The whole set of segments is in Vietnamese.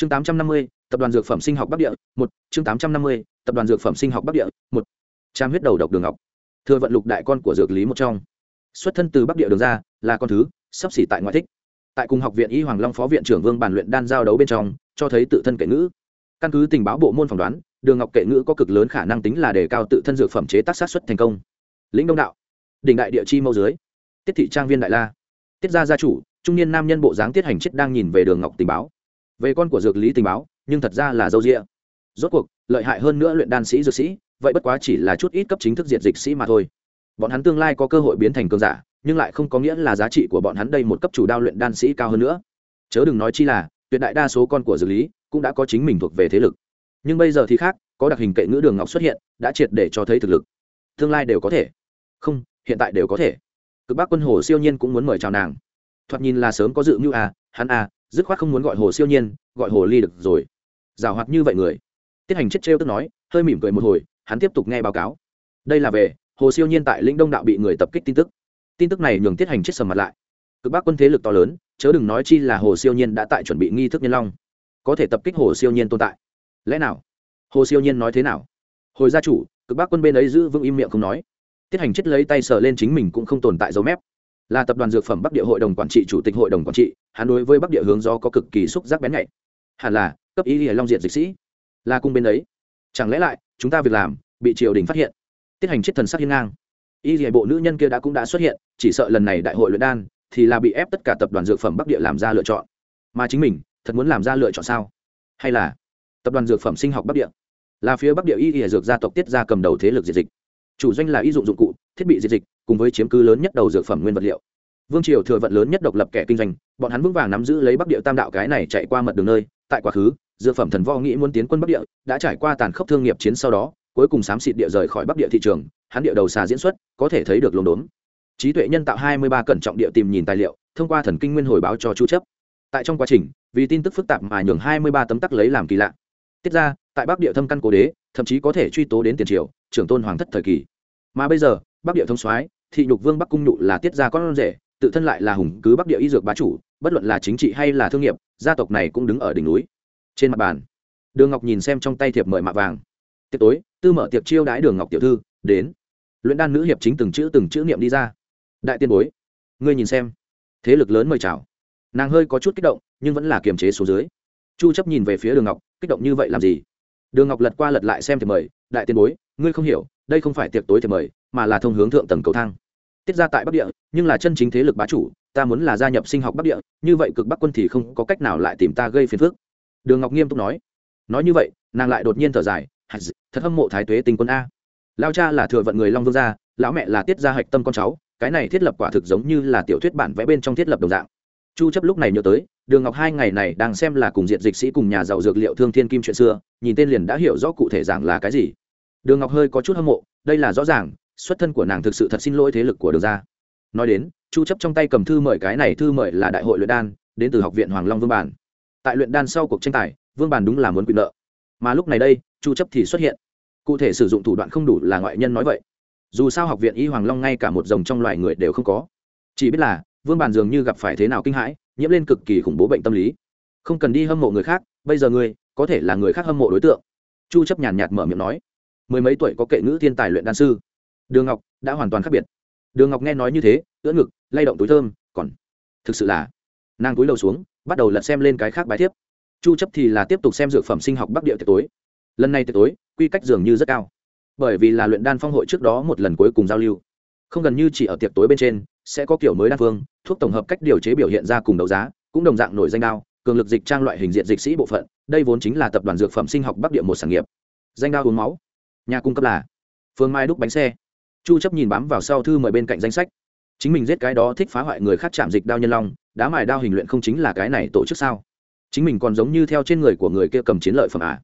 chương tám trăm năm mươi, tập đoàn dược phẩm sinh học bắc địa, một, chương tám trăm năm mươi, tập đoàn dược phẩm sinh học bắc địa, một. Trang huyết đầu độc đường ngọc. Thừa vận lục đại con của dược lý một trong. Xuất thân từ bắc địa đường ra, là con thứ, sắp xỉ tại ngoại thích. Tại cùng học viện y hoàng long phó viện trưởng vương bản luyện đan giao đấu bên trong, cho thấy tự thân kệ ngữ. Căn cứ tình báo bộ môn phỏng đoán, đường ngọc kệ ngữ có cực lớn khả năng tính là đề cao tự thân dược phẩm chế tác sát xuất thành công. Lĩnh đông đạo. Đỉnh đại địa chi mâu dưới. Tiết thị trang viên đại la. Tiết gia gia chủ, trung niên nam nhân bộ dáng tiết hành chết đang nhìn về đường ngọc tình báo về con của dược lý tình báo, nhưng thật ra là dâu rịa rốt cuộc, lợi hại hơn nữa luyện đan sĩ dược sĩ, vậy bất quá chỉ là chút ít cấp chính thức diệt dịch sĩ mà thôi. Bọn hắn tương lai có cơ hội biến thành cường giả, nhưng lại không có nghĩa là giá trị của bọn hắn đây một cấp chủ đao luyện đan sĩ cao hơn nữa. Chớ đừng nói chi là, tuyệt đại đa số con của dược lý cũng đã có chính mình thuộc về thế lực. Nhưng bây giờ thì khác, có đặc hình kệ ngữ đường ngọc xuất hiện, đã triệt để cho thấy thực lực. Tương lai đều có thể. Không, hiện tại đều có thể. Cực bác quân hồ siêu nhiên cũng muốn mời chào nàng. Thoạt nhìn là sớm có dự mưu à hắn à dứt khoát không muốn gọi hồ siêu nhiên, gọi hồ ly được rồi. Giảo hoạt như vậy người. Tiết hành chết trêu tức nói, hơi mỉm cười một hồi, hắn tiếp tục nghe báo cáo. Đây là về, hồ siêu nhiên tại lĩnh đông đạo bị người tập kích tin tức. Tin tức này nhường tiết hành chết sầm mặt lại. Cực bác quân thế lực to lớn, chớ đừng nói chi là hồ siêu nhiên đã tại chuẩn bị nghi thức nhân long. Có thể tập kích hồ siêu nhiên tồn tại. Lẽ nào? Hồ siêu nhiên nói thế nào? Hồi gia chủ, cực bác quân bên ấy giữ vững im miệng không nói. Tiết hành chết lấy tay sờ lên chính mình cũng không tồn tại dấu mép là tập đoàn dược phẩm bắc địa hội đồng quản trị, chủ tịch hội đồng quản trị, hắn đối với bắc địa hướng do có cực kỳ xúc giác bén nhạy. Hẳn là, cấp ý hề long diện dịch sĩ. Là cung bên ấy. Chẳng lẽ lại, chúng ta việc làm, bị triều đình phát hiện. Tiết hành chết thần sắc hiên ngang. Y hệ bộ nữ nhân kia đã cũng đã xuất hiện, chỉ sợ lần này đại hội luyện đan, thì là bị ép tất cả tập đoàn dược phẩm bắc địa làm ra lựa chọn. Mà chính mình, thật muốn làm ra lựa chọn sao? Hay là, tập đoàn dược phẩm sinh học bắc địa? Là phía bắc địa y hệ dược gia tộc tiết ra cầm đầu thế lực diệt dịch. Chủ doanh là y dụng dụng cụ, thiết bị diệt dịch cùng với chiếm cứ lớn nhất đầu dược phẩm nguyên vật liệu. Vương triều thừa vận lớn nhất độc lập kẻ kinh doanh, bọn hắn vững vàng nắm giữ lấy bắc địa tam đạo cái này chạy qua mật đường nơi, tại quá khứ, dược phẩm thần vo nghĩ muốn tiến quân bắc địa, đã trải qua tàn khốc thương nghiệp chiến sau đó, cuối cùng xám xịt địa rời khỏi bắc địa thị trường, hắn địa đầu xà diễn xuất, có thể thấy được lồn đốn trí tuệ nhân tạo hai mươi ba cẩn trọng địa tìm nhìn tài liệu, thông qua thần kinh nguyên hồi báo cho chu chấp. Tại trong quá trình, vì tin tức phức tạp mà nhường hai mươi ba tấm tắc lấy làm kỳ lạ. Tiết ra, tại bắc địa thâm căn cố đế, thậm chí có thể truy tố đến tiền triều, trưởng tôn hoàng thất thời kỳ. Mà bây giờ, bắc địa thông soái thị nhục vương bắc cung nhụ là tiết Gia con rể, tự thân lại là hùng cứ bắc địa y dược bá chủ, bất luận là chính trị hay là thương nghiệp, gia tộc này cũng đứng ở đỉnh núi. Trên mặt bàn, đường ngọc nhìn xem trong tay thiệp mời mạ vàng. Tiệc tối, tư mở tiệc chiêu đãi đường ngọc tiểu thư, đến. Luyện đan nữ hiệp chính từng chữ từng chữ niệm đi ra. Đại tiên bối, ngươi nhìn xem. Thế lực lớn mời chào. Nàng hơi có chút kích động, nhưng vẫn là kiềm chế số dưới. Chu chấp nhìn về phía đường ngọc, kích động như vậy làm gì? Đường ngọc lật qua lật lại xem thiệp mời, đại tiên bối, ngươi không hiểu, đây không phải tiệc tối thiệp mời mà là thông hướng thượng tầng cầu thang. Tiết ra tại bắc địa, nhưng là chân chính thế lực bá chủ, ta muốn là gia nhập sinh học bắc địa, như vậy cực bắc quân thì không có cách nào lại tìm ta gây phiền phức. Đường ngọc nghiêm túc nói. Nói như vậy, nàng lại đột nhiên thở dài. Thật hâm mộ thái tuế tinh quân a. Lao cha là thừa vận người long vương gia, lão mẹ là tiết gia hạch tâm con cháu, cái này thiết lập quả thực giống như là tiểu thuyết bản vẽ bên trong thiết lập đồng dạng. Chu chấp lúc này nhớ tới, đường ngọc hai ngày này đang xem là cùng diện dịch sĩ cùng nhà giàu dược liệu thương thiên kim chuyện xưa, nhìn tên liền đã hiểu rõ cụ thể rằng là cái gì. Đường ngọc hơi có chút hâm mộ, đây là rõ ràng xuất thân của nàng thực sự thật xin lỗi thế lực của đường gia. Nói đến, chu chấp trong tay cầm thư mời cái này thư mời là đại hội luyện đan, đến từ học viện hoàng long vương bản. Tại luyện đan sau cuộc tranh tài, vương bản đúng là muốn quyền nợ. Mà lúc này đây, chu chấp thì xuất hiện. Cụ thể sử dụng thủ đoạn không đủ là ngoại nhân nói vậy. Dù sao học viện y hoàng long ngay cả một dòng trong loài người đều không có. Chỉ biết là, vương bản dường như gặp phải thế nào kinh hãi, nhiễm lên cực kỳ khủng bố bệnh tâm lý. Không cần đi hâm mộ người khác, bây giờ ngươi, có thể là người khác hâm mộ đối tượng. Chu chấp nhàn nhạt mở miệng nói. Mười mấy tuổi có kệ ngữ thiên tài luyện đan sư đường ngọc đã hoàn toàn khác biệt. Đường ngọc nghe nói như thế, ưỡn ngực, lay động túi thơm, còn thực sự là nàng túi đầu xuống, bắt đầu lật xem lên cái khác bài thiếp. Chu chấp thì là tiếp tục xem dược phẩm sinh học bắc địa tiệc tối. Lần này tiệc tối, quy cách dường như rất cao. Bởi vì là luyện đan phong hội trước đó một lần cuối cùng giao lưu. Không gần như chỉ ở tiệc tối bên trên, sẽ có kiểu mới đan phương, thuốc tổng hợp cách điều chế biểu hiện ra cùng đấu giá, cũng đồng dạng nổi danh đao, cường lực dịch trang loại hình diện dịch sĩ bộ phận, đây vốn chính là tập đoàn dược phẩm sinh học bắc địa một sản nghiệp. Danh đao uống máu, nhà cung cấp là phương mai đúc bánh xe chu chấp nhìn bám vào sau thư mời bên cạnh danh sách. Chính mình giết cái đó thích phá hoại người khác chạm dịch đao nhân long, đá mài đao hình luyện không chính là cái này tổ chức sao? Chính mình còn giống như theo trên người của người kia cầm chiến lợi phẩm à?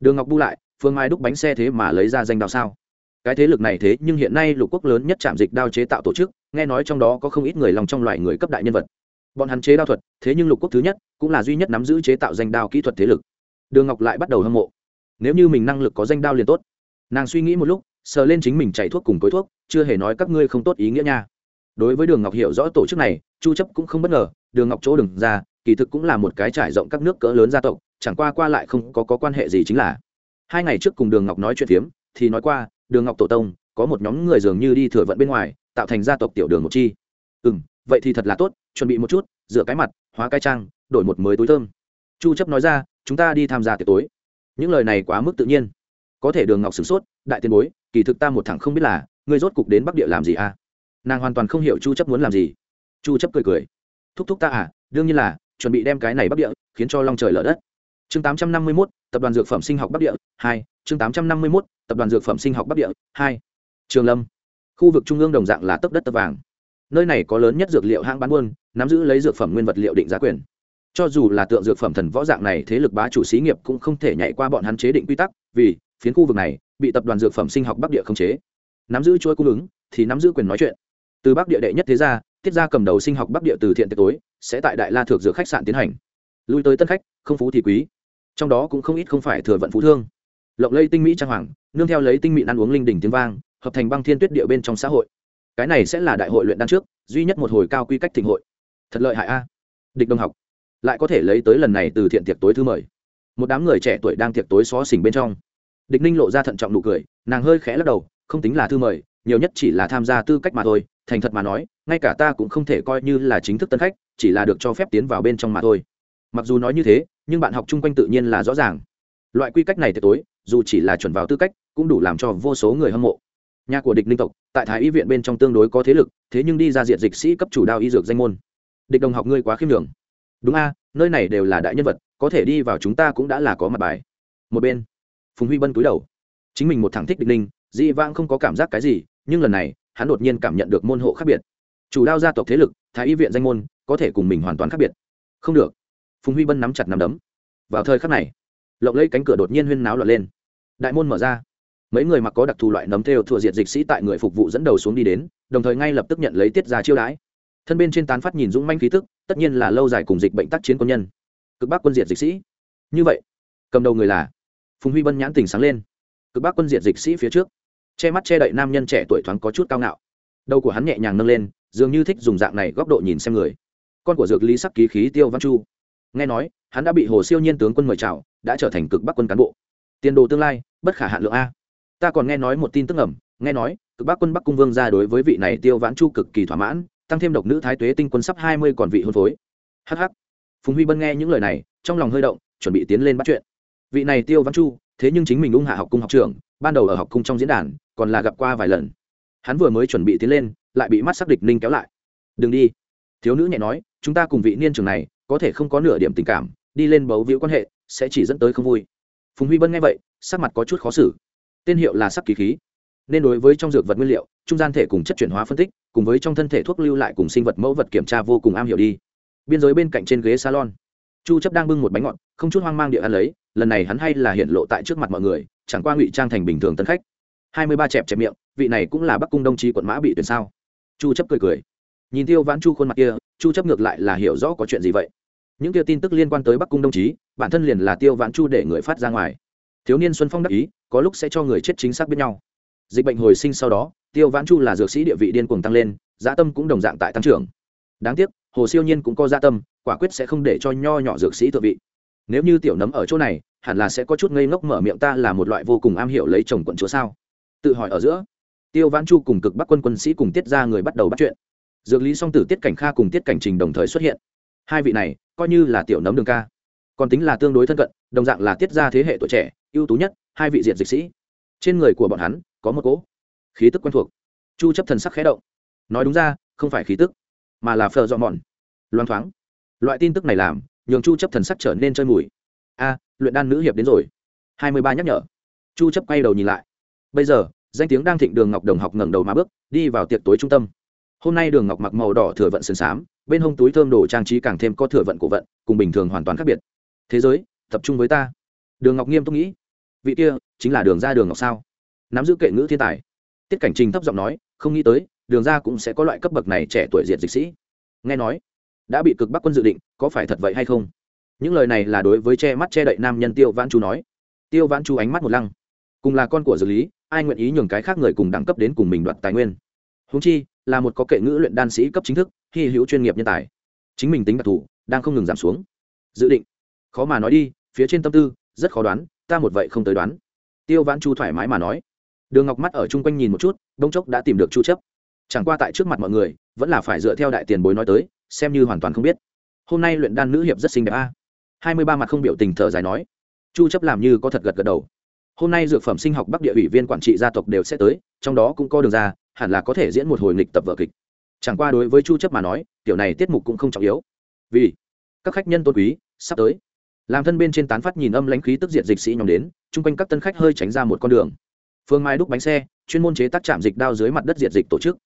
Đường ngọc bu lại, phương mai đúc bánh xe thế mà lấy ra danh đao sao? Cái thế lực này thế nhưng hiện nay lục quốc lớn nhất chạm dịch đao chế tạo tổ chức, nghe nói trong đó có không ít người lòng trong loài người cấp đại nhân vật. Bọn hắn chế đao thuật, thế nhưng lục quốc thứ nhất, cũng là duy nhất nắm giữ chế tạo danh đao kỹ thuật thế lực. Đường ngọc lại bắt đầu hâm mộ. Nếu như mình năng lực có danh đao liền tốt. Nàng suy nghĩ một lúc sờ lên chính mình chạy thuốc cùng cối thuốc chưa hề nói các ngươi không tốt ý nghĩa nha. Đối với đường ngọc hiểu rõ tổ chức này chu chấp cũng không bất ngờ đường ngọc chỗ đừng ra kỳ thực cũng là một cái trải rộng các nước cỡ lớn gia tộc chẳng qua qua lại không có, có quan hệ gì chính là. Hai ngày trước cùng đường ngọc nói chuyện phiếm thì nói qua đường ngọc tổ tông có một nhóm người dường như đi thừa vận bên ngoài tạo thành gia tộc tiểu đường một chi. Ừ vậy thì thật là tốt chuẩn bị một chút rửa cái mặt hóa cái trang đổi một mới túi thơm. Chu chấp nói ra chúng ta đi tham gia tiệc tối. Những lời này quá mức tự nhiên. Có thể đường ngọc sửng sốt đại tiền bối kỳ thực ta một thằng không biết là ngươi rốt cục đến bắc địa làm gì à? Nàng hoàn toàn không hiểu chu chấp muốn làm gì. Chu chấp cười cười. Thúc thúc ta à đương nhiên là chuẩn bị đem cái này bắc địa khiến cho long trời lở đất. Chương 851, tập đoàn dược phẩm sinh học bắc địa 2, chương 851, tập đoàn dược phẩm sinh học bắc địa 2. trường lâm. Khu vực trung ương đồng dạng là tấp đất tấp vàng. Nơi này có lớn nhất dược liệu hãng bán buôn nắm giữ lấy dược phẩm nguyên vật liệu định giá quyền. Cho dù là tượng dược phẩm thần võ dạng này thế lực bá chủ xí nghiệp cũng không thể nhảy qua bọn hắn chế định quy tắc vì phiến khu vực này bị tập đoàn dược phẩm sinh học bắc địa khống chế. Nắm giữ chuỗi cung ứng, thì nắm giữ quyền nói chuyện. Từ bắc địa đệ nhất thế gia, tiết gia cầm đầu sinh học bắc địa từ thiện tiệc tối, sẽ tại đại la thượng dược khách sạn tiến hành. Lui tới tân khách, không phú thì quý. Trong đó cũng không ít không phải thừa vận phú thương. Lộng lây tinh mỹ trang hoàng, nương theo lấy tinh mỹ ăn uống linh đỉnh tiếng vang, hợp thành băng thiên tuyết địa bên trong xã hội. Cái này sẽ là đại hội luyện đan trước, duy nhất một hồi cao quy cách thịnh hội. Thật lợi hại a. Địch Đông học. Lại có thể lấy tới lần này từ thiện tiệc tối thứ mời. Một đám người trẻ tuổi đang tiệc tối xó xỉnh bên trong địch ninh lộ ra thận trọng nụ cười, nàng hơi khẽ lắc đầu, không tính là thư mời, nhiều nhất chỉ là tham gia tư cách mà thôi, thành thật mà nói, ngay cả ta cũng không thể coi như là chính thức tân khách, chỉ là được cho phép tiến vào bên trong mà thôi. Mặc dù nói như thế, nhưng bạn học chung quanh tự nhiên là rõ ràng. Loại quy cách này tiệc tối, dù chỉ là chuẩn vào tư cách, cũng đủ làm cho vô số người hâm mộ. Nhà của địch ninh tộc, tại thái y viện bên trong tương đối có thế lực, thế nhưng đi ra diện dịch sĩ cấp chủ đao y dược danh môn. Địch đồng học ngươi quá khiêm đường đúng a, nơi này đều là đại nhân vật, có thể đi vào chúng ta cũng đã là có mặt bài. Một bên phùng huy bân cúi đầu. Chính mình một thằng thích địch linh, dị vãng không có cảm giác cái gì nhưng lần này hắn đột nhiên cảm nhận được môn hộ khác biệt. Chủ đao gia tộc thế lực thái y viện danh môn có thể cùng mình hoàn toàn khác biệt. Không được. Phùng huy bân nắm chặt nắm đấm. Vào thời khắc này lộng lấy cánh cửa đột nhiên huyên náo lọt lên. Đại môn mở ra. Mấy người mặc có đặc thù loại nấm theo thuộc diệt dịch sĩ tại người phục vụ dẫn đầu xuống đi đến đồng thời ngay lập tức nhận lấy tiết ra chiêu đãi. Thân bên trên tán phát nhìn dũng manh khí tức tất nhiên là lâu dài cùng dịch bệnh tác chiến quân nhân. Cực bắc quân diệt dịch sĩ. Như vậy cầm đầu người là phùng huy bân nhãn tình sáng lên. Cực bắc quân diệt dịch sĩ phía trước. Che mắt che đậy nam nhân trẻ tuổi thoáng có chút cao ngạo. Đầu của hắn nhẹ nhàng nâng lên, dường như thích dùng dạng này góc độ nhìn xem người. Con của dược lý sắc ký khí tiêu văn chu. Nghe nói, hắn đã bị hồ siêu nhiên tướng quân mời chào, đã trở thành cực bắc quân cán bộ. Tiền đồ tương lai, bất khả hạn lượng a. Ta còn nghe nói một tin tức ẩm nghe nói, cực bắc quân bắc cung vương ra đối với vị này tiêu vãn chu cực kỳ thỏa mãn, tăng thêm độc nữ thái tuế tinh quân sắp hai mươi còn vị hôn phối. Hh phùng huy bân nghe những lời này, trong lòng hơi động, chuẩn bị tiến lên bắt chuyện vị này tiêu văn chu, thế nhưng chính mình ung hạ học cung học trường ban đầu ở học cung trong diễn đàn, còn là gặp qua vài lần. Hắn vừa mới chuẩn bị tiến lên, lại bị mắt sắc địch ninh kéo lại. Đừng đi. Thiếu nữ nhẹ nói, chúng ta cùng vị niên trường này, có thể không có nửa điểm tình cảm, đi lên bấu víu quan hệ, sẽ chỉ dẫn tới không vui. Phùng huy bân nghe vậy, sắc mặt có chút khó xử. Tên hiệu là sắc kỳ khí. Nên đối với trong dược vật nguyên liệu, trung gian thể cùng chất chuyển hóa phân tích, cùng với trong thân thể thuốc lưu lại cùng sinh vật mẫu vật kiểm tra vô cùng am hiểu đi. Biên giới bên cạnh trên ghế salon, chu chấp đang bưng một bánh ngọt không chút hoang mang địa ăn lấy, lần này hắn hay là hiện lộ tại trước mặt mọi người, chẳng qua ngụy trang thành bình thường tân khách. 23 chẹp chẹp miệng, vị này cũng là bắc cung đồng chí quận mã bị tuyển sao? Chu chấp cười cười. Nhìn tiêu vãn chu khuôn mặt kia, chu chấp ngược lại là hiểu rõ có chuyện gì vậy. Những kia tin tức liên quan tới bắc cung đồng chí, bản thân liền là tiêu vãn chu để người phát ra ngoài. Thiếu niên xuân phong đắc ý, có lúc sẽ cho người chết chính xác biết nhau. Dịch bệnh hồi sinh sau đó, tiêu vãn chu là dược sĩ địa vị điên cuồng tăng lên giá tâm cũng đồng dạng tại tăng trưởng. Đáng tiếc, hồ siêu nhiên cũng có gia tâm, quả quyết sẽ không để cho nho nhỏ dược sĩ tự vị nếu như tiểu nấm ở chỗ này, hẳn là sẽ có chút ngây ngốc mở miệng ta là một loại vô cùng am hiểu lấy chồng quận chúa sao? Tự hỏi ở giữa, tiêu vãn chu cùng cực bắc quân quân sĩ cùng tiết ra người bắt đầu bắt chuyện. Dược lý song tử, tiết cảnh kha cùng tiết cảnh trình đồng thời xuất hiện. Hai vị này, coi như là tiểu nấm đường ca, còn tính là tương đối thân cận, đồng dạng là tiết ra thế hệ tuổi trẻ, ưu tú nhất, hai vị diện dịch sĩ. Trên người của bọn hắn, có một cỗ khí tức quen thuộc. Chu chấp thần sắc khẽ động. Nói đúng ra, không phải khí tức, mà là phờ dọn mòn. Loan thoáng. Loại tin tức này làm nhường chu chấp thần sắc trở nên chơi mùi. A, luyện đan nữ hiệp đến rồi. 23 nhắc nhở. Chu chấp quay đầu nhìn lại. Bây giờ, danh tiếng đang thịnh đường ngọc đồng học ngẩng đầu mà bước, đi vào tiệc tối trung tâm. Hôm nay đường ngọc mặc màu đỏ thừa vận sườn sám bên hông túi thơm đồ trang trí càng thêm có thừa vận cổ vận, cùng bình thường hoàn toàn khác biệt. Thế giới, tập trung với ta. Đường ngọc nghiêm túc nghĩ. Vị kia, chính là đường ra đường ngọc sao? Nắm giữ kệ ngữ thiên tài. Tiết cảnh trình thấp giọng nói, không nghĩ tới, đường ra cũng sẽ có loại cấp bậc này trẻ tuổi diệt dịch sĩ. Nghe nói đã bị cực bắc quân dự định, có phải thật vậy hay không? Những lời này là đối với che mắt che đậy nam nhân tiêu vãn chu nói. Tiêu vãn chu ánh mắt một lăng. Cùng là con của dược lý, ai nguyện ý nhường cái khác người cùng đẳng cấp đến cùng mình đoạt tài nguyên? Húng chi, là một có kệ ngữ luyện đan sĩ cấp chính thức, hy hữu chuyên nghiệp nhân tài. Chính mình tính đặc thù, đang không ngừng giảm xuống. Dự định. Khó mà nói đi, phía trên tâm tư, rất khó đoán, ta một vậy không tới đoán. Tiêu vãn chu thoải mái mà nói. Đường ngọc mắt ở chung quanh nhìn một chút đông chốc đã tìm được chu chấp. Chẳng qua tại trước mặt mọi người, vẫn là phải dựa theo đại tiền bối nói tới xem như hoàn toàn không biết. Hôm nay luyện đan nữ hiệp rất xinh đẹp a. Hai mươi ba mặt không biểu tình thở dài nói. Chu chấp làm như có thật gật gật đầu. Hôm nay dược phẩm sinh học bắc địa ủy viên quản trị gia tộc đều sẽ tới, trong đó cũng có đường ra, hẳn là có thể diễn một hồi nghịch tập vở kịch. Chẳng qua đối với chu chấp mà nói, tiểu này tiết mục cũng không trọng yếu. Vì các khách nhân tôn quý, sắp tới. Làm thân bên trên tán phát nhìn âm lãnh khí tức diệt dịch sĩ nhóm đến, chung quanh các tân khách hơi tránh ra một con đường. Phương mai đúc bánh xe, chuyên môn chế tác chạm dịch đao dưới mặt đất diệt dịch tổ chức.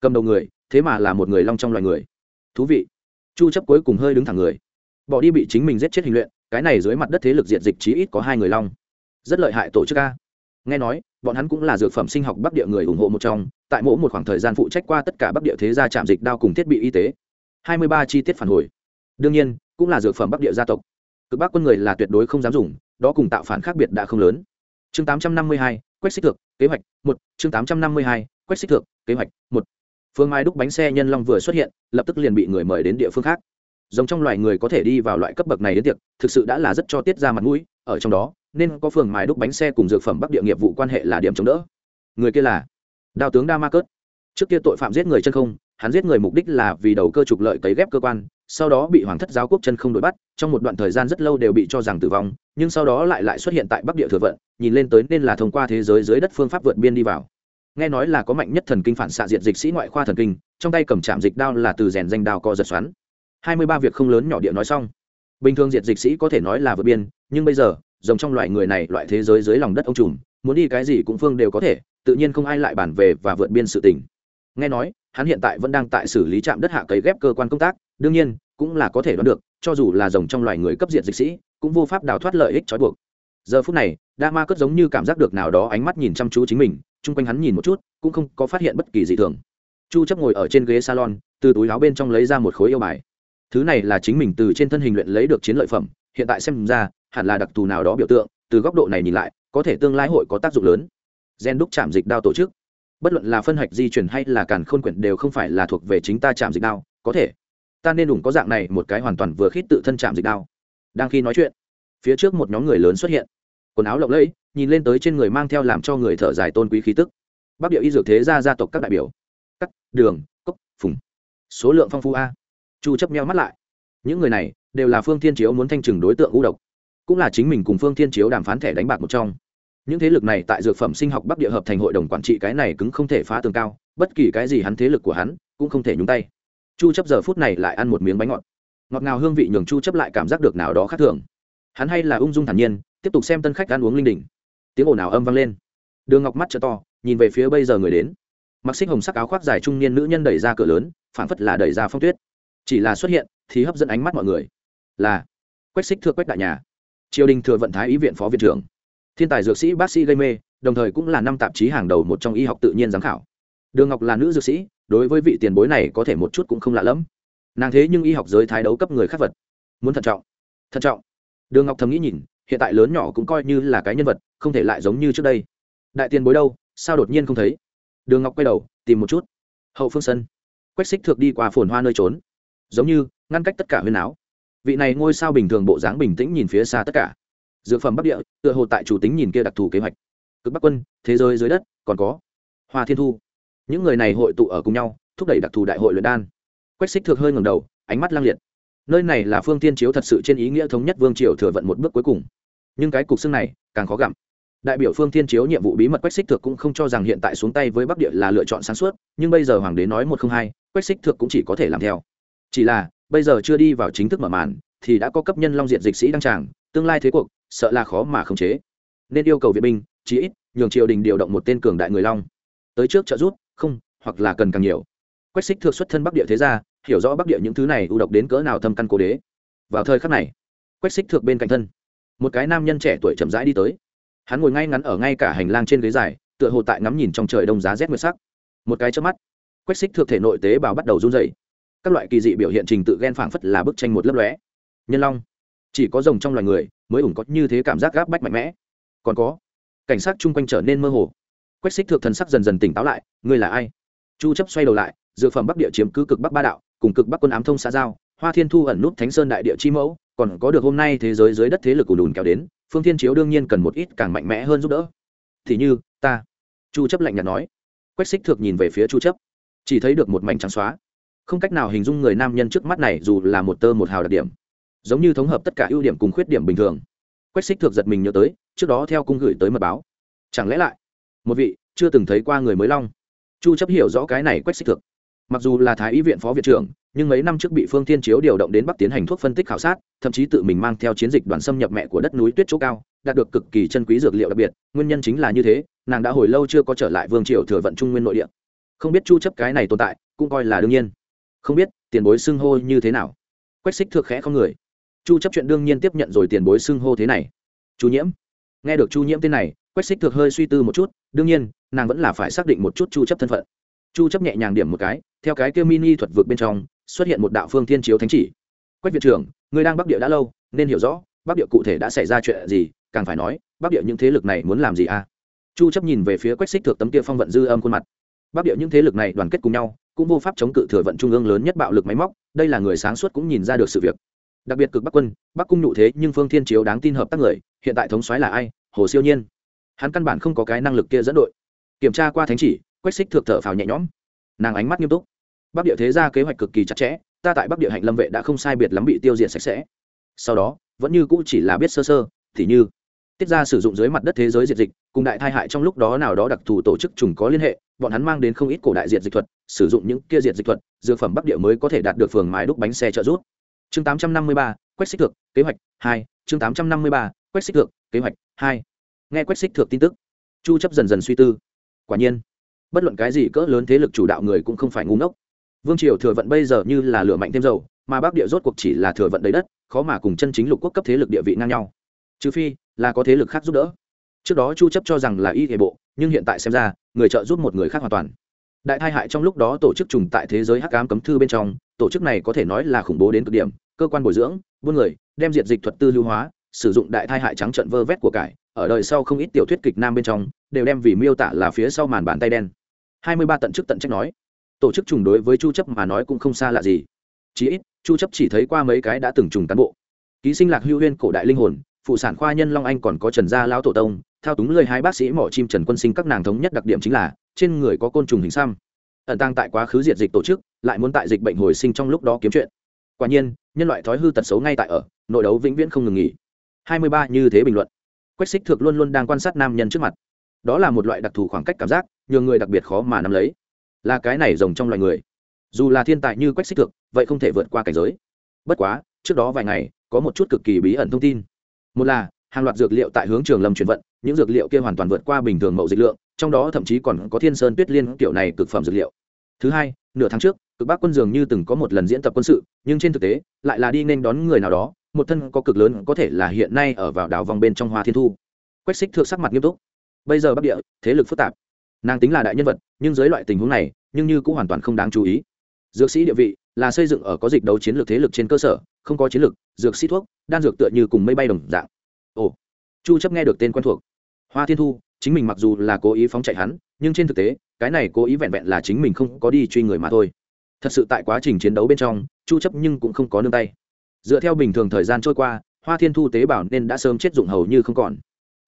Cầm đầu người, thế mà là một người long trong loài người thú vị. Chu chấp cuối cùng hơi đứng thẳng người. Bỏ đi bị chính mình giết chết hình luyện cái này dưới mặt đất thế lực diệt dịch chí ít có hai người long. Rất lợi hại tổ chức a. Nghe nói bọn hắn cũng là dược phẩm sinh học bắc địa người ủng hộ một trong tại mỗi một khoảng thời gian phụ trách qua tất cả bắc địa thế gia trạm dịch đao cùng thiết bị y tế. 23 chi tiết phản hồi. Đương nhiên cũng là dược phẩm bắc địa gia tộc. Cực bắc quân người là tuyệt đối không dám dùng đó cùng tạo phản khác biệt đã không lớn. Chương 852, quách xích thượng kế hoạch một chương 852, quách xích thượng kế hoạch một phương mai đúc bánh xe nhân long vừa xuất hiện, lập tức liền bị người mời đến địa phương khác. Giống trong loài người có thể đi vào loại cấp bậc này đến tiệc, thực sự đã là rất cho tiết ra mặt mũi, ở trong đó, nên có phường mài đúc bánh xe cùng dược phẩm bắc địa nghiệp vụ quan hệ là điểm chống đỡ. Người kia là Đào tướng đa ma cớt. Trước kia tội phạm giết người chân không, hắn giết người mục đích là vì đầu cơ trục lợi cấy ghép cơ quan, sau đó bị hoàng thất giáo quốc chân không đuổi bắt, trong một đoạn thời gian rất lâu đều bị cho rằng tử vong, nhưng sau đó lại lại xuất hiện tại bắc địa thừa vận, nhìn lên tới nên là thông qua thế giới dưới đất phương pháp vượt biên đi vào nghe nói là có mạnh nhất thần kinh phản xạ diệt dịch sĩ ngoại khoa thần kinh, trong tay cầm chạm dịch đao là từ rèn danh đao co giật xoắn. Hai mươi ba việc không lớn nhỏ địa nói xong. Bình thường diệt dịch sĩ có thể nói là vượt biên, nhưng bây giờ, giống trong loại người này, loại thế giới dưới lòng đất ông trùm, muốn đi cái gì cũng phương đều có thể, tự nhiên không ai lại bàn về và vượt biên sự tình. Nghe nói, hắn hiện tại vẫn đang tại xử lý trạm đất hạ cấy ghép cơ quan công tác, đương nhiên, cũng là có thể đoán được, cho dù là rồng trong loài người cấp diện dịch sĩ, cũng vô pháp đào thoát lợi ích trói buộc. Giờ phút này đa ma cất giống như cảm giác được nào đó ánh mắt nhìn chăm chú chính mình chung quanh hắn nhìn một chút, cũng không có phát hiện bất kỳ gì thường. Chu chấp ngồi ở trên ghế salon, từ túi áo bên trong lấy ra một khối yêu bài. Thứ này là chính mình từ trên thân hình luyện lấy được chiến lợi phẩm, hiện tại xem ra, hẳn là đặc thù nào đó biểu tượng, từ góc độ này nhìn lại, có thể tương lai hội có tác dụng lớn. Gen đúc chạm dịch đao tổ chức. Bất luận là phân hạch di chuyển hay là càn khôn quyển đều không phải là thuộc về chính ta chạm dịch đao, có thể. Ta nên đủng có dạng này một cái hoàn toàn vừa khít tự thân chạm dịch đao. Đang khi nói chuyện, phía trước một nhóm người lớn xuất hiện quần áo lộng lẫy, nhìn lên tới trên người mang theo làm cho người thở dài tôn quý khí tức. Bắc địa y dược thế gia gia tộc các đại biểu. Cắt, đường, cốc, phùng. Số lượng phong phú a. Chu chấp meo mắt lại. Những người này đều là phương thiên chiếu muốn thanh trừng đối tượng u độc. Cũng là chính mình cùng phương thiên chiếu đàm phán thẻ đánh bạc một trong. Những thế lực này tại dược phẩm sinh học bắc địa hợp thành hội đồng quản trị cái này cứng không thể phá tường cao, bất kỳ cái gì hắn thế lực của hắn cũng không thể nhúng tay. Chu chấp giờ phút này lại ăn một miếng bánh ngọt. Ngọt ngào hương vị nhường chu chấp lại cảm giác được nào đó khác thường. Hắn hay là ung dung thản nhiên tiếp tục xem tân khách ăn uống linh đình. Tiếng ồn ào âm vang lên. Đường ngọc mắt t to, nhìn về phía bây giờ người đến. Mặc xích hồng sắc áo khoác dài trung niên nữ nhân đẩy ra cửa lớn phản phất là đẩy ra phong tuyết. Chỉ là xuất hiện, thì hấp dẫn ánh mắt mọi người. Là quách xích thưa quách đại nhà. Triều đình thừa vận thái ý viện phó viện trưởng. Thiên tài dược sĩ bác sĩ gây mê, đồng thời cũng là năm tạp chí hàng đầu một trong y học tự nhiên giám khảo. Đường ngọc là nữ dược sĩ, đối với vị tiền bối này có thể một chút cũng không lạ lẫm. Nàng thế nhưng y học giới thái đấu cấp người khác vật. Muốn thận trọng. Thận trọng. Đường ngọc thầm nghĩ nhìn hiện tại lớn nhỏ cũng coi như là cái nhân vật, không thể lại giống như trước đây. Đại tiền bối đâu, sao đột nhiên không thấy? Đường ngọc quay đầu, tìm một chút. Hậu phương sân. Quách xích thược đi qua phồn hoa nơi trốn. Giống như, ngăn cách tất cả huyên áo. Vị này ngôi sao bình thường bộ dáng bình tĩnh nhìn phía xa tất cả. Dược phẩm bắc địa, tựa hồ tại chủ tính nhìn kia đặc thù kế hoạch. Cực bắc quân, thế giới dưới đất, còn có hoa thiên thu. Những người này hội tụ ở cùng nhau, thúc đẩy đặc thù đại hội luyện đan. Quách xích thược hơi ngầm đầu, ánh mắt lang liệt. Nơi này là phương tiên chiếu thật sự trên ý nghĩa thống nhất vương triều thừa vận một bước cuối cùng nhưng cái cục xương này càng khó gặm. Đại biểu phương Thiên chiếu nhiệm vụ bí mật quách xích thực cũng không cho rằng hiện tại xuống tay với bắc địa là lựa chọn sáng suốt nhưng bây giờ hoàng đế nói một không hai quách xích thực cũng chỉ có thể làm theo. Chỉ là bây giờ chưa đi vào chính thức mở màn thì đã có cấp nhân long diện dịch sĩ đăng tràng tương lai thế cuộc sợ là khó mà khống chế. Nên yêu cầu viện binh chí ít nhường triều đình điều động một tên cường đại người long. Tới trước trợ giúp, không hoặc là cần càng nhiều. Quách xích thực xuất thân bắc địa thế gia hiểu rõ bắc địa những thứ này ưu độc đến cỡ nào thâm căn cố đế. Vào thời khắc này quách xích thực bên cạnh thân một cái nam nhân trẻ tuổi chậm rãi đi tới. Hắn ngồi ngay ngắn ở ngay cả hành lang trên ghế dài, tựa hồ tại ngắm nhìn trong trời đông giá rét nguyệt sắc. Một cái trước mắt, quách xích thượng thể nội tế bào bắt đầu run dày các loại kỳ dị biểu hiện trình tự ghen phảng phất là bức tranh một lớp lóe. Nhân long, chỉ có rồng trong loài người mới ủng có như thế cảm giác gáp bách mạnh mẽ. Còn có, cảnh sát chung quanh trở nên mơ hồ. Quách xích thượng thần sắc dần dần tỉnh táo lại, ngươi là ai? Chu chấp xoay đầu lại, dược phẩm bắc địa chiếm cứ cực bắc ba đạo, cùng cực bắc quân ám thông xã giao hoa thiên thu ẩn nút thánh sơn đại địa chi mẫu, còn có được hôm nay thế giới dưới đất thế lực ùn ùn kéo đến, phương thiên chiếu đương nhiên cần một ít càng mạnh mẽ hơn giúp đỡ. Thì như, ta. Chu chấp lạnh nhạt nói. Quách xích thược nhìn về phía chu chấp. Chỉ thấy được một mảnh trắng xóa. Không cách nào hình dung người nam nhân trước mắt này dù là một tơ một hào đặc điểm. Giống như thống hợp tất cả ưu điểm cùng khuyết điểm bình thường. Quách xích thược giật mình nhớ tới, trước đó theo cung gửi tới mật báo. Chẳng lẽ lại, một vị chưa từng thấy qua người mới long? Chu chấp hiểu rõ cái này quách xích thược mặc dù là thái y viện phó viện trưởng, nhưng mấy năm trước bị phương thiên chiếu điều động đến bắc tiến hành thuốc phân tích khảo sát, thậm chí tự mình mang theo chiến dịch đoàn xâm nhập mẹ của đất núi tuyết chỗ cao, đạt được cực kỳ chân quý dược liệu đặc biệt, nguyên nhân chính là như thế, nàng đã hồi lâu chưa có trở lại vương triều thừa vận trung nguyên nội địa. Không biết chu chấp cái này tồn tại, cũng coi là đương nhiên. Không biết, tiền bối xưng hô như thế nào? Quách xích thược khẽ không người. Chu chấp chuyện đương nhiên tiếp nhận rồi tiền bối xưng hô thế này. Chu nhiễm. Nghe được chu nhiễm tên này, quách xích thược hơi suy tư một chút, đương nhiên, nàng vẫn là phải xác định một chút chu chấp thân phận. Chu chấp nhẹ nhàng điểm một cái theo cái kia mini thuật vực bên trong, xuất hiện một đạo phương thiên chiếu thánh chỉ. Quách viện trưởng người đang bắc địa đã lâu, nên hiểu rõ, bắc địa cụ thể đã xảy ra chuyện gì, càng phải nói, bắc địa những thế lực này muốn làm gì à? Chu chấp nhìn về phía quách xích thượng tấm kia phong vận dư âm khuôn mặt. Bắc địa những thế lực này đoàn kết cùng nhau, cũng vô pháp chống cự thừa vận trung ương lớn nhất bạo lực máy móc, đây là người sáng suốt cũng nhìn ra được sự việc. Đặc biệt cực bắc quân, bắc cung nhụ thế, nhưng phương thiên chiếu đáng tin hợp tác người, hiện tại thống soái là ai? Hồ siêu nhiên. Hắn căn bản không có cái năng lực kia dẫn đội. Kiểm tra qua thánh chỉ, quách xích thượng thở phào nhẹ nhõm nàng ánh mắt nghiêm túc. Bắc địa thế ra kế hoạch cực kỳ chặt chẽ ta tại bắc địa hạnh lâm vệ đã không sai biệt lắm bị tiêu diệt sạch sẽ. Sau đó vẫn như cũ chỉ là biết sơ sơ thì như tiết ra sử dụng dưới mặt đất thế giới diệt dịch cùng đại thai hại trong lúc đó nào đó đặc thù tổ chức trùng có liên hệ bọn hắn mang đến không ít cổ đại diệt dịch thuật sử dụng những kia diệt dịch thuật dược phẩm bắc địa mới có thể đạt được phường mái đúc bánh xe trợ rút chương 853, quách xích thượng kế hoạch hai chương 853, quách xích thượng kế hoạch hai. Nghe quách xích thượng tin tức chu chấp dần dần suy tư. Quả nhiên bất luận cái gì cỡ lớn thế lực chủ đạo người cũng không phải ngu ngốc. Vương triều thừa vận bây giờ như là lửa mạnh thêm dầu, mà bắc địa rốt cuộc chỉ là thừa vận đầy đất, khó mà cùng chân chính lục quốc cấp thế lực địa vị ngang nhau. Trừ phi, là có thế lực khác giúp đỡ. Trước đó chu chấp cho rằng là y hệ bộ, nhưng hiện tại xem ra, người trợ giúp một người khác hoàn toàn. Đại thai hại trong lúc đó tổ chức trùng tại thế giới hắc ám cấm thư bên trong, tổ chức này có thể nói là khủng bố đến cực điểm, cơ quan bồi dưỡng, buôn người, đem diệt dịch thuật tư lưu hóa, sử dụng đại thai hại trắng trận vơ vét của cải, ở đời sau không ít tiểu thuyết kịch nam bên trong, đều đem vì miêu tả là phía sau màn bàn tay đen. 23 tận chức tận trách nói. Tổ chức trùng đối với chu chấp mà nói cũng không xa lạ gì. Chí ít, chu chấp chỉ thấy qua mấy cái đã từng trùng cán bộ. Ký sinh lạc hưu huyên, cổ đại linh hồn, phụ sản khoa nhân long anh còn có trần gia lão tổ tông, thao túng lời hai bác sĩ mỏ chim trần quân sinh các nàng thống nhất đặc điểm chính là, trên người có côn trùng hình xăm. Ẩn tăng tại quá khứ diệt dịch tổ chức, lại muốn tại dịch bệnh hồi sinh trong lúc đó kiếm chuyện. Quả nhiên, nhân loại thói hư tật xấu ngay tại ở, nội đấu vĩnh viễn không ngừng nghỉ. 23 như thế bình luận. Quách xích thực luôn luôn đang quan sát nam nhân trước mặt. Đó là một loại đặc thù khoảng cách cảm giác nhường người đặc biệt khó mà nắm lấy. Là cái này rồng trong loài người. Dù là thiên tài như quách xích thực vậy không thể vượt qua cảnh giới. Bất quá, trước đó vài ngày, có một chút cực kỳ bí ẩn thông tin. Một là, hàng loạt dược liệu tại hướng trường lâm chuyển vận, những dược liệu kia hoàn toàn vượt qua bình thường mậu dịch lượng, trong đó thậm chí còn có thiên sơn tuyết liên kiểu này cực phẩm dược liệu. Thứ hai, nửa tháng trước, cực bắc quân dường như từng có một lần diễn tập quân sự, nhưng trên thực tế, lại là đi nên đón người nào đó, một thân có cực lớn có thể là hiện nay ở vào đảo vòng bên trong hoa thiên thu. Quách xích thượng sắc mặt nghiêm túc. Bây giờ bắc địa, thế lực phức tạp nàng tính là đại nhân vật, nhưng dưới loại tình huống này, nhưng như cũng hoàn toàn không đáng chú ý. Dược sĩ địa vị, là xây dựng ở có dịch đấu chiến lược thế lực trên cơ sở, không có chiến lược, dược sĩ thuốc, đan dược tựa như cùng mây bay đồng dạng. Ồ, chu chấp nghe được tên quen thuộc. Hoa thiên thu, chính mình mặc dù là cố ý phóng chạy hắn, nhưng trên thực tế, cái này cố ý vẹn vẹn là chính mình không có đi truy người mà thôi. Thật sự tại quá trình chiến đấu bên trong, chu chấp nhưng cũng không có nương tay. Dựa theo bình thường thời gian trôi qua, hoa thiên thu tế bào nên đã sớm chết dụng hầu như không còn.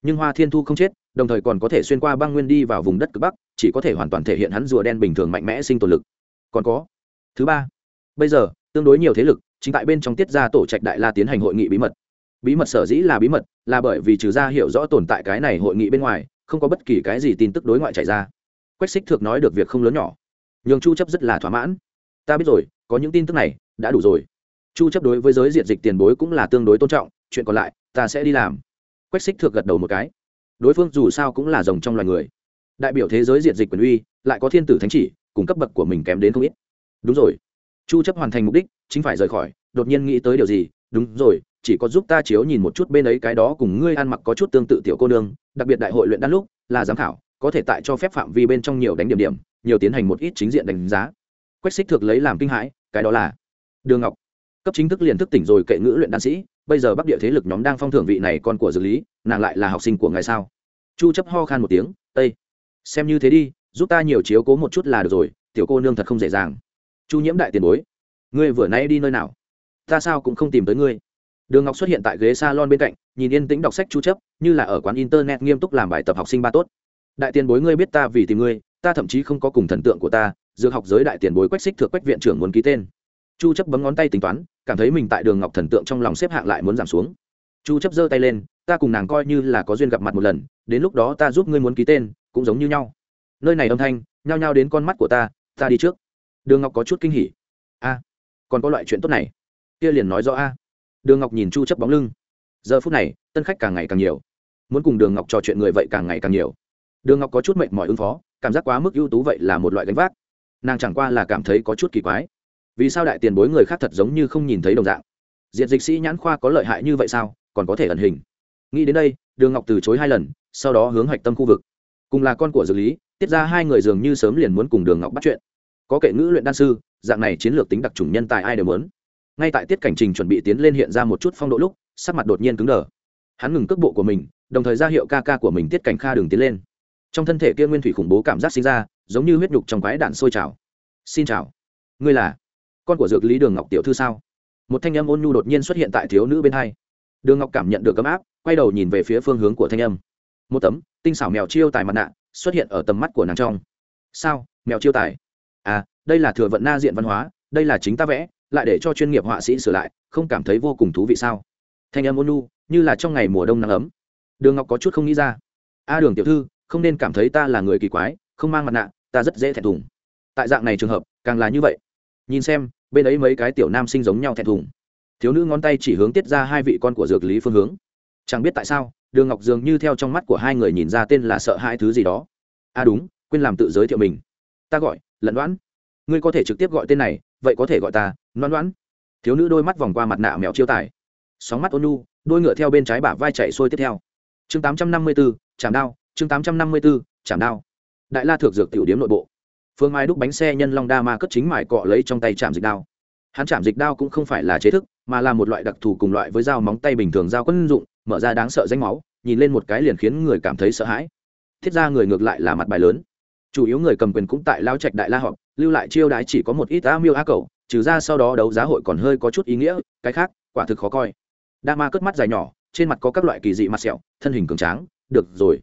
Nhưng hoa thiên thu không chết đồng thời còn có thể xuyên qua băng nguyên đi vào vùng đất cực bắc, chỉ có thể hoàn toàn thể hiện hắn rùa đen bình thường mạnh mẽ sinh tồn lực. Còn có, thứ ba, bây giờ, tương đối nhiều thế lực, chính tại bên trong tiết ra tổ trạch đại la tiến hành hội nghị bí mật. Bí mật sở dĩ là bí mật, là bởi vì trừ ra hiểu rõ tồn tại cái này hội nghị bên ngoài, không có bất kỳ cái gì tin tức đối ngoại chạy ra. Quách xích thược nói được việc không lớn nhỏ. Nhường chu chấp rất là thỏa mãn. Ta biết rồi, có những tin tức này, đã đủ rồi. Chu chấp đối với giới diện dịch tiền bối cũng là tương đối tôn trọng, chuyện còn lại, ta sẽ đi làm. Quách xích thược gật đầu một cái đối phương dù sao cũng là rồng trong loài người. Đại biểu thế giới diện dịch quyền uy, lại có thiên tử thánh chỉ, cùng cấp bậc của mình kém đến không ít. Đúng rồi. Chu chấp hoàn thành mục đích, chính phải rời khỏi, đột nhiên nghĩ tới điều gì? Đúng rồi, chỉ có giúp ta chiếu nhìn một chút bên ấy cái đó cùng ngươi ăn mặc có chút tương tự tiểu cô nương, đặc biệt đại hội luyện đan lúc, là giám khảo, có thể tại cho phép phạm vi bên trong nhiều đánh điểm điểm, nhiều tiến hành một ít chính diện đánh giá. Quách xích thực lấy làm kinh hãi, cái đó là đường ngọc. Cấp chính thức liền thức tỉnh rồi kệ ngữ luyện đan sĩ bây giờ bắc địa thế lực nhóm đang phong thưởng vị này con của dược lý, nàng lại là học sinh của ngài sao? Chu chấp ho khan một tiếng tây xem như thế đi, giúp ta nhiều chiếu cố một chút là được rồi, tiểu cô nương thật không dễ dàng. Chu nhiễm đại tiền bối, ngươi vừa nay đi nơi nào? Ta sao cũng không tìm tới ngươi. Đường ngọc xuất hiện tại ghế salon bên cạnh, nhìn yên tĩnh đọc sách chu chấp, như là ở quán internet nghiêm túc làm bài tập học sinh ba tốt. Đại tiền bối, ngươi biết ta vì tìm ngươi, ta thậm chí không có cùng thần tượng của ta, dược học giới đại tiền bối quách xích thượng quách viện trưởng muốn ký tên. Chu chấp bấm ngón tay tính toán cảm thấy mình tại đường ngọc thần tượng trong lòng xếp hạng lại muốn giảm xuống. Chu chấp giơ tay lên, ta cùng nàng coi như là có duyên gặp mặt một lần, đến lúc đó ta giúp ngươi muốn ký tên, cũng giống như nhau. Nơi này âm thanh, nhao nhao đến con mắt của ta ta đi trước. Đường ngọc có chút kinh hỉ. A, còn có loại chuyện tốt này. Kia liền nói rõ a. Đường ngọc nhìn chu chấp bóng lưng. Giờ phút này, tân khách càng ngày càng nhiều. Muốn cùng đường ngọc trò chuyện người vậy càng ngày càng nhiều. Đường ngọc có chút mệt mỏi ứng phó, cảm giác quá mức ưu tú vậy là một loại gánh vác. Nàng chẳng qua là cảm thấy có chút kỳ quái vì sao đại tiền bối người khác thật giống như không nhìn thấy đồng dạng? Diện dịch sĩ nhãn khoa có lợi hại như vậy sao? Còn có thể ẩn hình. Nghĩ đến đây, đường ngọc từ chối hai lần, sau đó hướng hạch tâm khu vực. Cùng là con của dược lý, tiết ra hai người dường như sớm liền muốn cùng đường ngọc bắt chuyện. Có kệ ngữ luyện đan sư, dạng này chiến lược tính đặc trùng nhân tài ai đều muốn. Ngay tại tiết cảnh trình chuẩn bị tiến lên hiện ra một chút phong độ lúc, sắc mặt đột nhiên cứng đờ. Hắn ngừng cước bộ của mình, đồng thời ra hiệu ca ca của mình tiết cảnh kha đường tiến lên. Trong thân thể kia nguyên thủy khủng bố cảm giác sinh ra, giống như huyết nhục trong quái đạn sôi trào. Xin chào. Ngươi là? Con của dược lý đường ngọc tiểu thư sao? Một thanh âm ôn nhu đột nhiên xuất hiện tại thiếu nữ bên hai. Đường ngọc cảm nhận được ấm áp, quay đầu nhìn về phía phương hướng của thanh âm. Một tấm, tinh xảo mèo chiêu tài mặt nạ, xuất hiện ở tầm mắt của nàng trong. Sao? Mèo chiêu tài? À đây là thừa vận na diện văn hóa, đây là chính ta vẽ, lại để cho chuyên nghiệp họa sĩ sửa lại, không cảm thấy vô cùng thú vị sao? Thanh âm ôn nhu, như là trong ngày mùa đông nắng ấm. Đường ngọc có chút không nghĩ ra. A đường tiểu thư, không nên cảm thấy ta là người kỳ quái, không mang mặt nạ, ta rất dễ thẹn thùng. Tại dạng này trường hợp, càng là như vậy nhìn xem, bên ấy mấy cái tiểu nam sinh giống nhau thẹn thùng. Thiếu nữ ngón tay chỉ hướng tiết ra hai vị con của dược lý phương hướng. Chẳng biết tại sao, đường ngọc dường như theo trong mắt của hai người nhìn ra tên là sợ hai thứ gì đó. À đúng, quên làm tự giới thiệu mình. Ta gọi lẫn đoán. Ngươi có thể trực tiếp gọi tên này, vậy có thể gọi ta loan đoán. Thiếu nữ đôi mắt vòng qua mặt nạ mèo chiêu tài. Sóng mắt ôn nu đôi ngựa theo bên trái bả vai chạy xuôi tiếp theo. Chương tám trăm năm mươi bốn chạm đao. Chương tám trăm năm mươi bốn chạm đao. Đại la thượng dược tiểu điếm nội bộ phương mai đúc bánh xe nhân long đa ma cất chính mải cọ lấy trong tay chạm dịch đao. Hắn chạm dịch đao cũng không phải là chế thức, mà là một loại đặc thù cùng loại với dao móng tay bình thường dao quân dụng, mở ra đáng sợ danh máu, nhìn lên một cái liền khiến người cảm thấy sợ hãi. Thiết ra người ngược lại là mặt bài lớn. Chủ yếu người cầm quyền cũng tại lao trạch đại la họp, lưu lại chiêu đái chỉ có một ít a miêu a cầu trừ ra sau đó đấu giá hội còn hơi có chút ý nghĩa, cái khác, quả thực khó coi. Đa ma cất mắt dài nhỏ, trên mặt có các loại kỳ dị mặt sẹo, thân hình cường tráng, được rồi,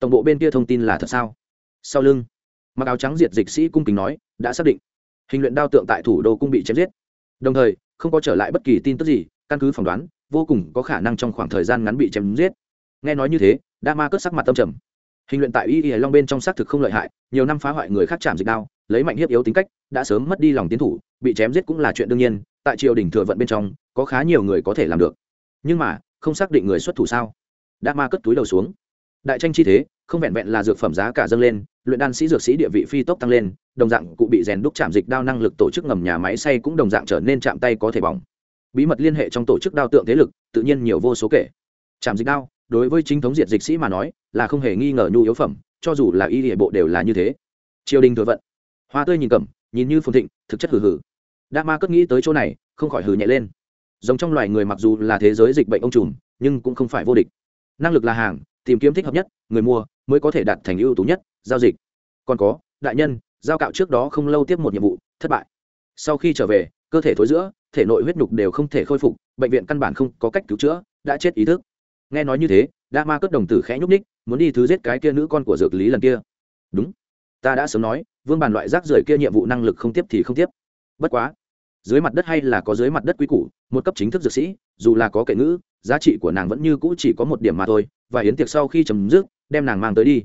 tổng bộ bên kia thông tin là thật sao? Sau lưng mặc áo trắng diệt dịch sĩ cung kính nói, đã xác định. Hình luyện đao tượng tại thủ đô cung bị chém giết. Đồng thời, không có trở lại bất kỳ tin tức gì, căn cứ phỏng đoán, vô cùng có khả năng trong khoảng thời gian ngắn bị chém giết. Nghe nói như thế đa ma cất sắc mặt tâm trầm. Hình luyện tại y y long bên trong xác thực không lợi hại, nhiều năm phá hoại người khác chạm dịch đao, lấy mạnh hiếp yếu tính cách, đã sớm mất đi lòng tiến thủ, bị chém giết cũng là chuyện đương nhiên, tại triều đình thừa vận bên trong, có khá nhiều người có thể làm được. Nhưng mà, không xác định người xuất thủ sao? Đa ma cất túi đầu xuống. Đại tranh chi thế không vẹn vẹn là dược phẩm giá cả dâng lên, luyện đan sĩ dược sĩ địa vị phi tốc tăng lên, đồng dạng cụ bị rèn đúc chạm dịch đao năng lực tổ chức ngầm nhà máy xay cũng đồng dạng trở nên chạm tay có thể bỏng. Bí mật liên hệ trong tổ chức đao tượng thế lực, tự nhiên nhiều vô số kể. Chạm dịch đao, đối với chính thống diệt dịch sĩ mà nói, là không hề nghi ngờ nhu yếu phẩm, cho dù là y địa bộ đều là như thế. Triều đình thừa vận. Hoa tươi nhìn cầm, nhìn như phồn thịnh, thực chất hừ hừ. Đa ma cất nghĩ tới chỗ này, không khỏi hừ nhẹ lên. Giống trong loài người mặc dù là thế giới dịch bệnh ông trùm, nhưng cũng không phải vô địch. Năng lực là hàng, tìm kiếm thích hợp nhất, người mua mới có thể đạt thành ưu tú nhất, giao dịch. Còn có, đại nhân, giao cạo trước đó không lâu tiếp một nhiệm vụ, thất bại. Sau khi trở về, cơ thể thối giữa, thể nội huyết nhục đều không thể khôi phục, bệnh viện căn bản không có cách cứu chữa, đã chết ý thức. Nghe nói như thế, đa ma cất đồng tử khẽ nhúc ních muốn đi thứ giết cái kia nữ con của dược lý lần kia. Đúng. Ta đã sớm nói, vương bàn loại rác rưởi kia nhiệm vụ năng lực không tiếp thì không tiếp. Bất quá, dưới mặt đất hay là có dưới mặt đất quý củ, một cấp chính thức dược sĩ, dù là có kệ ngữ, giá trị của nàng vẫn như cũ chỉ có một điểm mà thôi, và yến tiệc sau khi chấm dứt đem nàng mang tới đi.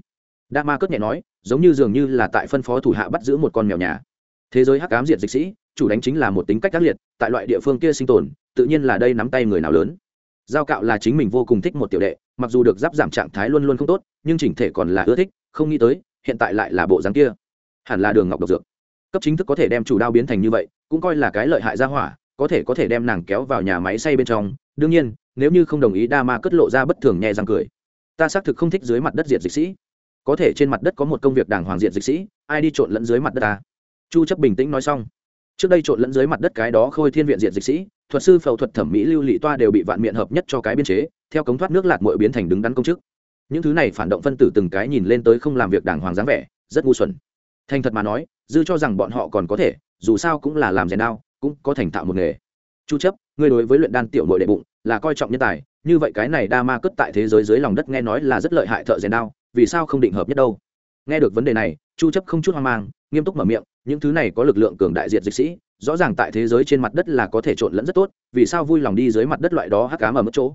Đa ma cất nhẹ nói, giống như dường như là tại phân phó thủ hạ bắt giữ một con mèo nhà. Thế giới hắc ám diệt dịch sĩ, chủ đánh chính là một tính cách ác liệt, tại loại địa phương kia sinh tồn, tự nhiên là đây nắm tay người nào lớn. Giao cạo là chính mình vô cùng thích một tiểu đệ, mặc dù được giáp giảm trạng thái luôn luôn không tốt, nhưng chỉnh thể còn là ưa thích, không nghĩ tới, hiện tại lại là bộ dáng kia. Hẳn là đường ngọc độc dược. Cấp chính thức có thể đem chủ đao biến thành như vậy, cũng coi là cái lợi hại ra hỏa, có thể có thể đem nàng kéo vào nhà máy xay bên trong. Đương nhiên, nếu như không đồng ý, đa ma cất lộ ra bất thường nhẹ răng cười ta xác thực không thích dưới mặt đất diệt dịch sĩ. Có thể trên mặt đất có một công việc đàng hoàng diệt dịch sĩ, ai đi trộn lẫn dưới mặt đất ta? Chu chấp bình tĩnh nói xong. Trước đây trộn lẫn dưới mặt đất cái đó khôi thiên viện diệt dịch sĩ, thuật sư phẫu thuật thẩm mỹ lưu lị toa đều bị vạn miệng hợp nhất cho cái biên chế, theo cống thoát nước lạt muội biến thành đứng đắn công chức. Những thứ này phản động phân tử từng cái nhìn lên tới không làm việc đàng hoàng dáng vẻ, rất ngu xuẩn. Thành thật mà nói, dư cho rằng bọn họ còn có thể, dù sao cũng là làm rèn đao, cũng có thành thạo một nghề. Chu chấp, ngươi đối với luyện đan tiểu nội đệ bụng, là coi trọng nhân tài như vậy cái này đa ma cất tại thế giới dưới lòng đất nghe nói là rất lợi hại thợ rèn đao, vì sao không định hợp nhất đâu? Nghe được vấn đề này, chu chấp không chút hoang mang, nghiêm túc mở miệng, những thứ này có lực lượng cường đại diệt dịch sĩ, rõ ràng tại thế giới trên mặt đất là có thể trộn lẫn rất tốt, vì sao vui lòng đi dưới mặt đất loại đó hắc ám ở mức chỗ?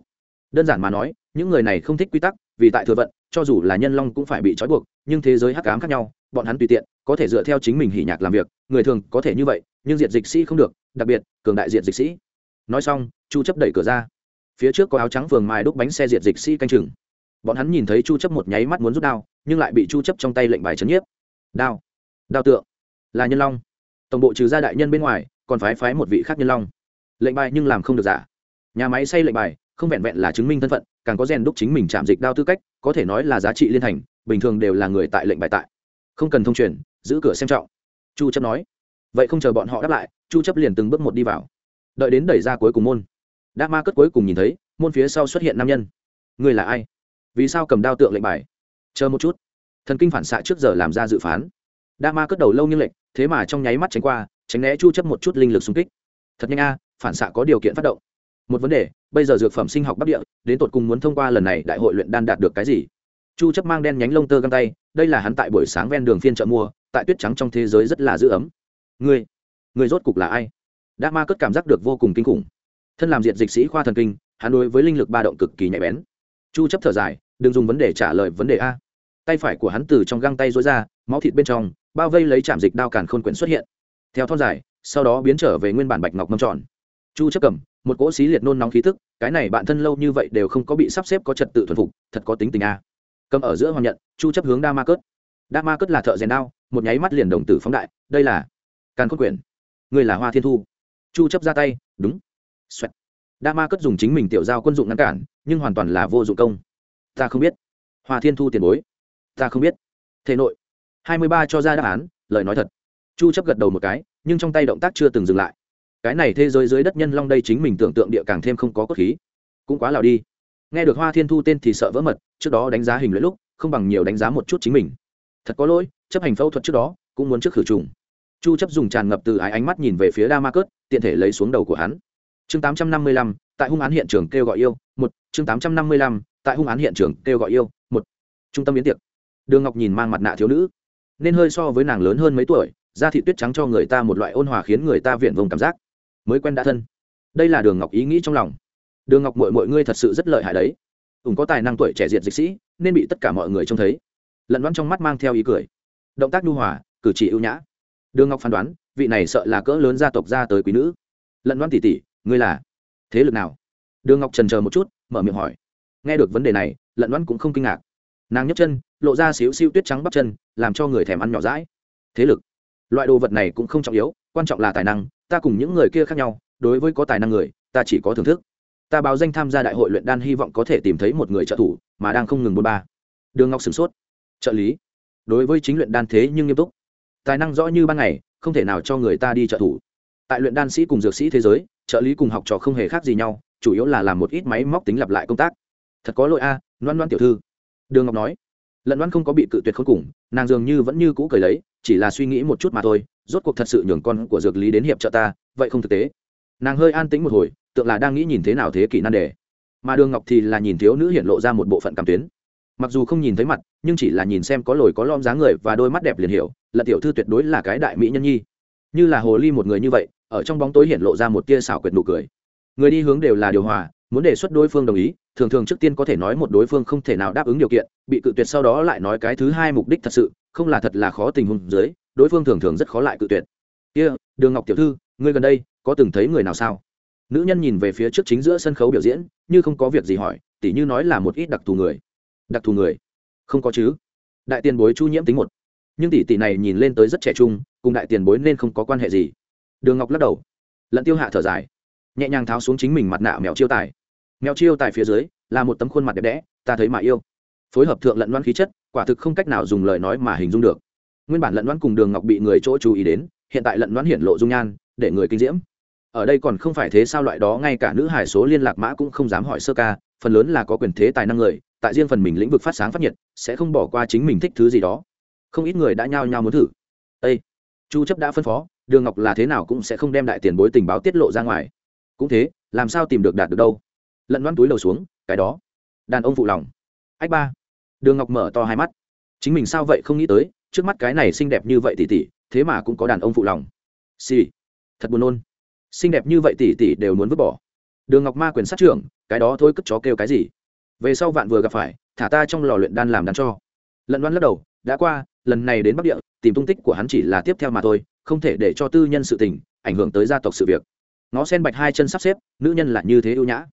Đơn giản mà nói, những người này không thích quy tắc, vì tại thừa vận, cho dù là nhân long cũng phải bị trói buộc, nhưng thế giới hắc ám khác nhau, bọn hắn tùy tiện, có thể dựa theo chính mình hỉ nhạc làm việc, người thường có thể như vậy, nhưng diệt dịch sĩ không được, đặc biệt, cường đại diệt dịch sĩ. Nói xong, chu chấp đẩy cửa ra phía trước có áo trắng phường mài đúc bánh xe diệt dịch sĩ canh chừng. Bọn hắn nhìn thấy chu chấp một nháy mắt muốn rút đao, nhưng lại bị chu chấp trong tay lệnh bài chấn nhiếp. Đao. Đao tượng. Là nhân long. Tổng bộ trừ gia đại nhân bên ngoài, còn phái phái một vị khác nhân long. Lệnh bài nhưng làm không được giả. Nhà máy xây lệnh bài, không vẹn vẹn là chứng minh thân phận, càng có rèn đúc chính mình chạm dịch đao tư cách, có thể nói là giá trị liên thành, bình thường đều là người tại lệnh bài tại. Không cần thông truyền, giữ cửa xem trọng. Chu chấp nói. Vậy không chờ bọn họ đáp lại, chu chấp liền từng bước một đi vào. Đợi đến đẩy ra cuối cùng môn đa ma cất cuối cùng nhìn thấy, môn phía sau xuất hiện nam nhân. Người là ai? Vì sao cầm đao tượng lệnh bài? Chờ một chút. Thần kinh phản xạ trước giờ làm ra dự phán. Đa ma cất đầu lâu như lệnh thế mà trong nháy mắt tránh qua, tránh né chu chấp một chút linh lực xung kích. Thật nhanh a, phản xạ có điều kiện phát động. Một vấn đề, bây giờ dược phẩm sinh học bắc địa, đến tột cùng muốn thông qua lần này đại hội luyện đan đạt được cái gì? Chu chấp mang đen nhánh lông tơ găng tay, đây là hắn tại buổi sáng ven đường phiên chợ mua, tại tuyết trắng trong thế giới rất là giữ ấm. Ngươi ngươi rốt cục là ai? Đa ma cất cảm giác được vô cùng kinh khủng thân làm diện dịch sĩ khoa thần kinh, hắn đối với linh lực ba động cực kỳ nhạy bén. Chu chấp thở dài, đừng dùng vấn đề trả lời vấn đề a. Tay phải của hắn từ trong găng tay rối ra, máu thịt bên trong, bao vây lấy chạm dịch đao càn khôn quyển xuất hiện. Theo thon dài, sau đó biến trở về nguyên bản bạch ngọc mâm tròn. Chu chấp cầm, một cỗ xí liệt nôn nóng khí tức, cái này bạn thân lâu như vậy đều không có bị sắp xếp có trật tự thuần phục, thật có tính tình a. Cầm ở giữa hoàng nhận, chu chấp hướng đa ma cất. Đa ma cất là thợ rèn đao, một nháy mắt liền đồng tử phóng đại, đây là càn khôn quyển. Người là hoa thiên thu. Chu chấp ra tay, đúng. Xoẹt. đa ma cất dùng chính mình tiểu giao quân dụng ngăn cản, nhưng hoàn toàn là vô dụng công. Ta không biết. Hoa thiên thu tiền bối. Ta không biết. Thế nội. Hai mươi ba cho ra đáp án, lời nói thật. Chu chấp gật đầu một cái, nhưng trong tay động tác chưa từng dừng lại. Cái này thế giới dưới đất nhân long đây chính mình tưởng tượng địa càng thêm không có cốt khí. Cũng quá lào đi. Nghe được hoa thiên thu tên thì sợ vỡ mật, trước đó đánh giá hình luyện lúc, không bằng nhiều đánh giá một chút chính mình. Thật có lỗi, chấp hành phẫu thuật trước đó, cũng muốn trước khử trùng. Chu chấp dùng tràn ngập từ ái ánh mắt nhìn về phía đa ma tiện thể lấy xuống đầu của hắn chương 855, tại hung án hiện trường kêu gọi yêu một chương 855, tại hung án hiện trường kêu gọi yêu một. Trung tâm biến tiệc. Đường ngọc nhìn mang mặt nạ thiếu nữ nên hơi so với nàng lớn hơn mấy tuổi da thị tuyết trắng cho người ta một loại ôn hòa khiến người ta viện vùng cảm giác. Mới quen đã thân. Đây là đường ngọc ý nghĩ trong lòng. Đường ngọc mội mọi ngươi thật sự rất lợi hại đấy. Ủng có tài năng tuổi trẻ diệt dịch sĩ nên bị tất cả mọi người trông thấy. Lận đoán trong mắt mang theo ý cười. Động tác nhu hòa cử chỉ ưu nhã. Đường ngọc phán đoán vị này sợ là cỡ lớn gia tộc ra tới quý nữ. Lận đoán tỉ tỉ ngươi là thế lực nào? Đường ngọc trần chờ một chút, mở miệng hỏi. Nghe được vấn đề này, lận đoán cũng không kinh ngạc. Nàng nhấc chân, lộ ra xíu xíu tuyết trắng bắp chân, làm cho người thèm ăn nhỏ rãi thế lực. Loại đồ vật này cũng không trọng yếu, quan trọng là tài năng, ta cùng những người kia khác nhau, đối với có tài năng người, ta chỉ có thưởng thức. Ta báo danh tham gia đại hội luyện đan hy vọng có thể tìm thấy một người trợ thủ, mà đang không ngừng bôn ba. Đường ngọc sửng sốt. Trợ lý. Đối với chính luyện đan thế nhưng nghiêm túc. Tài năng rõ như ban ngày, không thể nào cho người ta đi trợ thủ. Tại luyện đan sĩ cùng dược sĩ thế giới trợ lý cùng học trò không hề khác gì nhau chủ yếu là làm một ít máy móc tính lặp lại công tác. Thật có lỗi a à, loan loan tiểu thư. Đường ngọc nói. Lận loan không có bị cự tuyệt khốn cùng nàng dường như vẫn như cũ cười lấy chỉ là suy nghĩ một chút mà thôi rốt cuộc thật sự nhường con của dược lý đến hiệp trợ ta vậy không thực tế. Nàng hơi an tĩnh một hồi tượng là đang nghĩ nhìn thế nào thế kỷ nan đề. Mà đường ngọc thì là nhìn thiếu nữ hiện lộ ra một bộ phận cảm tuyến. Mặc dù không nhìn thấy mặt nhưng chỉ là nhìn xem có lồi có lom dáng người và đôi mắt đẹp liền hiểu là tiểu thư tuyệt đối là cái đại mỹ nhân nhi. Như là hồ ly một người như vậy ở trong bóng tối hiện lộ ra một tia xảo quyệt nụ cười. Người đi hướng đều là điều hòa muốn đề xuất đối phương đồng ý thường thường trước tiên có thể nói một đối phương không thể nào đáp ứng điều kiện bị cự tuyệt sau đó lại nói cái thứ hai mục đích thật sự không là thật là khó tình huống dưới đối phương thường thường rất khó lại cự tuyệt. Kia、yeah, đường ngọc tiểu thư ngươi gần đây có từng thấy người nào sao? Nữ nhân nhìn về phía trước chính giữa sân khấu biểu diễn như không có việc gì hỏi tỉ như nói là một ít đặc thù người. Đặc thù người? Không có chứ. Đại tiền bối chu nhiễm tính một. Nhưng tỷ tỷ này nhìn lên tới rất trẻ trung cùng đại tiền bối nên không có quan hệ gì đường ngọc lắc đầu. Lẫn tiêu hạ thở dài. Nhẹ nhàng tháo xuống chính mình mặt nạ mèo chiêu tài. Mèo chiêu tài phía dưới, là một tấm khuôn mặt đẹp đẽ, ta thấy mà yêu. Phối hợp thượng lận loan khí chất, quả thực không cách nào dùng lời nói mà hình dung được. Nguyên bản lận loan cùng đường ngọc bị người chỗ chú ý đến, hiện tại lận loan hiện lộ dung nhan, để người kinh diễm. Ở đây còn không phải thế sao loại đó, ngay cả nữ hải số liên lạc mã cũng không dám hỏi sơ ca, phần lớn là có quyền thế tài năng người, tại riêng phần mình lĩnh vực phát sáng phát nhiệt, sẽ không bỏ qua chính mình thích thứ gì đó. Không ít người đã nhao nhao muốn thử. Ê! chu chấp đã phân phó đường ngọc là thế nào cũng sẽ không đem đại tiền bối tình báo tiết lộ ra ngoài. Cũng thế, làm sao tìm được đạt được đâu? Lẫn đoán túi đầu xuống, cái đó. Đàn ông phụ lòng. Ách ba. Đường ngọc mở to hai mắt. Chính mình sao vậy không nghĩ tới, trước mắt cái này xinh đẹp như vậy tỉ tỉ, thế mà cũng có đàn ông phụ lòng. Xì、sì. thật buồn nôn. Xinh đẹp như vậy tỉ tỉ đều muốn vứt bỏ. Đường ngọc ma quyền sát trưởng, cái đó thôi cất chó kêu cái gì? Về sau vạn vừa gặp phải, thả ta trong lò luyện đan làm đan cho. Lận đoan lắc đầu, đã qua, lần này đến bắc địa, tìm tung tích của hắn chỉ là tiếp theo mà thôi không thể để cho tư nhân sự tình ảnh hưởng tới gia tộc sự việc. Ngó sen bạch hai chân sắp xếp, nữ nhân là như thế ưu nhã.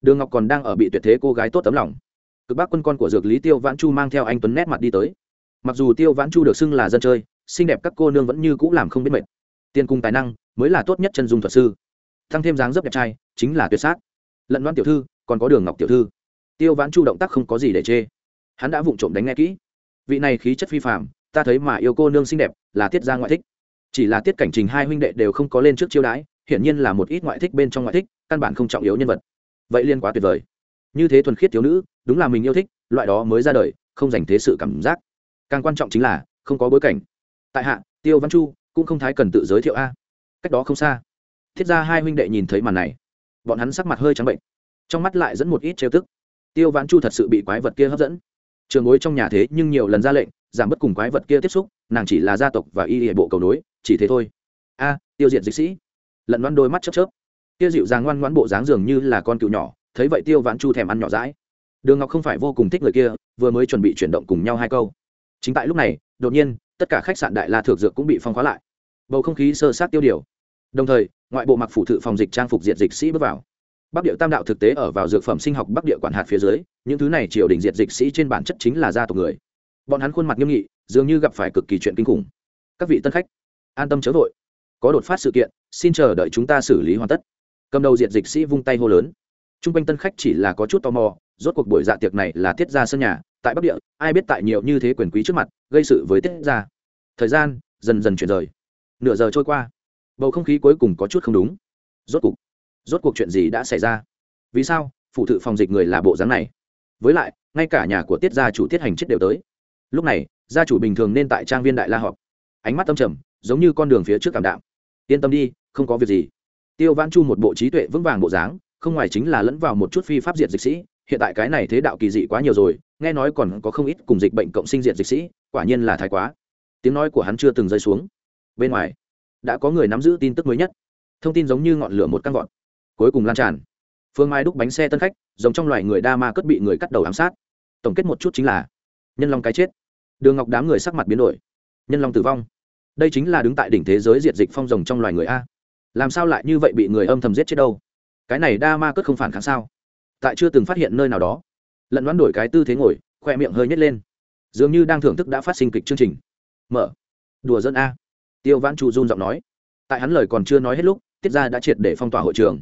Đường ngọc còn đang ở bị tuyệt thế cô gái tốt tấm lòng. Cực bác quân con của dược lý tiêu vãn chu mang theo anh tuấn nét mặt đi tới. Mặc dù tiêu vãn chu được xưng là dân chơi, xinh đẹp các cô nương vẫn như c ũ làm không biết mệt. Tiền cung tài năng mới là tốt nhất chân dung thuật sư. Thăng thêm dáng dấp đẹp trai, chính là tuyệt sát. Lận đoan tiểu thư, còn có đường ngọc tiểu thư. Tiêu vãn chu động tác không có gì để chê. Hắn đã vụng trộm đánh nghe kỹ. Vị này khí chất phi phạm ta thấy mà yêu cô nương xinh đẹp là tiết ra ngoại thích chỉ là tiết cảnh trình hai huynh đệ đều không có lên trước chiêu đãi, hiển nhiên là một ít ngoại thích bên trong ngoại thích, căn bản không trọng yếu nhân vật. Vậy liên quá tuyệt vời. Như thế thuần khiết thiếu nữ, đúng là mình yêu thích, loại đó mới ra đời, không dành thế sự cảm giác. Càng quan trọng chính là, không có bối cảnh. Tại hạ, tiêu văn chu cũng không thái cần tự giới thiệu a. Cách đó không xa, thiết ra hai huynh đệ nhìn thấy màn này. Bọn hắn sắc mặt hơi trắng bệnh, trong mắt lại dẫn một ít trêu tức. Tiêu vãn chu thật sự bị quái vật kia hấp dẫn. Trường bối trong nhà thế nhưng nhiều lần ra lệnh, giảm bớt cùng quái vật kia tiếp xúc, nàng chỉ là gia tộc và y hệ bộ cầu nối chỉ thế thôi. A, tiêu diệt dịch sĩ. Lận đoán đôi mắt chớp chớp. Tiêu dịu dàng ngoan ngoãn bộ dáng dường như là con cựu nhỏ, thấy vậy tiêu vãn chu thèm ăn nhỏ rãi đường ngọc không phải vô cùng thích người kia, vừa mới chuẩn bị chuyển động cùng nhau hai câu. Chính tại lúc này, đột nhiên, tất cả khách sạn đại la thượng dược cũng bị phong khóa lại. Bầu không khí sơ sát tiêu điều. Đồng thời, ngoại bộ mặc phủ thự phòng dịch trang phục diệt dịch sĩ bước vào. Bắc địa tam đạo thực tế ở vào dược phẩm sinh học bắc địa quản hạt phía dưới, những thứ này triều đình diệt dịch sĩ trên bản chất chính là gia tộc người. Bọn hắn khuôn mặt nghiêm nghị, dường như gặp phải cực kỳ chuyện kinh khủng. Các vị tân khách an tâm chớ vội. Có đột phát sự kiện, xin chờ đợi chúng ta xử lý hoàn tất. Cầm đầu diện dịch sĩ vung tay hô lớn. T r u n g quanh tân khách chỉ là có chút tò mò, rốt cuộc buổi dạ tiệc này là tiết ra sân nhà, tại bắc địa, ai biết tại nhiều như thế quyền quý trước mặt, gây sự với tiết ra. Thời gian dần dần chuyển rời. Nửa giờ trôi qua. Bầu không khí cuối cùng có chút không đúng. Rốt cuộc rốt cuộc chuyện gì đã xảy ra? Vì sao, phụ thự phòng dịch người là bộ dáng này? Với lại, ngay cả nhà của tiết gia chủ tiết hành chết đều tới. Lúc này, gia chủ bình thường nên tại trang viên đại la họp. Ánh mắt tâm trầm giống như con đường phía trước cảm đạm. Yên tâm đi, không có việc gì. Tiêu văn chu một bộ trí tuệ vững vàng bộ dáng, không ngoài chính là lẫn vào một chút phi pháp diệt dịch sĩ. Hiện tại cái này thế đạo kỳ dị quá nhiều rồi, nghe nói còn có không ít cùng dịch bệnh cộng sinh diệt dịch sĩ, quả nhiên là thái quá. Tiếng nói của hắn chưa từng rơi xuống. Bên ngoài, đã có người nắm giữ tin tức mới nhất. Thông tin giống như ngọn lửa một căn vọt, cuối cùng lan tràn. Phương mai đúc bánh xe tân khách, giống trong loài người đa ma cất bị người cắt đầu ám sát. Tổng kết một chút chính là, nhân long cái chết. Đường ngọc đám người sắc mặt biến đổi. Nhân long tử vong đây chính là đứng tại đỉnh thế giới diệt dịch phong rồng trong loài người a. Làm sao lại như vậy bị người âm thầm giết chết đâu? Cái này đa ma cất không phản kháng sao? Tại chưa từng phát hiện nơi nào đó. Lận đoán đổi cái tư thế ngồi khoe miệng hơi nhét lên. Dường như đang thưởng thức đã phát sinh kịch chương trình. Mở. Đùa dân a. Tiêu vãn trụ run giọng nói. Tại hắn lời còn chưa nói hết lúc tiết ra đã triệt để phong tỏa hội trường.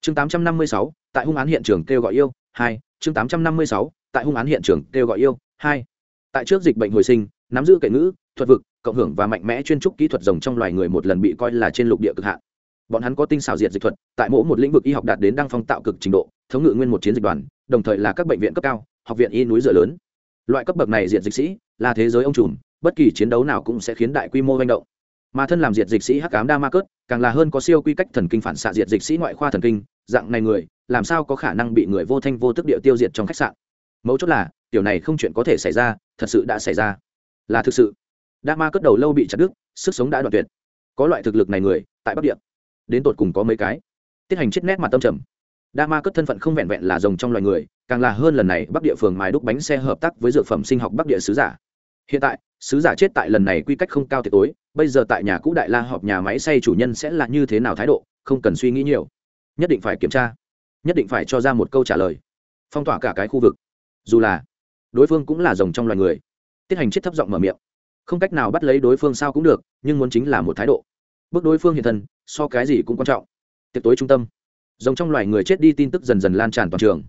Chương 856, tại hung án hiện trường kêu gọi yêu hai. Chương 856, tại hung án hiện trường kêu gọi yêu hai. Tại trước dịch bệnh hồi sinh nắm giữ kệ ngữ thuật vực, cộng hưởng và mạnh mẽ chuyên trúc kỹ thuật rồng trong loài người một lần bị coi là trên lục địa cực hạn. Bọn hắn có tinh xảo diệt dịch thuật, tại mỗi một lĩnh vực y học đạt đến đăng phong tạo cực trình độ, thống ngự nguyên một chiến dịch đoàn, đồng thời là các bệnh viện cấp cao, học viện y núi dựa lớn. Loại cấp bậc này diệt dịch sĩ là thế giới ông trùm, bất kỳ chiến đấu nào cũng sẽ khiến đại quy mô manh động. Mà thân làm diệt dịch sĩ hắc ám đa ma cớt, càng là hơn có siêu quy cách thần kinh phản xạ diệt dịch sĩ ngoại khoa thần kinh, dạng này người, làm sao có khả năng bị người vô thanh vô tức địa tiêu diệt trong khách sạn? Mấu chốt là điều này không chuyện có thể xảy ra, thật sự đã xảy ra. Là thực sự đa ma cất đầu lâu bị chặt đứt, sức sống đã đoạn tuyệt. Có loại thực lực này người, tại bắc địa, đến tột cùng có mấy cái? Tiết hành chết nét mặt tâm trầm. Đa ma cất thân phận không vẹn vẹn là rồng trong loài người, càng là hơn lần này bắc địa phường mài đúc bánh xe hợp tác với dược phẩm sinh học bắc địa sứ giả. Hiện tại, sứ giả chết tại lần này quy cách không cao tuyệt tối bây giờ tại nhà cũ đại la họp nhà máy xây chủ nhân sẽ là như thế nào thái độ, không cần suy nghĩ nhiều. Nhất định phải kiểm tra, nhất định phải cho ra một câu trả lời. Phong tỏa cả cái khu vực. Dù là đối phương cũng là rồng trong loài người. Tiết hành chết thấp giọng mở miệng không cách nào bắt lấy đối phương sao cũng được, nhưng muốn chính là một thái độ. Bước đối phương hiện thân, so cái gì cũng quan trọng. Tiệc tối trung tâm. Rồng trong loài người chết đi tin tức dần dần lan tràn toàn trường.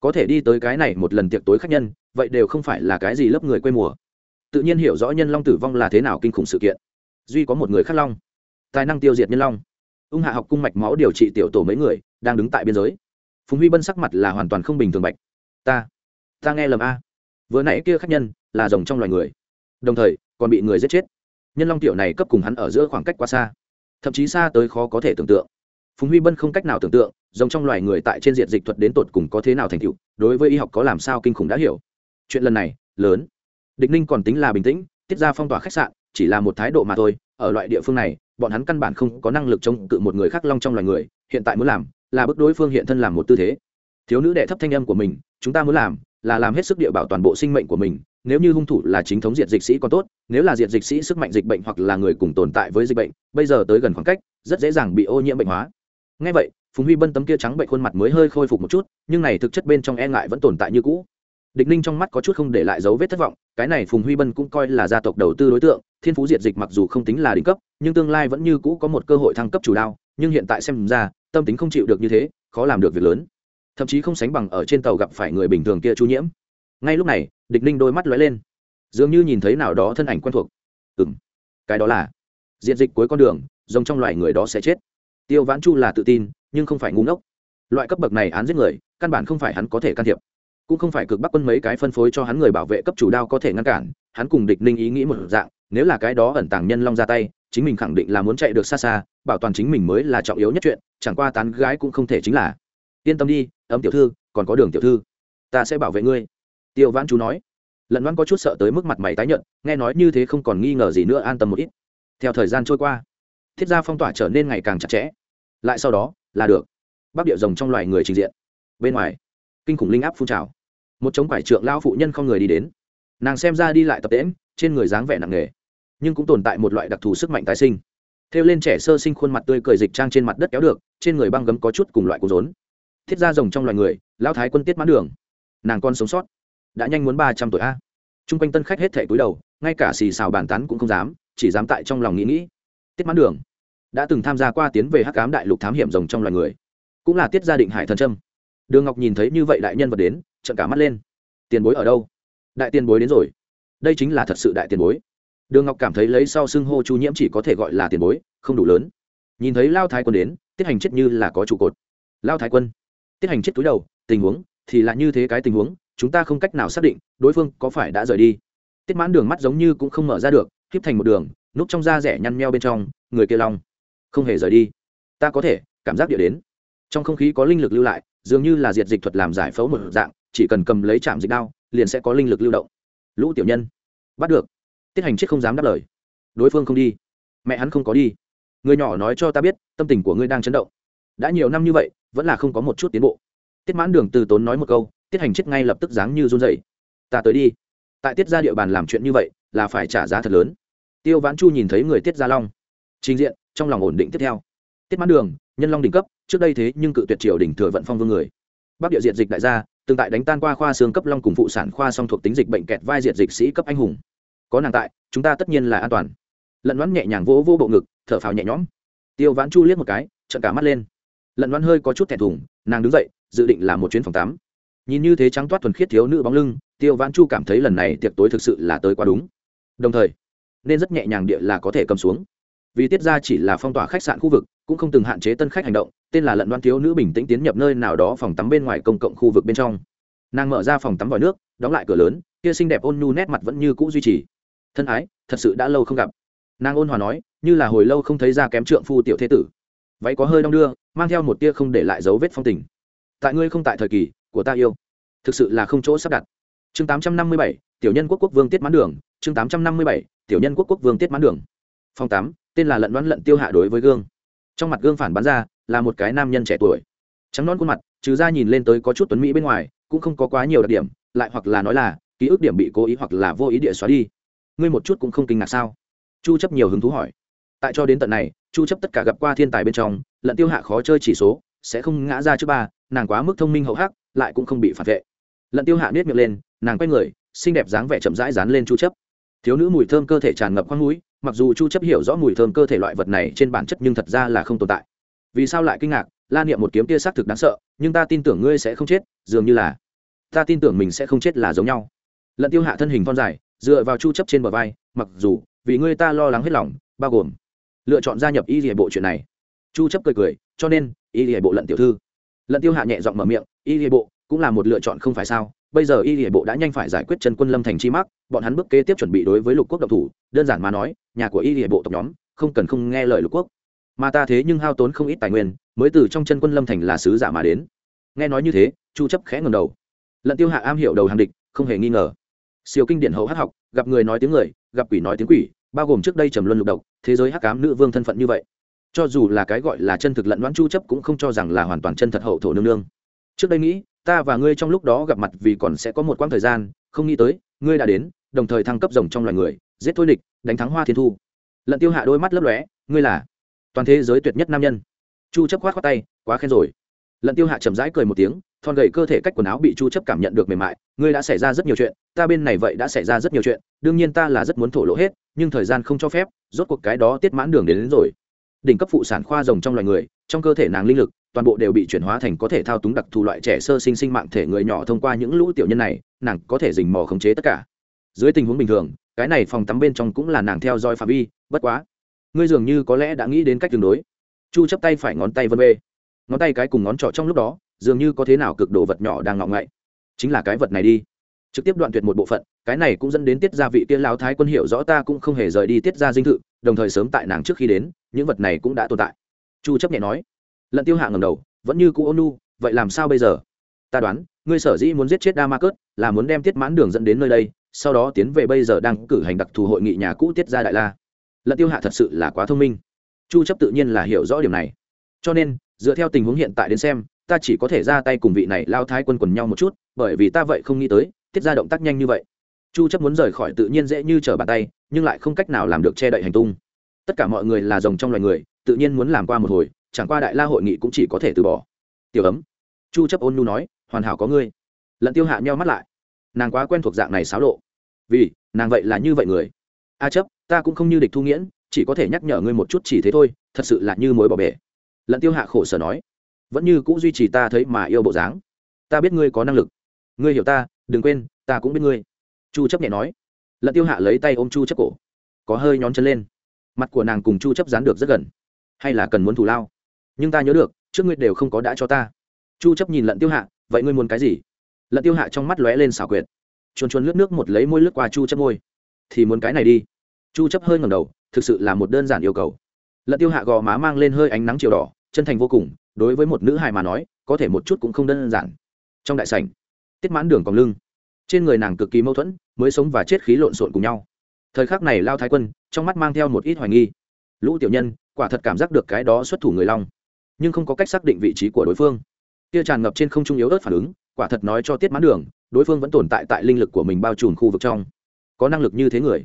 Có thể đi tới cái này một lần tiệc tối khách nhân, vậy đều không phải là cái gì lớp người quê mùa. Tự nhiên hiểu rõ nhân long tử vong là thế nào kinh khủng sự kiện. Duy có một người khắc long. Tài năng tiêu diệt nhân long. Ung hạ học cung mạch máu điều trị tiểu tổ mấy người, đang đứng tại biên giới. Phùng huy bân sắc mặt là hoàn toàn không bình thường bạch. Ta ta nghe lầm a. Vừa nãy kia khách nhân là rồng trong loài người. Đồng thời còn bị người giết chết. Nhân long tiểu này cấp cùng hắn ở giữa khoảng cách quá xa, thậm chí xa tới khó có thể tưởng tượng. Phùng huy bân không cách nào tưởng tượng, giống trong loài người tại trên diện dịch thuật đến tột cùng có thế nào thành tựu, đối với y học có làm sao kinh khủng đã hiểu. Chuyện lần này, lớn. Địch ninh còn tính là bình tĩnh, tiết ra phong tỏa khách sạn, chỉ là một thái độ mà thôi. Ở loại địa phương này, bọn hắn căn bản không có năng lực chống cự một người khác long trong loài người, hiện tại muốn làm là bức đối phương hiện thân làm một tư thế. Thiếu nữ đệ thấp thanh âm của mình, chúng ta muốn làm là làm hết sức địa bảo toàn bộ sinh mệnh của mình nếu như hung thủ là chính thống diệt dịch sĩ còn tốt, nếu là diệt dịch sĩ sức mạnh dịch bệnh hoặc là người cùng tồn tại với dịch bệnh, bây giờ tới gần khoảng cách, rất dễ dàng bị ô nhiễm bệnh hóa. Ngay vậy, phùng huy bân tấm kia trắng bệnh khuôn mặt mới hơi khôi phục một chút, nhưng này thực chất bên trong e ngại vẫn tồn tại như cũ. Địch ninh trong mắt có chút không để lại dấu vết thất vọng, cái này phùng huy bân cũng coi là gia tộc đầu tư đối tượng, thiên phú diệt dịch mặc dù không tính là đỉnh cấp, nhưng tương lai vẫn như cũ có một cơ hội thăng cấp chủ đao nhưng hiện tại xem ra, tâm tính không chịu được như thế, khó làm được việc lớn. Thậm chí không sánh bằng ở trên tàu gặp phải người bình thường kia chu nhiễm ngay lúc này, địch ninh đôi mắt lóe lên. Dường như nhìn thấy nào đó thân ảnh quen thuộc. Ừ m cái đó là diện dịch cuối con đường giống trong loài người đó sẽ chết. Tiêu vãn chu là tự tin, nhưng không phải ngu ngốc. Loại cấp bậc này án giết người, căn bản không phải hắn có thể can thiệp. Cũng không phải cực bắc quân mấy cái phân phối cho hắn người bảo vệ cấp chủ đao có thể ngăn cản, hắn cùng địch ninh ý nghĩ một dạng, nếu là cái đó ẩn tàng nhân long ra tay, chính mình khẳng định là muốn chạy được xa xa, bảo toàn chính mình mới là trọng yếu nhất chuyện, chẳng qua tán gái cũng không thể chính là. Yên tâm đi, ấm tiểu thư, còn có đường tiểu thư. Ta sẽ bảo vệ ngươi tiêu vãn chú nói. Lận đoán có chút sợ tới mức mặt mày tái nhận nghe nói như thế không còn nghi ngờ gì nữa, an tâm một ít. Theo thời gian trôi qua, thiết gia phong tỏa trở nên ngày càng chặt chẽ. Lại sau đó, là được. Bắc địa rồng trong loài người trình diện. Bên ngoài, kinh khủng linh áp phun trào. Một chống quải trượng lao phụ nhân không người đi đến. Nàng xem ra đi lại tập tễm trên người dáng vẻ nặng nề, nhưng cũng tồn tại một loại đặc thù sức mạnh tái sinh. Theo lên trẻ sơ sinh khuôn mặt tươi cười dịch trang trên mặt đất kéo được, trên người băng gấm có chút cùng loại cú rốn. Thiết ra rồng trong loài người, lão thái quân tiết mãn đường. Nàng con sống sót đã nhanh muốn ba trăm tuổi a. T r u n g quanh tân khách hết thẻ cúi đầu, ngay cả xì xào bàn tán cũng không dám, chỉ dám tại trong lòng nghĩ nghĩ. Tiết mãn đường đã từng tham gia qua tiến về hắc cám đại lục thám hiểm rồng trong loài người, cũng là tiết gia định hải thần trâm. Đường ngọc nhìn thấy như vậy đại nhân vật đến trận cả mắt lên. Tiền bối ở đâu? Đại tiền bối đến rồi. Đây chính là thật sự đại tiền bối. Đường ngọc cảm thấy lấy sau xưng hô chu nhiễm chỉ có thể gọi là tiền bối, không đủ lớn. Nhìn thấy lao thái quân đến, tiết hành chết như là có trụ cột. Lao thái quân, tiết hành chết túi đầu, tình huống thì là như thế cái tình huống chúng ta không cách nào xác định đối phương có phải đã rời đi. Tiết mãn đường mắt giống như cũng không mở ra được híp thành một đường, núp trong da rẻ nhăn meo bên trong, người kia long. Không hề rời đi. Ta có thể, cảm giác địa đến. Trong không khí có linh lực lưu lại, dường như là diệt dịch thuật làm giải phẫu một dạng, chỉ cần cầm lấy chạm dịch đao, liền sẽ có linh lực lưu động. Lũ tiểu nhân. Bắt được. Tiết hành chết không dám đáp lời. Đối phương không đi. Mẹ hắn không có đi. Người nhỏ nói cho ta biết, tâm tình của ngươi đang chấn động. Đã nhiều năm như vậy, vẫn là không có một chút tiến bộ. Tiết mãn đường từ tốn nói một câu tiết hành chết ngay lập tức dáng như run dậy ta tới đi. Tại tiết ra địa bàn làm chuyện như vậy, là phải trả giá thật lớn. Tiêu vãn chu nhìn thấy người tiết gia long. Trình diện, trong lòng ổn định tiếp theo. Tiết mãn đường, nhân long đỉnh cấp, trước đây thế nhưng cự tuyệt triều đỉnh thừa vận phong vương người. Bắc địa diệt dịch đại gia tương tại đánh tan qua khoa xương cấp long cùng phụ sản khoa song thuộc tính dịch bệnh kẹt vai diệt dịch sĩ cấp anh hùng. Có nàng tại, chúng ta tất nhiên là an toàn. Lận đoán nhẹ nhàng vỗ vô bộ ngực, thở phào nhẹ nhõm. Tiêu vãn chu liếc một cái trận cả mắt lên. Lận đoán hơi có chút thẹn thùng, nàng đứng dậy, dự định làm một chuyến phòng tắm nhìn như thế trắng toát thuần khiết thiếu nữ bóng lưng, tiêu vãn chu cảm thấy lần này tiệc tối thực sự là tới quá đúng. Đồng thời, nên rất nhẹ nhàng địa là có thể cầm xuống. Vì tiết ra chỉ là phong tỏa khách sạn khu vực, cũng không từng hạn chế tân khách hành động, tên là lận đoan thiếu nữ bình tĩnh tiến nhập nơi nào đó phòng tắm bên ngoài công cộng khu vực bên trong. Nàng mở ra phòng tắm vòi nước, đóng lại cửa lớn, kia xinh đẹp ôn nhu nét mặt vẫn như cũ duy trì. Thân ái, thật sự đã lâu không gặp. Nàng ôn hòa nói, như là hồi lâu không thấy ra kém trượng phu tiểu thế tử. Váy có hơi đong đưa, mang theo một tia không để lại dấu vết phong tình. Tại ngươi không tại thời kỳ của ta yêu. Thực sự là không chỗ sắp đặt. Chương tám trăm năm mươi bảy, tiểu nhân quốc quốc vương tiết mãn đường. Chương tám trăm năm mươi bảy, tiểu nhân quốc quốc vương tiết mãn đường. Phòng tám, tên là lận đoán lận tiêu hạ đối với gương. Trong mặt gương phản bắn ra, là một cái nam nhân trẻ tuổi. Trắng non khuôn mặt, trừ ra nhìn lên tới có chút tuấn mỹ bên ngoài, cũng không có quá nhiều đặc điểm, lại hoặc là nói là, ký ức điểm bị cố ý hoặc là vô ý địa xóa đi. Ngươi một chút cũng không kinh ngạc sao? Chu chấp nhiều hứng thú hỏi. Tại cho đến tận này, chu chấp tất cả gặp qua thiên tài bên trong, lận tiêu hạ khó chơi chỉ số, sẽ không ngã ra trước ba, nàng quá mức thông minh hậu hắc lại cũng không bị phản vệ. Lận tiêu hạ nết miệng lên, nàng quay người, xinh đẹp dáng vẻ chậm rãi dán lên chu chấp. Thiếu nữ mùi thơm cơ thể tràn ngập khoang mũi, mặc dù chu chấp hiểu rõ mùi thơm cơ thể loại vật này trên bản chất nhưng thật ra là không tồn tại. Vì sao lại kinh ngạc, la niệm một kiếm tia xác thực đáng sợ, nhưng ta tin tưởng ngươi sẽ không chết, dường như là, ta tin tưởng mình sẽ không chết là giống nhau. Lận tiêu hạ thân hình thon dài, dựa vào chu chấp trên bờ vai, mặc dù, vì ngươi ta lo lắng hết lòng, bao gồm, lựa chọn gia nhập y lìa bộ chuyện này. Chu chấp cười cười, cho nên, y lìa bộ lận tiểu thư lận tiêu hạ nhẹ giọng mở miệng, y lìa bộ, cũng là một lựa chọn không phải sao? Bây giờ y lìa bộ đã nhanh phải giải quyết chân quân lâm thành chi mắc, bọn hắn bước kế tiếp chuẩn bị đối với lục quốc độc thủ, đơn giản mà nói, nhà của y lìa bộ tộc nhóm không cần không nghe lời lục quốc. Mà ta thế nhưng hao tốn không ít tài nguyên, mới từ trong chân quân lâm thành là sứ giả mà đến. Nghe nói như thế, chu chấp khẽ ngầm đầu. Lận tiêu hạ am hiểu đầu hàng địch, không hề nghi ngờ. Siêu kinh điển hậu hát học, gặp người nói tiếng người, gặp quỷ nói tiếng quỷ, bao gồm trước đây trầm luân lục độc, thế giới hắc ám nữ vương thân phận như vậy cho dù là cái gọi là chân thực lận đoán chu chấp cũng không cho rằng là hoàn toàn chân thật hậu thổ nương nương. Trước đây nghĩ ta và ngươi trong lúc đó gặp mặt vì còn sẽ có một quãng thời gian không nghĩ tới ngươi đã đến đồng thời thăng cấp rồng trong loài người giết thôi địch đánh thắng hoa thiên thu. Lận tiêu hạ đôi mắt lấp lóe ngươi là toàn thế giới tuyệt nhất nam nhân. Chu chấp khoát khoát tay quá khen rồi. Lận tiêu hạ chậm rãi cười một tiếng thon gầy cơ thể cách quần áo bị chu chấp cảm nhận được mềm mại ngươi đã xảy ra rất nhiều chuyện ta bên này vậy đã xảy ra rất nhiều chuyện đương nhiên ta là rất muốn thổ lộ hết nhưng thời gian không cho phép rốt cuộc cái đó tiết mãn đường đến, đến rồi đỉnh cấp phụ sản khoa rồng trong loài người, trong cơ thể nàng linh lực, toàn bộ đều bị chuyển hóa thành có thể thao túng đặc thù loại trẻ sơ sinh sinh mạng thể người nhỏ thông qua những lũ tiểu nhân này, nàng có thể dình mò khống chế tất cả. Dưới tình huống bình thường, cái này phòng tắm bên trong cũng là nàng theo dõi phạm vi, bất quá, ngươi dường như có lẽ đã nghĩ đến cách tương đối. Chu chấp tay phải ngón tay vân bê ngón tay cái cùng ngón trỏ trong lúc đó, dường như có thế nào cực độ vật nhỏ đang ngọng ngậy. Chính là cái vật này đi trực tiếp đoạn tuyệt một bộ phận, cái này cũng dẫn đến tiết gia vị tiên lão thái quân hiểu rõ ta cũng không hề rời đi tiết gia dinh thự, đồng thời sớm tại nàng trước khi đến, những vật này cũng đã tồn tại. Chu chấp nhẹ nói. Lận tiêu hạ ngầm đầu, vẫn như cũ ônu vậy làm sao bây giờ? Ta đoán, ngươi sở dĩ muốn giết chết đa ma cớt, là muốn đem tiết mãn đường dẫn đến nơi đây, sau đó tiến về bây giờ đang cử hành đặc thù hội nghị nhà cũ tiết gia đại la. Lận tiêu hạ thật sự là quá thông minh. Chu chấp tự nhiên là hiểu rõ điểm này. Cho nên, dựa theo tình huống hiện tại đến xem, ta chỉ có thể ra tay cùng vị này lao thái quân quần nhau một chút, bởi vì ta vậy không nghĩ tới tiết ra động tác nhanh như vậy. Chu chấp muốn rời khỏi tự nhiên dễ như trở bàn tay, nhưng lại không cách nào làm được che đậy hành tung. Tất cả mọi người là rồng trong loài người, tự nhiên muốn làm qua một hồi, chẳng qua đại la hội nghị cũng chỉ có thể từ bỏ. Tiểu ấm, chu chấp ôn nhu nói, hoàn hảo có ngươi. Lận tiêu hạ nheo mắt lại. Nàng quá quen thuộc dạng này xáo lộ. Vì, nàng vậy là như vậy người. A chấp, ta cũng không như địch thu nghiễn, chỉ có thể nhắc nhở ngươi một chút chỉ thế thôi, thật sự là như mối bỏ bể. Lận tiêu hạ khổ sở nói. Vẫn như cũng duy trì ta thấy mà yêu bộ dáng. Ta biết ngươi có năng lực ngươi hiểu ta, đừng quên, ta cũng biết ngươi. Chu chấp nhẹ nói. Lận tiêu hạ lấy tay ôm chu chấp cổ. Có hơi nhón chân lên. Mặt của nàng cùng chu chấp dán được rất gần. Hay là cần muốn thù lao? Nhưng ta nhớ được, trước ngươi đều không có đã cho ta. Chu chấp nhìn lận tiêu hạ, vậy ngươi muốn cái gì? Lận tiêu hạ trong mắt lóe lên xảo quyệt. Chuồn chuồn lướt nước một lấy môi lướt qua chu chấp môi. Thì muốn cái này đi. Chu chấp hơi ngẩng đầu, thực sự là một đơn giản yêu cầu. Lận tiêu hạ gò má mang lên hơi ánh nắng chiều đỏ, chân thành vô cùng, đối với một nữ hài mà nói, có thể một chút cũng không đơn giản. Trong đại sảnh tiết mãn đường còn lưng. Trên người nàng cực kỳ mâu thuẫn, mới sống và chết khí lộn xộn cùng nhau. Thời khắc này lao thái quân, trong mắt mang theo một ít hoài nghi. Lũ tiểu nhân, quả thật cảm giác được cái đó xuất thủ người long, nhưng không có cách xác định vị trí của đối phương. Kia tràn ngập trên không trung yếu ớt phản ứng, quả thật nói cho tiết mãn đường, đối phương vẫn tồn tại tại linh lực của mình bao trùm khu vực trong. Có năng lực như thế người.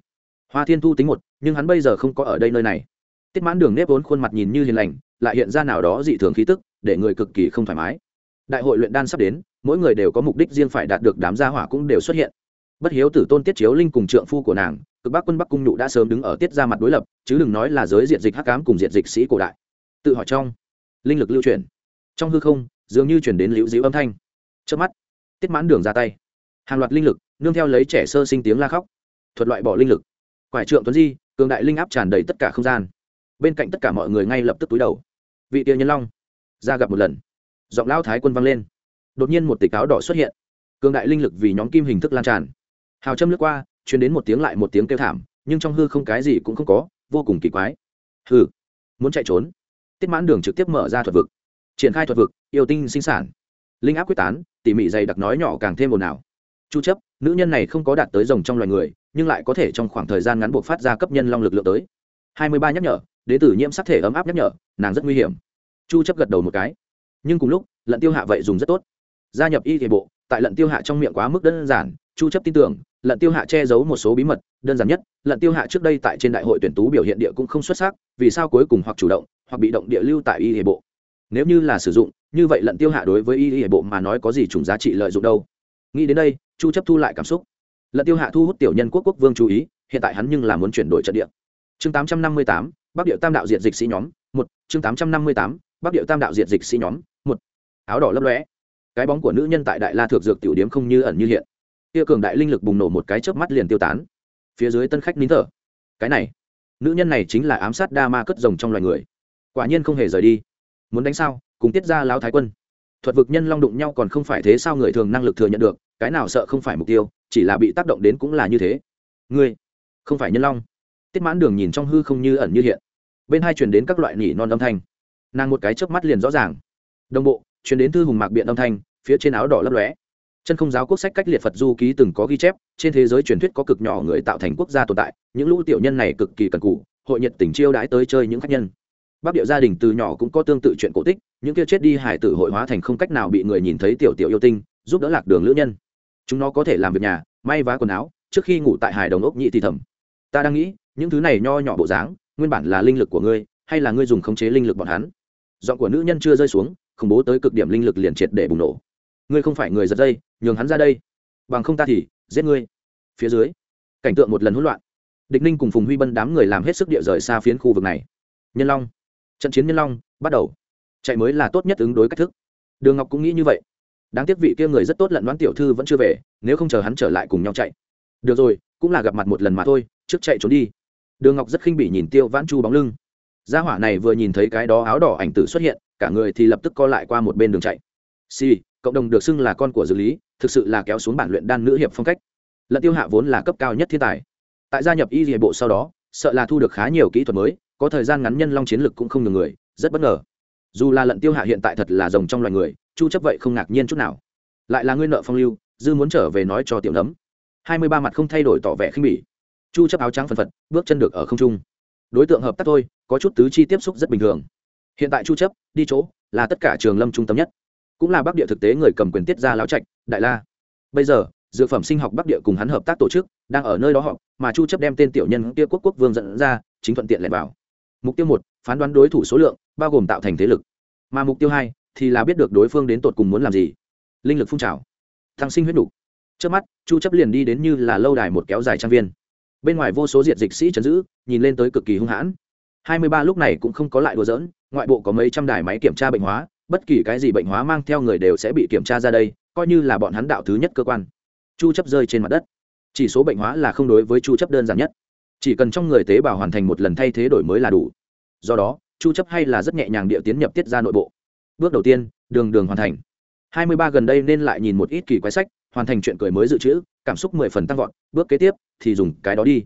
Hoa thiên thu tính một, nhưng hắn bây giờ không có ở đây nơi này. Tiết mãn đường nếp vốn khuôn mặt nhìn như hiền lành, lại hiện ra nào đó dị thường khí tức, để người cực kỳ không thoải mái. Đại hội luyện đan sắp đến mỗi người đều có mục đích riêng phải đạt được đám gia hỏa cũng đều xuất hiện. Bất hiếu tử tôn tiết chiếu linh cùng trượng phu của nàng, cực bắc quân bắc cung nhụ đã sớm đứng ở tiết ra mặt đối lập, chứ đừng nói là giới diện dịch hắc cám cùng diện dịch sĩ cổ đại. Tự hỏi trong, linh lực lưu chuyển. Trong hư không, dường như chuyển đến liễu dĩu âm thanh. Trước mắt, tiết mãn đường ra tay. Hàng loạt linh lực, nương theo lấy trẻ sơ sinh tiếng la khóc. Thuật loại bỏ linh lực. Quải trượng tuấn di, cường đại linh áp tràn đầy tất cả không gian. Bên cạnh tất cả mọi người ngay lập tức túi đầu. Vị tiêu nhân long, ra gặp một lần. Giọng lão thái quân vang lên đột nhiên một tịch áo đỏ xuất hiện. Cường đại linh lực vì nhóm kim hình thức lan tràn. Hào châm lướt qua chuyển đến một tiếng lại một tiếng kêu thảm, nhưng trong hư không cái gì cũng không có, vô cùng kỳ quái. Hư muốn chạy trốn. Tiết mãn đường trực tiếp mở ra thuật vực. Triển khai thuật vực, yêu tinh sinh sản. Linh áp quyết tán, tỉ mỉ dày đặc nói nhỏ càng thêm ồn ào. Chu chấp, nữ nhân này không có đạt tới rồng trong loài người, nhưng lại có thể trong khoảng thời gian ngắn buộc phát ra cấp nhân long lực lượng tới. 23 nhắc nhở đến từ nhiễm sắc thể ấm áp nhắc nhở, nàng rất nguy hiểm. Chu chấp gật đầu một cái. Nhưng cùng lúc, lận tiêu hạ vậy dùng rất tốt gia nhập y thể bộ tại lận tiêu hạ trong miệng quá mức đơn giản chu chấp tin tưởng lận tiêu hạ che giấu một số bí mật đơn giản nhất lận tiêu hạ trước đây tại trên đại hội tuyển tú biểu hiện địa cũng không xuất sắc vì sao cuối cùng hoặc chủ động hoặc bị động địa lưu tại y thể bộ? Nếu như là sử dụng như vậy lận tiêu hạ đối với y thể bộ mà nói có gì trùng giá trị lợi dụng đâu? Nghĩ đến đây chu chấp thu lại cảm xúc. Lận tiêu hạ thu hút tiểu nhân quốc quốc vương chú ý hiện tại hắn nhưng là muốn chuyển đổi trận địa. Chương 858, bắc điệu tam đạo diệt dịch sĩ nhóm một. Chương 858, bắc điệu tam đạo diệt dịch sĩ nhóm một. Áo đỏ lấp lóe cái bóng của nữ nhân tại đại la thượng dược tiểu điếm không như ẩn như hiện. Kia cường đại linh lực bùng nổ một cái chớp mắt liền tiêu tán. Phía dưới tân khách nín thở. Cái này, nữ nhân này chính là ám sát đa ma cất rồng trong loài người. Quả nhiên không hề rời đi. Muốn đánh sao? Cùng tiết ra lão thái quân. Thuật vực nhân long đụng nhau còn không phải thế sao người thường năng lực thừa nhận được, cái nào sợ không phải mục tiêu, chỉ là bị tác động đến cũng là như thế. Ngươi, không phải nhân long. Tiết mãn đường nhìn trong hư không như ẩn như hiện. Bên hai truyền đến các loại nỉ non âm thanh. Nàng một cái chớp mắt liền rõ ràng. Đồng bộ chuyển đến thư hùng mạc biện âm thanh, phía trên áo đỏ lấp lóe. Chân không giáo quốc sách cách liệt phật du ký từng có ghi chép, trên thế giới truyền thuyết có cực nhỏ người tạo thành quốc gia tồn tại, những lũ tiểu nhân này cực kỳ cần cù, hội nhiệt tình chiêu đãi tới chơi những khách nhân. Bác điệu gia đình từ nhỏ cũng có tương tự chuyện cổ tích, những kia chết đi hải tử hội hóa thành không cách nào bị người nhìn thấy tiểu tiểu yêu tinh, giúp đỡ lạc đường lữ nhân. Chúng nó có thể làm việc nhà, may vá quần áo, trước khi ngủ tại hải đồng ốc nhị thì thầm. Ta đang nghĩ, những thứ này nho nhỏ bộ dáng, nguyên bản là linh lực của ngươi, hay là ngươi dùng khống chế linh lực bọn hắn? Giọng của nữ nhân chưa rơi xuống khủng bố tới cực điểm linh lực liền triệt để bùng nổ. Ngươi không phải người giật dây, nhường hắn ra đây. Bằng không ta thì giết ngươi. Phía dưới, cảnh tượng một lần hỗn loạn. Địch ninh cùng phùng huy bân đám người làm hết sức địa rời xa phiến khu vực này. Nhân long, trận chiến nhân long bắt đầu. Chạy mới là tốt nhất ứng đối cách thức. Đường ngọc cũng nghĩ như vậy. Đáng tiếc vị kia người rất tốt lận đoán tiểu thư vẫn chưa về, nếu không chờ hắn trở lại cùng nhau chạy. Được rồi, cũng là gặp mặt một lần mà thôi, trước chạy trốn đi. Đường ngọc rất khinh bỉ nhìn tiêu vãn chu bóng lưng gia hỏa này vừa nhìn thấy cái đó áo đỏ ảnh tử xuất hiện, cả người thì lập tức co lại qua một bên đường chạy. Si cộng đồng được xưng là con của dược lý, thực sự là kéo xuống bản luyện đan nữ hiệp phong cách. Lận tiêu hạ vốn là cấp cao nhất thiên tài. Tại gia nhập y địa bộ sau đó, sợ là thu được khá nhiều kỹ thuật mới, có thời gian ngắn nhân long chiến lực cũng không ngừng người, rất bất ngờ. Dù là lận tiêu hạ hiện tại thật là rồng trong loài người, chu chấp vậy không ngạc nhiên chút nào. Lại là ngươi nợ phong lưu, dư muốn trở về nói cho tiểu nấm. Hai mươi ba mặt không thay đổi tỏ vẻ khinh bỉ. Chu chấp áo trắng phần phật, bước chân được ở không trung. Đối tượng hợp tác thôi có chút tứ chi tiếp xúc rất bình thường. Hiện tại chu chấp, đi chỗ, là tất cả trường lâm trung tâm nhất. Cũng là bắc địa thực tế người cầm quyền tiết ra lão trạch, đại la. Bây giờ, dược phẩm sinh học bắc địa cùng hắn hợp tác tổ chức, đang ở nơi đó họp, mà chu chấp đem tên tiểu nhân kia quốc quốc vương dẫn ra, chính thuận tiện lẻn vào. Mục tiêu một, phán đoán đối thủ số lượng, bao gồm tạo thành thế lực. Mà mục tiêu hai, thì là biết được đối phương đến tột cùng muốn làm gì. Linh lực phun trào. Thăng sinh huyết đủ. Trước mắt, chu chấp liền đi đến như là lâu đài một kéo dài trang viên. Bên ngoài vô số diệt dịch sĩ chấn giữ, nhìn lên tới cực kỳ hung hãn. 23 lúc này cũng không có lại đùa giỡn, ngoại bộ có mấy trăm đài máy kiểm tra bệnh hóa, bất kỳ cái gì bệnh hóa mang theo người đều sẽ bị kiểm tra ra đây, coi như là bọn hắn đạo thứ nhất cơ quan. Chu chấp rơi trên mặt đất. Chỉ số bệnh hóa là không đối với chu chấp đơn giản nhất. Chỉ cần trong người tế bào hoàn thành một lần thay thế đổi mới là đủ. Do đó, chu chấp hay là rất nhẹ nhàng địa tiến nhập tiết ra nội bộ. Bước đầu tiên, đường đường hoàn thành. 23 gần đây nên lại nhìn một ít kỳ quái sách, hoàn thành chuyện cười mới dự trữ, cảm xúc 10 phần tăng vọt, bước kế tiếp thì dùng cái đó đi.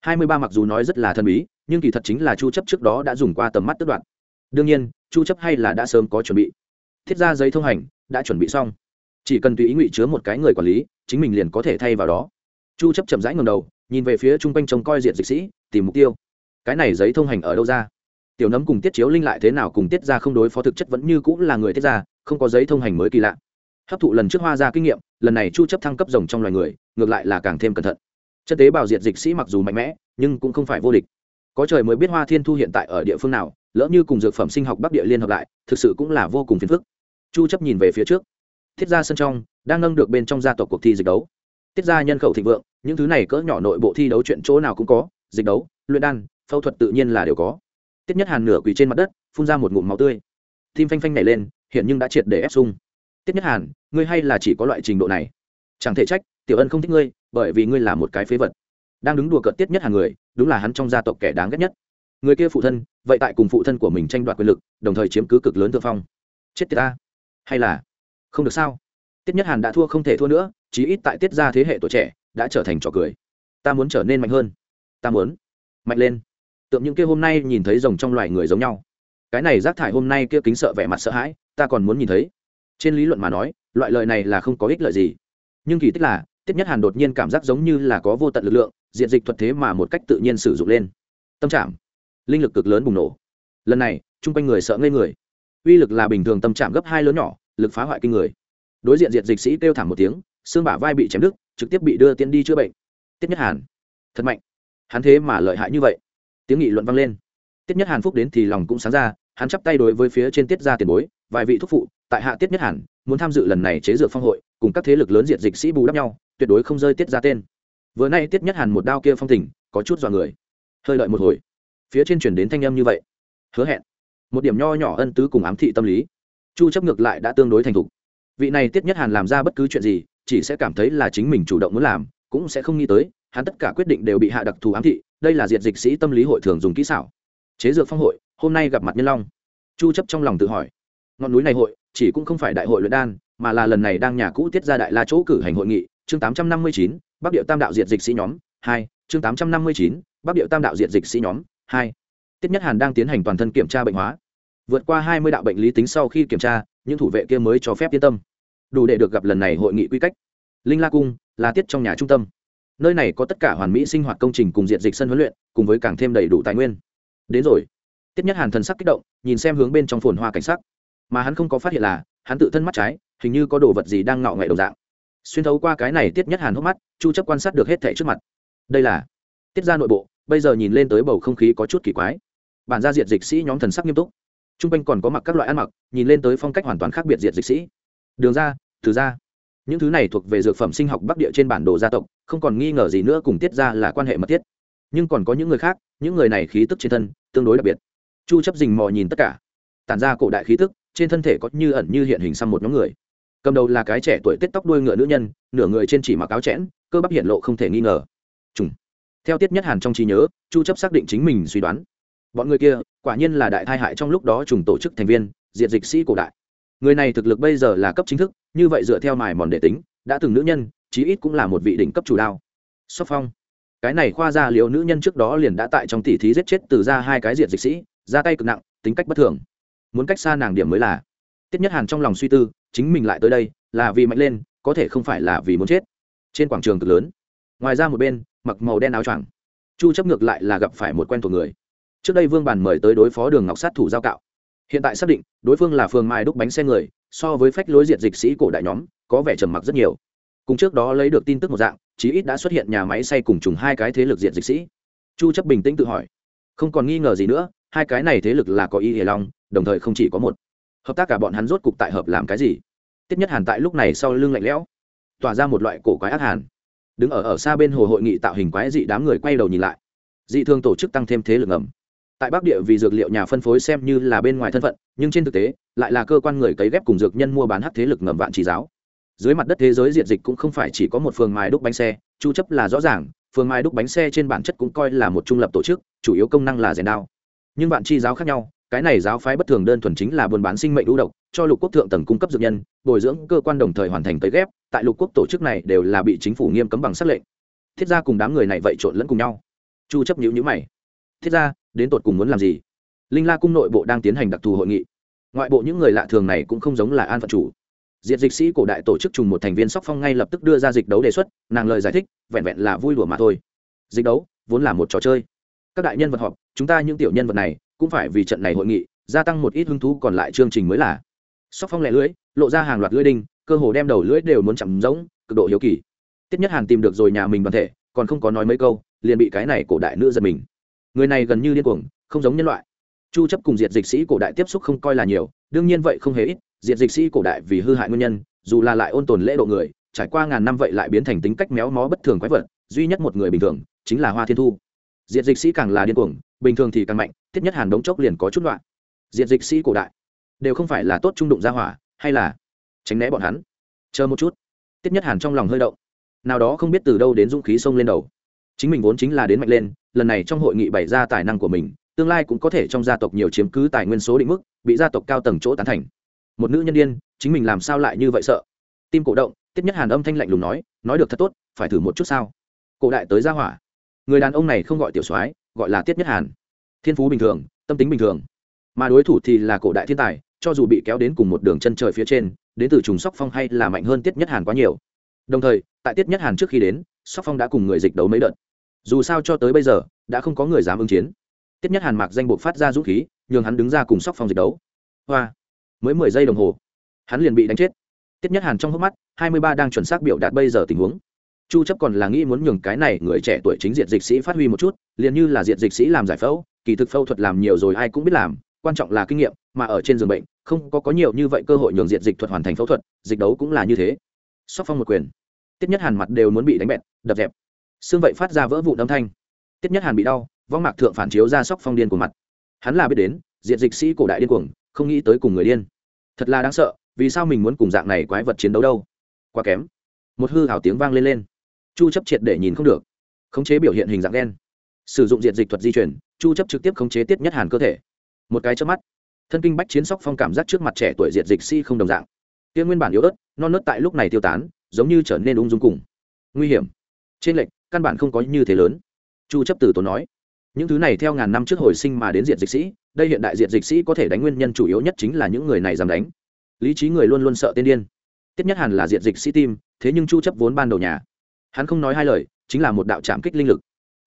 23 mặc dù nói rất là thân bí nhưng kỳ thật chính là chu chấp trước đó đã dùng qua tầm mắt tức đoạn đương nhiên, chu chấp hay là đã sớm có chuẩn bị. Thiết ra giấy thông hành, đã chuẩn bị xong. Chỉ cần tùy ý ngụy chứa một cái người quản lý, chính mình liền có thể thay vào đó. Chu chấp chậm rãi ngẩng đầu, nhìn về phía trung quanh trông coi diện dịch sĩ, tìm mục tiêu. Cái này giấy thông hành ở đâu ra? Tiểu nấm cùng tiết chiếu linh lại thế nào cùng tiết ra không đối phó thực chất vẫn như cũng là người tiết ra, không có giấy thông hành mới kỳ lạ. Hấp thụ lần trước hoa ra kinh nghiệm, lần này chu chấp thăng cấp rồng trong loài người, ngược lại là càng thêm cẩn thận. Chất tế bào diệt dịch sĩ mặc dù mạnh mẽ, nhưng cũng không phải vô địch có trời mới biết hoa thiên thu hiện tại ở địa phương nào, lỡ như cùng dược phẩm sinh học bắc địa liên hợp lại, thực sự cũng là vô cùng phiền phức. Chu chấp nhìn về phía trước. Thiết gia sân trong, đang nâng được bên trong gia tộc cuộc thi dịch đấu. Tiết gia nhân khẩu thịnh vượng, những thứ này cỡ nhỏ nội bộ thi đấu chuyện chỗ nào cũng có, dịch đấu, luyện đan, phẫu thuật tự nhiên là đều có. Tiết nhất hàn nửa quỳ trên mặt đất, phun ra một ngụm máu tươi. Tim phanh phanh nảy lên, hiện nhưng đã triệt để ép sung. Tiết nhất hàn, ngươi hay là chỉ có loại trình độ này? Chẳng thể trách, tiểu ân không thích ngươi, bởi vì ngươi là một cái phế vật. Đang đứng đùa cợt tiết nhất hàn người đúng là hắn trong gia tộc kẻ đáng ghét nhất. Người kia phụ thân, vậy tại cùng phụ thân của mình tranh đoạt quyền lực, đồng thời chiếm cứ cực lớn thượng phong. Chết tiệt ta. Hay là không được sao? Tiết nhất hàn đã thua không thể thua nữa, chí ít tại tiết ra thế hệ tuổi trẻ, đã trở thành trò cười. Ta muốn trở nên mạnh hơn. Ta muốn mạnh lên. Tượng những kia hôm nay nhìn thấy rồng trong loài người giống nhau. Cái này rác thải hôm nay kia kính sợ vẻ mặt sợ hãi, ta còn muốn nhìn thấy. Trên lý luận mà nói, loại lợi này là không có ích lợi gì. Nhưng kỳ tích là, tiết nhất hàn đột nhiên cảm giác giống như là có vô tận lực lượng diện dịch thuật thế mà một cách tự nhiên sử dụng lên. Tâm trạng, linh lực cực lớn bùng nổ. Lần này, chung quanh người sợ ngây người. Uy lực là bình thường tâm trạng gấp hai lớn nhỏ, lực phá hoại kinh người. Đối diện diện dịch sĩ kêu thảm một tiếng, xương bả vai bị chém đứt, trực tiếp bị đưa tiến đi chữa bệnh. Tiết nhất hàn, thật mạnh. Hắn thế mà lợi hại như vậy. Tiếng nghị luận vang lên. Tiết nhất hàn phúc đến thì lòng cũng sáng ra, hắn chắp tay đối với phía trên tiết ra tiền bối, vài vị thúc phụ, tại hạ tiết nhất hàn, muốn tham dự lần này chế dược phong hội, cùng các thế lực lớn diện dịch sĩ bù đắp nhau, tuyệt đối không rơi tiết ra tên vừa nay tiết nhất hàn một đao kia phong tình có chút dọa người. Hơi đợi một hồi. Phía trên chuyển đến thanh âm như vậy. Hứa hẹn. Một điểm nho nhỏ ân tứ cùng ám thị tâm lý. Chu chấp ngược lại đã tương đối thành thục. Vị này tiết nhất hàn làm ra bất cứ chuyện gì chỉ sẽ cảm thấy là chính mình chủ động muốn làm cũng sẽ không nghĩ tới hắn tất cả quyết định đều bị hạ đặc thù ám thị đây là diệt dịch sĩ tâm lý hội thường dùng kỹ xảo. Chế dược phong hội hôm nay gặp mặt nhân long. Chu chấp trong lòng tự hỏi. Ngọn núi này hội chỉ cũng không phải đại hội luyện đan mà là lần này đang nhà cũ tiết ra đại la chỗ cử hành hội nghị chương 859, bắc điệu tam đạo diệt dịch sĩ nhóm Hai, chương 859, bắc điệu tam đạo diệt dịch sĩ nhóm Hai. tiết nhất hàn đang tiến hành toàn thân kiểm tra bệnh hóa. Vượt qua hai mươi đạo bệnh lý tính sau khi kiểm tra những thủ vệ kia mới cho phép yên tâm. Đủ để được gặp lần này hội nghị quy cách. Linh la cung là tiết trong nhà trung tâm. Nơi này có tất cả hoàn mỹ sinh hoạt công trình cùng diện dịch sân huấn luyện cùng với càng thêm đầy đủ tài nguyên. Đến rồi. Tiết nhất hàn thần sắc kích động nhìn xem hướng bên trong phồn hoa cảnh sắc. Mà hắn không có phát hiện là hắn tự thân mắt trái hình như có đồ vật gì đang ngọ ngậy đầu dạng xuyên thấu qua cái này tiết nhất hàn hốc mắt, chu chấp quan sát được hết thảy trước mặt. Đây là tiết ra nội bộ, bây giờ nhìn lên tới bầu không khí có chút kỳ quái. Bản gia diệt dịch sĩ nhóm thần sắc nghiêm túc. Trung quanh còn có mặc các loại ăn mặc, nhìn lên tới phong cách hoàn toàn khác biệt diệt dịch sĩ. Đường ra từ ra những thứ này thuộc về dược phẩm sinh học bắc địa trên bản đồ gia tộc, không còn nghi ngờ gì nữa cùng tiết ra là quan hệ mật thiết. Nhưng còn có những người khác, những người này khí tức trên thân, tương đối đặc biệt. Chu chấp dình mò nhìn tất cả. Tản ra cổ đại khí tức, trên thân thể có như ẩn như hiện hình xăm một nhóm người cầm đầu là cái trẻ tuổi tết tóc đuôi ngựa nữ nhân, nửa người trên chỉ mặc áo chẽn, cơ bắp hiện lộ không thể nghi ngờ. Trùng. Theo tiết nhất hàn trong trí nhớ, chu chấp xác định chính mình suy đoán. Bọn người kia, quả nhiên là đại thai hại trong lúc đó trùng tổ chức thành viên, diệt dịch sĩ cổ đại. Người này thực lực bây giờ là cấp chính thức, như vậy dựa theo mài mòn đệ tính, đã từng nữ nhân, chí ít cũng là một vị đỉnh cấp chủ đao. Sóc phong. Cái này khoa ra liệu nữ nhân trước đó liền đã tại trong tỷ thí giết chết từ ra hai cái diệt dịch sĩ, ra tay cực nặng, tính cách bất thường. Muốn cách xa nàng điểm mới là tiết nhất hàn trong lòng suy tư, chính mình lại tới đây, là vì mạnh lên, có thể không phải là vì muốn chết. Trên quảng trường cực lớn, ngoài ra một bên, mặc màu đen áo choàng. Chu chấp ngược lại là gặp phải một quen thuộc người. Trước đây vương bàn mời tới đối phó đường ngọc sát thủ giao cạo. Hiện tại xác định, đối phương là phường mai đúc bánh xe người, so với phách lối diệt dịch sĩ cổ đại nhóm, có vẻ trầm mặc rất nhiều. Cùng trước đó lấy được tin tức một dạng, chí ít đã xuất hiện nhà máy xây cùng trùng hai cái thế lực diệt dịch sĩ. Chu chấp bình tĩnh tự hỏi. Không còn nghi ngờ gì nữa, hai cái này thế lực là có ý hề long đồng thời không chỉ có một hợp tác cả bọn hắn rốt cục tại hợp làm cái gì? Tiết nhất hàn tại lúc này sau lưng lạnh lẽo, tỏa ra một loại cổ quái ác hàn. Đứng ở ở xa bên hồ hội nghị tạo hình quái dị đám người quay đầu nhìn lại. Dị thường tổ chức tăng thêm thế lực ngầm. Tại bắc địa vì dược liệu nhà phân phối xem như là bên ngoài thân phận, nhưng trên thực tế, lại là cơ quan người cấy ghép cùng dược nhân mua bán hắc thế lực ngầm vạn chỉ giáo. Dưới mặt đất thế giới diện dịch cũng không phải chỉ có một phường mài đúc bánh xe, chu chấp là rõ ràng, phường mài đúc bánh xe trên bản chất cũng coi là một trung lập tổ chức, chủ yếu công năng là rèn đao. Nhưng vạn chi giáo khác nhau cái này giáo phái bất thường đơn thuần chính là buôn bán sinh mệnh ưu độc, cho lục quốc thượng tầng cung cấp dược nhân, bồi dưỡng cơ quan đồng thời hoàn thành tới ghép, tại lục quốc tổ chức này đều là bị chính phủ nghiêm cấm bằng sắc lệnh. Thiết gia cùng đám người này vậy trộn lẫn cùng nhau. Chu chấp nhữ nhữ mày. Thiết gia, đến tột cùng muốn làm gì? Linh la cung nội bộ đang tiến hành đặc thù hội nghị. Ngoại bộ những người lạ thường này cũng không giống là an phận chủ. Diệt dịch sĩ cổ đại tổ chức trùng một thành viên sóc phong ngay lập tức đưa ra dịch đấu đề xuất, nàng lời giải thích, vẹn vẹn là vui đùa mà thôi. Dịch đấu, vốn là một trò chơi. Các đại nhân vật họp, chúng ta những tiểu nhân vật này cũng phải vì trận này hội nghị, gia tăng một ít hứng thú còn lại chương trình mới là. Sóc phong lẻ lưỡi, lộ ra hàng loạt lưỡi đinh, cơ hồ đem đầu lưỡi đều muốn chậm rỗng, cực độ hiếu kỳ. Tiết nhất hàn tìm được rồi nhà mình đoàn thể, còn không có nói mấy câu, liền bị cái này cổ đại nữ giật mình. Người này gần như điên cuồng, không giống nhân loại. Chu chấp cùng diệt dịch sĩ cổ đại tiếp xúc không coi là nhiều, đương nhiên vậy không hề ít, diệt dịch sĩ cổ đại vì hư hại nguyên nhân, dù là lại ôn tồn lễ độ người, trải qua ngàn năm vậy lại biến thành tính cách méo mó bất thường quái vật, duy nhất một người bình thường, chính là hoa thiên thu. Diệt dịch sĩ càng là điên cuồng bình thường thì càng mạnh, tiết nhất hàn đống chốc liền có chút loạn. Diệt dịch sĩ cổ đại, đều không phải là tốt trung đụng ra hỏa, hay là tránh né bọn hắn. Chờ một chút. Tiết nhất hàn trong lòng hơi động. Nào đó không biết từ đâu đến dũng khí xông lên đầu. Chính mình vốn chính là đến mạnh lên, lần này trong hội nghị bày ra tài năng của mình, tương lai cũng có thể trong gia tộc nhiều chiếm cứ tài nguyên số định mức, bị gia tộc cao tầng chỗ tán thành. Một nữ nhân điên, chính mình làm sao lại như vậy sợ? Tim cổ động, tiết nhất hàn âm thanh lạnh lùng nói nói được thật tốt, phải thử một chút sao? Cổ đại tới gia hỏa. Người đàn ông này không gọi tiểu soái gọi là tiết nhất hàn. Thiên phú bình thường, tâm tính bình thường. Mà đối thủ thì là cổ đại thiên tài, cho dù bị kéo đến cùng một đường chân trời phía trên, đến từ trùng sóc phong hay là mạnh hơn tiết nhất hàn quá nhiều. Đồng thời, tại tiết nhất hàn trước khi đến, sóc phong đã cùng người dịch đấu mấy đợt. Dù sao cho tới bây giờ, đã không có người dám ứng chiến. Tiết nhất hàn mạc danh buộc phát ra dũng khí, nhường hắn đứng ra cùng sóc phong dịch đấu. Hoa! Mới mười giây đồng hồ, hắn liền bị đánh chết. Tiết nhất hàn trong hốc mắt, hai mươi ba đang chuẩn xác biểu đạt bây giờ tình huống chu chấp còn là nghĩ muốn nhường cái này người trẻ tuổi chính diện dịch sĩ phát huy một chút, liền như là diện dịch sĩ làm giải phẫu, kỳ thực phẫu thuật làm nhiều rồi ai cũng biết làm, quan trọng là kinh nghiệm, mà ở trên giường bệnh, không có có nhiều như vậy cơ hội nhường diện dịch thuật hoàn thành phẫu thuật, dịch đấu cũng là như thế. Sóc phong một quyền. Tiết nhất hàn mặt đều muốn bị đánh bẹt, đập dẹp. Xương vậy phát ra vỡ vụn âm thanh. Tiết nhất hàn bị đau vong mạc thượng phản chiếu ra sóc phong điên của mặt. Hắn là biết đến, diện dịch sĩ cổ đại điên cuồng, không nghĩ tới cùng người điên. Thật là đáng sợ, vì sao mình muốn cùng dạng này quái vật chiến đấu đâu? Quá kém. Một hư hảo tiếng vang lên lên chu chấp triệt để nhìn không được. Khống chế biểu hiện hình dạng đen sử dụng diện dịch thuật di chuyển, chu chấp trực tiếp khống chế tiết nhất hàn cơ thể. Một cái chớp mắt, thân kinh bách chiến sóc phong cảm giác trước mặt trẻ tuổi diện dịch si không đồng dạng. Tiên nguyên bản yếu ớt, non nớt tại lúc này tiêu tán, giống như trở nên ung dung cùng nguy hiểm. Trên lệnh căn bản không có như thế lớn. Chu chấp từ tốn nói, những thứ này theo ngàn năm trước hồi sinh mà đến diện dịch sĩ, đây hiện đại diện dịch sĩ có thể đánh nguyên nhân chủ yếu nhất chính là những người này dám đánh. Lý trí người luôn luôn sợ tên điên. Tiết nhất hàn là diện dịch sĩ tim, thế nhưng chu chấp vốn ban đầu nhà hắn không nói hai lời chính là một đạo chạm kích linh lực.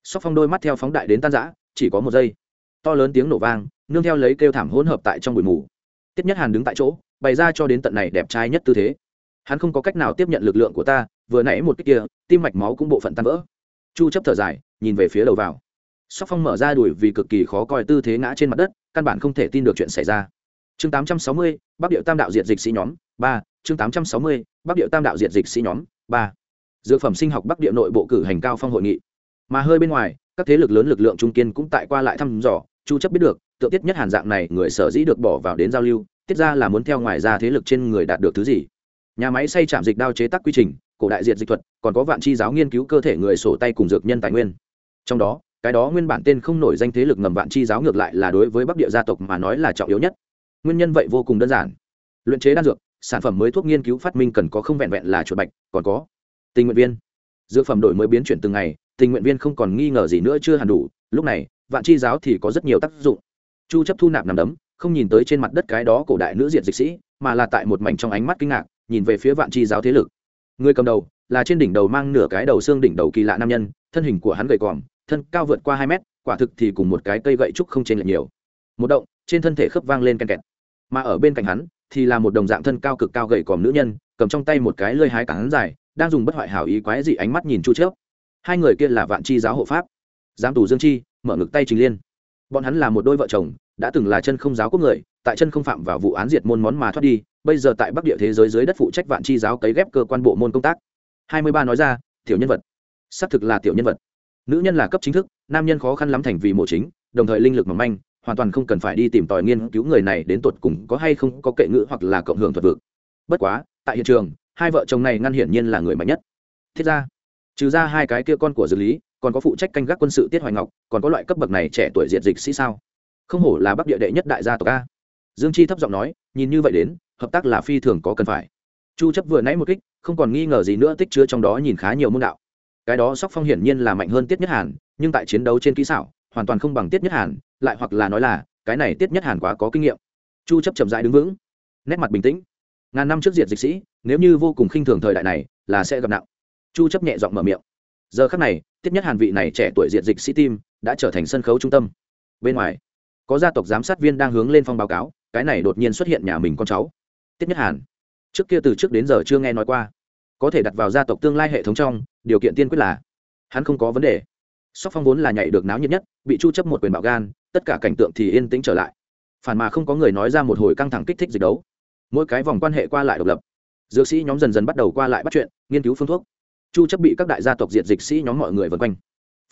Sóc phong đôi mắt theo phóng đại đến tan rã chỉ có một giây. To lớn tiếng nổ vang nương theo lấy kêu thảm hỗn hợp tại trong bụi mù. Tiết nhất hàn đứng tại chỗ bày ra cho đến tận này đẹp trai nhất tư thế. Hắn không có cách nào tiếp nhận lực lượng của ta vừa nãy một cách kia tim mạch máu cũng bộ phận tan vỡ. Chu chấp thở dài nhìn về phía đầu vào. Sóc phong mở ra đuổi vì cực kỳ khó coi tư thế ngã trên mặt đất căn bản không thể tin được chuyện xảy ra. Chương 860, bắc điệu tam đạo diệt dịch sĩ nhóm ba chương 860, bắc điệu tam đạo diệt dịch sĩ nhóm ba dược phẩm sinh học bắc địa nội bộ cử hành cao phong hội nghị. Mà hơi bên ngoài, các thế lực lớn lực lượng trung kiên cũng tại qua lại thăm dò, chu chấp biết được tự tiết nhất hàn dạng này người sở dĩ được bỏ vào đến giao lưu, tiết ra là muốn theo ngoài ra thế lực trên người đạt được thứ gì. Nhà máy xây chạm dịch đao chế tác quy trình, cổ đại diệt dịch thuật, còn có vạn chi giáo nghiên cứu cơ thể người sổ tay cùng dược nhân tài nguyên. Trong đó, cái đó nguyên bản tên không nổi danh thế lực ngầm vạn chi giáo ngược lại là đối với bắc địa gia tộc mà nói là trọng yếu nhất. Nguyên nhân vậy vô cùng đơn giản. Luyện chế đan dược, sản phẩm mới thuốc nghiên cứu phát minh cần có không vẹn vẹn là chuột bạch, còn có tình nguyện viên. Dược phẩm đổi mới biến chuyển từng ngày, tình nguyện viên không còn nghi ngờ gì nữa chưa hẳn đủ, lúc này, vạn chi giáo thì có rất nhiều tác dụng. Chu chấp thu nạp nằm đấm, không nhìn tới trên mặt đất cái đó cổ đại nữ diện dịch sĩ, mà là tại một mảnh trong ánh mắt kinh ngạc, nhìn về phía vạn chi giáo thế lực. Người cầm đầu, là trên đỉnh đầu mang nửa cái đầu xương đỉnh đầu kỳ lạ nam nhân, thân hình của hắn gầy còm, thân cao vượt qua hai mét, quả thực thì cùng một cái cây gậy trúc không trên lệch nhiều. Một động, trên thân thể khớp vang lên ken kẹt. Mà ở bên cạnh hắn, thì là một đồng dạng thân cao cực cao gầy còm nữ nhân, cầm trong tay một cái lơi hái cản dài đang dùng bất hoại hảo ý quái dị ánh mắt nhìn chu chớp. Hai người kia là vạn chi giáo hộ pháp. Giám tù dương chi, mở ngực tay trình liên. Bọn hắn là một đôi vợ chồng, đã từng là chân không giáo quốc người, tại chân không phạm vào vụ án diệt môn món mà thoát đi, bây giờ tại bắc địa thế giới dưới đất phụ trách vạn chi giáo cấy ghép cơ quan bộ môn công tác. Hai mươi ba nói ra, tiểu nhân vật. Xác thực là tiểu nhân vật. Nữ nhân là cấp chính thức, nam nhân khó khăn lắm thành vì mộ chính, đồng thời linh lực mỏng manh, hoàn toàn không cần phải đi tìm tòi nghiên cứu người này đến tột cùng có hay không có kệ ngữ hoặc là cộng hưởng thuật vực. Bất quá, tại hiện trường hai vợ chồng này ngăn hiển nhiên là người mạnh nhất. Thiết ra, trừ ra hai cái kia con của dược lý, còn có phụ trách canh gác quân sự tiết hoài ngọc, còn có loại cấp bậc này trẻ tuổi diệt dịch sĩ sao? Không hổ là bắc địa đệ nhất đại gia tộc a. Dương chi thấp giọng nói, nhìn như vậy đến, hợp tác là phi thường có cần phải. Chu chấp vừa nãy một kích, không còn nghi ngờ gì nữa, tích chứa trong đó nhìn khá nhiều môn đạo. Cái đó sóc phong hiển nhiên là mạnh hơn tiết nhất hàn, nhưng tại chiến đấu trên kỹ xảo, hoàn toàn không bằng tiết nhất hàn, lại hoặc là nói là, cái này tiết nhất hàn quá có kinh nghiệm. Chu chấp chậm rãi đứng vững, nét mặt bình tĩnh. Ngàn năm trước diệt dịch sĩ nếu như vô cùng khinh thường thời đại này, là sẽ gặp nặng. Chu chấp nhẹ giọng mở miệng. Giờ khắc này, tiết nhất hàn vị này trẻ tuổi diệt dịch sĩ tim đã trở thành sân khấu trung tâm. Bên ngoài, có gia tộc giám sát viên đang hướng lên phong báo cáo, cái này đột nhiên xuất hiện nhà mình con cháu. Tiết nhất hàn, trước kia từ trước đến giờ chưa nghe nói qua. Có thể đặt vào gia tộc tương lai hệ thống trong, điều kiện tiên quyết là, hắn không có vấn đề. Sóc phong vốn là nhảy được náo nhiệt nhất, bị chu chấp một quyền bạo gan, tất cả cảnh tượng thì yên tĩnh trở lại. Phản mà không có người nói ra một hồi căng thẳng kích thích dịch đấu. Mỗi cái vòng quan hệ qua lại độc lập dược sĩ nhóm dần dần bắt đầu qua lại bắt chuyện, nghiên cứu phương thuốc. Chu chấp bị các đại gia tộc diệt dịch sĩ nhóm mọi người vần quanh.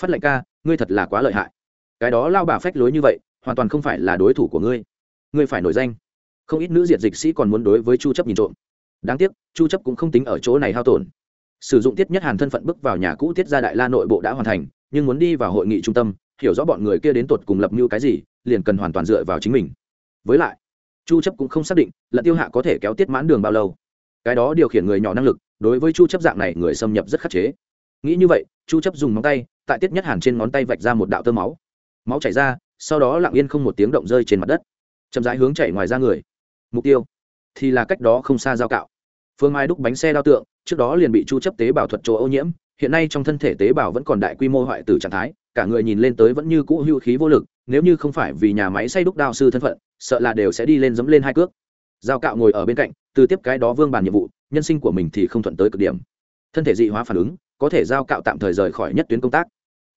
Phát lệnh ca, ngươi thật là quá lợi hại. Cái đó lao bà phách lối như vậy, hoàn toàn không phải là đối thủ của ngươi. Ngươi phải nổi danh. Không ít nữ diệt dịch sĩ còn muốn đối với chu chấp nhìn trộm. Đáng tiếc, chu chấp cũng không tính ở chỗ này hao tổn. Sử dụng tiết nhất hàn thân phận bước vào nhà cũ tiết gia đại la nội bộ đã hoàn thành, nhưng muốn đi vào hội nghị trung tâm, hiểu rõ bọn người kia đến tột cùng lập mưu cái gì, liền cần hoàn toàn dựa vào chính mình. Với lại, chu chấp cũng không xác định là tiêu hạ có thể kéo tiết mãn đường bao lâu cái đó điều khiển người nhỏ năng lực, đối với chu chấp dạng này người xâm nhập rất khắc chế. Nghĩ như vậy, chu chấp dùng móng tay, tại tiết nhất hàn trên ngón tay vạch ra một đạo tơ máu. Máu chảy ra, sau đó lặng yên không một tiếng động rơi trên mặt đất. Chậm rãi hướng chảy ngoài ra người. Mục tiêu thì là cách đó không xa giao cạo. Phương mai đúc bánh xe đao tượng, trước đó liền bị chu chấp tế bào thuật chỗ ô nhiễm, hiện nay trong thân thể tế bào vẫn còn đại quy mô hoại tử trạng thái, cả người nhìn lên tới vẫn như cũ hưu khí vô lực, nếu như không phải vì nhà máy xây đúc đao sư thân phận, sợ là đều sẽ đi lên dẫm lên hai cước. Giao cạo ngồi ở bên cạnh từ tiếp cái đó vương bàn nhiệm vụ, nhân sinh của mình thì không thuận tới cực điểm. Thân thể dị hóa phản ứng, có thể giao cạo tạm thời rời khỏi nhất tuyến công tác.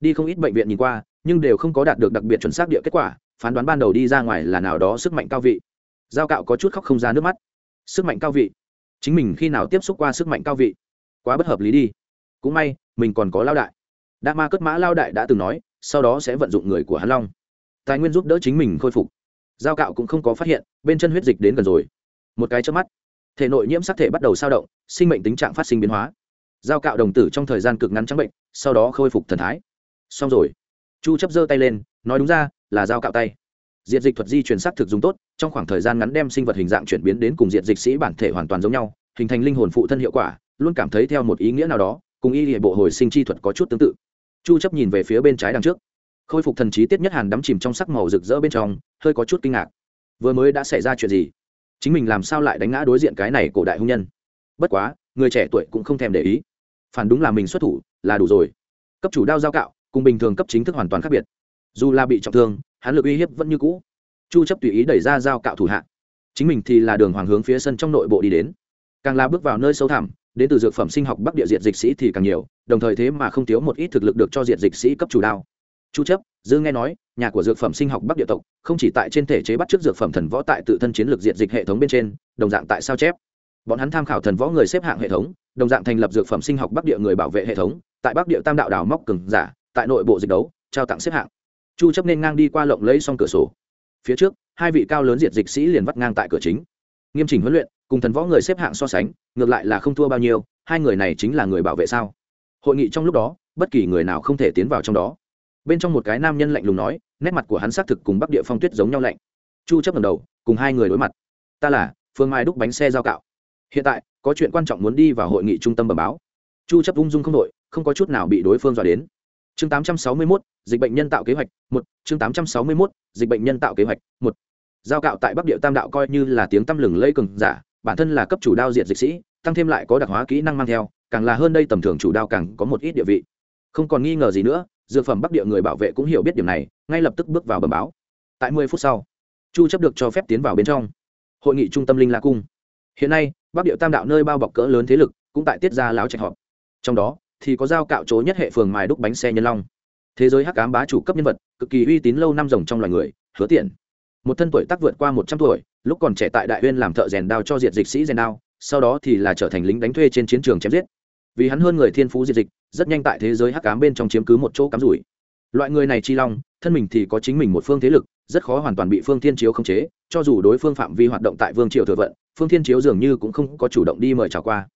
Đi không ít bệnh viện nhìn qua, nhưng đều không có đạt được đặc biệt chuẩn xác địa kết quả, phán đoán ban đầu đi ra ngoài là nào đó sức mạnh cao vị. Giao cạo có chút khóc không ra nước mắt. Sức mạnh cao vị. Chính mình khi nào tiếp xúc qua sức mạnh cao vị? Quá bất hợp lý đi. Cũng may, mình còn có lao đại. Đa ma cất mã lao đại đã từng nói, sau đó sẽ vận dụng người của hắn long. Tài nguyên giúp đỡ chính mình khôi phục. Giao cạo cũng không có phát hiện, bên chân huyết dịch đến gần rồi. Một cái trước mắt thể nội nhiễm sắc thể bắt đầu sao động, sinh mệnh tính trạng phát sinh biến hóa. Giao cạo đồng tử trong thời gian cực ngắn trắng bệnh, sau đó khôi phục thần thái. Xong rồi. Chu chấp giơ tay lên, nói đúng ra, là giao cạo tay. Diệt dịch thuật di chuyển sắc thực dùng tốt, trong khoảng thời gian ngắn đem sinh vật hình dạng chuyển biến đến cùng diệt dịch sĩ bản thể hoàn toàn giống nhau, hình thành linh hồn phụ thân hiệu quả, luôn cảm thấy theo một ý nghĩa nào đó, cùng y hệ bộ hồi sinh chi thuật có chút tương tự. Chu chấp nhìn về phía bên trái đằng trước. Khôi phục thần trí tiết nhất hàn đắm chìm trong sắc màu rực rỡ bên trong, hơi có chút kinh ngạc. Vừa mới đã xảy ra chuyện gì? Chính mình làm sao lại đánh ngã đối diện cái này cổ đại hung nhân? Bất quá, người trẻ tuổi cũng không thèm để ý. Phản đúng là mình xuất thủ, là đủ rồi. Cấp chủ đao giao cạo, cùng bình thường cấp chính thức hoàn toàn khác biệt. Dù là bị trọng thương, hắn lực uy hiếp vẫn như cũ. Chu chấp tùy ý đẩy ra giao cạo thủ hạ. Chính mình thì là đường hoàng hướng phía sân trong nội bộ đi đến. Càng là bước vào nơi sâu thẳm, đến từ dược phẩm sinh học bắc địa diện dịch sĩ thì càng nhiều, đồng thời thế mà không thiếu một ít thực lực được cho diện dịch sĩ cấp chủ đao chu chấp, dư nghe nói, nhà của dược phẩm sinh học bắc địa tộc, không chỉ tại trên thể chế bắt trước dược phẩm thần võ tại tự thân chiến lược diện dịch hệ thống bên trên, đồng dạng tại sao chép. Bọn hắn tham khảo thần võ người xếp hạng hệ thống, đồng dạng thành lập dược phẩm sinh học bắc địa người bảo vệ hệ thống, tại bắc địa tam đạo đào móc cường giả, tại nội bộ dịch đấu, trao tặng xếp hạng. Chu chấp nên ngang đi qua lộng lấy xong cửa sổ. Phía trước, hai vị cao lớn diệt dịch sĩ liền vắt ngang tại cửa chính. Nghiêm chỉnh huấn luyện, cùng thần võ người xếp hạng so sánh, ngược lại là không thua bao nhiêu, hai người này chính là người bảo vệ sao? Hội nghị trong lúc đó, bất kỳ người nào không thể tiến vào trong đó bên trong một cái nam nhân lạnh lùng nói nét mặt của hắn xác thực cùng bắc địa phong tuyết giống nhau lạnh. Chu chấp lần đầu cùng hai người đối mặt. Ta là phương mai đúc bánh xe giao cạo. Hiện tại có chuyện quan trọng muốn đi vào hội nghị trung tâm bẩm báo. Chu chấp ung dung không đội không có chút nào bị đối phương dọa đến. Chương 861, dịch bệnh nhân tạo kế hoạch một. Chương 861, dịch bệnh nhân tạo kế hoạch một. Giao cạo tại bắc địa tam đạo coi như là tiếng tăm lừng lây cường giả bản thân là cấp chủ đao diệt dịch sĩ tăng thêm lại có đặc hóa kỹ năng mang theo càng là hơn đây tầm thường chủ đao càng có một ít địa vị. Không còn nghi ngờ gì nữa dược phẩm bắc địa người bảo vệ cũng hiểu biết điểm này, ngay lập tức bước vào bẩm báo. Tại mười phút sau, chu chấp được cho phép tiến vào bên trong. Hội nghị trung tâm linh la cung. Hiện nay, bắc địa tam đạo nơi bao bọc cỡ lớn thế lực cũng tại tiết ra láo trạch họp. Trong đó, thì có giao cạo chối nhất hệ phường mài đúc bánh xe nhân long. Thế giới hắc ám bá chủ cấp nhân vật, cực kỳ uy tín lâu năm rồng trong loài người, hứa tiện. Một thân tuổi tác vượt qua một trăm tuổi, lúc còn trẻ tại đại uyên làm thợ rèn đao cho diệt dịch sĩ rèn đao, sau đó thì là trở thành lính đánh thuê trên chiến trường chém giết vì hắn hơn người thiên phú diệt dịch, rất nhanh tại thế giới hắc cám bên trong chiếm cứ một chỗ cắm rủi. Loại người này chi long, thân mình thì có chính mình một phương thế lực, rất khó hoàn toàn bị phương thiên chiếu khống chế, cho dù đối phương phạm vi hoạt động tại vương triều thừa vận, phương thiên chiếu dường như cũng không có chủ động đi mời chào qua.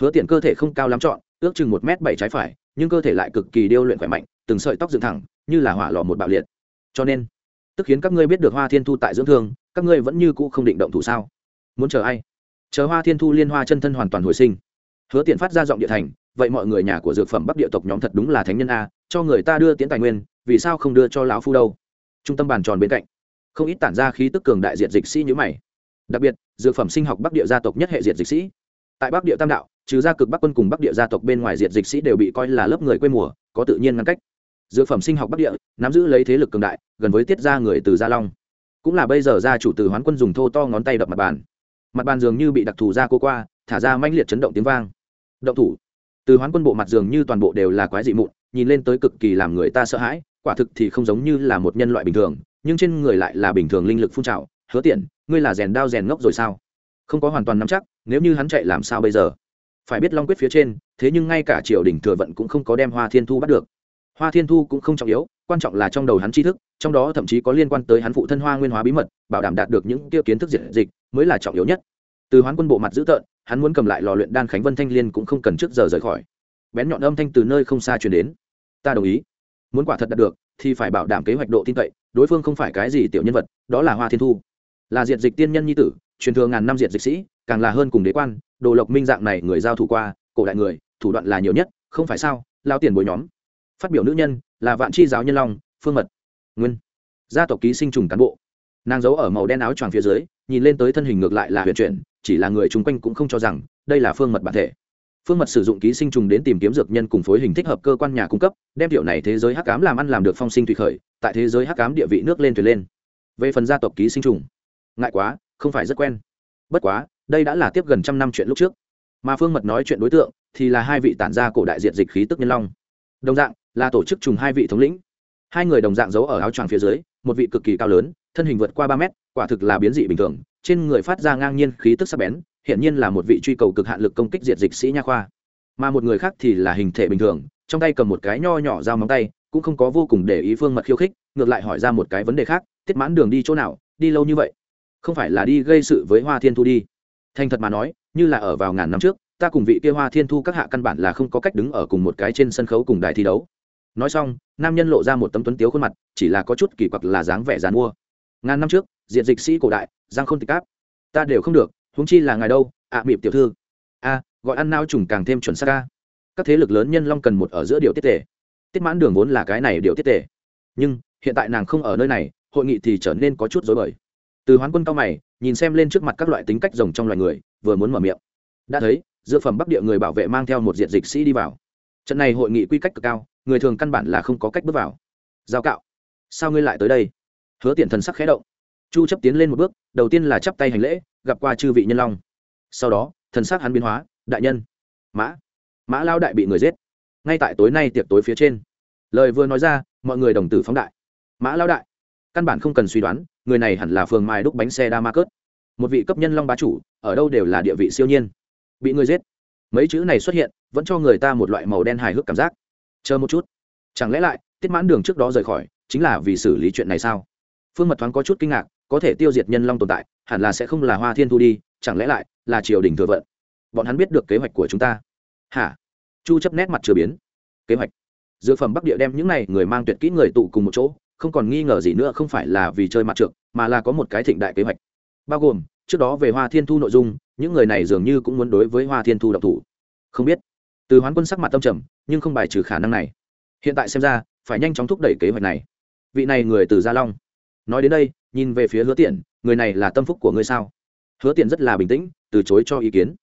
Hứa tiện cơ thể không cao lắm chọn, ước chừng một m bảy trái phải, nhưng cơ thể lại cực kỳ điêu luyện khỏe mạnh, từng sợi tóc dựng thẳng, như là hỏa lò một bạo liệt. Cho nên, tức khiến các ngươi biết được hoa thiên thu tại dưỡng thương, các ngươi vẫn như cũ không định động thủ sao? Muốn chờ ai? Chờ hoa thiên thu liên hoa chân thân hoàn toàn hồi sinh hứa tiện phát ra giọng địa thành, vậy mọi người nhà của dược phẩm bắc địa tộc nhóm thật đúng là thánh nhân a, cho người ta đưa tiến tài nguyên, vì sao không đưa cho lão phu đâu? Trung tâm bàn tròn bên cạnh, không ít tản ra khí tức cường đại diệt dịch sĩ như mày. Đặc biệt, dược phẩm sinh học bắc địa gia tộc nhất hệ diệt dịch sĩ. Tại bắc địa tam đạo, trừ gia cực bắc quân cùng bắc địa gia tộc bên ngoài diệt dịch sĩ đều bị coi là lớp người quê mùa, có tự nhiên ngăn cách. Dược phẩm sinh học bắc địa, nắm giữ lấy thế lực cường đại, gần với tiết ra người từ gia long. Cũng là bây giờ gia chủ từ hoán quân dùng thô to ngón tay đập mặt bàn. Mặt bàn dường như bị đặc thù ra cô qua, thả ra manh liệt chấn động tiếng vang động thủ. Từ hoán quân bộ mặt dường như toàn bộ đều là quái dị mụn, nhìn lên tới cực kỳ làm người ta sợ hãi, quả thực thì không giống như là một nhân loại bình thường, nhưng trên người lại là bình thường linh lực phun trào, hứa tiện ngươi là rèn đao rèn ngốc rồi sao? Không có hoàn toàn nắm chắc, nếu như hắn chạy làm sao bây giờ? Phải biết long quyết phía trên, thế nhưng ngay cả triều đình thừa vận cũng không có đem hoa thiên thu bắt được. Hoa thiên thu cũng không trọng yếu, quan trọng là trong đầu hắn tri thức, trong đó thậm chí có liên quan tới hắn phụ thân hoa nguyên hóa bí mật, bảo đảm đạt được những tiêu kiến thức diện dịch mới là trọng yếu nhất từ hoán quân bộ mặt dữ tợn, hắn muốn cầm lại lò luyện đan khánh vân thanh liên cũng không cần trước giờ rời khỏi. Bén nhọn âm thanh từ nơi không xa truyền đến. Ta đồng ý. Muốn quả thật đạt được, thì phải bảo đảm kế hoạch độ tin cậy, đối phương không phải cái gì tiểu nhân vật, đó là hoa thiên thu. Là diệt dịch tiên nhân nhi tử, truyền thừa ngàn năm diệt dịch sĩ, càng là hơn cùng đế quan, đồ lộc minh dạng này người giao thủ qua, cổ đại người, thủ đoạn là nhiều nhất, không phải sao lao tiền bồi nhóm. Phát biểu nữ nhân, là vạn chi giáo nhân long, phương mật. Nguyên. Gia tộc ký sinh trùng cán bộ. Nàng giấu ở màu đen áo choàng phía dưới, nhìn lên tới thân hình ngược lại là huyền chuyển chỉ là người chung quanh cũng không cho rằng đây là phương mật bản thể. Phương mật sử dụng ký sinh trùng đến tìm kiếm dược nhân cùng phối hình thích hợp cơ quan nhà cung cấp, đem điệu này thế giới hắc cám làm ăn làm được phong sinh thủy khởi, tại thế giới hắc cám địa vị nước lên thuyền lên. Về phần gia tộc ký sinh trùng, ngại quá, không phải rất quen. Bất quá, đây đã là tiếp gần trăm năm chuyện lúc trước. Mà phương mật nói chuyện đối tượng thì là hai vị tản gia cổ đại diện dịch khí tức nhân long. Đồng dạng, là tổ chức trùng hai vị thống lĩnh. Hai người đồng dạng giấu ở áo choàng phía dưới, một vị cực kỳ cao lớn, thân hình vượt qua ba mét, quả thực là biến dị bình thường trên người phát ra ngang nhiên khí tức sắc bén hiện nhiên là một vị truy cầu cực hạn lực công kích diệt dịch sĩ nha khoa. Mà một người khác thì là hình thể bình thường, trong tay cầm một cái nho nhỏ dao móng tay, cũng không có vô cùng để ý phương mật khiêu khích, ngược lại hỏi ra một cái vấn đề khác tiết mãn đường đi chỗ nào? Đi lâu như vậy? Không phải là đi gây sự với hoa thiên thu đi. Thành thật mà nói, như là ở vào ngàn năm trước, ta cùng vị kia hoa thiên thu các hạ căn bản là không có cách đứng ở cùng một cái trên sân khấu cùng đài thi đấu. Nói xong, nam nhân lộ ra một tấm tuấn tiếu khuôn mặt, chỉ là có chút kỳ quặc là dáng vẻ dàn mua ngàn năm trước diện dịch sĩ cổ đại giang không tịch cáp. Ta đều không được huống chi là ngài đâu ạ à, mịp tiểu thư. A gọi ăn nao trùng càng thêm chuẩn xác ca các thế lực lớn nhân long cần một ở giữa điều tiết tề. Tiết mãn đường vốn là cái này điều tiết tề. Nhưng hiện tại nàng không ở nơi này hội nghị thì trở nên có chút dối bời. Từ hoán quân cao mày nhìn xem lên trước mặt các loại tính cách rồng trong loài người vừa muốn mở miệng. Đã thấy dược phẩm bắc địa người bảo vệ mang theo một diện dịch sĩ đi vào. Trận này hội nghị quy cách cực cao người thường căn bản là không có cách bước vào. Giao cạo. Sao ngươi lại tới đây? Hứa tiện thần sắc khẽ động. Chu chấp tiến lên một bước, đầu tiên là chắp tay hành lễ, gặp qua chư vị nhân long. Sau đó, thần sắc hắn biến hóa, đại nhân. Mã mã lao đại bị người giết. Ngay tại tối nay tiệc tối phía trên. Lời vừa nói ra, mọi người đồng tử phóng đại. Mã lao đại, căn bản không cần suy đoán, người này hẳn là phường mai đúc bánh xe đa ma cớt. Một vị cấp nhân long bá chủ, ở đâu đều là địa vị siêu nhiên. Bị người giết. Mấy chữ này xuất hiện, vẫn cho người ta một loại màu đen hài hước cảm giác. Chờ một chút. Chẳng lẽ lại, tiết mãn đường trước đó rời khỏi, chính là vì xử lý chuyện này sao? Phương mật thoáng có chút kinh ngạc, có thể tiêu diệt nhân long tồn tại, hẳn là sẽ không là hoa thiên thu đi, chẳng lẽ lại là triều đình thừa vận? Bọn hắn biết được kế hoạch của chúng ta. Hả? Chu chấp nét mặt chưa biến. Kế hoạch? Dược phẩm bắc địa đem những này người mang tuyệt kỹ người tụ cùng một chỗ, không còn nghi ngờ gì nữa không phải là vì chơi mặt trượng, mà là có một cái thịnh đại kế hoạch. Bao gồm, trước đó về hoa thiên thu nội dung, những người này dường như cũng muốn đối với hoa thiên thu độc thủ. Không biết. Từ hoán quân sắc mặt tâm trầm, nhưng không bài trừ khả năng này. Hiện tại xem ra, phải nhanh chóng thúc đẩy kế hoạch này. Vị này người từ gia long nói đến đây, nhìn về phía hứa tiện người này là tâm phúc của ngươi sao? Hứa tiện rất là bình tĩnh, từ chối cho ý kiến.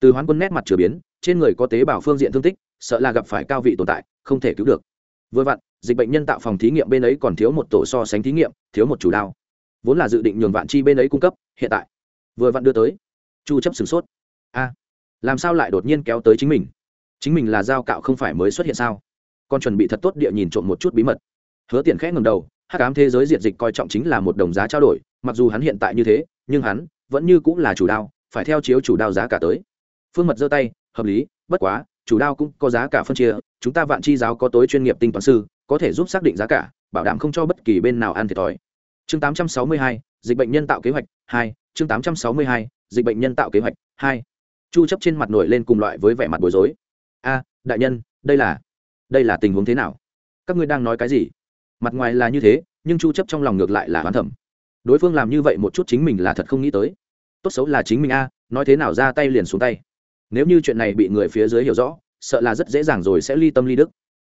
Từ hoán quân nét mặt chửa biến, trên người có tế bào phương diện thương tích, sợ là gặp phải cao vị tồn tại, không thể cứu được. Vừa vặn, dịch bệnh nhân tạo phòng thí nghiệm bên ấy còn thiếu một tổ so sánh thí nghiệm, thiếu một chủ đao. Vốn là dự định nhường vạn chi bên ấy cung cấp, hiện tại, vừa vặn đưa tới. Chu chấp sửng sốt. A, làm sao lại đột nhiên kéo tới chính mình? Chính mình là dao cạo không phải mới xuất hiện sao? Còn chuẩn bị thật tốt địa nhìn trộm một chút bí mật. Hứa Tiện khẽ ngầm đầu hắc ám thế giới diệt dịch coi trọng chính là một đồng giá trao đổi mặc dù hắn hiện tại như thế nhưng hắn vẫn như cũng là chủ đao phải theo chiếu chủ đao giá cả tới. Phương mật giơ tay hợp lý bất quá chủ đao cũng có giá cả phân chia chúng ta vạn chi giáo có tối chuyên nghiệp tinh toán sư có thể giúp xác định giá cả bảo đảm không cho bất kỳ bên nào ăn thiệt thòi. Chương 862, dịch bệnh nhân tạo kế hoạch 2, chương 862, dịch bệnh nhân tạo kế hoạch 2. chu chấp trên mặt nổi lên cùng loại với vẻ mặt bối rối. A đại nhân đây là đây là tình huống thế nào? Các ngươi đang nói cái gì? Mặt ngoài là như thế, nhưng chu chấp trong lòng ngược lại là hoán thẩm đối phương làm như vậy một chút chính mình là thật không nghĩ tới. Tốt xấu là chính mình a, nói thế nào ra tay liền xuống tay. Nếu như chuyện này bị người phía dưới hiểu rõ, sợ là rất dễ dàng rồi sẽ ly tâm ly đức.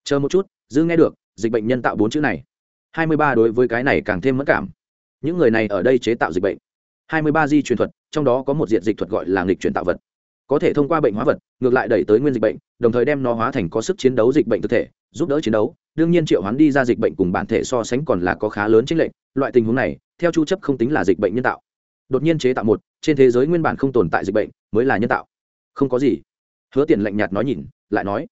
Chờ một chút dư nghe được, dịch bệnh nhân tạo bốn chữ này. Hai mươi ba đối với cái này càng thêm mất cảm. Những người này ở đây chế tạo dịch bệnh. Hai mươi ba di truyền thuật, trong đó có một diện dịch thuật gọi là nghịch truyền tạo vật. Có thể thông qua bệnh hóa vật, ngược lại đẩy tới nguyên dịch bệnh, đồng thời đem nó hóa thành có sức chiến đấu dịch bệnh thực thể, giúp đỡ chiến đấu đương nhiên triệu hoán đi ra dịch bệnh cùng bản thể so sánh còn là có khá lớn chênh lệnh loại tình huống này, theo chu chấp không tính là dịch bệnh nhân tạo. Đột nhiên chế tạo một, trên thế giới nguyên bản không tồn tại dịch bệnh, mới là nhân tạo. Không có gì. Hứa tiền lạnh nhạt nói nhìn, lại nói,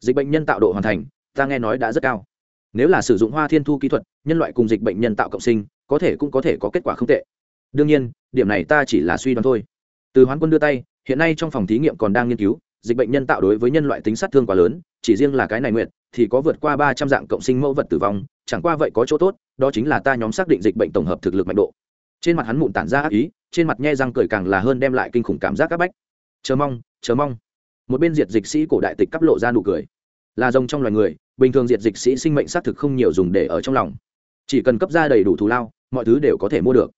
dịch bệnh nhân tạo độ hoàn thành, ta nghe nói đã rất cao. Nếu là sử dụng hoa thiên thu kỹ thuật, nhân loại cùng dịch bệnh nhân tạo cộng sinh, có thể cũng có thể có kết quả không tệ. Đương nhiên, điểm này ta chỉ là suy đoán thôi. Từ hoán quân đưa tay, hiện nay trong phòng thí nghiệm còn đang nghiên cứu, dịch bệnh nhân tạo đối với nhân loại tính sát thương quá lớn, chỉ riêng là cái này nguyện thì có vượt qua ba trăm dạng cộng sinh mẫu vật tử vong, chẳng qua vậy có chỗ tốt, đó chính là ta nhóm xác định dịch bệnh tổng hợp thực lực mạnh độ. Trên mặt hắn mụn tản ra ác ý, trên mặt nhe răng cười càng là hơn đem lại kinh khủng cảm giác các bách. Chờ mong chờ mong. Một bên diệt dịch sĩ cổ đại tịch cắp lộ ra nụ cười. Là rồng trong loài người, bình thường diệt dịch sĩ sinh mệnh xác thực không nhiều dùng để ở trong lòng. Chỉ cần cấp ra đầy đủ thù lao, mọi thứ đều có thể mua được.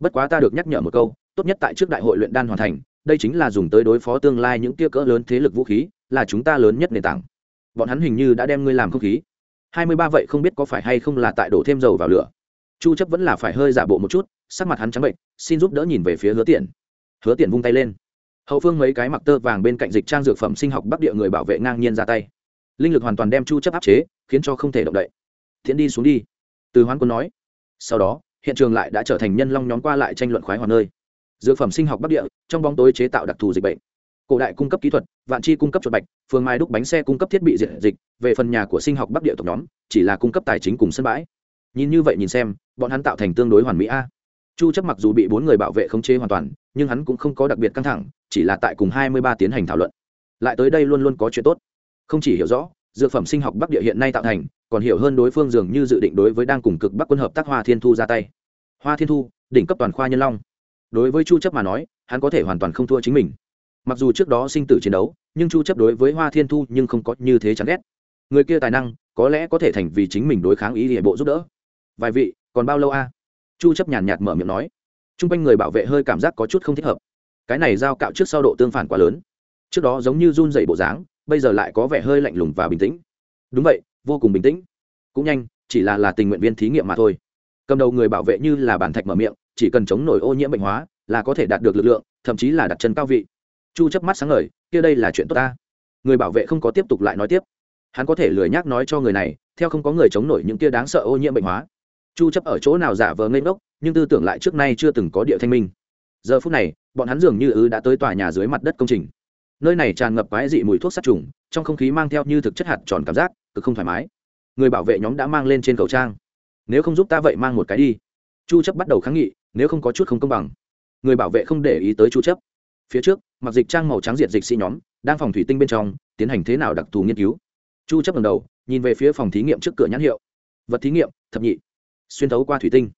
Bất quá ta được nhắc nhở một câu, tốt nhất tại trước đại hội luyện đan hoàn thành, đây chính là dùng tới đối phó tương lai những tia cỡ lớn thế lực vũ khí, là chúng ta lớn nhất nền tảng bọn hắn hình như đã đem ngươi làm không khí. Hai mươi ba vậy không biết có phải hay không là tại đổ thêm dầu vào lửa. Chu chấp vẫn là phải hơi giả bộ một chút, sắc mặt hắn trắng bệnh, xin giúp đỡ nhìn về phía hứa tiện hứa tiện vung tay lên. Hậu phương mấy cái mặc tơ vàng bên cạnh dịch trang dược phẩm sinh học bắc địa người bảo vệ ngang nhiên ra tay. Linh lực hoàn toàn đem chu chấp áp chế, khiến cho không thể động đậy. Thiện đi xuống đi. Từ hoán quân nói. Sau đó, hiện trường lại đã trở thành nhân long nhóm qua lại tranh luận khoái hoạt nơi. Dược phẩm sinh học bắc địa, trong bóng tối chế tạo đặc thù dịch bệnh cổ đại cung cấp kỹ thuật, vạn chi cung cấp chuột bạch, phường mai đúc bánh xe cung cấp thiết bị diện dịch, về phần nhà của sinh học bắc địa tộc nhóm, chỉ là cung cấp tài chính cùng sân bãi. Nhìn như vậy nhìn xem, bọn hắn tạo thành tương đối hoàn mỹ a. Chu chấp mặc dù bị bốn người bảo vệ khống chế hoàn toàn, nhưng hắn cũng không có đặc biệt căng thẳng, chỉ là tại cùng 23 tiến hành thảo luận. Lại tới đây luôn luôn có chuyện tốt. Không chỉ hiểu rõ, dược phẩm sinh học bắc địa hiện nay tạo thành, còn hiểu hơn đối phương dường như dự định đối với đang cùng cực bắc quân hợp tác hoa thiên thu ra tay. Hoa thiên thu, đỉnh cấp toàn khoa nhân long. Đối với chu chấp mà nói, hắn có thể hoàn toàn không thua chính mình mặc dù trước đó sinh tử chiến đấu, nhưng chu chấp đối với hoa thiên thu nhưng không có như thế chán ghét. Người kia tài năng, có lẽ có thể thành vì chính mình đối kháng ý địa bộ giúp đỡ. Vài vị, còn bao lâu a? Chu chấp nhàn nhạt mở miệng nói. Trung quanh người bảo vệ hơi cảm giác có chút không thích hợp. Cái này giao cạo trước sau độ tương phản quá lớn. Trước đó giống như run dậy bộ dáng, bây giờ lại có vẻ hơi lạnh lùng và bình tĩnh. Đúng vậy, vô cùng bình tĩnh. Cũng nhanh, chỉ là là tình nguyện viên thí nghiệm mà thôi. Cầm đầu người bảo vệ như là bản thạch mở miệng, chỉ cần chống nổi ô nhiễm bệnh hóa là có thể đạt được lực lượng, thậm chí là đặt chân cao vị chu chấp mắt sáng ngời, kia đây là chuyện tốt ta. Người bảo vệ không có tiếp tục lại nói tiếp. Hắn có thể lười nhác nói cho người này, theo không có người chống nổi những kia đáng sợ ô nhiễm bệnh hóa. Chu chấp ở chỗ nào giả vờ ngây ngốc, nhưng tư tưởng lại trước nay chưa từng có địa thanh minh. Giờ phút này, bọn hắn dường như ứ đã tới tòa nhà dưới mặt đất công trình. Nơi này tràn ngập quái dị mùi thuốc sát trùng, trong không khí mang theo như thực chất hạt tròn cảm giác, cực không thoải mái. Người bảo vệ nhóm đã mang lên trên cầu trang. Nếu không giúp ta vậy mang một cái đi. Chu chấp bắt đầu kháng nghị, nếu không có chút không công bằng. Người bảo vệ không để ý tới chu chấp phía trước, mặc dịch trang màu trắng diệt dịch sĩ nhóm, đang phòng thủy tinh bên trong, tiến hành thế nào đặc thù nghiên cứu. Chu chấp lần đầu, nhìn về phía phòng thí nghiệm trước cửa nhãn hiệu. Vật thí nghiệm, thập nhị. Xuyên thấu qua thủy tinh.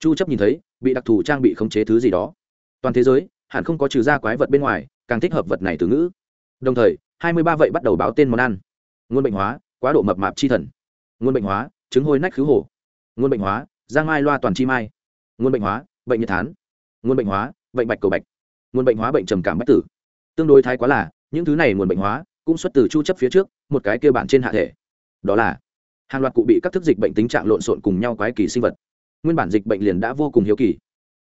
Chu chấp nhìn thấy, bị đặc thù trang bị khống chế thứ gì đó. Toàn thế giới, hẳn không có trừ ra quái vật bên ngoài, càng thích hợp vật này từ ngữ. Đồng thời 23 vậy bắt đầu báo tên món ăn. Nguồn bệnh hóa, quá độ mập mạp chi thần. Nguồn bệnh hóa, trứng hôi nách khứ hổ nguồn bệnh hóa, giang mai loa toàn chi mai. Nguồn bệnh hóa, bệnh nhiệt thán. Nguồn bệnh hóa, bệnh bạch cầu bạch nguồn bệnh hóa bệnh trầm cảm bách tử. Tương đối thái quá là, những thứ này nguồn bệnh hóa cũng xuất từ chu chấp phía trước, một cái kia bản trên hạ thể. Đó là, hàng loạt cụ bị các thức dịch bệnh tính trạng lộn xộn cùng nhau quái kỳ sinh vật. Nguyên bản dịch bệnh liền đã vô cùng hiếu kỳ.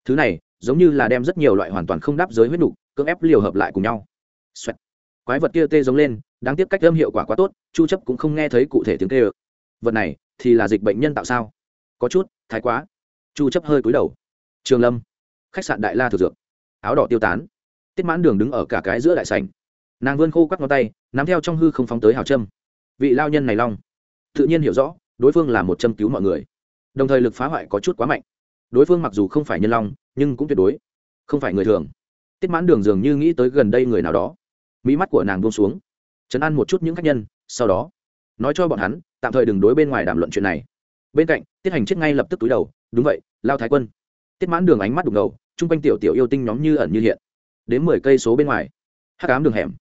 Thứ này, giống như là đem rất nhiều loại hoàn toàn không đáp giới huyết nục, cưỡng ép liều hợp lại cùng nhau. Xoẹt. quái vật kia tê giống lên, đáng tiếc cách âm hiệu quả quá tốt, chu chấp cũng không nghe thấy cụ thể tiếng tê vật này thì là dịch bệnh nhân tạo sao? Có chút, thái quá. Chu chấp hơi cúi đầu. Trường lâm, khách sạn đại la thực dược áo đỏ tiêu tán. Tiết mãn đường đứng ở cả cái giữa đại sảnh. Nàng vươn khô các ngón tay, nắm theo trong hư không phóng tới hào trâm vị lao nhân này long. Tự nhiên hiểu rõ, đối phương là một châm cứu mọi người. Đồng thời lực phá hoại có chút quá mạnh. Đối phương mặc dù không phải nhân long, nhưng cũng tuyệt đối không phải người thường. Tiết mãn đường dường như nghĩ tới gần đây người nào đó. Mỹ mắt của nàng buông xuống. Chấn an một chút những khách nhân, sau đó, nói cho bọn hắn, tạm thời đừng đối bên ngoài đàm luận chuyện này. Bên cạnh, tiết hành chết ngay lập tức túi đầu, đúng vậy, lao thái quân. Tiết mãn đường ánh mắt đục ngầu chung quanh tiểu tiểu yêu tinh nhóm như ẩn như hiện, đến mười cây số bên ngoài. Hắc ám đường hẻm.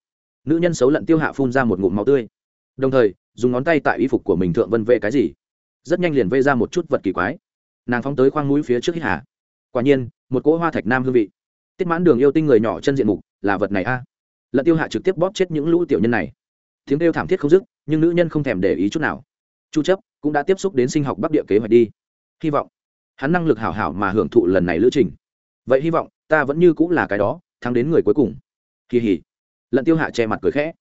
Nữ nhân xấu lận tiêu hạ phun ra một ngụm máu tươi. Đồng thời, dùng ngón tay tại y phục của mình thượng vân vệ cái gì. Rất nhanh liền vây ra một chút vật kỳ quái. Nàng phóng tới khoang mũi phía trước hít hà. Quả nhiên, một cỗ hoa thạch nam hương vị. Tiết mãn đường yêu tinh người nhỏ chân diện mục, là vật này a. Lận tiêu hạ trực tiếp bóp chết những lũ tiểu nhân này. Tiếng kêu thảm thiết không dứt, nhưng nữ nhân không thèm để ý chút nào. Chu chấp cũng đã tiếp xúc đến sinh học bắc địa kế hoạch đi. Hy vọng hắn năng lực hảo hảo mà hưởng thụ lần này lữ trình vậy hy vọng ta vẫn như cũng là cái đó thắng đến người cuối cùng. Kỳ hỉ. Lận tiêu hạ che mặt cười khẽ.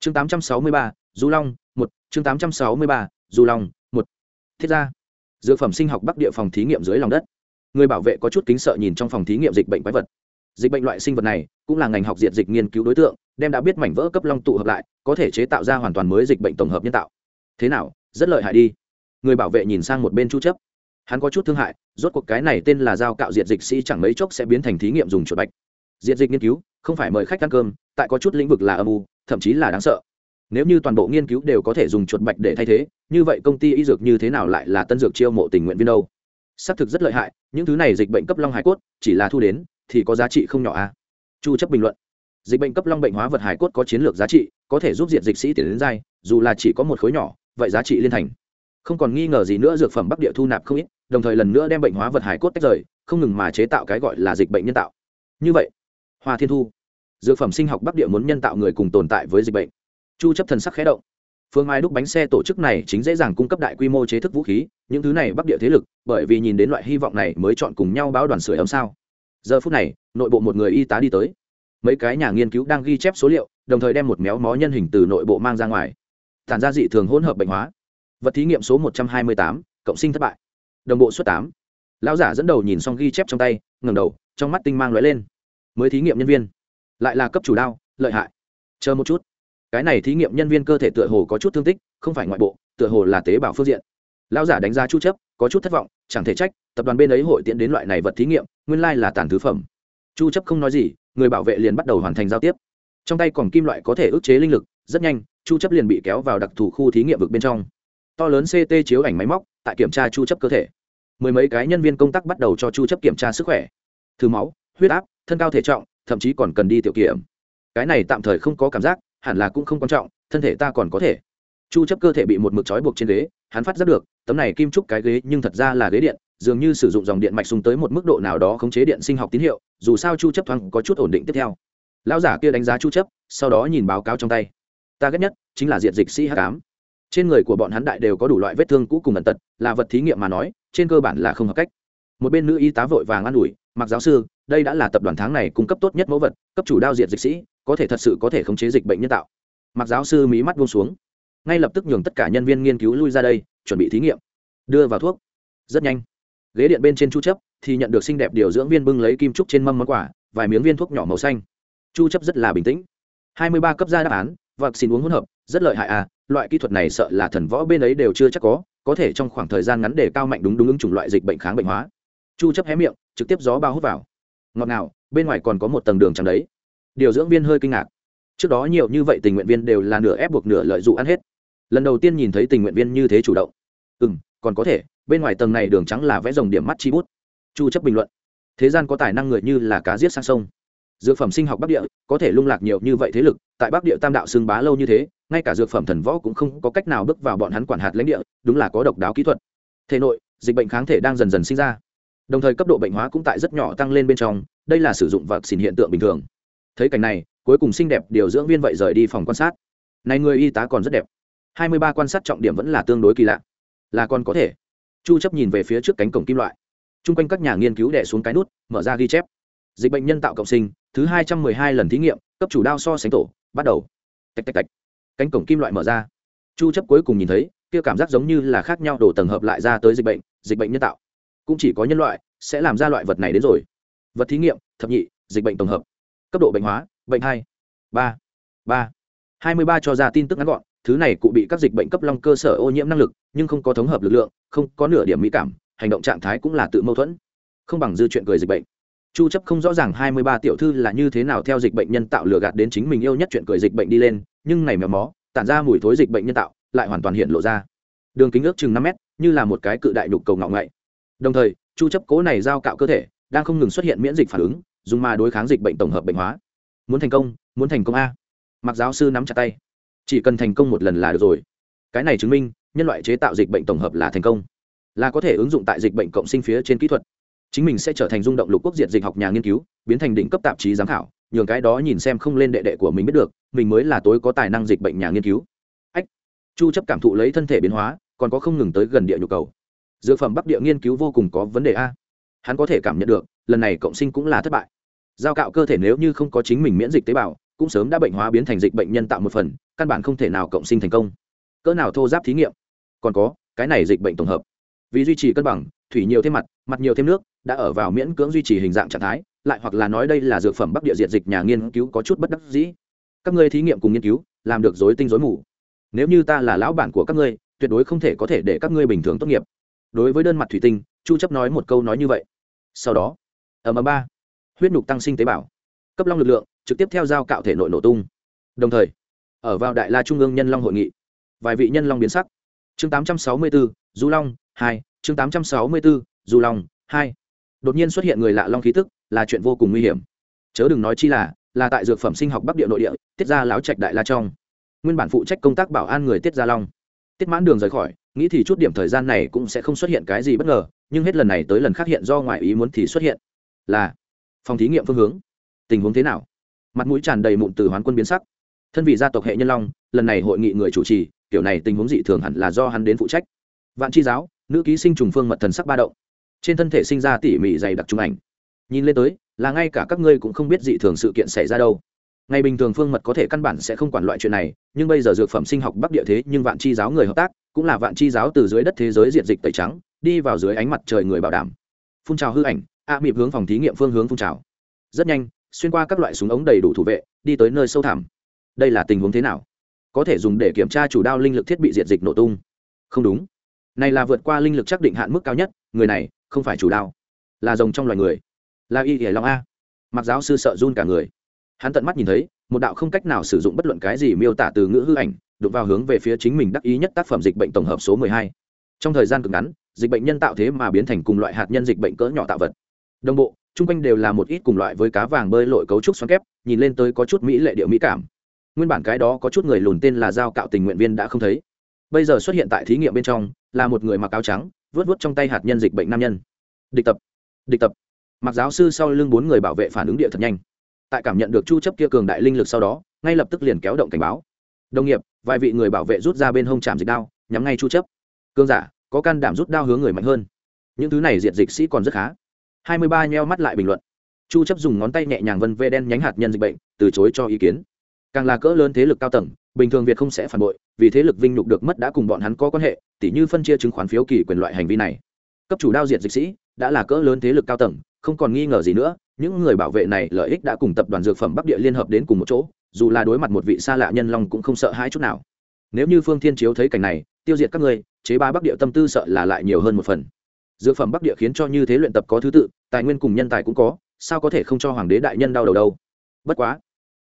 Chương 863, du long một. Chương 863, du long một. Thiết ra dược phẩm sinh học bắc địa phòng thí nghiệm dưới lòng đất. Người bảo vệ có chút kính sợ nhìn trong phòng thí nghiệm dịch bệnh quái vật. Dịch bệnh loại sinh vật này cũng là ngành học diện dịch nghiên cứu đối tượng đem đã biết mảnh vỡ cấp long tụ hợp lại có thể chế tạo ra hoàn toàn mới dịch bệnh tổng hợp nhân tạo. Thế nào? Rất lợi hại đi. Người bảo vệ nhìn sang một bên chu chấp hắn có chút thương hại, rốt cuộc cái này tên là giao cạo diệt dịch sĩ chẳng mấy chốc sẽ biến thành thí nghiệm dùng chuột bạch. Diệt dịch nghiên cứu, không phải mời khách ăn cơm, tại có chút lĩnh vực là âm u, thậm chí là đáng sợ. Nếu như toàn bộ nghiên cứu đều có thể dùng chuột bạch để thay thế, như vậy công ty y dược như thế nào lại là tân dược chiêu mộ tình nguyện viên đâu? Xác thực rất lợi hại, những thứ này dịch bệnh cấp long hải cốt, chỉ là thu đến, thì có giá trị không nhỏ à? Chu chấp bình luận. Dịch bệnh cấp long bệnh hóa vật hải cốt có chiến lược giá trị, có thể giúp diện dịch sĩ tiến đến dai, dù là chỉ có một khối nhỏ, vậy giá trị liên thành. Không còn nghi ngờ gì nữa dược phẩm bắc địa thu nạp không ít đồng thời lần nữa đem bệnh hóa vật hải cốt tách rời, không ngừng mà chế tạo cái gọi là dịch bệnh nhân tạo. Như vậy, hoa thiên thu, dược phẩm sinh học bắc địa muốn nhân tạo người cùng tồn tại với dịch bệnh. Chu chấp thần sắc khẽ động. Phương ai đúc bánh xe tổ chức này chính dễ dàng cung cấp đại quy mô chế thức vũ khí, những thứ này bắc địa thế lực, bởi vì nhìn đến loại hy vọng này mới chọn cùng nhau báo đoàn sửa ấm sao. Giờ phút này, nội bộ một người y tá đi tới. Mấy cái nhà nghiên cứu đang ghi chép số liệu, đồng thời đem một méo mó nhân hình từ nội bộ mang ra ngoài. Tản ra dị thường hỗn hợp bệnh hóa. Vật thí nghiệm số một trăm hai mươi tám, cộng sinh thất bại đồng bộ suất tám. Lão giả dẫn đầu nhìn xong ghi chép trong tay ngầm đầu, trong mắt tinh mang lóe lên. Mới thí nghiệm nhân viên. Lại là cấp chủ đao, lợi hại. Chờ một chút. Cái này thí nghiệm nhân viên cơ thể tựa hồ có chút thương tích, không phải ngoại bộ, tựa hồ là tế bào phương diện. Lão giả đánh giá chu chấp, có chút thất vọng, chẳng thể trách, tập đoàn bên ấy hội tiện đến loại này vật thí nghiệm, nguyên lai là tàn thứ phẩm. Chu chấp không nói gì, người bảo vệ liền bắt đầu hoàn thành giao tiếp. Trong tay còn kim loại có thể ức chế linh lực, rất nhanh, chu chấp liền bị kéo vào đặc thù khu thí nghiệm vực bên trong. To lớn ct chiếu ảnh máy móc, tại kiểm tra chu chấp cơ thể mười mấy cái nhân viên công tác bắt đầu cho chu chấp kiểm tra sức khỏe. Thử máu, huyết áp, thân cao thể trọng, thậm chí còn cần đi tiểu kiểm. Cái này tạm thời không có cảm giác, hẳn là cũng không quan trọng, thân thể ta còn có thể. Chu chấp cơ thể bị một mực trói buộc trên ghế, hắn phát giác được, tấm này kim trúc cái ghế nhưng thật ra là ghế điện, dường như sử dụng dòng điện mạch sung tới một mức độ nào đó khống chế điện sinh học tín hiệu, dù sao chu chấp thoáng có chút ổn định tiếp theo. Lão giả kia đánh giá chu chấp, sau đó nhìn báo cáo trong tay. Ta ghét nhất chính là diện dịch sĩ hắc ám. Trên người của bọn hắn đại đều có đủ loại vết thương cũ cùng ẩn tật, là vật thí nghiệm mà nói trên cơ bản là không hợp cách. Một bên nữ y tá vội vàng an ủi mặc giáo sư, đây đã là tập đoàn tháng này cung cấp tốt nhất mẫu vật, cấp chủ đao diệt dịch sĩ, có thể thật sự có thể khống chế dịch bệnh nhân tạo. Mặc giáo sư mí mắt buông xuống. Ngay lập tức nhường tất cả nhân viên nghiên cứu lui ra đây, chuẩn bị thí nghiệm. Đưa vào thuốc. Rất nhanh. Ghế điện bên trên chu chấp thì nhận được xinh đẹp điều dưỡng viên bưng lấy kim trúc trên mâm món quà, vài miếng viên thuốc nhỏ màu xanh. Chu chấp rất là bình tĩnh. 23 cấp ra đáp án và xin uống hỗn hợp, rất lợi hại à loại kỹ thuật này sợ là thần võ bên ấy đều chưa chắc có có thể trong khoảng thời gian ngắn để cao mạnh đúng đúng ứng chủng loại dịch bệnh kháng bệnh hóa. Chu chấp hé miệng, trực tiếp gió bao hút vào. Ngọt ngào, bên ngoài còn có một tầng đường trắng đấy. Điều dưỡng viên hơi kinh ngạc. Trước đó nhiều như vậy tình nguyện viên đều là nửa ép buộc nửa lợi dụng ăn hết. Lần đầu tiên nhìn thấy tình nguyện viên như thế chủ động. Ừ còn có thể, bên ngoài tầng này đường trắng là vẽ rồng điểm mắt chi bút. Chu chấp bình luận. Thế gian có tài năng người như là cá giết sang sông. Dược phẩm sinh học bắc địa, có thể lung lạc nhiều như vậy thế lực, tại bắc địa tam đạo sương bá lâu như thế ngay cả dược phẩm thần võ cũng không có cách nào bước vào bọn hắn quản hạt lãnh địa, đúng là có độc đáo kỹ thuật. Thể nội, dịch bệnh kháng thể đang dần dần sinh ra. Đồng thời cấp độ bệnh hóa cũng tại rất nhỏ tăng lên bên trong, đây là sử dụng vật xin hiện tượng bình thường. Thấy cảnh này, cuối cùng xinh đẹp điều dưỡng viên vậy rời đi phòng quan sát. Này người y tá còn rất đẹp. Hai mươi ba quan sát trọng điểm vẫn là tương đối kỳ lạ. Là còn có thể. Chu chấp nhìn về phía trước cánh cổng kim loại. Chung quanh các nhà nghiên cứu đè xuống cái nút, mở ra ghi chép. Dịch bệnh nhân tạo cộng sinh, thứ hai trăm mười hai lần thí nghiệm, cấp chủ đao so sánh tổ, bắt đầu. Tạch tạch tạch cánh cổng kim loại mở ra. Chu chấp cuối cùng nhìn thấy, kia cảm giác giống như là khác nhau đổ tầng hợp lại ra tới dịch bệnh dịch bệnh nhân tạo. Cũng chỉ có nhân loại sẽ làm ra loại vật này đến rồi. Vật thí nghiệm, thập nhị, dịch bệnh tổng hợp. Cấp độ bệnh hóa, bệnh hai, ba ba. Hai mươi ba cho ra tin tức ngắn gọn, thứ này cụ bị các dịch bệnh cấp long cơ sở ô nhiễm năng lực, nhưng không có thống hợp lực lượng, không có nửa điểm mỹ cảm, hành động trạng thái cũng là tự mâu thuẫn. Không bằng dư chuyện cười dịch bệnh chu chấp không rõ ràng 23 tiểu thư là như thế nào theo dịch bệnh nhân tạo lừa gạt đến chính mình yêu nhất chuyện cười dịch bệnh đi lên, nhưng này mèo mó, tản ra mùi thối dịch bệnh nhân tạo, lại hoàn toàn hiện lộ ra. Đường kính ước chừng 5 mét, như là một cái cự đại đục cầu ngạo ngậy đồng thời, chu chấp cố này giao cạo cơ thể, đang không ngừng xuất hiện miễn dịch phản ứng, dùng mà đối kháng dịch bệnh tổng hợp bệnh hóa. Muốn thành công, muốn thành công a. Mặc giáo sư nắm chặt tay. Chỉ cần thành công một lần là được rồi. Cái này chứng minh, nhân loại chế tạo dịch bệnh tổng hợp là thành công. Là có thể ứng dụng tại dịch bệnh cộng sinh phía trên kỹ thuật chính mình sẽ trở thành rung động lục quốc diệt dịch học nhà nghiên cứu, biến thành đỉnh cấp tạp chí giám khảo, nhường cái đó nhìn xem không lên đệ đệ của mình biết được, mình mới là tối có tài năng dịch bệnh nhà nghiên cứu. Ách, chu chấp cảm thụ lấy thân thể biến hóa, còn có không ngừng tới gần địa nhu cầu. Dược phẩm bắc địa nghiên cứu vô cùng có vấn đề a. Hắn có thể cảm nhận được, lần này cộng sinh cũng là thất bại. Giao cạo cơ thể nếu như không có chính mình miễn dịch tế bào, cũng sớm đã bệnh hóa biến thành dịch bệnh nhân tạo một phần, căn bản không thể nào cộng sinh thành công. Cỡ nào thô giáp thí nghiệm? Còn có, cái này dịch bệnh tổng hợp. Vì duy trì cân bằng thủy nhiều thêm mặt mặt nhiều thêm nước đã ở vào miễn cưỡng duy trì hình dạng trạng thái lại hoặc là nói đây là dược phẩm bắc địa diệt dịch nhà nghiên cứu có chút bất đắc dĩ. Các ngươi thí nghiệm cùng nghiên cứu làm được dối tinh dối mù. Nếu như ta là lão bản của các ngươi tuyệt đối không thể có thể để các ngươi bình thường tốt nghiệp. Đối với đơn mặt thủy tinh chu chấp nói một câu nói như vậy. Sau đó ở ầm ba huyết nhục tăng sinh tế bào. Cấp long lực lượng trực tiếp theo giao cạo thể nội nổ tung. Đồng thời ở vào đại la trung ương nhân long hội nghị. Vài vị nhân long biến sắc. Chương 864, du long hai chương 864, Dù long hai. Đột nhiên xuất hiện người lạ long khí tức là chuyện vô cùng nguy hiểm. Chớ đừng nói chi là là tại dược phẩm sinh học bắc địa nội địa tiết ra láo trạch đại la trong. Nguyên bản phụ trách công tác bảo an người tiết gia long. Tiết mãn đường rời khỏi nghĩ thì chút điểm thời gian này cũng sẽ không xuất hiện cái gì bất ngờ nhưng hết lần này tới lần khác hiện do ngoại ý muốn thì xuất hiện. Là phòng thí nghiệm phương hướng. Tình huống thế nào? Mặt mũi tràn đầy mụn từ hoán quân biến sắc. Thân vị gia tộc hệ nhân long lần này hội nghị người chủ trì kiểu này tình huống dị thường hẳn là do hắn đến phụ trách. Vạn chi giáo nữ ký sinh trùng phương mật thần sắc ba động. Trên thân thể sinh ra tỉ mỉ dày đặc trung ảnh. Nhìn lên tới là ngay cả các ngươi cũng không biết dị thường sự kiện xảy ra đâu. Ngày bình thường phương mật có thể căn bản sẽ không quản loại chuyện này nhưng bây giờ dược phẩm sinh học bắc địa thế nhưng vạn chi giáo người hợp tác cũng là vạn chi giáo từ dưới đất thế giới diện dịch tẩy trắng đi vào dưới ánh mặt trời người bảo đảm. Phun trào hư ảnh a à, mịp hướng phòng thí nghiệm phương hướng phun trào. Rất nhanh xuyên qua các loại súng ống đầy đủ thủ vệ đi tới nơi sâu thẳm. Đây là tình huống thế nào? Có thể dùng để kiểm tra chủ đao linh lực thiết bị diện dịch nổ tung. Không đúng này là vượt qua linh lực chắc định hạn mức cao nhất, người này không phải chủ đao, là rồng trong loài người, là y hỉa long a. Mặc giáo sư sợ run cả người. Hắn tận mắt nhìn thấy, một đạo không cách nào sử dụng bất luận cái gì miêu tả từ ngữ hư ảnh, đụng vào hướng về phía chính mình đắc ý nhất tác phẩm dịch bệnh tổng hợp số mười hai. Trong thời gian cực ngắn, dịch bệnh nhân tạo thế mà biến thành cùng loại hạt nhân dịch bệnh cỡ nhỏ tạo vật. Đồng bộ, chung quanh đều là một ít cùng loại với cá vàng bơi lội cấu trúc xoắn kép, nhìn lên tới có chút mỹ lệ điệu mỹ cảm. Nguyên bản cái đó có chút người lùn tên là giao cạo tình nguyện viên đã không thấy bây giờ xuất hiện tại thí nghiệm bên trong, là một người mặc áo trắng vớt vớt trong tay hạt nhân dịch bệnh nam nhân. Địch tập địch tập. Mặc giáo sư sau lưng bốn người bảo vệ phản ứng địa thật nhanh. Tại cảm nhận được chu chấp kia cường đại linh lực sau đó, ngay lập tức liền kéo động cảnh báo. Đồng nghiệp, vài vị người bảo vệ rút ra bên hông chạm dịch đao, nhắm ngay chu chấp. Cương giả, có can đảm rút đao hướng người mạnh hơn. Những thứ này diệt dịch sĩ còn rất khá. 23 nheo mắt lại bình luận. Chu chấp dùng ngón tay nhẹ nhàng vân vê đen nhánh hạt nhân dịch bệnh, từ chối cho ý kiến càng là cỡ lớn thế lực cao tầng, bình thường việt không sẽ phản bội, vì thế lực vinh nhục được mất đã cùng bọn hắn có quan hệ, tỉ như phân chia chứng khoán phiếu kỳ quyền loại hành vi này. Cấp chủ đao diệt dịch sĩ, đã là cỡ lớn thế lực cao tầng, không còn nghi ngờ gì nữa, những người bảo vệ này lợi ích đã cùng tập đoàn dược phẩm bắc địa liên hợp đến cùng một chỗ, dù là đối mặt một vị xa lạ nhân long cũng không sợ hãi chút nào. Nếu như phương thiên chiếu thấy cảnh này, tiêu diệt các ngươi chế ba bắc địa tâm tư sợ là lại nhiều hơn một phần. Dược phẩm bắc địa khiến cho như thế luyện tập có thứ tự, tài nguyên cùng nhân tài cũng có, sao có thể không cho hoàng đế đại nhân đau đầu đâu? Bất quá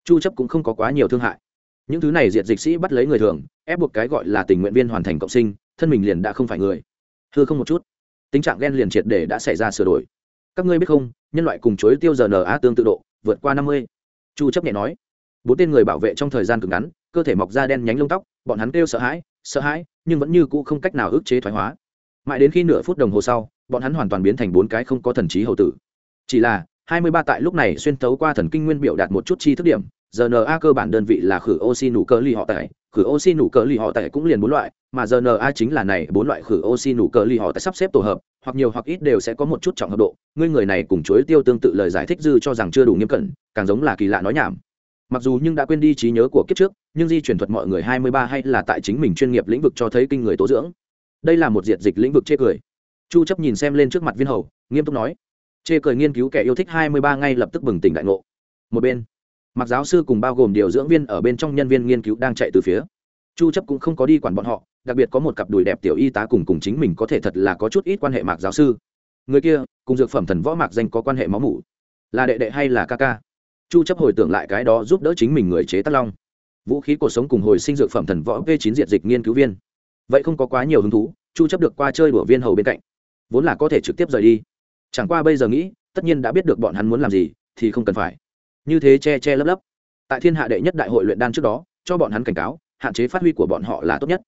chu chấp cũng không có quá nhiều thương hại. Những thứ này diệt dịch sĩ bắt lấy người thường, ép buộc cái gọi là tình nguyện viên hoàn thành cộng sinh, thân mình liền đã không phải người. Thưa không một chút. Tình trạng ghen liền triệt để đã xảy ra sửa đổi. Các ngươi biết không, nhân loại cùng chối tiêu giờ na tương tự độ, vượt qua 50. chu chấp nhẹ nói. Bốn tên người bảo vệ trong thời gian cực ngắn, cơ thể mọc ra đen nhánh lông tóc, bọn hắn kêu sợ hãi sợ hãi, nhưng vẫn như cũ không cách nào ức chế thoái hóa. Mãi đến khi nửa phút đồng hồ sau, bọn hắn hoàn toàn biến thành bốn cái không có thần trí hầu tử. Chỉ là 23 tại lúc này xuyên tấu qua thần kinh nguyên biểu đạt một chút chi thức điểm rna cơ bản đơn vị là khử oxy nụ cơ ly họ tại khử oxy nụ cơ ly họ tại cũng liền bốn loại, mà rna chính là này, bốn loại khử oxy nụ cơ ly họ tại sắp xếp tổ hợp, hoặc nhiều hoặc ít đều sẽ có một chút trọng hợp độ. Ngươi người này cùng chuối tiêu tương tự lời giải thích dư cho rằng chưa đủ nghiêm cẩn, càng giống là kỳ lạ nói nhảm. Mặc dù nhưng đã quên đi trí nhớ của kiếp trước, nhưng di truyền thuật mọi người 23 hay là tại chính mình chuyên nghiệp lĩnh vực cho thấy kinh người tố dưỡng. Đây là một diệt dịch lĩnh vực chê cười. Chu chấp nhìn xem lên trước mặt viên hầu, nghiêm túc nói. Chê cười nghiên cứu kẻ yêu thích 23 ngay lập tức bừng tỉnh đại ngộ. Một bên mặc giáo sư cùng bao gồm điều dưỡng viên ở bên trong nhân viên nghiên cứu đang chạy từ phía. Chu chấp cũng không có đi quản bọn họ, đặc biệt có một cặp đùi đẹp tiểu y tá cùng cùng chính mình có thể thật là có chút ít quan hệ mạc giáo sư. Người kia, cùng dược phẩm thần võ mạc danh có quan hệ máu mủ. Là đệ đệ hay là ca ca? Chu chấp hồi tưởng lại cái đó giúp đỡ chính mình người chế tác long. Vũ khí cuộc sống cùng hồi sinh dược phẩm thần võ v 9 diệt dịch nghiên cứu viên. Vậy không có quá nhiều hứng thú, chu chấp được qua chơi đùa viên hầu bên cạnh. Vốn là có thể trực tiếp rời đi. Chẳng qua bây giờ nghĩ, tất nhiên đã biết được bọn hắn muốn làm gì, thì không cần phải như thế che che lấp lấp. Tại thiên hạ đệ nhất đại hội luyện đan trước đó, cho bọn hắn cảnh cáo, hạn chế phát huy của bọn họ là tốt nhất.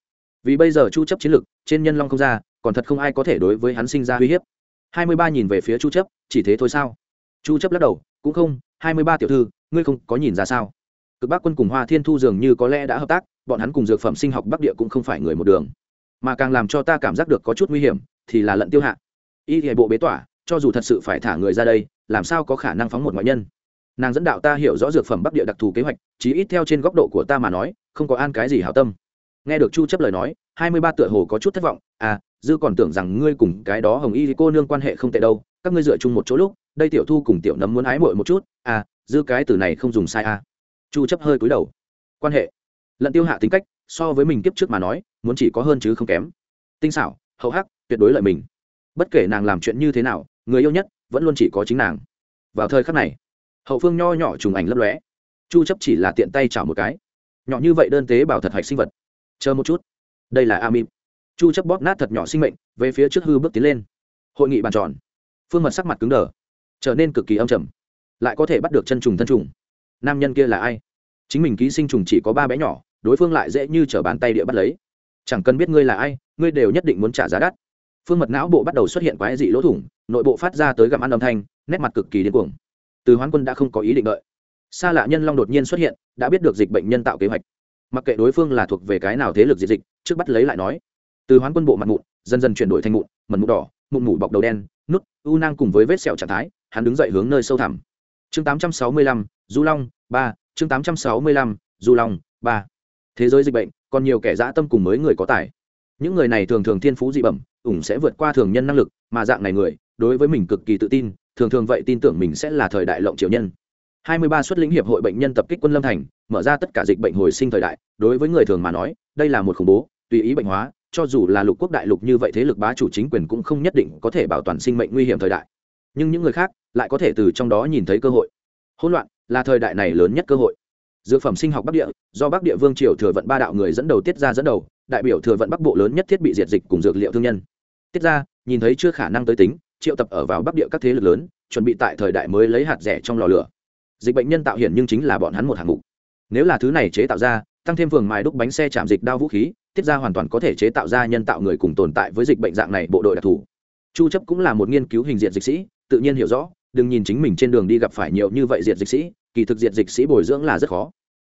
Vì bây giờ chu chấp chiến lực trên nhân long không ra, còn thật không ai có thể đối với hắn sinh ra uy hiếp. 23 nhìn về phía chu chấp, chỉ thế thôi sao? Chu chấp lắc đầu, cũng không 23 tiểu thư, ngươi không có nhìn ra sao? Cực bắc quân cùng hoa thiên thu dường như có lẽ đã hợp tác, bọn hắn cùng dược phẩm sinh học bắc địa cũng không phải người một đường. Mà càng làm cho ta cảm giác được có chút nguy hiểm, thì là lận tiêu hạ. Y hệ bộ bế tỏa, cho dù thật sự phải thả người ra đây, làm sao có khả năng phóng một ngoại nhân? Nàng dẫn đạo ta hiểu rõ dược phẩm bắc địa đặc thù kế hoạch, chí ít theo trên góc độ của ta mà nói, không có an cái gì hảo tâm. Nghe được chu chấp lời nói, hai mươi ba tựa hồ có chút thất vọng à dư còn tưởng rằng ngươi cùng cái đó hồng y cô nương quan hệ không tệ đâu, các ngươi dựa chung một chỗ lúc, đây tiểu thu cùng tiểu nấm muốn ái muội một chút à dư cái từ này không dùng sai à. Chu chấp hơi cúi đầu. Quan hệ, lận tiêu hạ tính cách, so với mình kiếp trước mà nói, muốn chỉ có hơn chứ không kém. Tinh xảo, hậu hắc, tuyệt đối lợi mình. Bất kể nàng làm chuyện như thế nào, người yêu nhất vẫn luôn chỉ có chính nàng. Vào thời khắc này hậu phương nho nhỏ trùng ảnh lấp lóe. Chu chấp chỉ là tiện tay chảo một cái. Nhỏ như vậy đơn tế bảo thật hạch sinh vật. Chờ một chút. Đây là amim chu chấp bóp nát thật nhỏ sinh mệnh, về phía trước hư bước tiến lên. Hội nghị bàn tròn. Phương mật sắc mặt cứng đờ. Trở nên cực kỳ âm trầm. Lại có thể bắt được chân trùng thân trùng. Nam nhân kia là ai? Chính mình ký sinh trùng chỉ có ba bé nhỏ, đối phương lại dễ như trở bàn tay địa bắt lấy. Chẳng cần biết ngươi là ai, ngươi đều nhất định muốn trả giá đắt. Phương mật não bộ bắt đầu xuất hiện quái dị lỗ thủng, nội bộ phát ra tới gặm ăn âm thanh, nét mặt cực kỳ điên cuồng từ hoán quân đã không có ý định đợi. Xa lạ nhân long đột nhiên xuất hiện đã biết được dịch bệnh nhân tạo kế hoạch. Mặc kệ đối phương là thuộc về cái nào thế lực diệt dịch trước bắt lấy lại nói. Từ hoán quân bộ mặt mụn dần dần chuyển đổi thành mụn mật mụn đỏ mụn mủ bọc đầu đen nút u nang cùng với vết sẹo trạng thái hắn đứng dậy hướng nơi sâu thẳm. Chương 865, du long ba chương 865, du long ba. Thế giới dịch bệnh còn nhiều kẻ dã tâm cùng mới người có tài. Những người này thường thường thiên phú dị bẩm ủng sẽ vượt qua thường nhân năng lực mà dạng này người đối với mình cực kỳ tự tin thường thường vậy tin tưởng mình sẽ là thời đại lộng triều nhân. 23 xuất lĩnh hiệp hội bệnh nhân tập kích quân lâm thành, mở ra tất cả dịch bệnh hồi sinh thời đại, đối với người thường mà nói, đây là một khủng bố, tùy ý bệnh hóa, cho dù là lục quốc đại lục như vậy thế lực bá chủ chính quyền cũng không nhất định có thể bảo toàn sinh mệnh nguy hiểm thời đại. Nhưng những người khác lại có thể từ trong đó nhìn thấy cơ hội. Hỗn loạn là thời đại này lớn nhất cơ hội. Dược phẩm sinh học bắc địa, do bắc địa vương triều thừa vận ba đạo người dẫn đầu tiết ra dẫn đầu, đại biểu thừa vận bắc bộ lớn nhất thiết bị diệt dịch cùng dược liệu thương nhân. Tiết ra, nhìn thấy chưa khả năng tới tính triệu tập ở vào bắc địa các thế lực lớn, chuẩn bị tại thời đại mới lấy hạt rẻ trong lò lửa. Dịch bệnh nhân tạo hiển nhưng chính là bọn hắn một hạng mục. Nếu là thứ này chế tạo ra, tăng thêm vườn mài đúc bánh xe chạm dịch đao vũ khí, tiết ra hoàn toàn có thể chế tạo ra nhân tạo người cùng tồn tại với dịch bệnh dạng này bộ đội đặc thù. Chu chấp cũng là một nghiên cứu hình diện dịch sĩ, tự nhiên hiểu rõ, đừng nhìn chính mình trên đường đi gặp phải nhiều như vậy diệt dịch sĩ, kỳ thực diệt dịch sĩ bồi dưỡng là rất khó.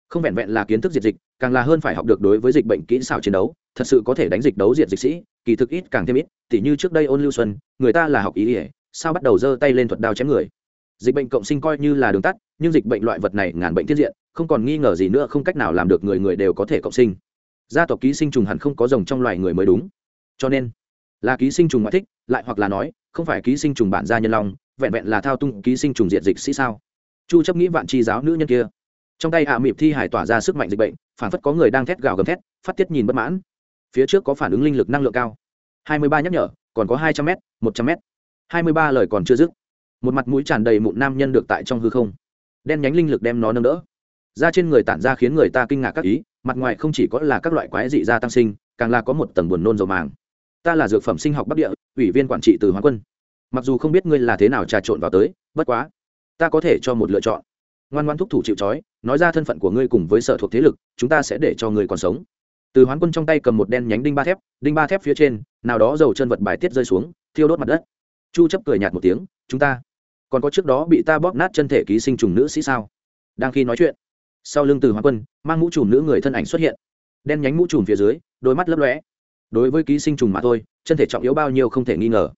Không vẹn vẹn là kiến thức diệt dịch, càng là hơn phải học được đối với dịch bệnh kỹ xảo chiến đấu, thật sự có thể đánh dịch đấu diệt dịch sĩ kỳ thực ít càng thêm ít, tỉ như trước đây ôn lưu xuân, người ta là học ý ỉa, sao bắt đầu giơ tay lên thuật đao chém người. Dịch bệnh cộng sinh coi như là đường tắt, nhưng dịch bệnh loại vật này ngàn bệnh tiết diện, không còn nghi ngờ gì nữa, không cách nào làm được người người đều có thể cộng sinh. Gia tộc ký sinh trùng hẳn không có rồng trong loài người mới đúng. Cho nên, là ký sinh trùng ngoại thích, lại hoặc là nói, không phải ký sinh trùng bản gia nhân long, vẹn vẹn là thao tung ký sinh trùng diện dịch sĩ sao? Chu chấp nghĩ vạn chi giáo nữ nhân kia. Trong tay hạ mịp thi hải tỏa ra sức mạnh dịch bệnh phản phất có người đang thét gào gầm thét, phát tiết nhìn bất mãn phía trước có phản ứng linh lực năng lượng cao. 23 nhắc nhở, còn có 200 m 100 m 23 lời còn chưa dứt. Một mặt mũi tràn đầy mụn nam nhân được tại trong hư không. Đen nhánh linh lực đem nó nâng đỡ. Ra trên người tản ra khiến người ta kinh ngạc các ý, mặt ngoài không chỉ có là các loại quái dị gia tăng sinh, càng là có một tầng buồn nôn dầu màng. Ta là dược phẩm sinh học bắc địa, ủy viên quản trị từ hoàng quân. Mặc dù không biết ngươi là thế nào trà trộn vào tới, bất quá, ta có thể cho một lựa chọn. Ngoan ngoan thúc thủ chịu trói, nói ra thân phận của ngươi cùng với sở thuộc thế lực, chúng ta sẽ để cho ngươi còn sống từ hoán quân trong tay cầm một đen nhánh đinh ba thép, đinh ba thép phía trên, nào đó dầu chân vật bài tiết rơi xuống, thiêu đốt mặt đất. Chu chấp cười nhạt một tiếng, chúng ta còn có trước đó bị ta bóp nát chân thể ký sinh trùng nữ sĩ sao? Đang khi nói chuyện, sau lưng từ hoán quân, mang mũ trùm nữ người thân ảnh xuất hiện. Đen nhánh mũ trùm phía dưới, đôi mắt lấp lóe. Đối với ký sinh trùng mà thôi, chân thể trọng yếu bao nhiêu không thể nghi ngờ.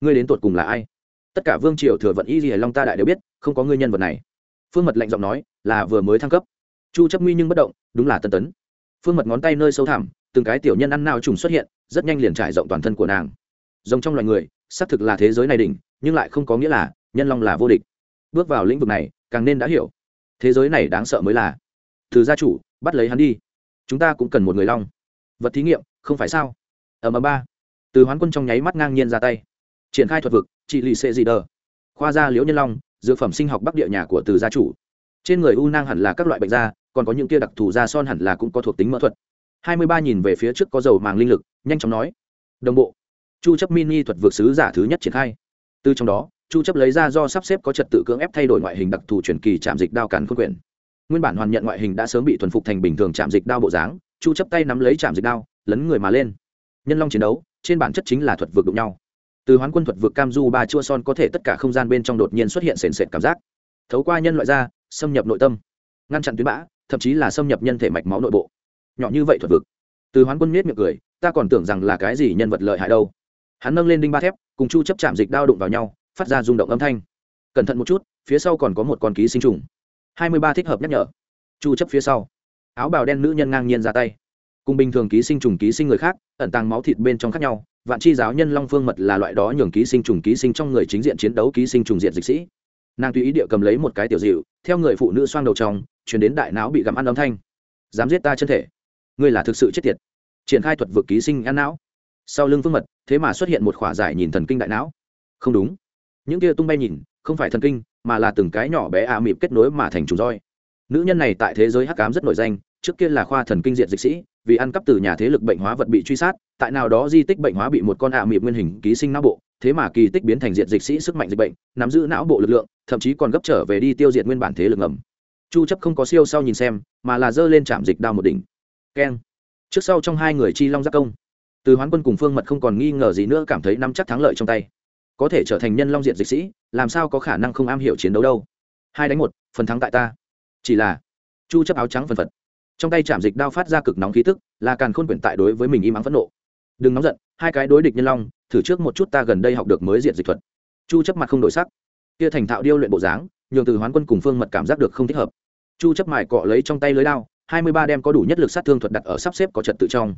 Ngươi đến tột cùng là ai? Tất cả vương triều thừa vận y gì long ta đại đều biết, không có ngươi nhân vật này. Phương mật lạnh giọng nói, là vừa mới thăng cấp. Chu chấp nguy nhưng bất động, đúng là tân tấn phương mật ngón tay nơi sâu thẳm, từng cái tiểu nhân ăn nào trùng xuất hiện, rất nhanh liền trải rộng toàn thân của nàng. Rồng trong loài người, xác thực là thế giới này đỉnh, nhưng lại không có nghĩa là nhân long là vô địch. Bước vào lĩnh vực này, càng nên đã hiểu. Thế giới này đáng sợ mới là, từ gia chủ, bắt lấy hắn đi. Chúng ta cũng cần một người long. Vật thí nghiệm, không phải sao? Ở mờ ba. Từ hoán quân trong nháy mắt ngang nhiên ra tay. Triển khai thuật vực, trị lì xệ dị đờ. Khoa gia liễu nhân long, dược phẩm sinh học bắc địa nhà của từ gia chủ. Trên người u nang hẳn là các loại bệnh da còn có những kia đặc thù da son hẳn là cũng có thuộc tính mỡ thuật. Hai mươi ba nhìn về phía trước có dầu màng linh lực, nhanh chóng nói. Đồng bộ. Chu chấp mini thuật vượt sứ giả thứ nhất triển khai. Từ trong đó, chu chấp lấy ra do sắp xếp có trật tự cưỡng ép thay đổi ngoại hình đặc thù truyền kỳ chạm dịch đao cắn khôn quyển. Nguyên bản hoàn nhận ngoại hình đã sớm bị thuần phục thành bình thường chạm dịch đao bộ dáng, chu chấp tay nắm lấy chạm dịch đao, lấn người mà lên. Nhân long chiến đấu, trên bản chất chính là thuật vượt đụng nhau. Từ hoán quân thuật vượt cam du ba chua son có thể tất cả không gian bên trong đột nhiên xuất hiện sền sệt cảm giác. Thấu qua nhân loại ra, xâm nhập nội tâm. Ngăn chặn tuyến bã thậm chí là xâm nhập nhân thể mạch máu nội bộ. Nhỏ như vậy thuật vực. Từ hoán quân miết miệng cười, ta còn tưởng rằng là cái gì nhân vật lợi hại đâu. Hắn nâng lên đinh ba thép, cùng chu chấp chạm dịch đao đụng vào nhau, phát ra rung động âm thanh. Cẩn thận một chút, phía sau còn có một con ký sinh trùng. 23 thích hợp nhắc nhở. Chu chấp phía sau. Áo bào đen nữ nhân ngang nhiên ra tay. Cùng bình thường ký sinh trùng ký sinh người khác, ẩn tàng máu thịt bên trong khác nhau, vạn chi giáo nhân long phương mật là loại đó nhường ký sinh trùng ký sinh trong người chính diện chiến đấu ký sinh trùng diện dịch sĩ nàng tùy ý địa cầm lấy một cái tiểu dịu, theo người phụ nữ xoang đầu trong chuyển đến đại não bị gặm ăn âm thanh. Dám giết ta chân thể. Ngươi là thực sự chết tiệt. Triển khai thuật vực ký sinh ăn não. Sau lưng phương mật, thế mà xuất hiện một khỏa giải nhìn thần kinh đại não. Không đúng. Những kia tung bay nhìn, không phải thần kinh, mà là từng cái nhỏ bé a mịp kết nối mà thành trùng roi. Nữ nhân này tại thế giới hắc cám rất nổi danh, trước kia là khoa thần kinh diện dịch sĩ, vì ăn cắp từ nhà thế lực bệnh hóa vật bị truy sát, tại nào đó di tích bệnh hóa bị một con ạ à mịp nguyên hình ký sinh não bộ thế mà kỳ tích biến thành diện dịch sĩ sức mạnh dịch bệnh, nắm giữ não bộ lực lượng, thậm chí còn gấp trở về đi tiêu diệt nguyên bản thế lực ngầm. Chu chấp không có siêu sau nhìn xem, mà là dơ lên chạm dịch đao một đỉnh. Keng. Trước sau trong hai người chi long giác công. Từ hoán quân cùng phương mật không còn nghi ngờ gì nữa cảm thấy nắm chắc thắng lợi trong tay. Có thể trở thành nhân long diện dịch sĩ, làm sao có khả năng không am hiểu chiến đấu đâu. Hai đánh một, phần thắng tại ta. Chỉ là, chu chấp áo trắng phần phật. Trong tay chạm dịch đao phát ra cực nóng khí tức, là càn khôn quyển tại đối với mình im ắng phẫn nộ đừng nóng giận, hai cái đối địch nhân long, thử trước một chút ta gần đây học được mới diện dịch thuật. Chu chấp mặt không đổi sắc. Kia thành thạo điêu luyện bộ dáng, nhường từ hoán quân cùng phương mật cảm giác được không thích hợp. Chu chấp mài cọ lấy trong tay lưới đao 23 đem có đủ nhất lực sát thương thuật đặt ở sắp xếp có trật tự trong.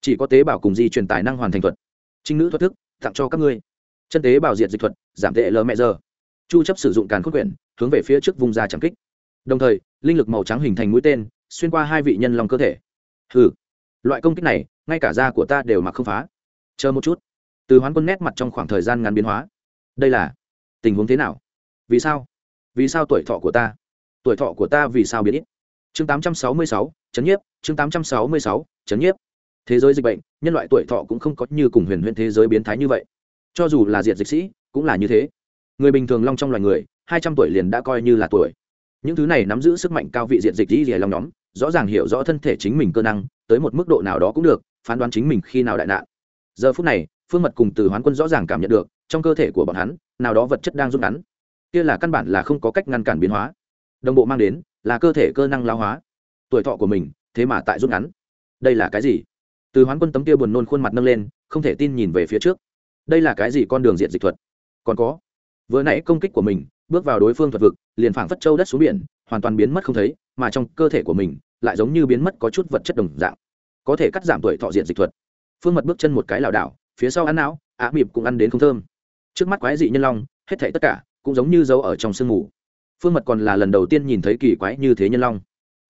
Chỉ có tế bào cùng di truyền tài năng hoàn thành thuật. Trinh nữ thuật thức, tặng cho các ngươi. Chân tế bào diệt dịch thuật, giảm tệ lờ mẹ giờ. Chu chấp sử dụng càn khôn quyển, hướng về phía trước vùng ra chẳng kích. Đồng thời, linh lực màu trắng hình thành mũi tên, xuyên qua hai vị nhân long cơ thể. Hừ. Loại công kích này ngay cả da của ta đều mặc không phá. Chờ một chút. Từ hoán quân nét mặt trong khoảng thời gian ngắn biến hóa. Đây là tình huống thế nào? Vì sao? Vì sao tuổi thọ của ta? Tuổi thọ của ta vì sao biến ít? Chương 866, chấn nhiếp. Chương 866, chấn nhiếp. Thế giới dịch bệnh nhân loại tuổi thọ cũng không có như cùng huyền huyền thế giới biến thái như vậy. Cho dù là diệt dịch sĩ cũng là như thế. Người bình thường long trong loài người hai trăm tuổi liền đã coi như là tuổi. Những thứ này nắm giữ sức mạnh cao vị diện dịch dĩ dẻ long nhóm rõ ràng hiểu rõ thân thể chính mình cơ năng tới một mức độ nào đó cũng được phán đoán chính mình khi nào đại nạn. Giờ phút này, phương mật cùng từ hoán quân rõ ràng cảm nhận được, trong cơ thể của bọn hắn, nào đó vật chất đang rút ngắn. Kia là căn bản là không có cách ngăn cản biến hóa. Đồng bộ mang đến, là cơ thể cơ năng lao hóa. Tuổi thọ của mình, thế mà tại rút ngắn. Đây là cái gì? Từ hoán quân tấm kia buồn nôn khuôn mặt nâng lên, không thể tin nhìn về phía trước. Đây là cái gì con đường diện dịch thuật? Còn có, vừa nãy công kích của mình, bước vào đối phương thuật vực, liền phảng phất châu đất xuống biển, hoàn toàn biến mất không thấy, mà trong cơ thể của mình, lại giống như biến mất có chút vật chất đồng dạng có thể cắt giảm tuổi thọ diện dịch thuật. Phương mật bước chân một cái lảo đảo, phía sau ăn não á mịp cũng ăn đến không thơm. Trước mắt quái dị nhân long, hết thảy tất cả cũng giống như dấu ở trong sương mù. Phương mật còn là lần đầu tiên nhìn thấy kỳ quái như thế nhân long.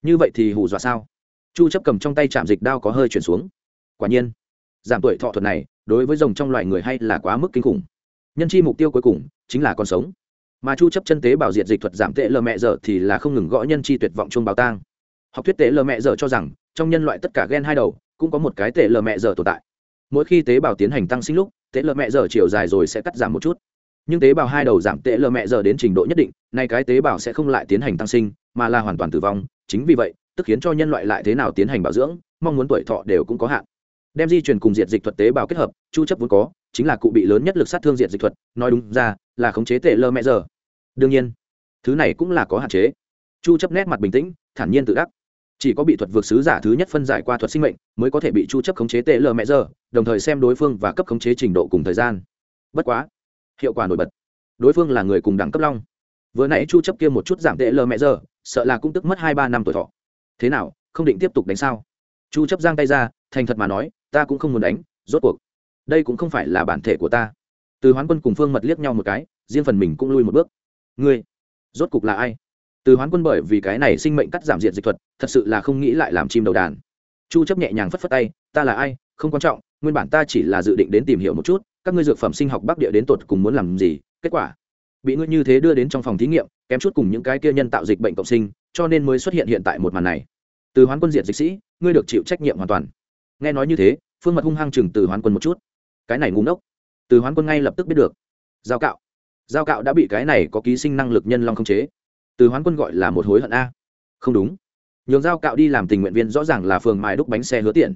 Như vậy thì hù dọa sao? Chu chấp cầm trong tay chạm dịch đao có hơi chuyển xuống. Quả nhiên, giảm tuổi thọ thuật này đối với rồng trong loài người hay là quá mức kinh khủng. Nhân chi mục tiêu cuối cùng chính là con sống. Mà chu chấp chân tế bảo diệt dịch thuật giảm tệ lờ mẹ giờ thì là không ngừng gõ nhân chi tuyệt vọng chuông báo tang. Học thuyết tế lờ mẹ giờ cho rằng trong nhân loại tất cả gen hai đầu, cũng có một cái tệ lờ mẹ giờ tồn tại. Mỗi khi tế bào tiến hành tăng sinh lúc, tệ lờ mẹ giờ chiều dài rồi sẽ cắt giảm một chút. Nhưng tế bào hai đầu giảm tệ lờ mẹ giờ đến trình độ nhất định, nay cái tế bào sẽ không lại tiến hành tăng sinh, mà là hoàn toàn tử vong. Chính vì vậy, tức khiến cho nhân loại lại thế nào tiến hành bảo dưỡng, mong muốn tuổi thọ đều cũng có hạn. Đem di truyền cùng diệt dịch thuật tế bào kết hợp, chu chấp vốn có, chính là cụ bị lớn nhất lực sát thương diệt dịch thuật, nói đúng ra, là khống chế tệ lơ mẹ giờ. Đương nhiên, thứ này cũng là có hạn chế. Chu chấp nét mặt bình tĩnh, thản nhiên tự đắc chỉ có bị thuật vượt sứ giả thứ nhất phân giải qua thuật sinh mệnh, mới có thể bị chu chấp khống chế tê lơ mẹ giờ, đồng thời xem đối phương và cấp khống chế trình độ cùng thời gian. Bất quá, hiệu quả nổi bật. Đối phương là người cùng đẳng cấp long. Vừa nãy chu chấp kia một chút giảm tệ lơ mẹ giờ, sợ là cũng tức mất hai ba năm tuổi thọ. Thế nào, không định tiếp tục đánh sao? Chu chấp giang tay ra, thành thật mà nói, ta cũng không muốn đánh, rốt cuộc. Đây cũng không phải là bản thể của ta. Từ hoán quân cùng phương mật liếc nhau một cái, riêng phần mình cũng lui một bước. Ngươi, rốt cục là ai? Từ hoán quân bởi vì cái này sinh mệnh cắt giảm diện dịch thuật, thật sự là không nghĩ lại làm chim đầu đàn. Chu chấp nhẹ nhàng phất phất tay, ta là ai? Không quan trọng, nguyên bản ta chỉ là dự định đến tìm hiểu một chút, các ngươi dược phẩm sinh học bắc địa đến tột cùng muốn làm gì, kết quả bị ngươi như thế đưa đến trong phòng thí nghiệm, kém chút cùng những cái kia nhân tạo dịch bệnh cộng sinh, cho nên mới xuất hiện hiện tại một màn này. Từ hoán quân diện dịch sĩ, ngươi được chịu trách nhiệm hoàn toàn. Nghe nói như thế, phương mật hung hăng chừng từ hoán quân một chút. Cái này ngu ngốc. Từ hoán quân ngay lập tức biết được. Giao cạo. Giao cạo đã bị cái này có ký sinh năng lực nhân long không chế từ hoán quân gọi là một hối hận a. Không đúng. Nhường giao cạo đi làm tình nguyện viên rõ ràng là phường mài đúc bánh xe hứa tiền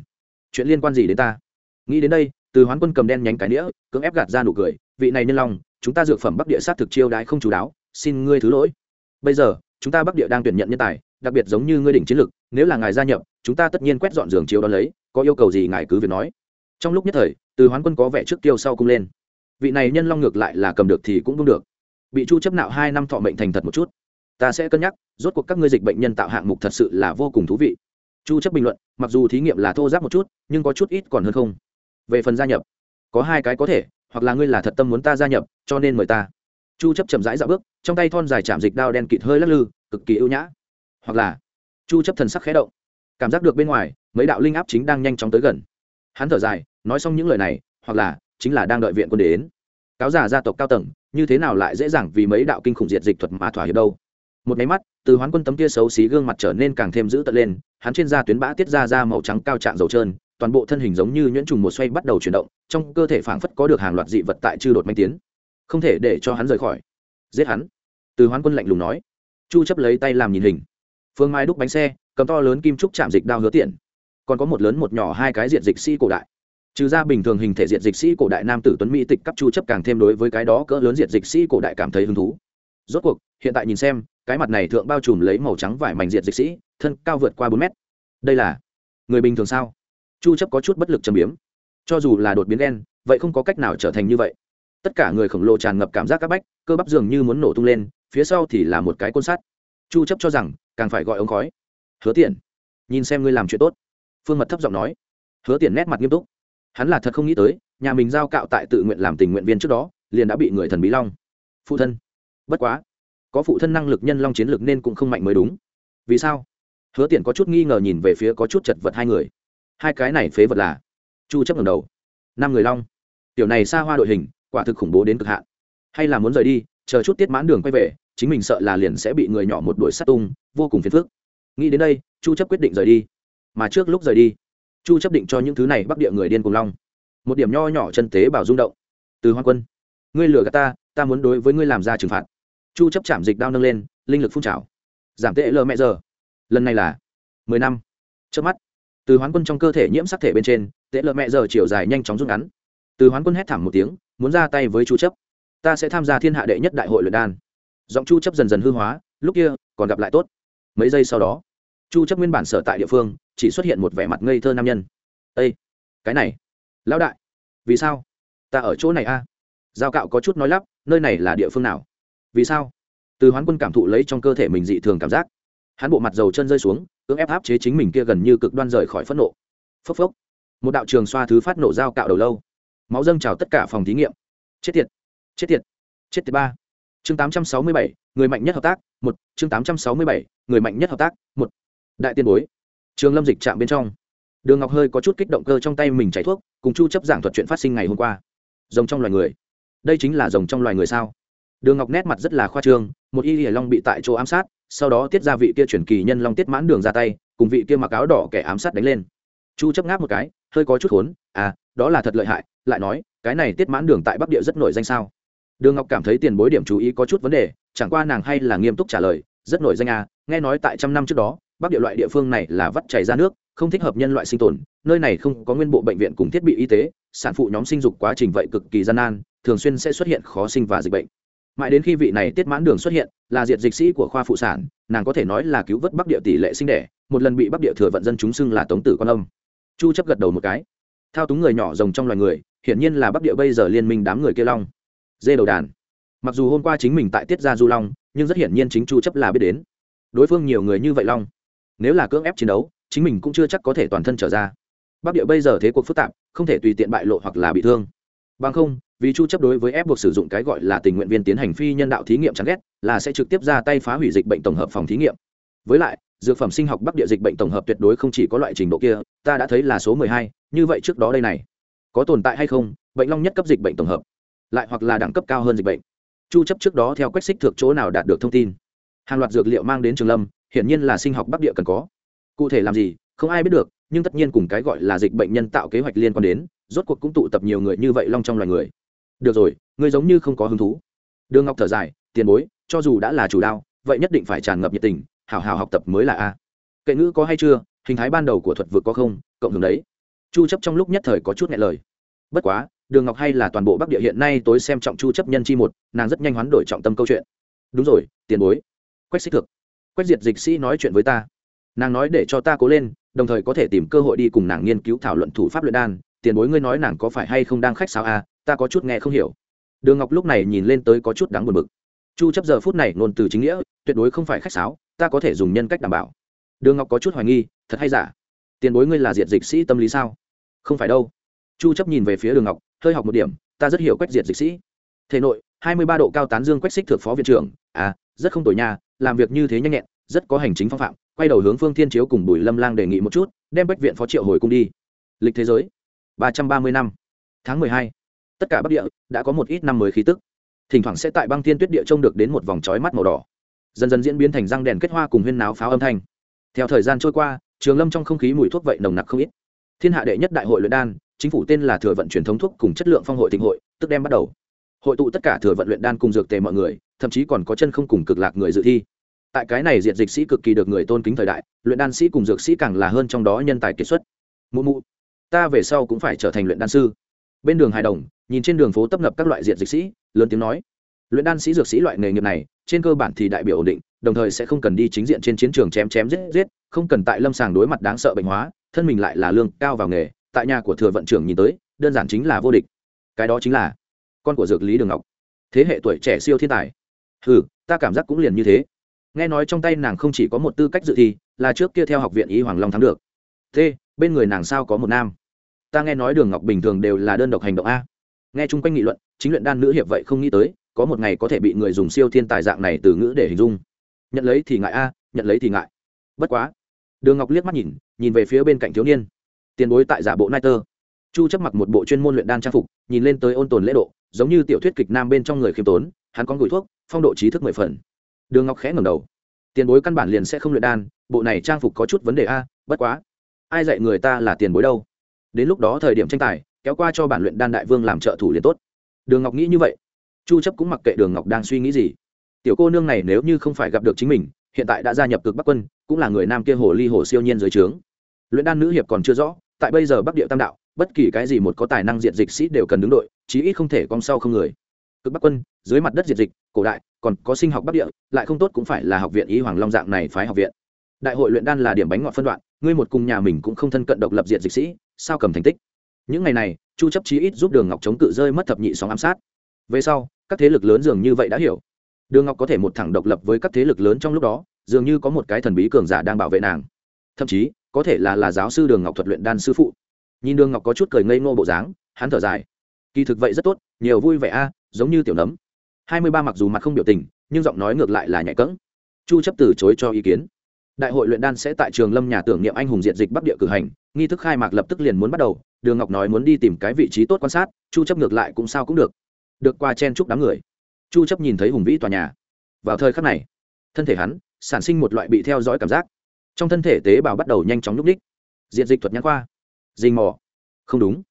chuyện liên quan gì đến ta? Nghĩ đến đây, từ hoán quân cầm đen nhánh cái nĩa, cưỡng ép gạt ra nụ cười. Vị này nhân long, chúng ta dược phẩm bắc địa sát thực chiêu đãi không chú đáo, xin ngươi thứ lỗi. Bây giờ, chúng ta bắc địa đang tuyển nhận nhân tài, đặc biệt giống như ngươi đỉnh chiến lực nếu là ngài gia nhập, chúng ta tất nhiên quét dọn giường chiếu đó lấy, có yêu cầu gì ngài cứ việc nói. Trong lúc nhất thời, từ hoán quân có vẻ trước tiêu sau cung lên. Vị này nhân long ngược lại là cầm được thì cũng không được. Bị chu chấp nạo hai năm thọ mệnh thành thật một chút ta sẽ cân nhắc, rốt cuộc các ngươi dịch bệnh nhân tạo hạng mục thật sự là vô cùng thú vị. Chu chấp bình luận, mặc dù thí nghiệm là thô giáp một chút, nhưng có chút ít còn hơn không. Về phần gia nhập, có hai cái có thể, hoặc là ngươi là thật tâm muốn ta gia nhập, cho nên mời ta. Chu chấp chậm rãi dạo bước, trong tay thon dài chạm dịch đao đen kịt hơi lắc lư, cực kỳ ưu nhã. Hoặc là, chu chấp thần sắc khẽ động, cảm giác được bên ngoài, mấy đạo linh áp chính đang nhanh chóng tới gần. Hắn thở dài, nói xong những lời này, hoặc là, chính là đang đợi viện quân đến. Cáo giả gia tộc cao tầng, như thế nào lại dễ dàng vì mấy đạo kinh khủng diệt dịch thuật mà thỏa hiệp đâu? Một máy mắt, từ hoán quân tấm kia xấu xí gương mặt trở nên càng thêm dữ tợn lên, hắn trên da tuyến bã tiết ra ra màu trắng cao trạng dầu trơn, toàn bộ thân hình giống như nhuyễn trùng một xoay bắt đầu chuyển động, trong cơ thể phảng phất có được hàng loạt dị vật tại chư đột manh tiến. Không thể để cho hắn rời khỏi. Giết hắn. Từ hoán quân lạnh lùng nói. Chu chấp lấy tay làm nhìn hình. Phương mai đúc bánh xe, cầm to lớn kim trúc chạm dịch đao hứa tiện. Còn có một lớn một nhỏ hai cái diện dịch sĩ cổ đại. Trừ ra bình thường hình thể diện dịch sĩ cổ đại nam tử tuấn mỹ tịch cấp chu chấp càng thêm đối với cái đó cỡ lớn diện dịch sĩ cổ đại cảm thấy hứng thú. Rốt cuộc hiện tại nhìn xem, cái mặt này thượng bao trùm lấy màu trắng vải mảnh diện dịch sĩ, thân cao vượt qua bốn mét. Đây là người bình thường sao? Chu chấp có chút bất lực trầm biếm. Cho dù là đột biến đen vậy không có cách nào trở thành như vậy. Tất cả người khổng lồ tràn ngập cảm giác các bách, cơ bắp dường như muốn nổ tung lên, phía sau thì là một cái côn sắt. Chu chấp cho rằng, càng phải gọi ống khói. Hứa tiền nhìn xem ngươi làm chuyện tốt. Phương mật thấp giọng nói. Hứa tiền nét mặt nghiêm túc. Hắn là thật không nghĩ tới, nhà mình giao cạo tại tự nguyện làm tình nguyện viên trước đó, liền đã bị người thần bí long. Phụ thân, bất quá có phụ thân năng lực nhân long chiến lực nên cũng không mạnh mới đúng. Vì sao? Hứa tiền có chút nghi ngờ nhìn về phía có chút chật vật hai người. Hai cái này phế vật là chu chấp ngẩng đầu, năm người long. Tiểu này xa hoa đội hình, quả thực khủng bố đến cực hạn. Hay là muốn rời đi, chờ chút tiết mãn đường quay về, chính mình sợ là liền sẽ bị người nhỏ một đuổi sát tung, vô cùng phiền phức. Nghĩ đến đây, chu chấp quyết định rời đi. Mà trước lúc rời đi, chu chấp định cho những thứ này bắc địa người điên cùng long. Một điểm nho nhỏ chân tế bảo rung động. Từ hoa quân, ngươi lừa gạt ta ta muốn đối với ngươi làm ra trừng phạt chu chấp chạm dịch đao nâng lên, linh lực phun trào. Giảm tệ lờ mẹ giờ. Lần này là 10 năm. Trước mắt, từ hoán quân trong cơ thể nhiễm sắc thể bên trên, tệ lờ mẹ giờ chiều dài nhanh chóng rút ngắn. Từ hoán quân hét thảm một tiếng, muốn ra tay với chu chấp. Ta sẽ tham gia thiên hạ đệ nhất đại hội luyện đan. Giọng chu chấp dần dần hư hóa, lúc kia, còn gặp lại tốt. Mấy giây sau đó, chu chấp nguyên bản sở tại địa phương, chỉ xuất hiện một vẻ mặt ngây thơ nam nhân. Ây cái này, lão đại, vì sao? Ta ở chỗ này a. Giao cạo có chút nói lắp, nơi này là địa phương nào? Vì sao? Từ hoán quân cảm thụ lấy trong cơ thể mình dị thường cảm giác. Hắn bộ mặt dầu chân rơi xuống, cưỡng ép áp chế chính mình kia gần như cực đoan rời khỏi phẫn nộ. Phốc phốc. Một đạo trường xoa thứ phát nổ dao cạo đầu lâu. Máu dâng trào tất cả phòng thí nghiệm. Chết tiệt. Chết tiệt. Chết tiệt ba. Chương tám trăm sáu mươi bảy, người mạnh nhất hợp tác, một. Chương tám trăm sáu mươi bảy, người mạnh nhất hợp tác, một. Đại tiên bối. Trường lâm dịch chạm bên trong. Đường ngọc hơi có chút kích động cơ trong tay mình chảy thuốc, cùng chu chấp giảng thuật chuyện phát sinh ngày hôm qua. Rồng trong loài người. Đây chính là rồng trong loài người sao? Đường ngọc nét mặt rất là khoa trương, một y hỉa long bị tại chỗ ám sát, sau đó tiết ra vị kia chuyển kỳ nhân long tiết mãn đường ra tay, cùng vị kia mặc áo đỏ kẻ ám sát đánh lên. Chu chấp ngáp một cái, hơi có chút khốn à đó là thật lợi hại, lại nói, cái này tiết mãn đường tại bắc địa rất nổi danh sao? Đường ngọc cảm thấy tiền bối điểm chú ý có chút vấn đề, chẳng qua nàng hay là nghiêm túc trả lời, rất nổi danh à nghe nói tại trăm năm trước đó, bắc địa loại địa phương này là vắt chảy ra nước, không thích hợp nhân loại sinh tồn, nơi này không có nguyên bộ bệnh viện cùng thiết bị y tế, sản phụ nhóm sinh dục quá trình vậy cực kỳ gian nan, thường xuyên sẽ xuất hiện khó sinh và dịch bệnh mãi đến khi vị này tiết mãn đường xuất hiện, là diệt dịch sĩ của khoa phụ sản, nàng có thể nói là cứu vớt bắc địa tỷ lệ sinh đẻ, một lần bị bắc địa thừa vận dân chúng xưng là tống tử quan âm. Chu chấp gật đầu một cái. Thao túng người nhỏ rồng trong loài người, hiển nhiên là bắc địa bây giờ liên minh đám người kia long. Dê đầu đàn. Mặc dù hôm qua chính mình tại tiết gia du long, nhưng rất hiển nhiên chính chu chấp là biết đến. Đối phương nhiều người như vậy long. Nếu là cưỡng ép chiến đấu, chính mình cũng chưa chắc có thể toàn thân trở ra. Bắc địa bây giờ thế cuộc phức tạp, không thể tùy tiện bại lộ hoặc là bị thương. Bằng không vì chu chấp đối với ép buộc sử dụng cái gọi là tình nguyện viên tiến hành phi nhân đạo thí nghiệm chán ghét là sẽ trực tiếp ra tay phá hủy dịch bệnh tổng hợp phòng thí nghiệm. Với lại dược phẩm sinh học bắc địa dịch bệnh tổng hợp tuyệt đối không chỉ có loại trình độ kia ta đã thấy là số 12, như vậy trước đó đây này có tồn tại hay không bệnh long nhất cấp dịch bệnh tổng hợp lại hoặc là đẳng cấp cao hơn dịch bệnh. Chu chấp trước đó theo quách xích thượng chỗ nào đạt được thông tin? Hàng loạt dược liệu mang đến trường lâm hiển nhiên là sinh học bắc địa cần có. Cụ thể làm gì không ai biết được nhưng tất nhiên cùng cái gọi là dịch bệnh nhân tạo kế hoạch liên quan đến rốt cuộc cũng tụ tập nhiều người như vậy long trong loài người được rồi, ngươi giống như không có hứng thú. Đường ngọc thở dài, tiền bối, cho dù đã là chủ đao, vậy nhất định phải tràn ngập nhiệt tình hào hào học tập mới là a. Kệ ngữ có hay chưa? Hình thái ban đầu của thuật vực có không? Cộng hưởng đấy. Chu chấp trong lúc nhất thời có chút nhẹ lời. Bất quá, đường ngọc hay là toàn bộ bắc địa hiện nay tối xem trọng chu chấp nhân chi một, nàng rất nhanh hoán đổi trọng tâm câu chuyện. Đúng rồi, tiền bối. Quách xích thực quách diệt dịch sĩ nói chuyện với ta. Nàng nói để cho ta cố lên, đồng thời có thể tìm cơ hội đi cùng nàng nghiên cứu thảo luận thủ pháp luyện đan. Tiền bối, ngươi nói nàng có phải hay không đang khách sao à ta có chút nghe không hiểu. Đường ngọc lúc này nhìn lên tới có chút đáng buồn bực. Chu chấp giờ phút này ngôn từ chính nghĩa, tuyệt đối không phải khách sáo, ta có thể dùng nhân cách đảm bảo. Đường ngọc có chút hoài nghi, thật hay giả? Tiền bối ngươi là diệt dịch sĩ tâm lý sao? Không phải đâu. Chu chấp nhìn về phía đường ngọc, hơi học một điểm, ta rất hiểu quách diệt dịch sĩ. Thể nội 23 độ cao tán dương quách xích thượng phó viện trưởng. À rất không tồi nha, làm việc như thế nhanh nhẹn, rất có hành chính phong phạm. Quay đầu hướng phương thiên chiếu cùng bùi lâm lang đề nghị một chút, đem bách viện phó triệu hồi cung đi. Lịch thế giới 330 năm, tháng 12 tất cả bắc địa đã có một ít năm mới khí tức. Thỉnh thoảng sẽ tại băng thiên tuyết địa trông được đến một vòng chói mắt màu đỏ. Dần dần diễn biến thành răng đèn kết hoa cùng huyên náo pháo âm thanh. Theo thời gian trôi qua, trường lâm trong không khí mùi thuốc vậy nồng nặc không ít. Thiên hạ đệ nhất đại hội luyện đan, chính phủ tên là thừa vận truyền thống thuốc cùng chất lượng phong hội thịnh hội, tức đem bắt đầu. Hội tụ tất cả thừa vận luyện đan cùng dược tề mọi người, thậm chí còn có chân không cùng cực lạc người dự thi. Tại cái này diện dịch sĩ cực kỳ được người tôn kính thời đại, luyện đan sĩ cùng dược sĩ càng là hơn trong đó nhân tài kiệt xuất. Mụ mụ, ta về sau cũng phải trở thành luyện đan sư. Bên đường hài đồng nhìn trên đường phố tấp nập các loại diện dịch sĩ, lớn tiếng nói, luyện đan sĩ dược sĩ loại nghề nghiệp này, trên cơ bản thì đại biểu ổn định, đồng thời sẽ không cần đi chính diện trên chiến trường chém chém giết giết, không cần tại lâm sàng đối mặt đáng sợ bệnh hóa, thân mình lại là lương cao vào nghề, tại nhà của thừa vận trưởng nhìn tới, đơn giản chính là vô địch. Cái đó chính là con của dược lý đường ngọc. Thế hệ tuổi trẻ siêu thiên tài. Ừ ta cảm giác cũng liền như thế. Nghe nói trong tay nàng không chỉ có một tư cách dự thi, là trước kia theo học viện y hoàng long thắng được. Thế, bên người nàng sao có một nam? Ta nghe nói đường ngọc bình thường đều là đơn độc hành động a nghe chung quanh nghị luận, chính luyện đan nữ hiệp vậy không nghĩ tới, có một ngày có thể bị người dùng siêu thiên tài dạng này từ ngữ để hình dung. Nhận lấy thì ngại a, nhận lấy thì ngại. Bất quá. Đường ngọc liếc mắt nhìn nhìn về phía bên cạnh thiếu niên. Tiền bối tại giả bộ nai tơ chu chấp mặc một bộ chuyên môn luyện đan trang phục, nhìn lên tới ôn tồn lễ độ, giống như tiểu thuyết kịch nam bên trong người khiêm tốn, hắn có gửi thuốc, phong độ trí thức mười phần. Đường ngọc khẽ ngẩng đầu. Tiền bối căn bản liền sẽ không luyện đan, bộ này trang phục có chút vấn đề a, bất quá. Ai dạy người ta là tiền bối đâu? Đến lúc đó thời điểm tranh tài kéo qua cho bản luyện đan đại vương làm trợ thủ liền tốt. Đường ngọc nghĩ như vậy. Chu chấp cũng mặc kệ đường ngọc đang suy nghĩ gì. Tiểu cô nương này nếu như không phải gặp được chính mình, hiện tại đã gia nhập cực bắc quân, cũng là người nam kia hồ ly hồ siêu nhiên dưới trướng. Luyện đan nữ hiệp còn chưa rõ, tại bây giờ bắc địa tam đạo, bất kỳ cái gì một có tài năng diện dịch sĩ đều cần đứng đội, chí ít không thể con sau không người. Cực bắc quân, dưới mặt đất diệt dịch, cổ đại, còn có sinh học bắc địa, lại không tốt cũng phải là học viện y hoàng long dạng này phái học viện. Đại hội luyện đan là điểm bánh ngọt phân đoạn, ngươi một cùng nhà mình cũng không thân cận độc lập diện dịch sĩ, sao cầm thành tích? Những ngày này, chu chấp chí ít giúp đường ngọc chống cự rơi mất thập nhị sóng ám sát. Về sau, các thế lực lớn dường như vậy đã hiểu. Đường ngọc có thể một thẳng độc lập với các thế lực lớn trong lúc đó, dường như có một cái thần bí cường giả đang bảo vệ nàng. Thậm chí, có thể là là giáo sư đường ngọc thuật luyện đan sư phụ. Nhìn đường ngọc có chút cười ngây ngô bộ dáng, hắn thở dài. Kỳ thực vậy rất tốt, nhiều vui vẻ a, giống như tiểu nấm. Hai mươi ba mặc dù mặt không biểu tình, nhưng giọng nói ngược lại là nhạy cẫng. Chu chấp từ chối cho ý kiến. Đại hội luyện đan sẽ tại trường lâm nhà tưởng niệm anh hùng diện dịch bắc địa cử hành nghi thức khai mạc lập tức liền muốn bắt đầu, đường ngọc nói muốn đi tìm cái vị trí tốt quan sát, chu chấp ngược lại cũng sao cũng được. Được qua chen chúc đám người. Chu chấp nhìn thấy hùng vĩ tòa nhà. Vào thời khắc này, thân thể hắn sản sinh một loại bị theo dõi cảm giác. Trong thân thể tế bào bắt đầu nhanh chóng nhúc đích diện dịch thuật nhãn khoa. Dình mò. Không đúng.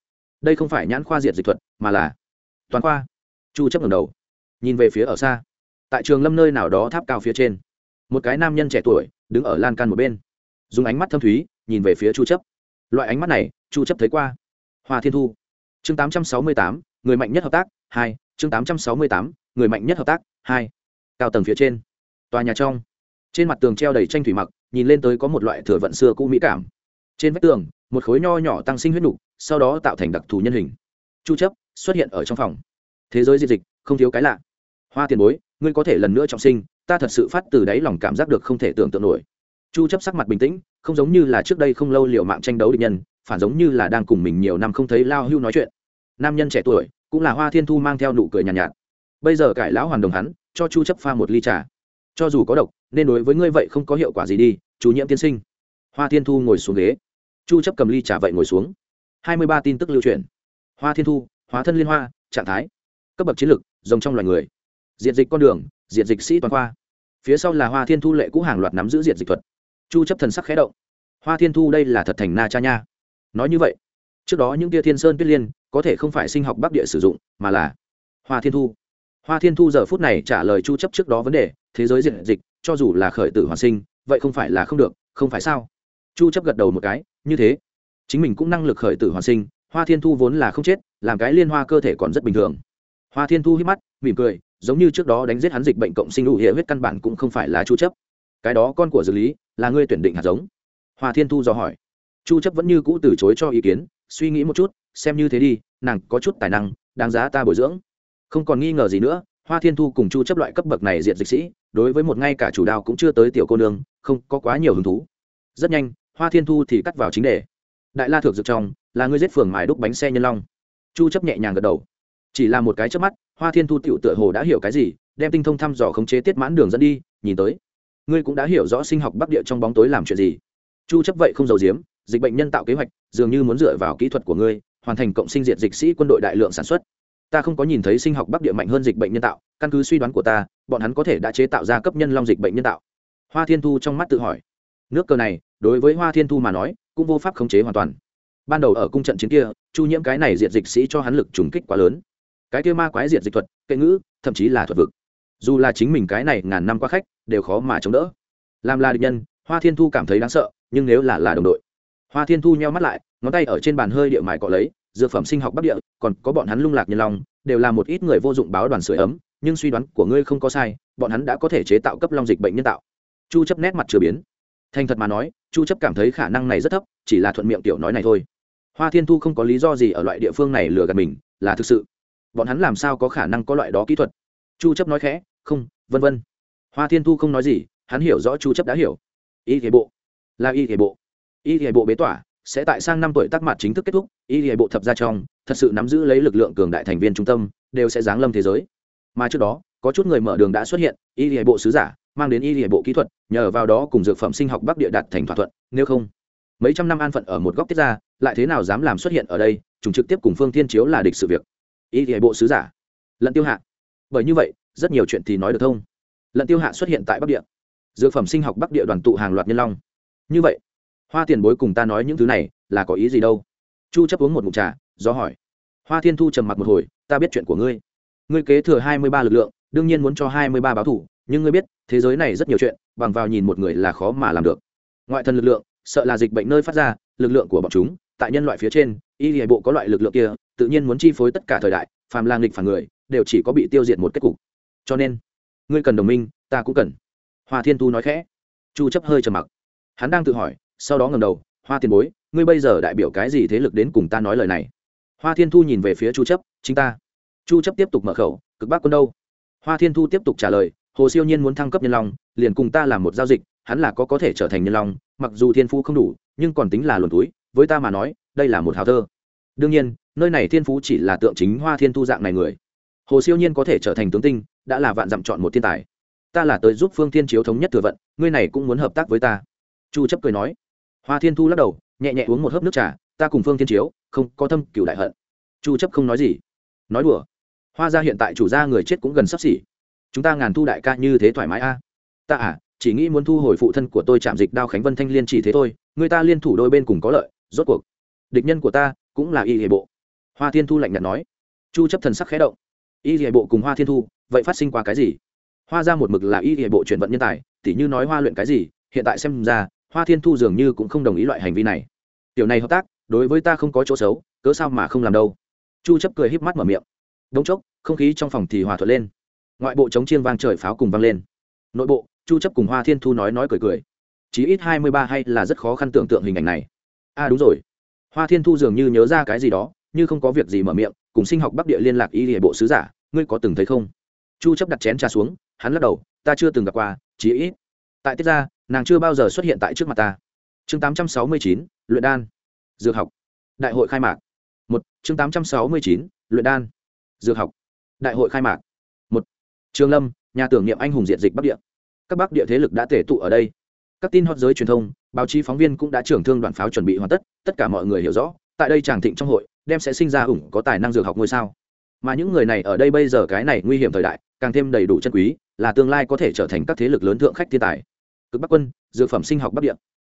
Đây không phải nhãn khoa diện dịch thuật, mà là toàn khoa. Chu chấp ngẩng đầu. Nhìn về phía ở xa. Tại trường lâm nơi nào đó tháp cao phía trên. Một cái nam nhân trẻ tuổi, đứng ở lan can một bên. Dùng ánh mắt thâm thúy, nhìn về phía chu chấp loại ánh mắt này chu chấp thấy qua. Hoa thiên thu. Chương 868, người mạnh nhất hợp tác hai chương 868, người mạnh nhất hợp tác hai. Cao tầng phía trên. Tòa nhà trong. Trên mặt tường treo đầy tranh thủy mặc nhìn lên tới có một loại thừa vận xưa cũ mỹ cảm. Trên vách tường một khối nho nhỏ tăng sinh huyết nục sau đó tạo thành đặc thù nhân hình. Chu chấp xuất hiện ở trong phòng. Thế giới diệt dịch không thiếu cái lạ. Hoa tiền bối ngươi có thể lần nữa trọng sinh ta thật sự phát từ đáy lòng cảm giác được không thể tưởng tượng nổi chu chấp sắc mặt bình tĩnh không giống như là trước đây không lâu liều mạng tranh đấu địch nhân phản giống như là đang cùng mình nhiều năm không thấy lao hưu nói chuyện. Nam nhân trẻ tuổi cũng là hoa thiên thu mang theo nụ cười nhàn nhạt, nhạt. Bây giờ cải lão hoàn đồng hắn cho chu chấp pha một ly trà. Cho dù có độc nên đối với ngươi vậy không có hiệu quả gì đi chú nhiễm tiên sinh. Hoa thiên thu ngồi xuống ghế. Chu chấp cầm ly trà vậy ngồi xuống. 23 tin tức lưu truyền. Hoa thiên thu hóa thân liên hoa trạng thái. Cấp bậc chiến lực, rồng trong loài người. Diện dịch con đường diện dịch sĩ toàn khoa. Phía sau là hoa thiên thu lệ cũ hàng loạt nắm giữ diện dịch thuật chu chấp thần sắc khẽ động. Hoa thiên thu đây là thật thành na cha nha. Nói như vậy, trước đó những tia thiên sơn tuyết liên có thể không phải sinh học bắc địa sử dụng, mà là hoa thiên thu. Hoa thiên thu giờ phút này trả lời chu chấp trước đó vấn đề, thế giới diện dịch, cho dù là khởi tử hoàn sinh, vậy không phải là không được, không phải sao? Chu chấp gật đầu một cái, như thế, chính mình cũng năng lực khởi tử hoàn sinh, hoa thiên thu vốn là không chết, làm cái liên hoa cơ thể còn rất bình thường. Hoa thiên thu hít mắt, mỉm cười, giống như trước đó đánh giết hắn dịch bệnh cộng sinh đủ hệ huyết căn bản cũng không phải là chu chấp cái đó con của dược lý là ngươi tuyển định hạt giống. Hoa thiên thu do hỏi. Chu chấp vẫn như cũ từ chối cho ý kiến, suy nghĩ một chút, xem như thế đi, nàng có chút tài năng, đáng giá ta bồi dưỡng. Không còn nghi ngờ gì nữa, hoa thiên thu cùng chu chấp loại cấp bậc này diện dịch sĩ, đối với một ngay cả chủ đao cũng chưa tới tiểu cô nương, không có quá nhiều hứng thú. Rất nhanh, hoa thiên thu thì cắt vào chính đề. Đại la thượng dược trong, là ngươi giết phường mài đúc bánh xe nhân long. Chu chấp nhẹ nhàng gật đầu. Chỉ là một cái chớp mắt, hoa thiên thu tiểu tựa hồ đã hiểu cái gì, đem tinh thông thăm dò khống chế tiết mãn đường dẫn đi, nhìn tới ngươi cũng đã hiểu rõ sinh học bắc địa trong bóng tối làm chuyện gì. Chu chấp vậy không giàu giếm, dịch bệnh nhân tạo kế hoạch, dường như muốn dựa vào kỹ thuật của ngươi, hoàn thành cộng sinh diệt dịch sĩ quân đội đại lượng sản xuất. Ta không có nhìn thấy sinh học bắc địa mạnh hơn dịch bệnh nhân tạo, căn cứ suy đoán của ta, bọn hắn có thể đã chế tạo ra cấp nhân long dịch bệnh nhân tạo. Hoa thiên thu trong mắt tự hỏi. Nước cờ này, đối với hoa thiên thu mà nói, cũng vô pháp khống chế hoàn toàn. Ban đầu ở cung trận chiến kia, chu nhiễm cái này diệt dịch sĩ cho hắn lực trùng kích quá lớn. Cái kia ma quái diệt dịch thuật, kệ ngữ, thậm chí là thuật vực dù là chính mình cái này ngàn năm qua khách, đều khó mà chống đỡ. Làm là địch nhân, hoa thiên thu cảm thấy đáng sợ, nhưng nếu là là đồng đội, hoa thiên thu nheo mắt lại, ngón tay ở trên bàn hơi địa mài cọ lấy, dược phẩm sinh học bắc địa, còn có bọn hắn lung lạc nhân long, đều là một ít người vô dụng báo đoàn sửa ấm, nhưng suy đoán của ngươi không có sai, bọn hắn đã có thể chế tạo cấp long dịch bệnh nhân tạo. Chu chấp nét mặt chưa biến. Thành thật mà nói, chu chấp cảm thấy khả năng này rất thấp, chỉ là thuận miệng tiểu nói này thôi. Hoa thiên thu không có lý do gì ở loại địa phương này lừa gạt mình, là thực sự. Bọn hắn làm sao có khả năng có loại đó kỹ thuật? Chu chấp nói khẽ không, vân vân. Hoa thiên thu không nói gì, hắn hiểu rõ chu chấp đã hiểu. Y thể bộ. Là y thể bộ. Y thể bộ bế tỏa, sẽ tại sang năm tuổi tác mặt chính thức kết thúc, y hệ bộ thập gia trong, thật sự nắm giữ lấy lực lượng cường đại thành viên trung tâm, đều sẽ giáng lâm thế giới. Mà trước đó, có chút người mở đường đã xuất hiện, y hệ bộ sứ giả, mang đến y hệ bộ kỹ thuật, nhờ vào đó cùng dược phẩm sinh học bắc địa đạt thành thỏa thuận, nếu không, mấy trăm năm an phận ở một góc tiết ra, lại thế nào dám làm xuất hiện ở đây chúng trực tiếp cùng phương thiên chiếu là địch sự việc. Y hệ bộ sứ giả, lận tiêu hạ. Bởi như vậy rất nhiều chuyện thì nói được thông. Lận tiêu hạ xuất hiện tại bắc địa. Dược phẩm sinh học bắc địa đoàn tụ hàng loạt nhân long. Như vậy, hoa tiền bối cùng ta nói những thứ này là có ý gì đâu? Chu chấp uống một ngụm trà do hỏi. Hoa thiên thu trầm mặc một hồi, ta biết chuyện của ngươi. Ngươi kế thừa hai mươi ba lực lượng, đương nhiên muốn cho hai mươi ba báo thủ, nhưng ngươi biết, thế giới này rất nhiều chuyện, bằng vào nhìn một người là khó mà làm được. Ngoại thần lực lượng, sợ là dịch bệnh nơi phát ra, lực lượng của bọn chúng, tại nhân loại phía trên, y hệ bộ có loại lực lượng kia, tự nhiên muốn chi phối tất cả thời đại, phàm lang nghịch phản người, đều chỉ có bị tiêu diệt một kết cục cho nên, ngươi cần đồng minh, ta cũng cần. Hoa thiên thu nói khẽ. Chu chấp hơi trầm mặc. Hắn đang tự hỏi, sau đó ngẩng đầu, hoa tiền bối, ngươi bây giờ đại biểu cái gì thế lực đến cùng ta nói lời này? Hoa thiên thu nhìn về phía chu chấp, chính ta. Chu chấp tiếp tục mở khẩu, cực bắc quân đâu? Hoa thiên thu tiếp tục trả lời, hồ siêu nhiên muốn thăng cấp nhân long, liền cùng ta làm một giao dịch, hắn là có có thể trở thành nhân long, mặc dù thiên phú không đủ, nhưng còn tính là luồn túi, với ta mà nói, đây là một hào thơ. Đương nhiên, nơi này thiên phú chỉ là tượng chính hoa thiên thu dạng này người hồ siêu nhiên có thể trở thành tướng tinh, đã là vạn dặm chọn một thiên tài. Ta là tới giúp phương thiên chiếu thống nhất thừa vận, ngươi này cũng muốn hợp tác với ta. Chu chấp cười nói. Hoa thiên thu lắc đầu, nhẹ nhẹ uống một hớp nước trà, ta cùng phương thiên chiếu, không có thâm cửu đại hận. Chu chấp không nói gì. Nói đùa. Hoa gia hiện tại chủ gia người chết cũng gần sắp xỉ. Chúng ta ngàn thu đại ca như thế thoải mái a. Ta à chỉ nghĩ muốn thu hồi phụ thân của tôi chạm dịch đao khánh vân thanh liên chỉ thế thôi, người ta liên thủ đôi bên cùng có lợi, rốt cuộc. Địch nhân của ta cũng là y hệ bộ. Hoa thiên thu lạnh nhạt nói. Chu chấp thần sắc khẽ động y hệ bộ cùng hoa thiên thu, vậy phát sinh qua cái gì? Hoa ra một mực là y hệ bộ chuyển vận nhân tài, tỉ như nói hoa luyện cái gì, hiện tại xem ra, hoa thiên thu dường như cũng không đồng ý loại hành vi này. Tiểu này hợp tác, đối với ta không có chỗ xấu, cớ sao mà không làm đâu? Chu chấp cười híp mắt mở miệng. Đống chốc, không khí trong phòng thì hòa thuận lên. Ngoại bộ chống chiên vang trời pháo cùng vang lên. Nội bộ, chu chấp cùng hoa thiên thu nói nói cười cười. Chí ít 23 hay là rất khó khăn tưởng tượng hình ảnh này. A à đúng rồi. Hoa thiên thu dường như nhớ ra cái gì đó, như không có việc gì mở miệng cùng sinh học bắc địa liên lạc y hệ bộ sứ giả ngươi có từng thấy không? Chu chấp đặt chén trà xuống hắn lắc đầu ta chưa từng gặp qua chí ít. Tại tiết ra nàng chưa bao giờ xuất hiện tại trước mặt ta. Chương 869, luyện đan. Dược học. Đại hội khai mạc. Một chương 869, luyện đan. Dược học. Đại hội khai mạc. Một trường lâm nhà tưởng niệm anh hùng diện dịch bắc địa. Các bắc địa thế lực đã tể tụ ở đây. Các tin hot giới truyền thông báo chí phóng viên cũng đã trưởng thương đoàn pháo chuẩn bị hoàn tất tất cả mọi người hiểu rõ tại đây chàng thịnh trong hội đem sẽ sinh ra ủng có tài năng dược học ngôi sao. Mà những người này ở đây bây giờ cái này nguy hiểm thời đại, càng thêm đầy đủ chân quý, là tương lai có thể trở thành các thế lực lớn thượng khách thiên tài. Cực bắc quân, dược phẩm sinh học bắc địa.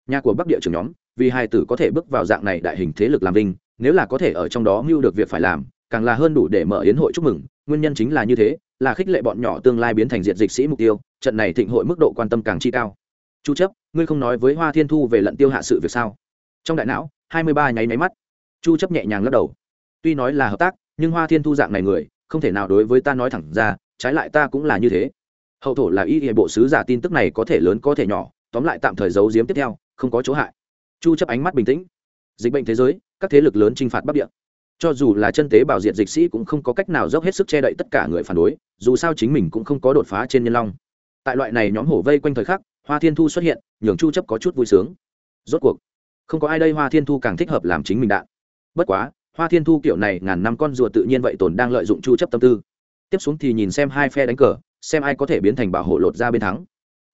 Nhà của bắc địa trưởng nhóm, vì hai tử có thể bước vào dạng này đại hình thế lực làm vinh, nếu là có thể ở trong đó mưu được việc phải làm, càng là hơn đủ để mở yến hội chúc mừng. Nguyên nhân chính là như thế, là khích lệ bọn nhỏ tương lai biến thành diện dịch sĩ mục tiêu, trận này thịnh hội mức độ quan tâm càng chi cao. Chu chấp, ngươi không nói với hoa thiên thu về lận tiêu hạ sự việc sao? Trong đại não 23 nháy máy mắt chu chấp nhẹ nhàng lắc đầu. Tuy nói là hợp tác, nhưng hoa thiên thu dạng này người, không thể nào đối với ta nói thẳng ra, trái lại ta cũng là như thế. Hậu thổ là y hệ bộ sứ giả tin tức này có thể lớn có thể nhỏ, tóm lại tạm thời giấu giếm tiếp theo, không có chỗ hại. Chu chấp ánh mắt bình tĩnh. Dịch bệnh thế giới, các thế lực lớn chinh phạt bắc địa. Cho dù là chân tế bảo diện dịch sĩ cũng không có cách nào dốc hết sức che đậy tất cả người phản đối, dù sao chính mình cũng không có đột phá trên nhân long. Tại loại này nhóm hổ vây quanh thời khắc, hoa thiên thu xuất hiện, nhường chu chấp có chút vui sướng. Rốt cuộc, không có ai đây hoa thiên thu càng thích hợp làm chính mình đạn bất quá, hoa thiên thu kiểu này ngàn năm con rùa tự nhiên vậy tồn đang lợi dụng chu chấp tâm tư. Tiếp xuống thì nhìn xem hai phe đánh cờ, xem ai có thể biến thành bảo hộ lột ra bên thắng.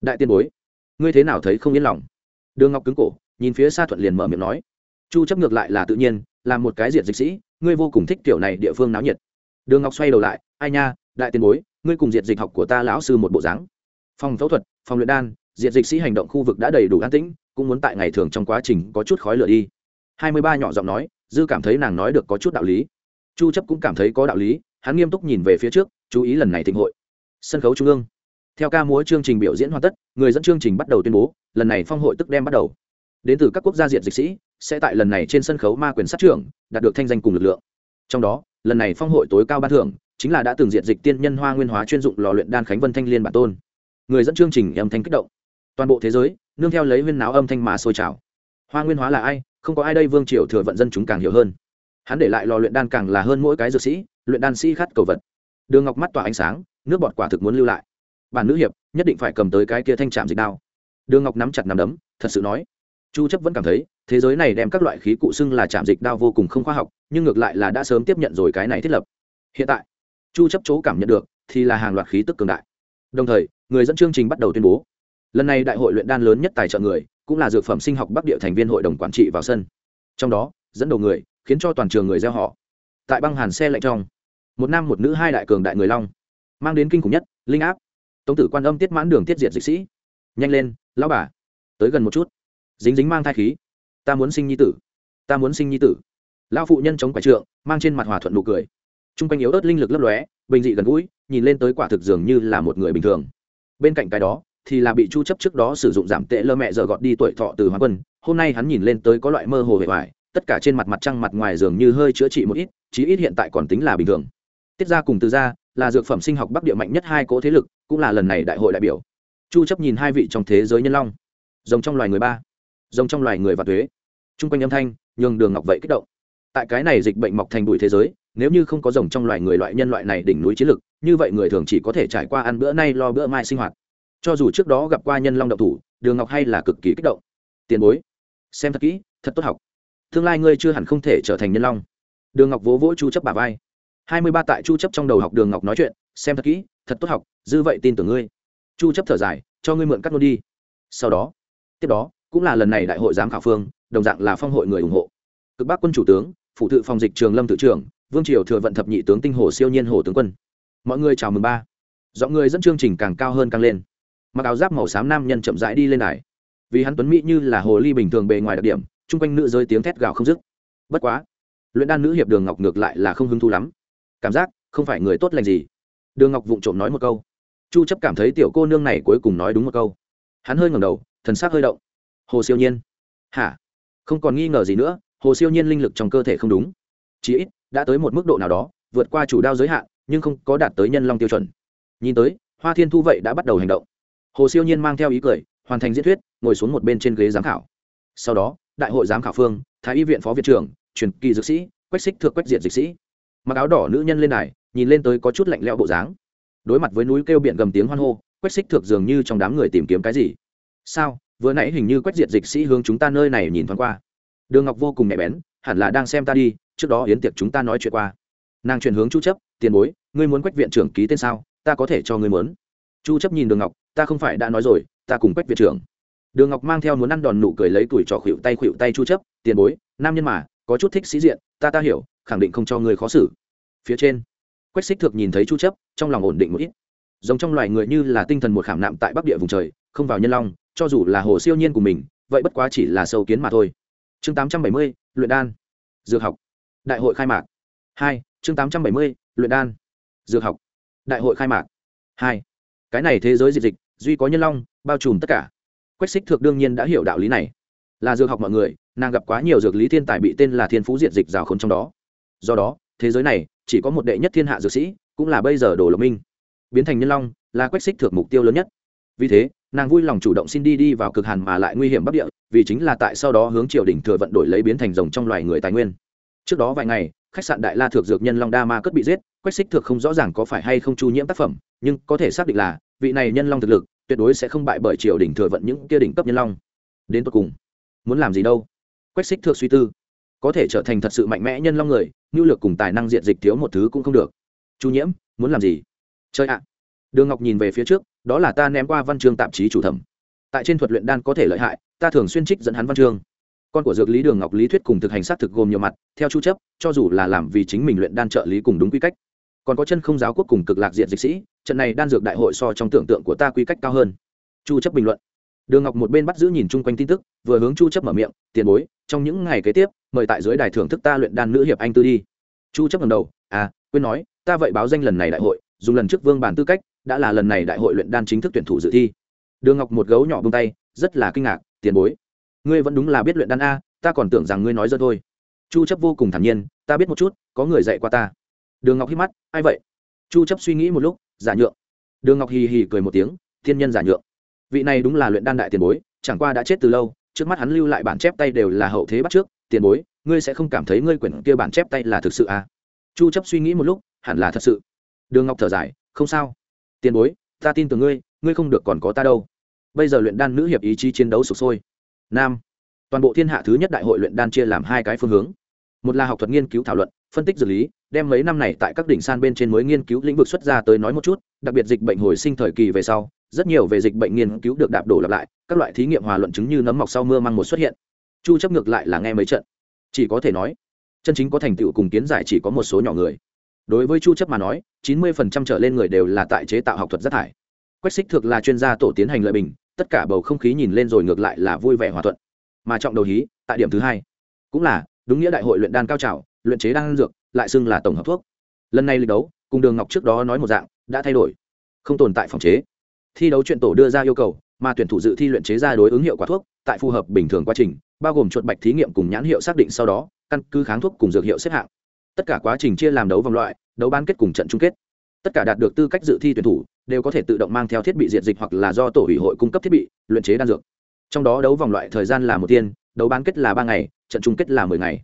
Đại tiên bối, ngươi thế nào thấy không yên lòng? Đường ngọc cứng cổ, nhìn phía xa thuận liền mở miệng nói. Chu chấp ngược lại là tự nhiên, là một cái diện dịch sĩ, ngươi vô cùng thích kiểu này địa phương náo nhiệt. Đường ngọc xoay đầu lại, ai nha, đại tiên bối, ngươi cùng diện dịch học của ta lão sư một bộ dáng. Phòng phẫu thuật, phòng luyện đan diện dịch sĩ hành động khu vực đã đầy đủ an tĩnh, cũng muốn tại ngày thường trong quá trình có chút khói lửa đi. Hai mươi ba nhỏ giọng nói dư cảm thấy nàng nói được có chút đạo lý. Chu chấp cũng cảm thấy có đạo lý, hắn nghiêm túc nhìn về phía trước, chú ý lần này thịnh hội. Sân khấu trung ương. Theo ca múa chương trình biểu diễn hoàn tất, người dẫn chương trình bắt đầu tuyên bố, lần này phong hội tức đem bắt đầu. Đến từ các quốc gia diện dịch sĩ, sẽ tại lần này trên sân khấu ma quyền sát trưởng, đạt được thanh danh cùng lực lượng. Trong đó, lần này phong hội tối cao ban thưởng, chính là đã từng diện dịch tiên nhân hoa nguyên hóa chuyên dụng lò luyện đan khánh vân thanh liên bản tôn. Người dẫn chương trình âm thanh kích động. Toàn bộ thế giới, nương theo lấy huyên náo âm thanh mà sôi trào. Hoa nguyên hóa là ai? Không có ai đây vương triều thừa vận dân chúng càng hiểu hơn hắn để lại lò luyện đan càng là hơn mỗi cái dược sĩ luyện đan sĩ khát cầu vật đường ngọc mắt tỏa ánh sáng nước bọt quả thực muốn lưu lại bản nữ hiệp nhất định phải cầm tới cái kia thanh trạm dịch đao đường ngọc nắm chặt nắm đấm thật sự nói chu chấp vẫn cảm thấy thế giới này đem các loại khí cụ xưng là chạm dịch đao vô cùng không khoa học nhưng ngược lại là đã sớm tiếp nhận rồi cái này thiết lập hiện tại chu chấp chỗ cảm nhận được thì là hàng loạt khí tức cường đại đồng thời người dẫn chương trình bắt đầu tuyên bố lần này đại hội luyện đan lớn nhất tài trợ người cũng là dược phẩm sinh học bắc địa thành viên hội đồng quản trị vào sân. Trong đó, dẫn đầu người, khiến cho toàn trường người gieo họ. Tại băng hàn xe lạnh trong, một nam một nữ hai đại cường đại người long, mang đến kinh khủng nhất, linh áp. Tống tử quan âm tiết mãn đường tiết diệt dịch sĩ. Nhanh lên, lão bà, tới gần một chút. Dính dính mang thai khí. Ta muốn sinh nhi tử, ta muốn sinh nhi tử. Lão phụ nhân chống quả trượng, mang trên mặt hòa thuận nụ cười. T r u n g quanh yếu ớt linh lực lấp lóe, bình dị gần gũi, nhìn lên tới quả thực dường như là một người bình thường. Bên cạnh cái đó thì là bị chu chấp trước đó sử dụng giảm tệ lơ mẹ giờ gọt đi tuổi thọ từ hoàng quân. Hôm nay hắn nhìn lên tới có loại mơ hồ hệ hoài, tất cả trên mặt mặt trăng mặt ngoài dường như hơi chữa trị một ít, chí ít hiện tại còn tính là bình thường. Tiết ra cùng từ ra là dược phẩm sinh học bắc địa mạnh nhất hai cỗ thế lực, cũng là lần này đại hội đại biểu. Chu chấp nhìn hai vị trong thế giới nhân long rồng trong loài người ba rồng trong loài người và thuế Trung quanh âm thanh, nhường đường ngọc vậy kích động. Tại cái này dịch bệnh mọc thành bụi thế giới, nếu như không có rồng trong loài người loại nhân loại này đỉnh núi chiến lực, như vậy người thường chỉ có thể trải qua ăn bữa nay lo bữa mai sinh hoạt cho dù trước đó gặp qua nhân long động thủ, đường ngọc hay là cực kỳ kích động. Tiền bối, xem thật kỹ, thật tốt học. Tương lai ngươi chưa hẳn không thể trở thành nhân long. Đường ngọc vỗ vỗ chu chấp bà vai. Hai mươi ba tại chu chấp trong đầu học đường ngọc nói chuyện, xem thật kỹ, thật tốt học, dư vậy tin tưởng ngươi. Chu chấp thở dài, cho ngươi mượn cắt luôn đi. Sau đó, tiếp đó, cũng là lần này đại hội giám khảo phương, đồng dạng là phong hội người ủng hộ. Cực bắc quân chủ tướng, phụ thự phòng dịch trường lâm tự trưởng, vương triều thừa vận thập nhị tướng tinh hồ siêu nhiên hồ tướng quân. Mọi người chào mừng ba. Dọn người dẫn chương trình càng cao hơn càng lên mặc áo giáp màu xám nam nhân chậm rãi đi lên đài. Vì hắn tuấn mỹ như là hồ ly bình thường bề ngoài đặc điểm, chung quanh nữ giới tiếng thét gào không dứt. Bất quá, luyện đan nữ hiệp đường ngọc ngược lại là không hứng thú lắm. Cảm giác không phải người tốt lành gì. Đường ngọc vụng trộm nói một câu. Chu chấp cảm thấy tiểu cô nương này cuối cùng nói đúng một câu. Hắn hơi ngẩng đầu, thần sắc hơi động. Hồ siêu nhiên. Hả? Không còn nghi ngờ gì nữa, hồ siêu nhiên linh lực trong cơ thể không đúng. Chỉ ít, đã tới một mức độ nào đó, vượt qua chủ đao giới hạn, nhưng không có đạt tới nhân long tiêu chuẩn. Nhìn tới, hoa thiên thu vậy đã bắt đầu hành động hồ siêu nhiên mang theo ý cười, hoàn thành diễn thuyết, ngồi xuống một bên trên ghế giám khảo. Sau đó, đại hội giám khảo phương, thái y viện phó viện trưởng, truyền kỳ dược sĩ, quách xích thượng quách diệt dịch sĩ. Mặc áo đỏ nữ nhân lên này nhìn lên tới có chút lạnh lẽo bộ dáng. Đối mặt với núi kêu biển gầm tiếng hoan hô, quách xích thượng dường như trong đám người tìm kiếm cái gì. Sao? Vừa nãy hình như quách diệt dịch sĩ hướng chúng ta nơi này nhìn thoáng qua. Đường ngọc vô cùng nhạy bén, hẳn là đang xem ta đi, trước đó yến tiệc chúng ta nói chuyện qua. Nàng chuyển hướng chu chấp, tiền bối, ngươi muốn quách viện trưởng ký tên sao? Ta có thể cho ngươi muốn. Chu chấp nhìn đường ngọc ta không phải đã nói rồi ta cùng quách viện trưởng. Đường ngọc mang theo muốn ăn đòn nụ cười lấy tuổi trò khuỵu tay khuỵu tay chu chấp tiền bối nam nhân mà có chút thích sĩ diện ta ta hiểu khẳng định không cho người khó xử. Phía trên quách xích thực nhìn thấy chu chấp trong lòng ổn định một ít. Giống trong loài người như là tinh thần một khảm nạm tại bắc địa vùng trời không vào nhân long cho dù là hồ siêu nhiên của mình vậy bất quá chỉ là sâu kiến mà thôi. Chương 870, luyện đan. Dược học. Đại hội khai mạc. Hai chương 870, luyện đan. Dược học. Đại hội khai mạc. Hai cái này thế giới dịch dịch duy có nhân long, bao trùm tất cả. Quách xích thược đương nhiên đã hiểu đạo lý này. Là dược học mọi người, nàng gặp quá nhiều dược lý thiên tài bị tên là thiên phú diện dịch rào k h ô n trong đó. Do đó, thế giới này chỉ có một đệ nhất thiên hạ dược sĩ, cũng là bây giờ đồ lộc minh. Biến thành nhân long là quách xích thược mục tiêu lớn nhất. Vì thế, nàng vui lòng chủ động xin đi đi vào cực hàn mà lại nguy hiểm bắc địa, vì chính là tại sau đó hướng triều đình thừa vận đổi lấy biến thành rồng trong loài người tài nguyên. Trước đó vài ngày, khách sạn đại la thược dược nhân long đa ma cất bị giết quách xích thực không rõ ràng có phải hay không chu nhiễm tác phẩm, nhưng có thể xác định là, vị này nhân long thực lực, tuyệt đối sẽ không bại bởi triều đình thừa vận những kia đỉnh cấp nhân long. Đến tột cùng, muốn làm gì đâu? Quách xích thượng suy tư. Có thể trở thành thật sự mạnh mẽ nhân long người, nhu lược cùng tài năng diện dịch thiếu một thứ cũng không được. Chu nhiễm, muốn làm gì? Chơi ạ. Đường ngọc nhìn về phía trước, đó là ta ném qua văn chương tạp chí chủ thẩm. Tại trên thuật luyện đan có thể lợi hại, ta thường xuyên trích dẫn hắn văn chương. Con của dược lý đường ngọc lý thuyết cùng thực hành sát thực gồm nhiều mặt, theo chu chấp, cho dù là làm vì chính mình luyện đan trợ lý cùng đúng quy cách còn có chân không giáo quốc cùng cực lạc diện dịch sĩ, trận này đan dược đại hội so trong tưởng tượng của ta quy cách cao hơn. Chu chấp bình luận. Đường ngọc một bên bắt giữ nhìn chung quanh tin tức, vừa hướng chu chấp mở miệng, tiền bối, trong những ngày kế tiếp, mời tại dưới đài thưởng thức ta luyện đan nữ hiệp anh tư đi. Chu chấp ngẩng đầu à quên nói, ta vậy báo danh lần này đại hội, dùng lần trước vương bản tư cách, đã là lần này đại hội luyện đan chính thức tuyển thủ dự thi. Đường ngọc một gấu nhỏ buông tay, rất là kinh ngạc, tiền bối, ngươi vẫn đúng là biết luyện đan a, ta còn tưởng rằng ngươi nói dơ thôi. Chu chấp vô cùng thản nhiên, ta biết một chút, có người dạy qua ta đường ngọc hít mắt, ai vậy? Chu chấp suy nghĩ một lúc, giả nhượng. Đường ngọc hì hì cười một tiếng, thiên nhân giả nhượng. Vị này đúng là luyện đan đại tiền bối, chẳng qua đã chết từ lâu, trước mắt hắn lưu lại bản chép tay đều là hậu thế bắt trước, tiền bối, ngươi sẽ không cảm thấy ngươi quyển kia bản chép tay là thực sự à? Chu chấp suy nghĩ một lúc, hẳn là thật sự. Đường ngọc thở dài, không sao. Tiền bối, ta tin tưởng ngươi ngươi không được còn có ta đâu. Bây giờ luyện đan nữ hiệp ý chí chiến đấu sục sôi. Nam, toàn bộ thiên hạ thứ nhất đại hội luyện đan chia làm hai cái phương hướng một là học thuật nghiên cứu thảo luận, phân tích dược lý, đem mấy năm này tại các đỉnh san bên trên mới nghiên cứu lĩnh vực xuất ra tới nói một chút, đặc biệt dịch bệnh hồi sinh thời kỳ về sau, rất nhiều về dịch bệnh nghiên cứu được đạp đổ lặp lại, các loại thí nghiệm hòa luận chứng như nấm mọc sau mưa mang một xuất hiện. Chu chấp ngược lại là nghe mấy trận. Chỉ có thể nói, chân chính có thành tựu cùng kiến giải chỉ có một số nhỏ người. Đối với chu chấp mà nói 90% trở lên người đều là tại chế tạo học thuật rất thải. Quách xích thực là chuyên gia tổ tiến hành lợi bình, tất cả bầu không khí nhìn lên rồi ngược lại là vui vẻ hòa thuận. Mà trọng đầu hí, tại điểm thứ hai, cũng là đúng nghĩa đại hội luyện đan cao trào, luyện chế đan dược, lại xưng là tổng hợp thuốc. Lần này lịch đấu, cùng đường ngọc trước đó nói một dạng, đã thay đổi. Không tồn tại phòng chế. Thi đấu chuyện tổ đưa ra yêu cầu, mà tuyển thủ dự thi luyện chế ra đối ứng hiệu quả thuốc, tại phù hợp bình thường quá trình, bao gồm chuột bạch thí nghiệm cùng nhãn hiệu xác định sau đó, căn cứ kháng thuốc cùng dược hiệu xếp hạng. Tất cả quá trình chia làm đấu vòng loại, đấu bán kết cùng trận chung kết. Tất cả đạt được tư cách dự thi tuyển thủ, đều có thể tự động mang theo thiết bị diệt dịch hoặc là do tổ ủy hội cung cấp thiết bị, luyện chế đan dược. Trong đó đấu vòng loại thời gian là một tiên, đấu bán kết là ba ngày trận chung kết là mười ngày.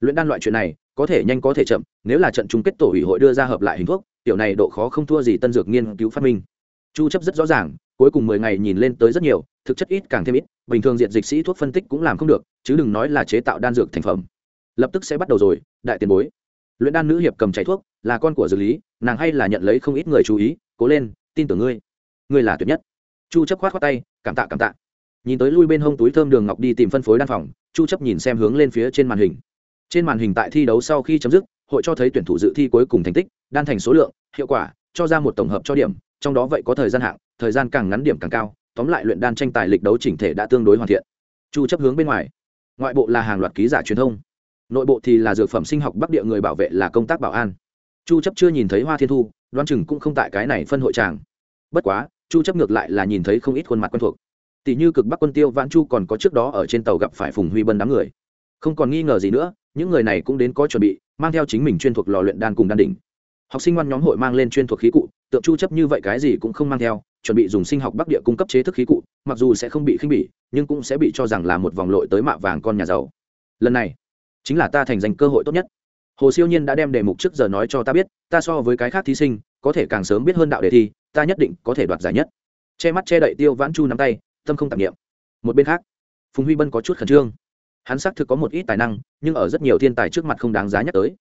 Luyện đan loại chuyện này, có thể nhanh có thể chậm, nếu là trận chung kết tổ ủy hội đưa ra hợp lại hình thuốc, tiểu này độ khó không thua gì tân dược nghiên cứu phát minh. Chu chấp rất rõ ràng, cuối cùng mười ngày nhìn lên tới rất nhiều, thực chất ít càng thêm ít, bình thường diệt dịch sĩ thuốc phân tích cũng làm không được, chứ đừng nói là chế tạo đan dược thành phẩm. Lập tức sẽ bắt đầu rồi, đại tiền bối. Luyện đan nữ hiệp cầm cháy thuốc, là con của dược lý, nàng hay là nhận lấy không ít người chú ý, cố lên, tin tưởng ngươi. Ngươi là tuyệt nhất. Chu chấp khoát khoát tay, cảm tạ cảm tạ nhìn tới lui bên hông túi thơm đường ngọc đi tìm phân phối đan phòng, chu chấp nhìn xem hướng lên phía trên màn hình. Trên màn hình tại thi đấu sau khi chấm dứt, hội cho thấy tuyển thủ dự thi cuối cùng thành tích, đan thành số lượng, hiệu quả, cho ra một tổng hợp cho điểm, trong đó vậy có thời gian hạng, thời gian càng ngắn điểm càng cao, tóm lại luyện đan tranh tài lịch đấu chỉnh thể đã tương đối hoàn thiện. Chu chấp hướng bên ngoài. Ngoại bộ là hàng loạt ký giả truyền thông. Nội bộ thì là dược phẩm sinh học bắc địa người bảo vệ là công tác bảo an. Chu chấp chưa nhìn thấy hoa thiên thu đoan chừng cũng không tại cái này phân hội tràng. Bất quá, chu chấp ngược lại là nhìn thấy không ít khuôn mặt quen thuộc tỷ như cực bắc quân tiêu vãn chu còn có trước đó ở trên tàu gặp phải phùng huy bân đám người. Không còn nghi ngờ gì nữa, những người này cũng đến có chuẩn bị, mang theo chính mình chuyên thuộc lò luyện đan cùng đan đỉnh. Học sinh ngoan nhóm hội mang lên chuyên thuộc khí cụ, tượng chu chấp như vậy cái gì cũng không mang theo, chuẩn bị dùng sinh học bắc địa cung cấp chế thức khí cụ, mặc dù sẽ không bị khinh bỉ, nhưng cũng sẽ bị cho rằng là một vòng lội tới mạ vàng con nhà giàu. Lần này, chính là ta thành danh cơ hội tốt nhất. Hồ siêu nhiên đã đem đề mục trước giờ nói cho ta biết, ta so với cái khác thí sinh, có thể càng sớm biết hơn đạo đề thi, ta nhất định có thể đoạt giải nhất. Che mắt che đậy tiêu vãn chu nắm tay tâm không tạp nghiệm một bên khác, phùng huy bân có chút khẩn trương. Hắn xác thực có một ít tài năng, nhưng ở rất nhiều thiên tài trước mặt không đáng giá nhắc tới.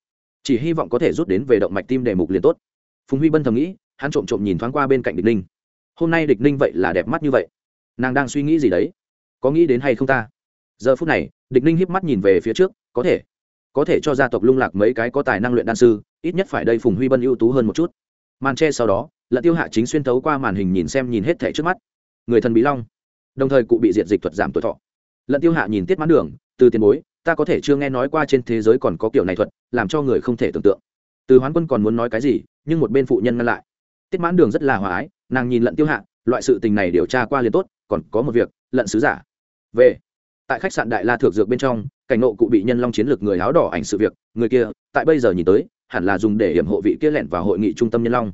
Chỉ hy vọng có thể rút đến về động mạch tim đề mục liền tốt. Phùng huy bân thầm nghĩ, hắn trộm trộm nhìn thoáng qua bên cạnh địch ninh. Hôm nay địch ninh vậy là đẹp mắt như vậy. Nàng đang suy nghĩ gì đấy? Có nghĩ đến hay không ta? Giờ phút này, địch ninh híp mắt nhìn về phía trước, có thể. Có thể cho gia tộc lung lạc mấy cái có tài năng luyện đan sư, ít nhất phải đây phùng huy bân ưu tú hơn một chút. Màn tre sau đó là tiêu hạ chính xuyên thấu qua màn hình nhìn xem nhìn hết thẻ trước mắt. Người thần bí long đồng thời cụ bị diệt dịch thuật giảm tuổi thọ. Lận tiêu hạ nhìn tiết mãn đường, từ tiền bối, ta có thể chưa nghe nói qua trên thế giới còn có kiểu này thuật, làm cho người không thể tưởng tượng. Từ hoán quân còn muốn nói cái gì, nhưng một bên phụ nhân ngăn lại. Tiết mãn đường rất là hòa ái, nàng nhìn lận tiêu hạ, loại sự tình này điều tra qua liền tốt, còn có một việc, lận sứ giả, về. Tại khách sạn đại la thượng dược bên trong, cảnh nộ cụ bị nhân long chiến lược người áo đỏ ảnh sự việc, người kia, tại bây giờ nhìn tới, hẳn là dùng để hiểm hộ vị kia lẻn vào hội nghị trung tâm nhân long.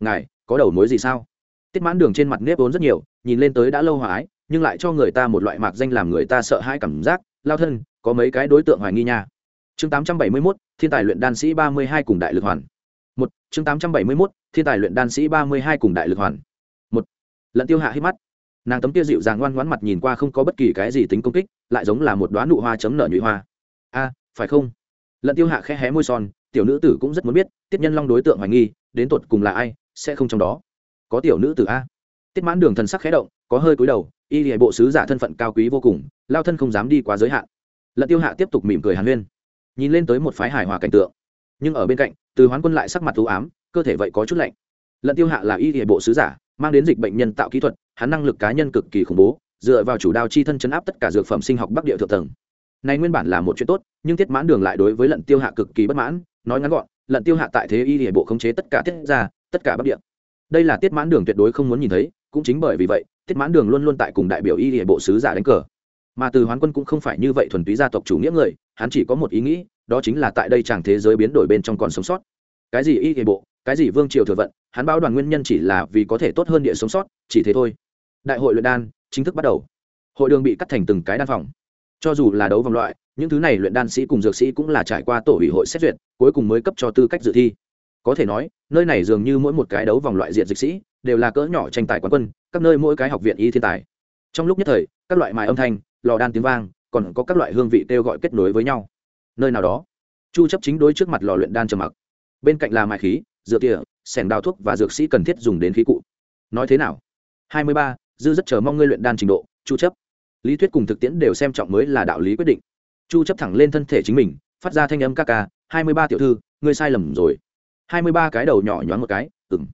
Ngài, có đầu mối gì sao? Tiết mãn đường trên mặt nếp vốn rất nhiều, nhìn lên tới đã lâu hòa ái nhưng lại cho người ta một loại mạc danh làm người ta sợ hãi cảm giác. Lao thân có mấy cái đối tượng hoài nghi nha. Chương 871, thiên tài luyện đan sĩ 32 cùng đại lực hoàn. Một chương 871, thiên tài luyện đan sĩ 32 cùng đại lực hoàn. Một lận tiêu hạ hít mắt. Nàng tấm tiêu dịu dàng ngoan ngoãn mặt nhìn qua không có bất kỳ cái gì tính công kích lại giống là một đoá nụ hoa chấm nở nhụy hoa. A phải không? Lận tiêu hạ khẽ hé môi son tiểu nữ tử cũng rất muốn biết tiết nhân long đối tượng hoài nghi đến tột cùng là ai sẽ không trong đó. Có tiểu nữ tử a. Tiết mãn đường thần sắc khẽ động có hơi cúi đầu y hệ bộ sứ giả thân phận cao quý vô cùng, lao thân không dám đi quá giới hạn. Lận tiêu hạ tiếp tục mỉm cười hàn huyên, nhìn lên tới một phái hài hòa cảnh tượng. Nhưng ở bên cạnh, từ hoán quân lại sắc mặt thú ám, cơ thể vậy có chút lạnh. Lận tiêu hạ là y hệ bộ sứ giả, mang đến dịch bệnh nhân tạo kỹ thuật, hắn năng lực cá nhân cực kỳ khủng bố, dựa vào chủ đao chi thân chấn áp tất cả dược phẩm sinh học bắc địa thượng tầng. Này nguyên bản là một chuyện tốt, nhưng tiết mãn đường lại đối với lận tiêu hạ cực kỳ bất mãn, nói ngắn gọn, lận tiêu hạ tại thế y hệ bộ khống chế tất cả tiết ra tất cả bắc địa. Đây là tiết mãn đường tuyệt đối không muốn nhìn thấy, cũng chính bởi vì vậy tiết mãn đường luôn luôn tại cùng đại biểu y địa bộ sứ giả đánh cờ. Mà từ hoán quân cũng không phải như vậy thuần túy gia tộc chủ nghĩa người, hắn chỉ có một ý nghĩ, đó chính là tại đây chàng thế giới biến đổi bên trong còn sống sót. Cái gì y địa bộ, cái gì vương triều thừa vận, hắn báo đoàn nguyên nhân chỉ là vì có thể tốt hơn địa sống sót, chỉ thế thôi. Đại hội luyện đan chính thức bắt đầu. Hội đường bị cắt thành từng cái đan phòng. Cho dù là đấu vòng loại, những thứ này luyện đan sĩ cùng dược sĩ cũng là trải qua tổ ủy hội xét duyệt, cuối cùng mới cấp cho tư cách dự thi. Có thể nói, nơi này dường như mỗi một cái đấu vòng loại diện dịch sĩ đều là cỡ nhỏ tranh tài quán quân, các nơi mỗi cái học viện y thiên tài. Trong lúc nhất thời, các loại mài âm thanh, lò đan tiếng vang, còn có các loại hương vị kêu gọi kết nối với nhau. Nơi nào đó, chu chấp chính đối trước mặt lò luyện đan trầm mặc. Bên cạnh là mài khí, dược tỉa sẻn đào thuốc và dược sĩ cần thiết dùng đến khí cụ. Nói thế nào? 23. dư rất chờ mong ngươi luyện đan trình độ, chu chấp. Lý thuyết cùng thực tiễn đều xem trọng mới là đạo lý quyết định. Chu chấp thẳng lên thân thể chính mình, phát ra thanh âm ca ca 23 tiểu thư, ngươi sai lầm rồi. 23 cái đầu nhỏ nhoáng một cái, ừm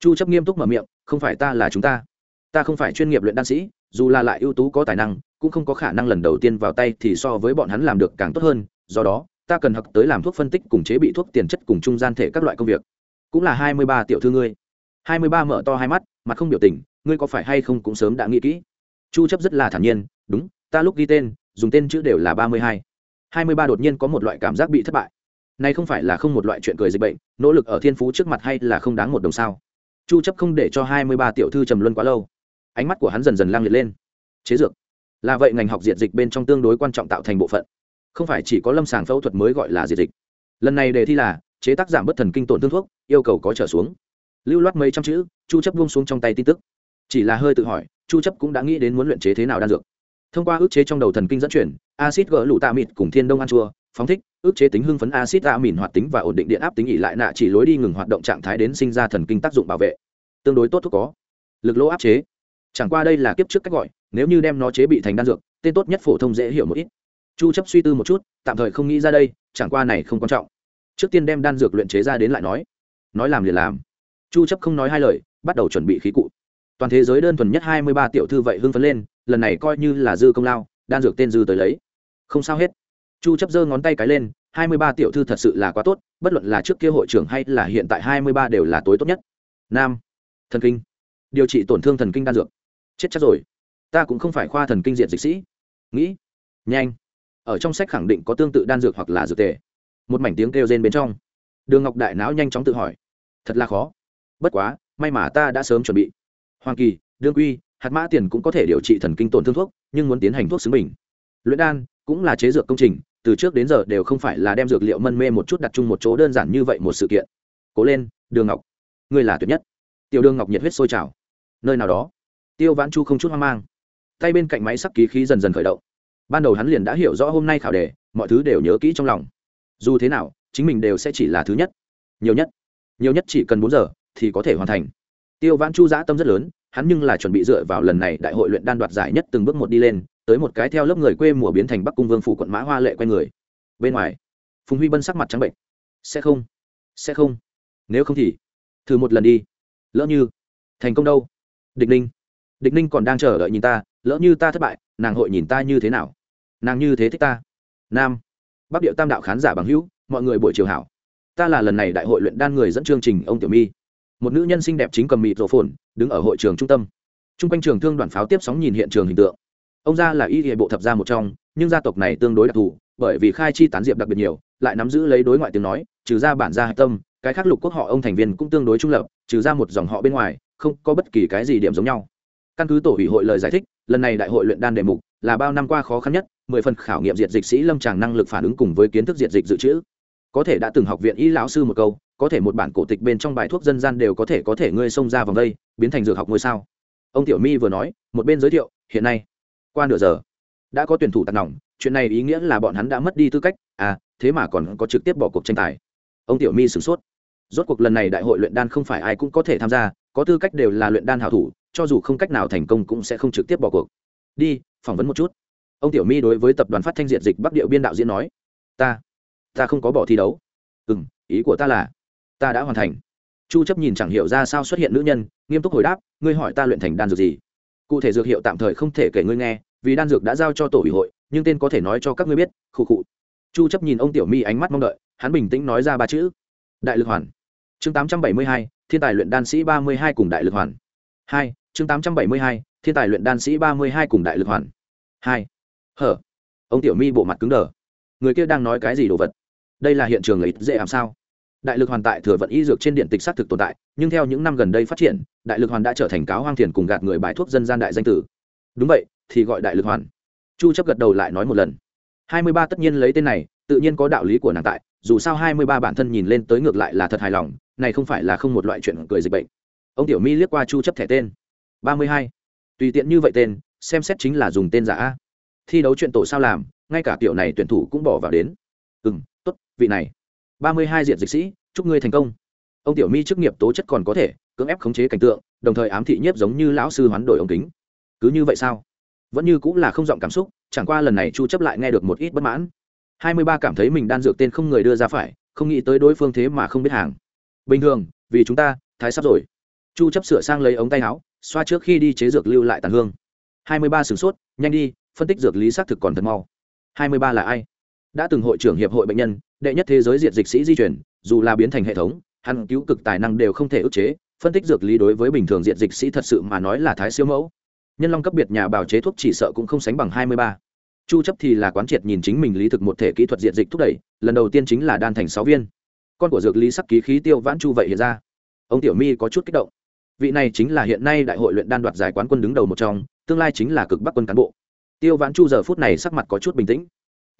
chu chấp nghiêm túc mở miệng, không phải ta là chúng ta. Ta không phải chuyên nghiệp luyện đan sĩ, dù là lại ưu tú có tài năng, cũng không có khả năng lần đầu tiên vào tay thì so với bọn hắn làm được càng tốt hơn, do đó, ta cần học tới làm thuốc phân tích cùng chế bị thuốc tiền chất cùng trung gian thể các loại công việc. Cũng là 23 tiểu thư ngươi. 23 mở to hai mắt, mặt không biểu tình, ngươi có phải hay không cũng sớm đã nghĩ kỹ. Chu chấp rất là thản nhiên, đúng, ta lúc ghi tên, dùng tên chữ đều là 32. 23 đột nhiên có một loại cảm giác bị thất bại. Này không phải là không một loại chuyện cười dịch bệnh, nỗ lực ở thiên phú trước mặt hay là không đáng một đồng sao? Chu chấp không để cho 23 tiểu thư trầm luân quá lâu. Ánh mắt của hắn dần dần lang liệt lên. Chế dược. Là vậy ngành học diệt dịch bên trong tương đối quan trọng tạo thành bộ phận. Không phải chỉ có lâm sàng phẫu thuật mới gọi là diệt dịch. Lần này đề thi là, chế tác giảm bất thần kinh tổn thương thuốc, yêu cầu có trở xuống. Lưu loát mấy trăm chữ, chu chấp buông xuống trong tay tin tức. Chỉ là hơi tự hỏi, chu chấp cũng đã nghĩ đến muốn luyện chế thế nào đan dược. Thông qua ức chế trong đầu thần kinh dẫn chuyển acid gỡ lụ tạ mịt cùng thiên đông ăn chua phóng thích ức chế tính hưng phấn acid tạ mịn hoạt tính và ổn định điện áp tính ỉ lại nạ chỉ lối đi ngừng hoạt động trạng thái đến sinh ra thần kinh tác dụng bảo vệ. Tương đối tốt thuốc có. Lực lỗ áp chế. Chẳng qua đây là kiếp trước cách gọi, nếu như đem nó chế bị thành đan dược, tên tốt nhất phổ thông dễ hiểu một ít. Chu chấp suy tư một chút, tạm thời không nghĩ ra đây, chẳng qua này không quan trọng. Trước tiên đem đan dược luyện chế ra đến lại nói. Nói làm liền làm. Chu chấp không nói hai lời, bắt đầu chuẩn bị khí cụ. Toàn thế giới đơn thuần nhất 23 tiểu thư vậy hưng phấn lên, lần này coi như là dư công lao, đan dược tên dư tới lấy. Không sao hết chu chấp giơ ngón tay cái lên 23 tiểu thư thật sự là quá tốt, bất luận là trước kia hội trưởng hay là hiện tại 23 đều là tối tốt nhất. Nam, thần kinh. Điều trị tổn thương thần kinh đan dược. Chết chắc rồi. Ta cũng không phải khoa thần kinh diện dịch sĩ. Nghĩ. Nhanh. Ở trong sách khẳng định có tương tự đan dược hoặc là dược tề. Một mảnh tiếng kêu rên bên trong. Đường ngọc đại não nhanh chóng tự hỏi. Thật là khó. Bất quá, may mà ta đã sớm chuẩn bị. Hoàng kỳ, đương quy, hạt mã tiền cũng có thể điều trị thần kinh tổn thương thuốc, nhưng muốn tiến hành thuốc xứng bình. Luyện đan cũng là chế dược công trình từ trước đến giờ đều không phải là đem dược liệu mân mê một chút đặt chung một chỗ đơn giản như vậy một sự kiện. Cố lên, đường ngọc, ngươi là tuyệt nhất. Tiểu đường ngọc nhiệt huyết sôi trào. Nơi nào đó, tiêu vãn chu không chút hoang mang. Tay bên cạnh máy sắc ký khí dần dần khởi động. Ban đầu hắn liền đã hiểu rõ hôm nay khảo đề, mọi thứ đều nhớ kỹ trong lòng. Dù thế nào, chính mình đều sẽ chỉ là thứ nhất. Nhiều nhất nhiều nhất chỉ cần bốn giờ thì có thể hoàn thành. Tiêu vãn chu giã tâm rất lớn, hắn nhưng là chuẩn bị dựa vào lần này đại hội luyện đan đoạt giải nhất từng bước một đi lên tới một cái theo lớp người quê mùa biến thành bắc cung vương phủ quận mã hoa lệ q người. Bên ngoài, phùng huy bân sắc mặt trắng bệnh. Sẽ không sẽ không. Nếu không thì thử một lần đi. Lỡ như thành công đâu? Địch ninh địch ninh còn đang chờ đợi nhìn ta. Lỡ như ta thất bại, nàng hội nhìn ta như thế nào? Nàng như thế thích ta. Nam, bắc điệu tam đạo khán giả bằng hữu, mọi người buổi chiều hảo. Ta là lần này đại hội luyện đan người dẫn chương trình, ông tiểu mi. Một nữ nhân xinh đẹp chính cầm mịt rổ phồn, đứng ở hội trường trung tâm. T r u n g quanh trường thương đoàn pháo tiếp sóng nhìn hiện trường hình tượng ông gia là y hệ bộ thập gia một trong, nhưng gia tộc này tương đối đặc thù, bởi vì khai chi tán diệp đặc biệt nhiều, lại nắm giữ lấy đối ngoại tiếng nói, trừ ra bản gia hạch tâm, cái khác lục quốc họ ông thành viên cũng tương đối trung lập, trừ ra một dòng họ bên ngoài, không có bất kỳ cái gì điểm giống nhau. Căn cứ tổ ủy hội lời giải thích, lần này đại hội luyện đan đề mục là bao năm qua khó khăn nhất, mười phần khảo nghiệm diệt dịch sĩ lâm tràng năng lực phản ứng cùng với kiến thức diệt dịch dự trữ. Có thể đã từng học viện y lão sư một câu, có thể một bản cổ tịch bên trong bài thuốc dân gian đều có thể có thể ngươi xông ra vòng đây, biến thành dược học ngôi sao. Ông tiểu mi vừa nói, một bên giới thiệu, hiện nay qua nửa giờ. Đã có tuyển thủ tạt nòng, chuyện này ý nghĩa là bọn hắn đã mất đi tư cách à thế mà còn có trực tiếp bỏ cuộc tranh tài. Ông tiểu mi sửng sốt. Rốt cuộc lần này đại hội luyện đan không phải ai cũng có thể tham gia, có tư cách đều là luyện đan hảo thủ, cho dù không cách nào thành công cũng sẽ không trực tiếp bỏ cuộc. Đi, phỏng vấn một chút. Ông tiểu mi đối với tập đoàn phát thanh diện dịch bắc điệu biên đạo diễn nói. Ta ta không có bỏ thi đấu. Ừ m ý của ta là, ta đã hoàn thành. Chu chấp nhìn chẳng hiểu ra sao xuất hiện nữ nhân, nghiêm túc hồi đáp, ngươi hỏi ta luyện thành đan dược gì? Cụ thể dược hiệu tạm thời không thể kể ngươi nghe vì đan dược đã giao cho tổ ủy hội nhưng tên có thể nói cho các ngươi biết khụ khụ. Chu chấp nhìn ông tiểu mi ánh mắt mong đợi hắn bình tĩnh nói ra ba chữ. Đại lực hoàn. Chương 872, thiên tài luyện đan sĩ 32 cùng đại lực hoàn. Hai chương 872, thiên tài luyện đan sĩ 32 cùng đại lực hoàn. Hai. Hở. Ông tiểu mi bộ mặt cứng đờ. Người kia đang nói cái gì đồ vật? Đây là hiện trường lấy dễ làm sao? Đại lực hoàn tại thừa vận y dược trên điện tịch xác thực tồn tại, nhưng theo những năm gần đây phát triển, đại lực hoàn đã trở thành cáo hoang thiền cùng gạt người bài thuốc dân gian đại danh tử. Đúng vậy, thì gọi đại lực hoàn. Chu chấp gật đầu lại nói một lần. 23 tất nhiên lấy tên này, tự nhiên có đạo lý của nàng tại, dù sao 23 bản thân nhìn lên tới ngược lại là thật hài lòng, này không phải là không một loại chuyện cười dịch bệnh. Ông tiểu mi liếc qua chu chấp thẻ tên. 32. tùy tiện như vậy tên, xem xét chính là dùng tên giả thi đấu chuyện tổ sao làm, ngay cả tiểu này tuyển thủ cũng bỏ vào đến. Ừ tốt, vị này ba mươi hai diện dịch sĩ, chúc ngươi thành công. Ông tiểu mi chức nghiệp tố chất còn có thể, cưỡng ép khống chế cảnh tượng, đồng thời ám thị nhiếp giống như lão sư hoán đổi ống kính. Cứ như vậy sao? Vẫn như cũng là không giọng cảm xúc, chẳng qua lần này chu chấp lại nghe được một ít bất mãn. hai mươi ba cảm thấy mình đan dược tên không người đưa ra phải, không nghĩ tới đối phương thế mà không biết hàng. Bình thường, vì chúng ta, thái sắp rồi. Chu chấp sửa sang lấy ống tay áo, xoa trước khi đi chế dược lưu lại tàn hương. hai mươi ba sửng sốt, nhanh đi, phân tích dược lý xác thực còn thật mau. hai mươi ba là ai? Đã từng hội trưởng hiệp hội bệnh nhân, đệ nhất thế giới diệt dịch sĩ di chuyển dù là biến thành hệ thống, hắn cứu cực tài năng đều không thể ức chế, phân tích dược lý đối với bình thường diệt dịch sĩ thật sự mà nói là thái siêu mẫu. Nhân long cấp biệt nhà bào chế thuốc chỉ sợ cũng không sánh bằng hai mươi ba. Chu chấp thì là quán triệt nhìn chính mình lý thực một thể kỹ thuật diệt dịch thúc đẩy, lần đầu tiên chính là đan thành sáu viên. Con của dược lý sắc ký khí tiêu vãn chu vậy hiện ra. Ông tiểu mi có chút kích động. Vị này chính là hiện nay đại hội luyện đan đoạt giải quán quân đứng đầu một trong, tương lai chính là cực bắc quân cán bộ. Tiêu vãn chu giờ phút này sắc mặt có chút bình tĩnh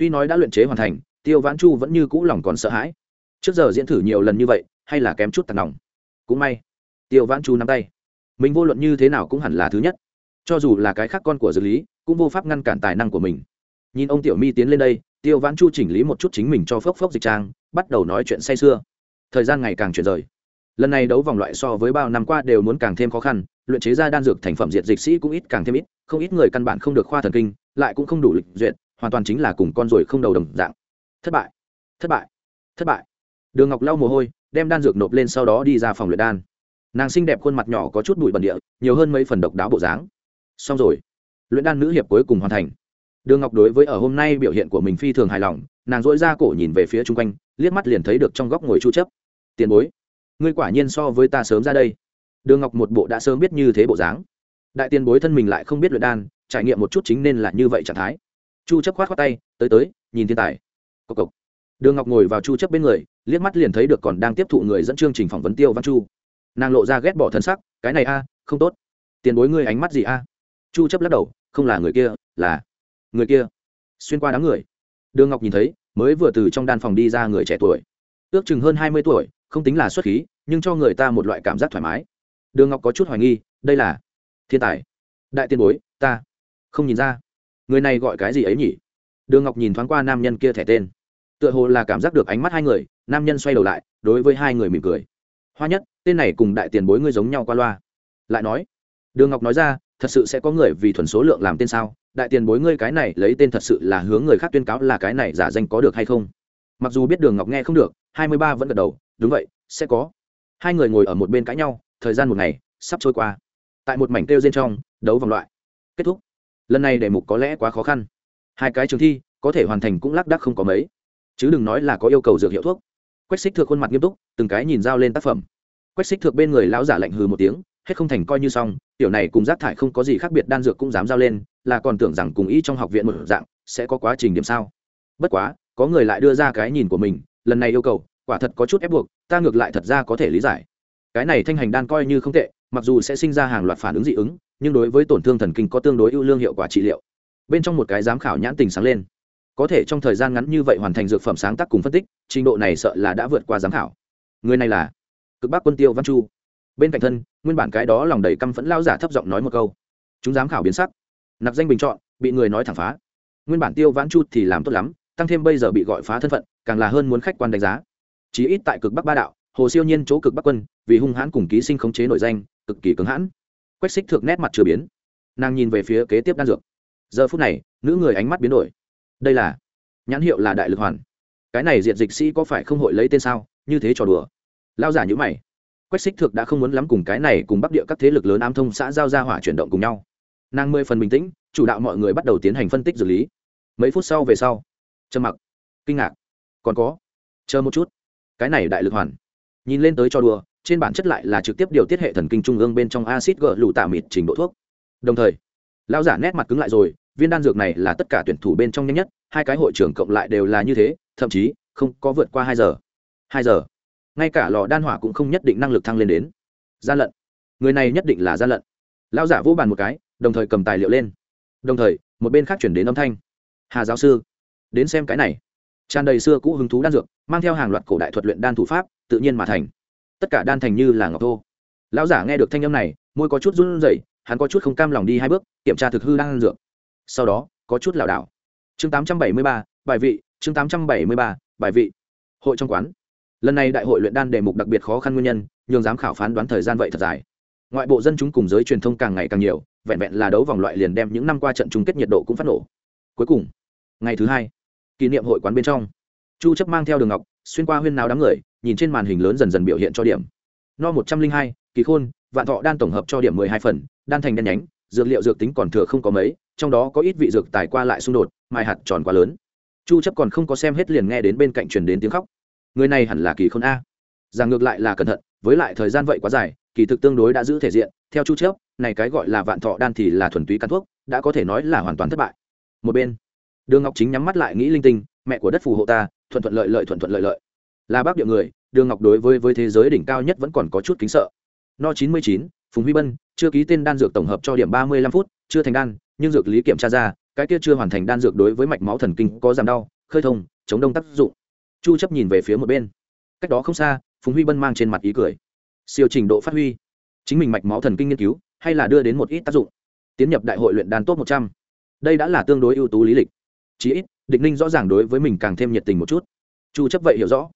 tuy nói đã luyện chế hoàn thành, tiêu vãn chu vẫn như cũ lòng còn sợ hãi. Trước giờ diễn thử nhiều lần như vậy, hay là kém chút tàn lòng cũng may, tiêu vãn chu nắm tay. Mình vô luận như thế nào cũng hẳn là thứ nhất. Cho dù là cái khác con của dược lý, cũng vô pháp ngăn cản tài năng của mình. Nhìn ông tiểu mi tiến lên đây, tiêu vãn chu chỉnh lý một chút chính mình cho phốc phốc dịch trang, bắt đầu nói chuyện say sưa. Thời gian ngày càng chuyển rời. Lần này đấu vòng loại so với bao năm qua đều muốn càng thêm khó khăn, luyện chế ra đan dược thành phẩm diệt dịch sĩ cũng ít càng thêm ít, không ít người căn bản không được khoa thần kinh, lại cũng không đủ lịch duyệt hoàn toàn chính là cùng con ruồi không đầu đồng dạng. Thất bại thất bại thất bại. Đường ngọc lau mồ hôi, đem đan dược nộp lên sau đó đi ra phòng luyện đan. Nàng xinh đẹp khuôn mặt nhỏ có chút bụi bẩn địa, nhiều hơn mấy phần độc đáo bộ dáng. Xong rồi, luyện đan nữ hiệp cuối cùng hoàn thành. Đường ngọc đối với ở hôm nay biểu hiện của mình phi thường hài lòng, nàng dỗi ra cổ nhìn về phía chung quanh, liếc mắt liền thấy được trong góc ngồi chu chấp. Tiền bối, ngươi quả nhiên so với ta sớm ra đây. Đường ngọc một bộ đã sớm biết như thế bộ dáng. Đại tiền bối thân mình lại không biết luyện đan, trải nghiệm một chút chính nên là như vậy trạng thái chu chấp khoát khoát tay, tới tới, nhìn thiên tài. Cộc cộc. Đường ngọc ngồi vào chu chấp bên người, liếc mắt liền thấy được còn đang tiếp thụ người dẫn chương trình phỏng vấn tiêu văn chu. Nàng lộ ra ghét bỏ thân sắc, cái này a, không tốt. Tiền bối ngươi ánh mắt gì a? Chu chấp lắc đầu, không là người kia, là người kia. Xuyên qua đám người, đường ngọc nhìn thấy, mới vừa từ trong đan phòng đi ra người trẻ tuổi. Ước chừng hơn 20 tuổi, không tính là xuất khí, nhưng cho người ta một loại cảm giác thoải mái. Đường ngọc có chút hoài nghi, đây là thiên tài. Đại tiên bối, ta không nhìn ra người này gọi cái gì ấy nhỉ? Đường ngọc nhìn thoáng qua nam nhân kia thẻ tên. Tựa hồ là cảm giác được ánh mắt hai người, nam nhân xoay đầu lại, đối với hai người mỉm cười. Hoa nhất, tên này cùng đại tiền bối ngươi giống nhau qua loa. Lại nói, đường ngọc nói ra, thật sự sẽ có người vì thuần số lượng làm tên sao? Đại tiền bối ngươi cái này lấy tên thật sự là hướng người khác tuyên cáo là cái này giả danh có được hay không? Mặc dù biết đường ngọc nghe không được, hai mươi ba vẫn gật đầu, đúng vậy, sẽ có. Hai người ngồi ở một bên cãi nhau, thời gian một ngày sắp trôi qua. Tại một mảnh kêu trên trong, đấu vòng loại. Kết thúc lần này đề mục có lẽ quá khó khăn. Hai cái trường thi, có thể hoàn thành cũng lác đác không có mấy. Chứ đừng nói là có yêu cầu dược hiệu thuốc. Quách xích thược khuôn mặt nghiêm túc, từng cái nhìn dao lên tác phẩm. Quách xích thược bên người lão giả lạnh hừ một tiếng, hết không thành coi như xong, tiểu này cùng rác thải không có gì khác biệt, đan dược cũng dám giao lên, là còn tưởng rằng cùng ý trong học viện một dạng, sẽ có quá trình điểm sao. Bất quá, có người lại đưa ra cái nhìn của mình, lần này yêu cầu, quả thật có chút ép buộc, ta ngược lại thật ra có thể lý giải. Cái này thanh hành đan coi như không tệ, mặc dù sẽ sinh ra hàng loạt phản ứng dị ứng nhưng đối với tổn thương thần kinh có tương đối ưu lương hiệu quả trị liệu. Bên trong một cái giám khảo nhãn tình sáng lên. Có thể trong thời gian ngắn như vậy hoàn thành dược phẩm sáng tác cùng phân tích, trình độ này sợ là đã vượt qua giám khảo. Người này là cực bắc quân tiêu văn chu. Bên cạnh thân, nguyên bản cái đó lòng đầy căm phẫn lao giả thấp giọng nói một câu. Chúng giám khảo biến sắc. Nạp danh bình chọn, bị người nói thẳng phá. Nguyên bản tiêu vãn chu thì làm tốt lắm, tăng thêm bây giờ bị gọi phá thân phận, càng là hơn muốn khách quan đánh giá. Chí ít tại cực bắc ba đạo, hồ siêu nhiên chỗ cực bắc quân, vì hung hãn cùng ký sinh khống chế nội danh, cực kỳ cứng hãn quách xích thượng nét mặt chưa biến. Nàng nhìn về phía kế tiếp đan dược. Giờ phút này, nữ người ánh mắt biến đổi. Đây là nhãn hiệu là đại lực hoàn. Cái này diện dịch sĩ có phải không hội lấy tên sao? Như thế trò đùa. Lao giả như mày. Quách xích thực đã không muốn lắm cùng cái này cùng bắc địa các thế lực lớn am thông xã giao ra hỏa chuyển động cùng nhau. Nàng mười phần bình tĩnh, chủ đạo mọi người bắt đầu tiến hành phân tích xử lý. Mấy phút sau về sau, trầm mặc, kinh ngạc. Còn có, chờ một chút. Cái này đại lực hoàn. Nhìn lên tới cho đùa trên bản chất lại là trực tiếp điều tiết hệ thần kinh trung ương bên trong acid g lụ tạ mịt trình độ thuốc. Đồng thời, lão giả nét mặt cứng lại rồi, viên đan dược này là tất cả tuyển thủ bên trong nhanh nhất, hai cái hội trưởng cộng lại đều là như thế, thậm chí không có vượt qua hai giờ. Hai giờ. Ngay cả lò đan hỏa cũng không nhất định năng lực thăng lên đến. Gian lận. Người này nhất định là gian lận. Lão giả vỗ bàn một cái, đồng thời cầm tài liệu lên. Đồng thời, một bên khác chuyển đến âm thanh. Hà giáo sư, đến xem cái này. Tràn đầy xưa cũ hứng thú đan dược, mang theo hàng loạt cổ đại thuật luyện đan thủ pháp, tự nhiên mà thành tất cả đan thành như là ngọc thô. Lão giả nghe được thanh âm này, môi có chút run rẩy, hắn có chút không cam lòng đi hai bước, kiểm tra thực hư đang dược. Sau đó, có chút lảo đảo. Chương tám trăm bảy mươi ba, bài vị, chương tám trăm bảy mươi ba, bài vị. Hội trong quán. Lần này đại hội luyện đan đề mục đặc biệt khó khăn nguyên nhân, nhường giám khảo phán đoán thời gian vậy thật dài. Ngoại bộ dân chúng cùng giới truyền thông càng ngày càng nhiều, vẹn vẹn là đấu vòng loại liền đem những năm qua trận chung kết nhiệt độ cũng phát nổ. Cuối cùng, ngày thứ hai, kỷ niệm hội quán bên trong. Chu chấp mang theo đường ngọc, xuyên qua huyên nào đám người nhìn trên màn hình lớn dần dần biểu hiện cho điểm. No một trăm linh hai, kỳ khôn, vạn thọ đan tổng hợp cho điểm mười hai phần, đan thành đen nhánh, dược liệu dược tính còn thừa không có mấy, trong đó có ít vị dược tài qua lại xung đột, mai hạt tròn quá lớn. Chu chấp còn không có xem hết liền nghe đến bên cạnh truyền đến tiếng khóc. Người này hẳn là kỳ khôn a. Rằng ngược lại là cẩn thận, với lại thời gian vậy quá dài, kỳ thực tương đối đã giữ thể diện, theo chu chấp, này cái gọi là vạn thọ đan thì là thuần túy căn thuốc, đã có thể nói là hoàn toàn thất bại. Một bên, đường ngọc chính nhắm mắt lại nghĩ linh tinh, mẹ của đất phù hộ ta, thuận thuận lợi lợi, thuận thuận lợi lợi là bác địa người, đường ngọc đối với với thế giới đỉnh cao nhất vẫn còn có chút kính sợ. No chín mươi chín, phùng huy bân, chưa ký tên đan dược tổng hợp cho điểm ba mươi lăm phút, chưa thành đan, nhưng dược lý kiểm tra ra, cái kia chưa hoàn thành đan dược đối với mạch máu thần kinh có giảm đau, khơi thông, chống đông tác dụng. Chu chấp nhìn về phía một bên. Cách đó không xa, phùng huy bân mang trên mặt ý cười. Siêu trình độ phát huy. Chính mình mạch máu thần kinh nghiên cứu, hay là đưa đến một ít tác dụng. Tiến nhập đại hội luyện đan tốt 100. đây đã là tương đối ưu tú lý lịch. Chí ít, địch ninh rõ ràng đối với mình càng thêm nhiệt tình một chút. Chu chấp vậy hiểu rõ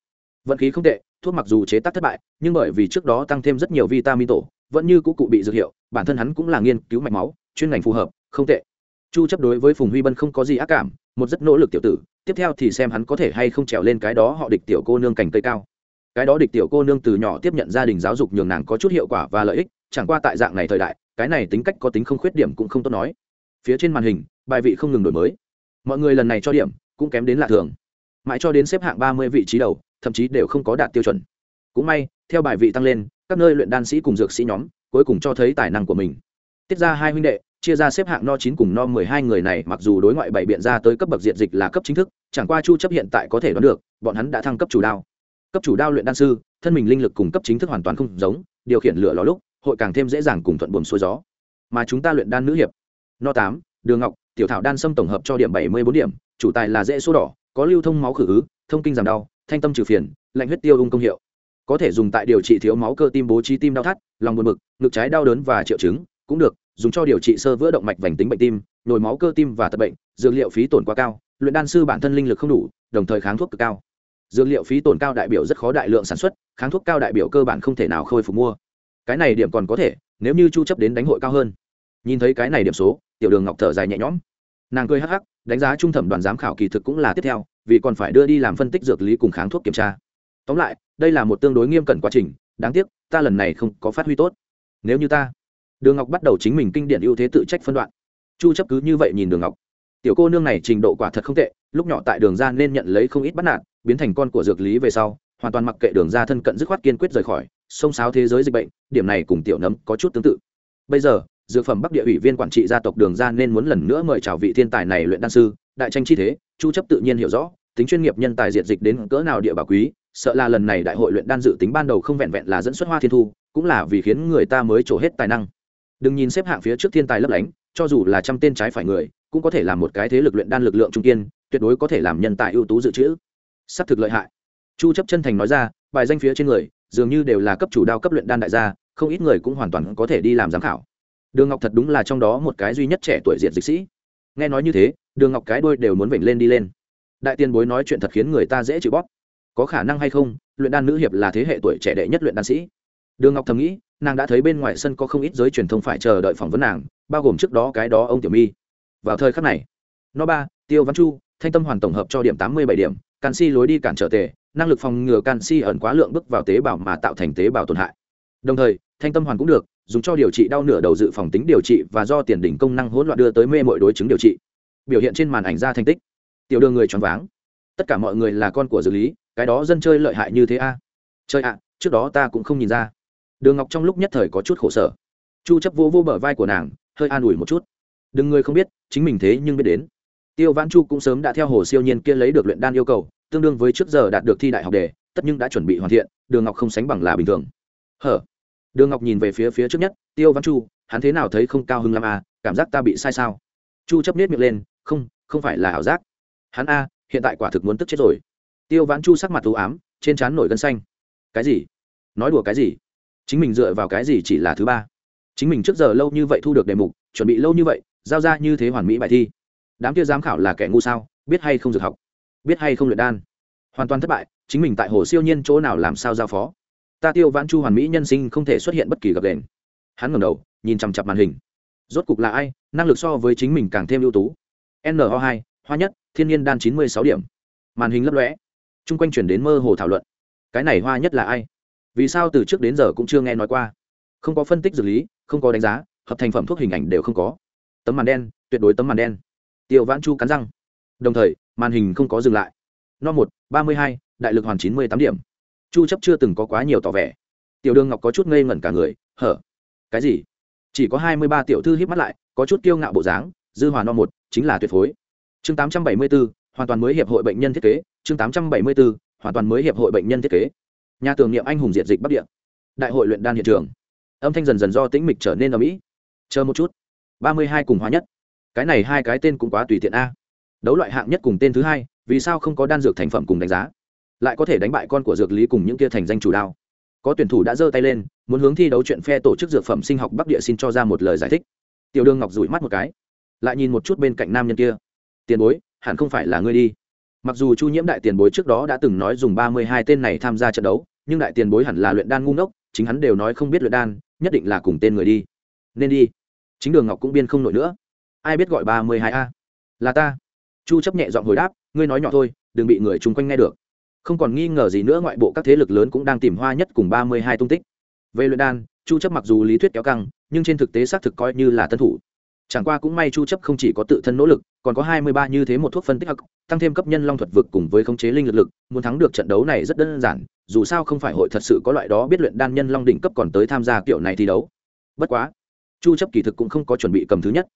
vận khí không tệ, thuốc mặc dù chế tác thất bại, nhưng bởi vì trước đó tăng thêm rất nhiều vitamin tổ, vẫn như cũ cụ bị dược hiệu, bản thân hắn cũng là nghiên cứu mạch máu, chuyên ngành phù hợp, không tệ. Chu chấp đối với phùng huy bân không có gì ác cảm, một rất nỗ lực tiểu tử, tiếp theo thì xem hắn có thể hay không trèo lên cái đó họ địch tiểu cô nương cành cây cao. Cái đó địch tiểu cô nương từ nhỏ tiếp nhận gia đình giáo dục nhường nàng có chút hiệu quả và lợi ích, chẳng qua tại dạng này thời đại, cái này tính cách có tính không khuyết điểm cũng không tốt nói. Phía trên màn hình, bài vị không ngừng đổi mới. Mọi người lần này cho điểm, cũng kém đến lạ thường. Mãi cho đến xếp hạng 30 vị trí đầu thậm chí đều không có đạt tiêu chuẩn. Cũng may, theo bài vị tăng lên, các nơi luyện đan sĩ cùng dược sĩ nhóm cuối cùng cho thấy tài năng của mình. Tiết ra hai huynh đệ, chia ra xếp hạng no chín cùng no mười hai người này mặc dù đối ngoại bảy biện ra tới cấp bậc diện dịch là cấp chính thức, chẳng qua chu chấp hiện tại có thể đoán được, bọn hắn đã thăng cấp chủ đao. Cấp chủ đao luyện đan sư, thân mình linh lực cùng cấp chính thức hoàn toàn không giống, điều khiển lửa lò lúc, hội càng thêm dễ dàng cùng thuận buồm xuôi gió. Mà chúng ta luyện đan nữ hiệp, no tám, đường ngọc, tiểu thảo đan sâm tổng hợp cho điểm bảy mươi bốn điểm, chủ tài là dễ số đỏ, có lưu thông máu khử ứ, thông kinh giảm đau thanh tâm trừ phiền, lạnh huyết tiêu ung công hiệu. Có thể dùng tại điều trị thiếu máu cơ tim bố trí tim đau thắt, lòng buồn bực, ngực trái đau đớn và triệu chứng, cũng được, dùng cho điều trị sơ vữa động mạch vành tính bệnh tim, nhồi máu cơ tim và tật bệnh, dược liệu phí tổn quá cao, luyện đan sư bản thân linh lực không đủ, đồng thời kháng thuốc cực cao. Dược liệu phí tổn cao đại biểu rất khó đại lượng sản xuất, kháng thuốc cao đại biểu cơ bản không thể nào khôi phục mua. Cái này điểm còn có thể, nếu như chu chấp đến đánh hội cao hơn. Nhìn thấy cái này điểm số, tiểu đường ngọc thở dài nhẹ nhõm. Nàng cười hắc hắc, đánh giá trung thẩm đoàn giám khảo kỳ thực cũng là tiếp theo vì còn phải đưa đi làm phân tích dược lý cùng kháng thuốc kiểm tra. Tóm lại, đây là một tương đối nghiêm cẩn quá trình, đáng tiếc, ta lần này không có phát huy tốt. Nếu như ta, đường ngọc bắt đầu chính mình kinh điển ưu thế tự trách phân đoạn. Chu chấp cứ như vậy nhìn đường ngọc. Tiểu cô nương này trình độ quả thật không tệ, lúc nhỏ tại đường ra nên nhận lấy không ít bắt nạt, biến thành con của dược lý về sau, hoàn toàn mặc kệ đường ra thân cận dứt khoát kiên quyết rời khỏi sông sáo thế giới dịch bệnh, điểm này cùng tiểu nấm có chút tương tự. Bây giờ, dược phẩm bắc địa ủy viên quản trị gia tộc đường ra nên muốn lần nữa mời chào vị thiên tài này luyện đan sư đại tranh chi thế, chu chấp tự nhiên hiểu rõ, tính chuyên nghiệp nhân tài diệt dịch đến cỡ nào địa bảo quý, sợ là lần này đại hội luyện đan dự tính ban đầu không vẹn vẹn là dẫn xuất hoa thiên thu, cũng là vì khiến người ta mới trổ hết tài năng. Đừng nhìn xếp hạng phía trước thiên tài lấp lánh, cho dù là trăm tên trái phải người, cũng có thể làm một cái thế lực luyện đan lực lượng trung kiên, tuyệt đối có thể làm nhân tài ưu tú dự trữ. Sắp thực lợi hại. Chu chấp chân thành nói ra, bài danh phía trên người, dường như đều là cấp chủ đao cấp luyện đan đại gia, không ít người cũng hoàn toàn có thể đi làm giám khảo. Đường ngọc thật đúng là trong đó một cái duy nhất trẻ tuổi diện dịch sĩ. Nghe nói như thế đường ngọc cái đôi đều muốn vểnh lên đi lên. Đại tiên bối nói chuyện thật khiến người ta dễ chịu bóp. Có khả năng hay không, luyện đan nữ hiệp là thế hệ tuổi trẻ đệ nhất luyện đan sĩ. Đường ngọc thầm nghĩ, nàng đã thấy bên ngoài sân có không ít giới truyền thông phải chờ đợi phỏng vấn nàng, bao gồm trước đó cái đó ông tiểu mi. Vào thời khắc này no ba, tiêu văn chu, thanh tâm hoàn tổng hợp cho điểm tám mươi bảy điểm canxi lối đi cản trở tề, năng lực phòng ngừa canxi ẩn quá lượng bước vào tế bào mà tạo thành tế bào tổn hại. Đồng thời, thanh tâm hoàn cũng được, dùng cho điều trị đau nửa đầu dự phòng tính điều trị và do tiền đỉnh công năng hỗn loạn đưa tới mê mọi đối chứng điều trị biểu hiện trên màn ảnh ra thành tích. Tiểu đường người choáng váng. Tất cả mọi người là con của dược lý, cái đó dân chơi lợi hại như thế a. Chơi ạ, trước đó ta cũng không nhìn ra. Đường ngọc trong lúc nhất thời có chút khổ sở. Chu chấp vô vô bờ vai của nàng, hơi an ủi một chút. Đừng người không biết, chính mình thế nhưng biết đến. Tiêu vãn chu cũng sớm đã theo hồ siêu nhiên kia lấy được luyện đan yêu cầu, tương đương với trước giờ đạt được thi đại học đề, tất nhưng đã chuẩn bị hoàn thiện, đường ngọc không sánh bằng là bình thường. Hở? Đường ngọc nhìn về phía phía trước nhất, tiêu Văn chu, hắn thế nào thấy không cao hưng lắm à cảm giác ta bị sai sao? Chu chấp nết miệng lên không không phải là ảo giác. Hắn a, hiện tại quả thực muốn tức chết rồi. Tiêu vãn chu sắc mặt u ám, trên trán nổi gân xanh. Cái gì? Nói đùa cái gì? Chính mình dựa vào cái gì chỉ là thứ ba? Chính mình trước giờ lâu như vậy thu được đề mục, chuẩn bị lâu như vậy, giao ra như thế hoàn mỹ bài thi. Đám kia giám khảo là kẻ ngu sao, biết hay không dược học? Biết hay không luyện đan? Hoàn toàn thất bại, chính mình tại hồ siêu nhiên chỗ nào làm sao giao phó? Ta tiêu vãn chu hoàn mỹ nhân sinh không thể xuất hiện bất kỳ gặp đền. Hắn ngẩng đầu, nhìn chằm chặp màn hình. Rốt cục là ai? Năng lực so với chính mình càng thêm ưu tú no hai hoa nhất thiên nhiên đan chín mươi sáu điểm. Màn hình lấp lóe, chung quanh chuyển đến mơ hồ thảo luận. Cái này hoa nhất là ai? Vì sao từ trước đến giờ cũng chưa nghe nói qua? Không có phân tích dược lý không có đánh giá hợp thành phẩm thuốc hình ảnh đều không có. Tấm màn đen tuyệt đối tấm màn đen. Tiêu vãn chu cắn răng. Đồng thời màn hình không có dừng lại. No một ba mươi hai đại lực hoàn chín mươi tám điểm. Chu chấp chưa từng có quá nhiều tỏ vẻ. Tiểu đường ngọc có chút ngây ngẩn cả người hở? Cái gì? Chỉ có hai mươi ba tiểu thư híp mắt lại có chút kiêu ngạo bộ dáng dư hòa no một chính là tuyệt phối. Chương tám trăm bảy mươi 874, hoàn toàn mới hiệp hội bệnh nhân thiết kế. Chương tám trăm bảy mươi 874, hoàn toàn mới hiệp hội bệnh nhân thiết kế. Nhà tưởng niệm anh hùng diệt dịch bắc địa. Đại hội luyện đan hiện trường. Âm thanh dần dần do tĩnh mịch trở nên ở mỹ chờ một chút. ba mươi hai cùng hóa nhất. Cái này hai cái tên cũng quá tùy tiện a. Đấu loại hạng nhất cùng tên thứ hai vì sao không có đan dược thành phẩm cùng đánh giá? Lại có thể đánh bại con của dược lý cùng những kia thành danh chủ đao có tuyển thủ đã giơ tay lên muốn hướng thi đấu chuyện phe tổ chức dược phẩm sinh học bắc địa xin cho ra một lời giải thích. Tiểu đương ngọc rủi mắt một cái lại nhìn một chút bên cạnh nam nhân kia. Tiền bối, hẳn không phải là ngươi đi. Mặc dù chu nhiễm đại tiền bối trước đó đã từng nói dùng ba mươi hai tên này tham gia trận đấu, nhưng đại tiền bối hẳn là luyện đan ngu ngốc, chính hắn đều nói không biết luyện đan, nhất định là cùng tên người đi. Nên đi. Chính đường ngọc cũng biên không nổi nữa. Ai biết gọi ba mươi hai a? Là ta. Chu chấp nhẹ giọng hồi đáp, ngươi nói nhỏ thôi, đừng bị người chung quanh nghe được. Không còn nghi ngờ gì nữa, ngoại bộ các thế lực lớn cũng đang tìm hoa nhất cùng ba mươi hai tung tích. Về luyện đan, chu chấp mặc dù lý thuyết kéo căng, nhưng trên thực tế xác thực coi như là tân thủ chẳng qua cũng may chu chấp không chỉ có tự thân nỗ lực, còn có 23 như thế một thuốc phân tích hắc tăng thêm cấp nhân long thuật vực cùng với khống chế linh lực lực, muốn thắng được trận đấu này rất đơn giản, dù sao không phải hội thật sự có loại đó biết luyện đan nhân long đỉnh cấp còn tới tham gia kiểu này thi đấu. Bất quá, chu chấp kỳ thực cũng không có chuẩn bị cầm thứ nhất.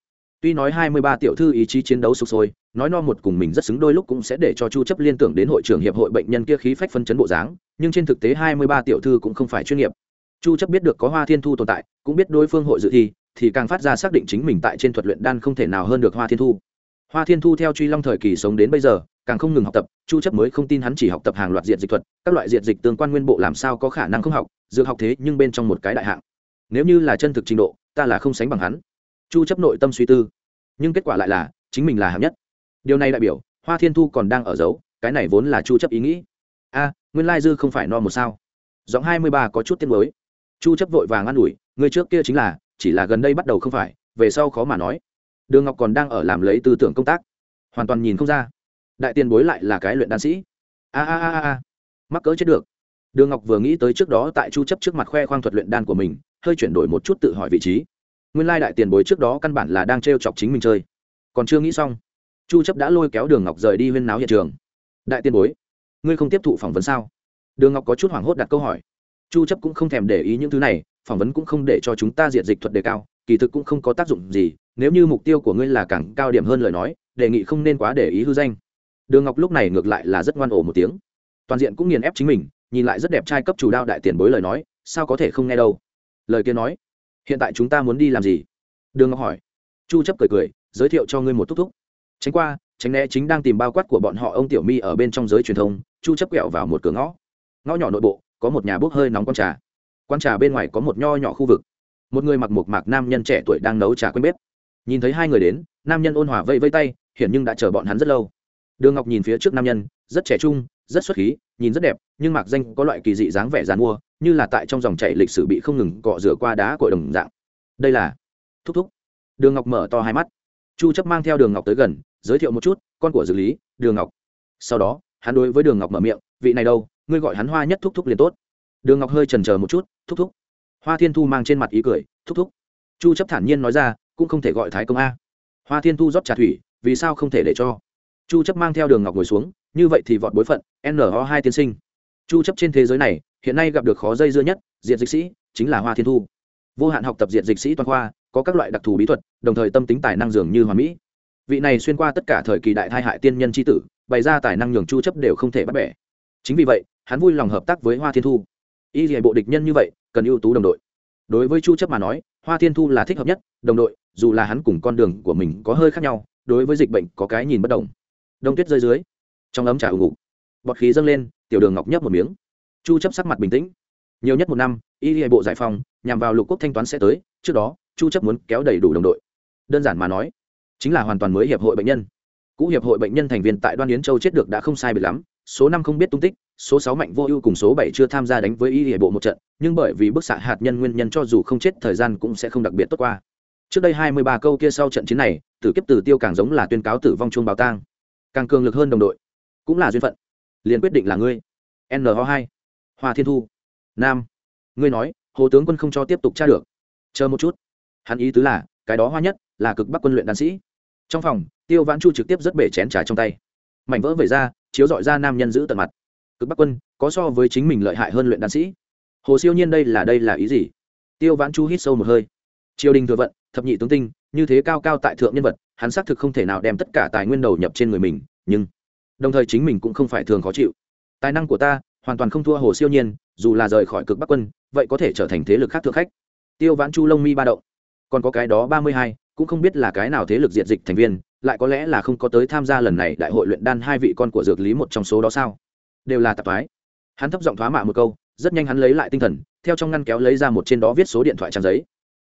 Tuy nói 23 tiểu thư ý chí chiến đấu sục sôi, nói no một cùng mình rất xứng đôi lúc cũng sẽ để cho chu chấp liên tưởng đến hội trưởng hiệp hội bệnh nhân kia khí phách phân chấn bộ dáng, nhưng trên thực tế 23 tiểu thư cũng không phải chuyên nghiệp. Chu chấp biết được có hoa thiên thu tồn tại, cũng biết đối phương hội dự thi thì càng phát ra xác định chính mình tại trên thuật luyện đan không thể nào hơn được hoa thiên thu. Hoa thiên thu theo truy long thời kỳ sống đến bây giờ, càng không ngừng học tập, chu chấp mới không tin hắn chỉ học tập hàng loạt diện dịch thuật, các loại diện dịch tương quan nguyên bộ làm sao có khả năng không học, dược học thế nhưng bên trong một cái đại hạng. Nếu như là chân thực trình độ, ta là không sánh bằng hắn. Chu chấp nội tâm suy tư, nhưng kết quả lại là, chính mình là hạng nhất. Điều này đại biểu, hoa thiên thu còn đang ở giấu, cái này vốn là chu chấp ý nghĩ. A, nguyên lai dư không phải no một sao. Giọng 23 có chút tiếng mới chu chấp vội vàng ngăn ủi, người trước kia chính là chỉ là gần đây bắt đầu không phải, về sau khó mà nói. Đường ngọc còn đang ở làm lấy tư tưởng công tác. Hoàn toàn nhìn không ra. Đại tiền bối lại là cái luyện đan sĩ. A a a a. Mắc cỡ chết được. Đường ngọc vừa nghĩ tới trước đó tại chu chấp trước mặt khoe khoang thuật luyện đan của mình, hơi chuyển đổi một chút tự hỏi vị trí. Nguyên lai đại tiền bối trước đó căn bản là đang trêu chọc chính mình chơi. Còn chưa nghĩ xong, chu chấp đã lôi kéo đường ngọc rời đi huyên náo hiện trường. Đại tiền bối, ngươi không tiếp thụ phỏng vấn sao? Đường ngọc có chút hoảng hốt đặt câu hỏi chu chấp cũng không thèm để ý những thứ này, phỏng vấn cũng không để cho chúng ta diệt dịch thuật đề cao, kỳ thực cũng không có tác dụng gì, nếu như mục tiêu của ngươi là càng cao điểm hơn lời nói, đề nghị không nên quá để ý hư danh. Đường ngọc lúc này ngược lại là rất ngoan ổ một tiếng. Toàn diện cũng nghiền ép chính mình, nhìn lại rất đẹp trai cấp chủ đao đại tiền bối lời nói, sao có thể không nghe đâu. Lời kia nói, hiện tại chúng ta muốn đi làm gì? Đường ngọc hỏi. Chu chấp cười cười, giới thiệu cho ngươi một thúc thúc. Tránh qua, tránh né chính đang tìm bao quát của bọn họ ông tiểu mi ở bên trong giới truyền thông. Chu chấp quẹo vào một cửa ngõ. Ngõ nhỏ nội bộ có một nhà bốc hơi nóng con trà. Quan trà bên ngoài có một nho nhỏ khu vực. Một người mặc một mạc nam nhân trẻ tuổi đang nấu trà quên bếp. Nhìn thấy hai người đến, nam nhân ôn hòa vây vây tay, hiển nhưng đã chờ bọn hắn rất lâu. Đường ngọc nhìn phía trước nam nhân, rất trẻ trung, rất xuất khí, nhìn rất đẹp, nhưng mạc danh có loại kỳ dị dáng vẻ dàn mua như là tại trong dòng chảy lịch sử bị không ngừng cọ rửa qua đá cội đồng dạng. Đây là thúc thúc. Đường ngọc mở to hai mắt. Chu chấp mang theo đường ngọc tới gần, giới thiệu một chút, con của dược lý, đường ngọc. Sau đó, hắn đối với đường ngọc mở miệng, vị này đâu? Ngươi gọi hắn hoa nhất thúc thúc liền tốt. Đường ngọc hơi chần chờ một chút, thúc thúc. Hoa thiên thu mang trên mặt ý cười, thúc thúc. Chu chấp thản nhiên nói ra, cũng không thể gọi thái công a. Hoa thiên thu rót trà thủy, vì sao không thể để cho? Chu chấp mang theo đường ngọc ngồi xuống, như vậy thì vọt bối phận no hai tiên sinh. Chu chấp trên thế giới này, hiện nay gặp được khó dây dưa nhất diện dịch sĩ, chính là hoa thiên thu. Vô hạn học tập diện dịch sĩ toàn khoa, có các loại đặc thù bí thuật, đồng thời tâm tính tài năng dường như hoa mỹ. Vị này xuyên qua tất cả thời kỳ đại thai hại tiên nhân chi tử, bày ra tài năng nhường chu chấp đều không thể bắt bẻ. Chính vì vậy hắn vui lòng hợp tác với hoa thiên thu. Y hệ bộ địch nhân như vậy, cần ưu tú đồng đội. Đối với chu chấp mà nói, hoa thiên thu là thích hợp nhất, đồng đội, dù là hắn cùng con đường của mình có hơi khác nhau, đối với dịch bệnh có cái nhìn bất đồng. Đông tuyết rơi dưới, trong ấm trà ủng ngủ, bọt khí dâng lên, tiểu đường ngọc nhấp một miếng. Chu chấp sắc mặt bình tĩnh. Nhiều nhất một năm, y hệ bộ giải phóng, nhằm vào lục quốc thanh toán sẽ tới, trước đó, chu chấp muốn kéo đầy đủ đồng đội. Đơn giản mà nói, chính là hoàn toàn mới hiệp hội bệnh nhân. Cũ hiệp hội bệnh nhân thành viên tại đoan yến châu chết được đã không sai biệt lắm, số năm không biết tung tích số sáu mạnh vô ưu cùng số bảy chưa tham gia đánh với y hệ bộ một trận, nhưng bởi vì bức xạ hạt nhân nguyên nhân cho dù không chết, thời gian cũng sẽ không đặc biệt tốt qua. Trước đây hai mươi ba câu kia sau trận chiến này, tử kiếp tử tiêu càng giống là tuyên cáo tử vong chuông báo tang. Càng cường lực hơn đồng đội, cũng là duyên phận. Liền quyết định là ngươi. No hai, hoa thiên thu. Nam, ngươi nói, hồ tướng quân không cho tiếp tục tra được. Chờ một chút. Hắn ý tứ là, cái đó hoa nhất, là cực bắc quân luyện đàn sĩ. Trong phòng, tiêu vãn chu trực tiếp rất bể chén trà trong tay. Mảnh vỡ vẩy ra, chiếu dọi ra nam nhân giữ tận mặt cực bắc quân, có so với chính mình lợi hại hơn luyện đan sĩ. Hồ siêu nhiên đây là đây là ý gì? Tiêu vãn chu hít sâu một hơi. Triều đình thừa vận, thập nhị tướng tinh, như thế cao cao tại thượng nhân vật, hắn xác thực không thể nào đem tất cả tài nguyên đầu nhập trên người mình, nhưng đồng thời chính mình cũng không phải thường khó chịu. Tài năng của ta hoàn toàn không thua hồ siêu nhiên, dù là rời khỏi cực bắc quân, vậy có thể trở thành thế lực khác thượng khách. Tiêu vãn chu lông mi ba động. Còn có cái đó ba mươi hai, cũng không biết là cái nào thế lực diệt dịch thành viên, lại có lẽ là không có tới tham gia lần này đại hội luyện đan hai vị con của dược lý một trong số đó sao? Đều là tạp thoái. Hắn thấp giọng thoá mạ một câu, rất nhanh hắn lấy lại tinh thần, theo trong ngăn kéo lấy ra một trên đó viết số điện thoại trang giấy.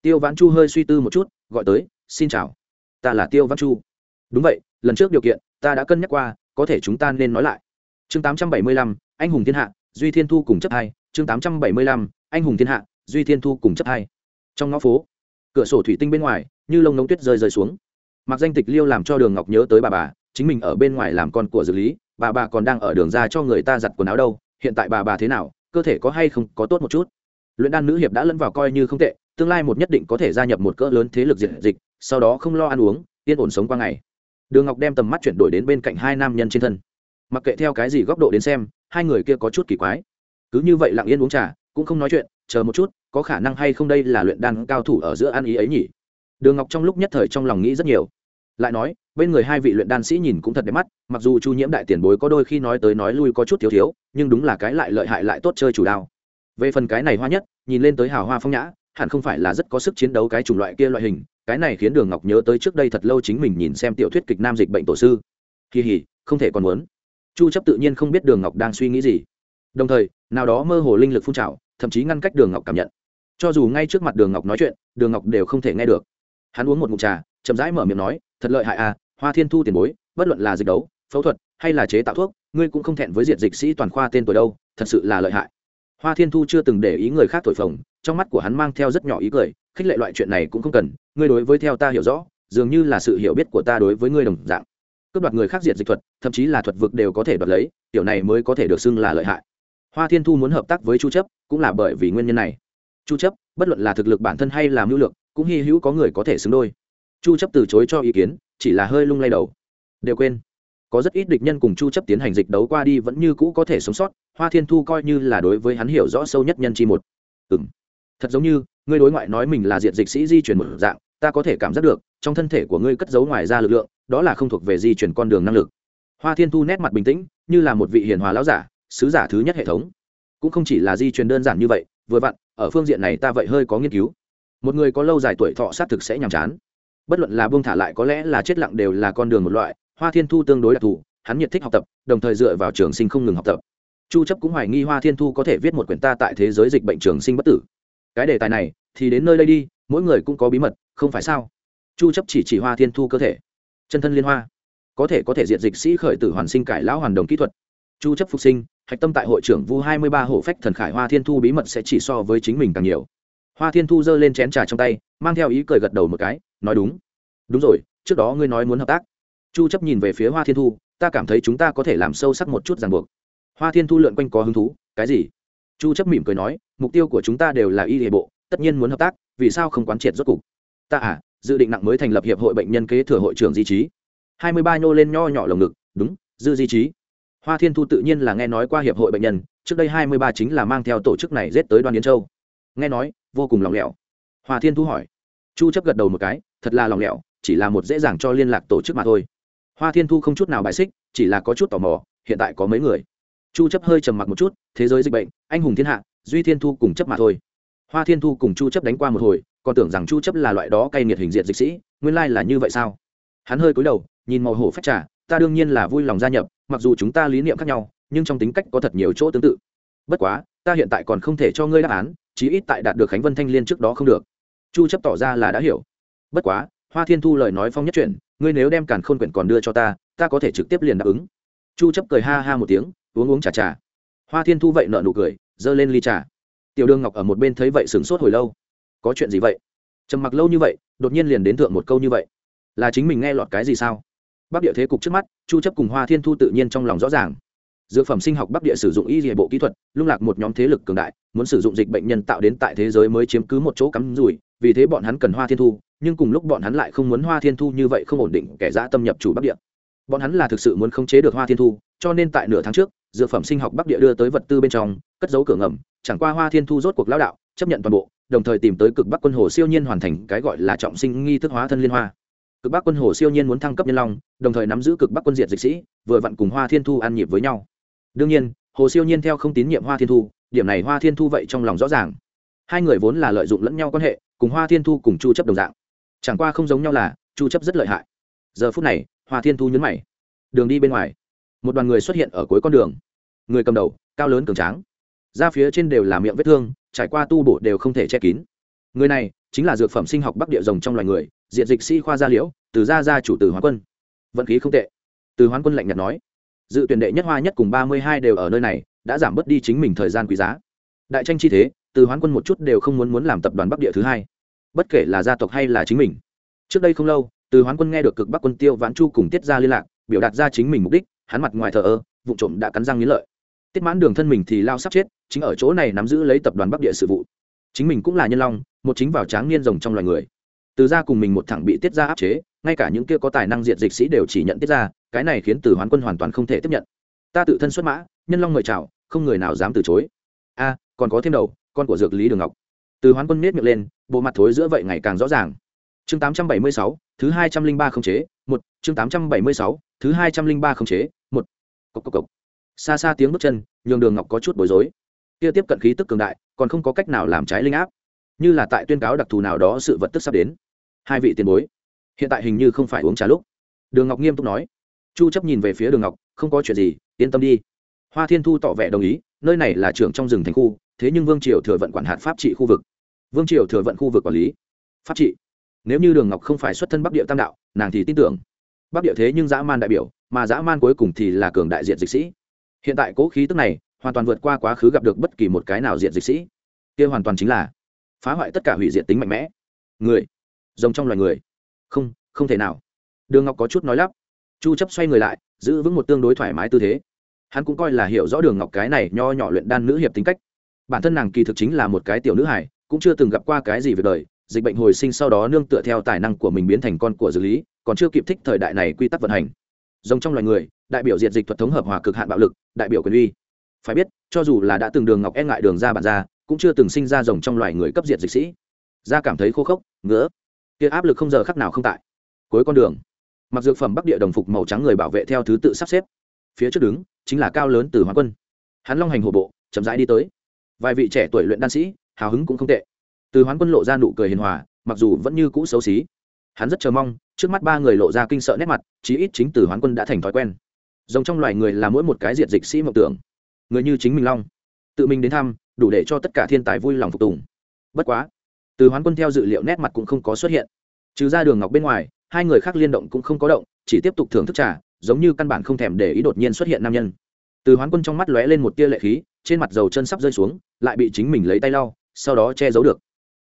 Tiêu vãn chu hơi suy tư một chút, gọi tới, xin chào, ta là tiêu vãn chu. Đúng vậy, lần trước điều kiện, ta đã cân nhắc qua, có thể chúng ta nên nói lại. Chương tám trăm bảy mươi lăm, anh hùng thiên hạ, duy thiên thu cùng chấp hai. Chương tám trăm bảy mươi lăm, anh hùng thiên hạ, duy thiên thu cùng chấp hai. Trong ngõ phố, cửa sổ thủy tinh bên ngoài, như lông nống tuyết rơi rơi xuống. Mặc danh tịch liêu làm cho đường ngọc nhớ tới bà bà, chính mình ở bên ngoài làm con của dược lý bà bà còn đang ở đường ra cho người ta giặt quần áo đâu, hiện tại bà bà thế nào, cơ thể có hay không có tốt một chút? Luyện đan nữ hiệp đã lẫn vào coi như không tệ, tương lai một nhất định có thể gia nhập một cỡ lớn thế lực diện dịch, sau đó không lo ăn uống, yên ổn sống qua ngày. Đường ngọc đem tầm mắt chuyển đổi đến bên cạnh hai nam nhân trên thân. Mặc kệ theo cái gì góc độ đến xem, hai người kia có chút kỳ quái. Cứ như vậy lặng yên uống trà, cũng không nói chuyện, chờ một chút, có khả năng hay không đây là luyện đan cao thủ ở giữa ăn ý ấy nhỉ? Đường ngọc trong lúc nhất thời trong lòng nghĩ rất nhiều lại nói, bên người hai vị luyện đan sĩ nhìn cũng thật đẹp mắt, mặc dù chu nhiễm đại tiền bối có đôi khi nói tới nói lui có chút thiếu thiếu, nhưng đúng là cái lại lợi hại lại tốt chơi chủ đao về phần cái này hoa nhất, nhìn lên tới hào hoa phong nhã, hẳn không phải là rất có sức chiến đấu cái chủng loại kia loại hình, cái này khiến đường ngọc nhớ tới trước đây thật lâu chính mình nhìn xem tiểu thuyết kịch nam dịch bệnh tổ sư. Kỳ hỉ, không thể còn muốn. Chu chấp tự nhiên không biết đường ngọc đang suy nghĩ gì. Đồng thời, nào đó mơ hồ linh lực phun trào, thậm chí ngăn cách đường ngọc cảm nhận. Cho dù ngay trước mặt đường ngọc nói chuyện, đường ngọc đều không thể nghe được. Hắn uống một ngụm trà, chậm rãi mở miệng nói thật lợi hại à hoa thiên thu tiền bối, bất luận là dịch đấu, phẫu thuật hay là chế tạo thuốc, ngươi cũng không thẹn với diệt dịch sĩ toàn khoa tên tuổi đâu, thật sự là lợi hại. Hoa thiên thu chưa từng để ý người khác thổi phồng, trong mắt của hắn mang theo rất nhỏ ý cười, khích lệ loại chuyện này cũng không cần, ngươi đối với theo ta hiểu rõ, dường như là sự hiểu biết của ta đối với ngươi đồng dạng. Cướp đoạt người khác diệt dịch thuật, thậm chí là thuật vực đều có thể đoạt lấy, tiểu này mới có thể được xưng là lợi hại. Hoa thiên thu muốn hợp tác với chu chấp, cũng là bởi vì nguyên nhân này. Chu chấp, bất luận là thực lực bản thân hay là mưu lược, cũng hy hữu có người có thể xứng đôi chu chấp từ chối cho ý kiến, chỉ là hơi lung lay đầu. Đều quên. Có rất ít địch nhân cùng chu chấp tiến hành dịch đấu qua đi vẫn như cũ có thể sống sót, hoa thiên thu coi như là đối với hắn hiểu rõ sâu nhất nhân chi một. Ừm. Thật giống như, ngươi đối ngoại nói mình là diệt dịch sĩ di chuyển một dạng, ta có thể cảm giác được, trong thân thể của ngươi cất giấu ngoài ra lực lượng, đó là không thuộc về di chuyển con đường năng lực. Hoa thiên thu nét mặt bình tĩnh, như là một vị hiền hòa lão giả, sứ giả thứ nhất hệ thống. Cũng không chỉ là di truyền đơn giản như vậy, vừa vặn, ở phương diện này ta vậy hơi có nghiên cứu. Một người có lâu dài tuổi thọ xác thực sẽ nhàm chán bất luận là buông thả lại có lẽ là chết lặng đều là con đường một loại, hoa thiên thu tương đối đặc thù, hắn nhiệt thích học tập, đồng thời dựa vào trường sinh không ngừng học tập. Chu chấp cũng hoài nghi hoa thiên thu có thể viết một quyển ta tại thế giới dịch bệnh trường sinh bất tử. Cái đề tài này, thì đến nơi đây đi, mỗi người cũng có bí mật, không phải sao? Chu chấp chỉ chỉ hoa thiên thu cơ thể. Chân thân liên hoa. Có thể có thể diệt dịch sĩ khởi tử hoàn sinh cải lão hoàn đồng kỹ thuật. Chu chấp phục sinh, hạch tâm tại hội trưởng vu 23 hổ phách thần khải hoa thiên thu bí mật sẽ chỉ so với chính mình càng nhiều. Hoa thiên thu giơ lên chén trà trong tay, mang theo ý cười gật đầu một cái nói đúng. Đúng rồi, trước đó ngươi nói muốn hợp tác. Chu chấp nhìn về phía hoa thiên thu, ta cảm thấy chúng ta có thể làm sâu sắc một chút ràng buộc. Hoa thiên thu lượn quanh có hứng thú, cái gì? Chu chấp mỉm cười nói, mục tiêu của chúng ta đều là y hệ bộ, tất nhiên muốn hợp tác, vì sao không quán triệt rốt cục? Ta à dự định nặng mới thành lập hiệp hội bệnh nhân kế thừa hội trưởng di trí. 23 nhô lên nho nhỏ lồng ngực, đúng, dư di trí. Hoa thiên thu tự nhiên là nghe nói qua hiệp hội bệnh nhân, trước đây 23 chính là mang theo tổ chức này giết tới đoàn yến châu. Nghe nói, vô cùng lòng lẻo. Hoa thiên thu hỏi chu chấp gật đầu một cái, thật là lòng lẻo, chỉ là một dễ dàng cho liên lạc tổ chức mà thôi. Hoa thiên thu không chút nào bài xích, chỉ là có chút tò mò, hiện tại có mấy người? Chu chấp hơi trầm mặc một chút, thế giới dịch bệnh, anh hùng thiên hạ, duy thiên thu cùng chấp mà thôi. Hoa thiên thu cùng chu chấp đánh qua một hồi, còn tưởng rằng chu chấp là loại đó cay nghiệt hình diện dịch sĩ, nguyên lai là như vậy sao? Hắn hơi cúi đầu, nhìn màu hổ phách trà, ta đương nhiên là vui lòng gia nhập, mặc dù chúng ta lý niệm khác nhau, nhưng trong tính cách có thật nhiều chỗ tương tự. Bất quá, ta hiện tại còn không thể cho ngươi đáp án, chí ít tại đạt được khánh vân thanh liên trước đó không được chu chấp tỏ ra là đã hiểu. Bất quá, hoa thiên thu lời nói phong nhất chuyện ngươi nếu đem càn khôn quyển còn đưa cho ta ta có thể trực tiếp liền đáp ứng. Chu chấp cười ha ha một tiếng, uống uống trà trà. Hoa thiên thu vậy nợ nụ cười dơ lên ly trà. Tiểu đương ngọc ở một bên thấy vậy sửng sốt hồi lâu. Có chuyện gì vậy? Trầm mặc lâu như vậy, đột nhiên liền đến thượng một câu như vậy. Là chính mình nghe lọt cái gì sao? Bắc địa thế cục trước mắt, chu chấp cùng hoa thiên thu tự nhiên trong lòng rõ ràng. Dược phẩm sinh học bắc địa sử dụng y dìa bộ kỹ thuật, lung lạc một nhóm thế lực cường đại, muốn sử dụng dịch bệnh nhân tạo đến tại thế giới mới chiếm cứ một chỗ cắm rủi vì thế bọn hắn cần hoa thiên thu, nhưng cùng lúc bọn hắn lại không muốn hoa thiên thu như vậy không ổn định kẻ dã tâm nhập chủ bắc địa. Bọn hắn là thực sự muốn khống chế được hoa thiên thu, cho nên tại nửa tháng trước, dược phẩm sinh học bắc địa đưa tới vật tư bên trong, cất dấu cửa ngầm, chẳng qua hoa thiên thu rốt cuộc lão đạo, chấp nhận toàn bộ, đồng thời tìm tới cực bắc quân hồ siêu nhiên hoàn thành cái gọi là trọng sinh nghi thức hóa thân liên hoa. Cực bắc quân hồ siêu nhiên muốn thăng cấp nhân long, đồng thời nắm giữ cực bắc quân diệt dịch sĩ, vừa vặn cùng hoa thiên thu ăn nhịp với nhau. Đương nhiên, hồ siêu nhiên theo không tín nhiệm hoa thiên thu, điểm này hoa thiên thu vậy trong lòng rõ ràng hai người vốn là lợi dụng lẫn nhau quan hệ, cùng hoa thiên thu cùng chu chấp đồng dạng. Chẳng qua không giống nhau là, chu chấp rất lợi hại. Giờ phút này, hoa thiên thu nhấn mày. Đường đi bên ngoài, một đoàn người xuất hiện ở cuối con đường. Người cầm đầu, cao lớn cường tráng. Ra phía trên đều là miệng vết thương, trải qua tu bổ đều không thể che kín. Người này, chính là dược phẩm sinh học bắc địa rồng trong loài người, diện dịch sĩ khoa gia liễu, từ gia gia chủ từ hoán quân. Vận khí không tệ. Từ hoán quân lạnh nhạt nói, dự tuyển đệ nhất hoa nhất cùng ba mươi hai đều ở nơi này, đã giảm bớt đi chính mình thời gian quý giá. Đại tranh chi thế từ hoán quân một chút đều không muốn muốn làm tập đoàn bắc địa thứ hai bất kể là gia tộc hay là chính mình trước đây không lâu từ hoán quân nghe được cực bắc quân tiêu vãn chu cùng tiết ra liên lạc biểu đạt ra chính mình mục đích hắn mặt ngoài thờ ơ vụ trộm đã cắn răng nghĩ lợi tiết mãn đường thân mình thì lao sắp chết chính ở chỗ này nắm giữ lấy tập đoàn bắc địa sự vụ chính mình cũng là nhân long một chính vào tráng niên rồng trong loài người từ ra cùng mình một thẳng bị tiết ra áp chế ngay cả những kia có tài năng diệt dịch sĩ đều chỉ nhận tiết ra cái này khiến từ hoán quân hoàn toàn không thể tiếp nhận ta tự thân xuất mã nhân long mời chào không người nào dám từ chối a còn có thêm đầu con của dược lý đường ngọc. Từ hoán quân nết miệng lên, bộ mặt thối giữa vậy ngày càng rõ ràng. Chương tám trăm bảy mươi sáu, thứ hai trăm linh ba không chế, một. Chương tám trăm bảy mươi sáu, thứ hai trăm linh ba không chế, một. Cộc cộc cộc. Xa xa tiếng bước chân, nhường đường ngọc có chút bối rối. Kia tiếp cận khí tức cường đại, còn không có cách nào làm trái linh áp. Như là tại tuyên cáo đặc thù nào đó sự vật tức sắp đến. Hai vị tiền bối, hiện tại hình như không phải uống trà lúc. Đường ngọc nghiêm túc nói. Chu chấp nhìn về phía đường ngọc, không có chuyện gì, yên tâm đi. Hoa thiên thu tỏ vẻ đồng ý, nơi này là trưởng trong rừng thành khu thế nhưng vương triều thừa vận quản hạt pháp trị khu vực. Vương triều thừa vận khu vực quản lý. Pháp trị. Nếu như đường ngọc không phải xuất thân bắc địa tam đạo, nàng thì tin tưởng. Bắc địa thế nhưng dã man đại biểu, mà dã man cuối cùng thì là cường đại diện dịch sĩ. Hiện tại cố khí tức này hoàn toàn vượt qua quá khứ gặp được bất kỳ một cái nào diện dịch sĩ. Kia hoàn toàn chính là phá hoại tất cả hủy diệt tính mạnh mẽ. Người. Rồng trong loài người. Không không thể nào. Đường ngọc có chút nói lắp. Chu chấp xoay người lại, giữ vững một tương đối thoải mái tư thế. Hắn cũng coi là hiểu rõ đường ngọc cái này nho nhỏ luyện đan nữ hiệp tính cách bản thân nàng kỳ thực chính là một cái tiểu nữ hải, cũng chưa từng gặp qua cái gì về đời dịch bệnh hồi sinh sau đó nương tựa theo tài năng của mình biến thành con của dược lý còn chưa kịp thích thời đại này quy tắc vận hành. Rồng trong loài người đại biểu diệt dịch thuật thống hợp hòa cực hạn bạo lực đại biểu quyền uy. Phải biết cho dù là đã từng đường ngọc e ngại đường ra bản ra cũng chưa từng sinh ra rồng trong loài người cấp diệt dịch sĩ. Ra cảm thấy khô khốc ngứa. Kia áp lực không giờ khắc nào không tại. Cuối con đường mặc dược phẩm bắc địa đồng phục màu trắng người bảo vệ theo thứ tự sắp xếp. Phía trước đứng chính là cao lớn từ hoàng quân. Hắn long hành hồ bộ chậm rãi đi tới vài vị trẻ tuổi luyện đan sĩ, hào hứng cũng không tệ. Từ hoán quân lộ ra nụ cười hiền hòa, mặc dù vẫn như cũ xấu xí. Hắn rất chờ mong, trước mắt ba người lộ ra kinh sợ nét mặt, chí ít chính từ hoán quân đã thành thói quen. Rồng trong loài người là mỗi một cái diệt dịch sĩ mộng tưởng. Người như chính mình long, tự mình đến thăm, đủ để cho tất cả thiên tài vui lòng phục tùng. Bất quá, từ hoán quân theo dự liệu nét mặt cũng không có xuất hiện. Trừ ra đường ngọc bên ngoài, hai người khác liên động cũng không có động, chỉ tiếp tục thưởng thức trà, giống như căn bản không thèm để ý đột nhiên xuất hiện nam nhân từ hoán quân trong mắt lóe lên một tia lệ khí, trên mặt dầu chân sắp rơi xuống, lại bị chính mình lấy tay lau, sau đó che giấu được.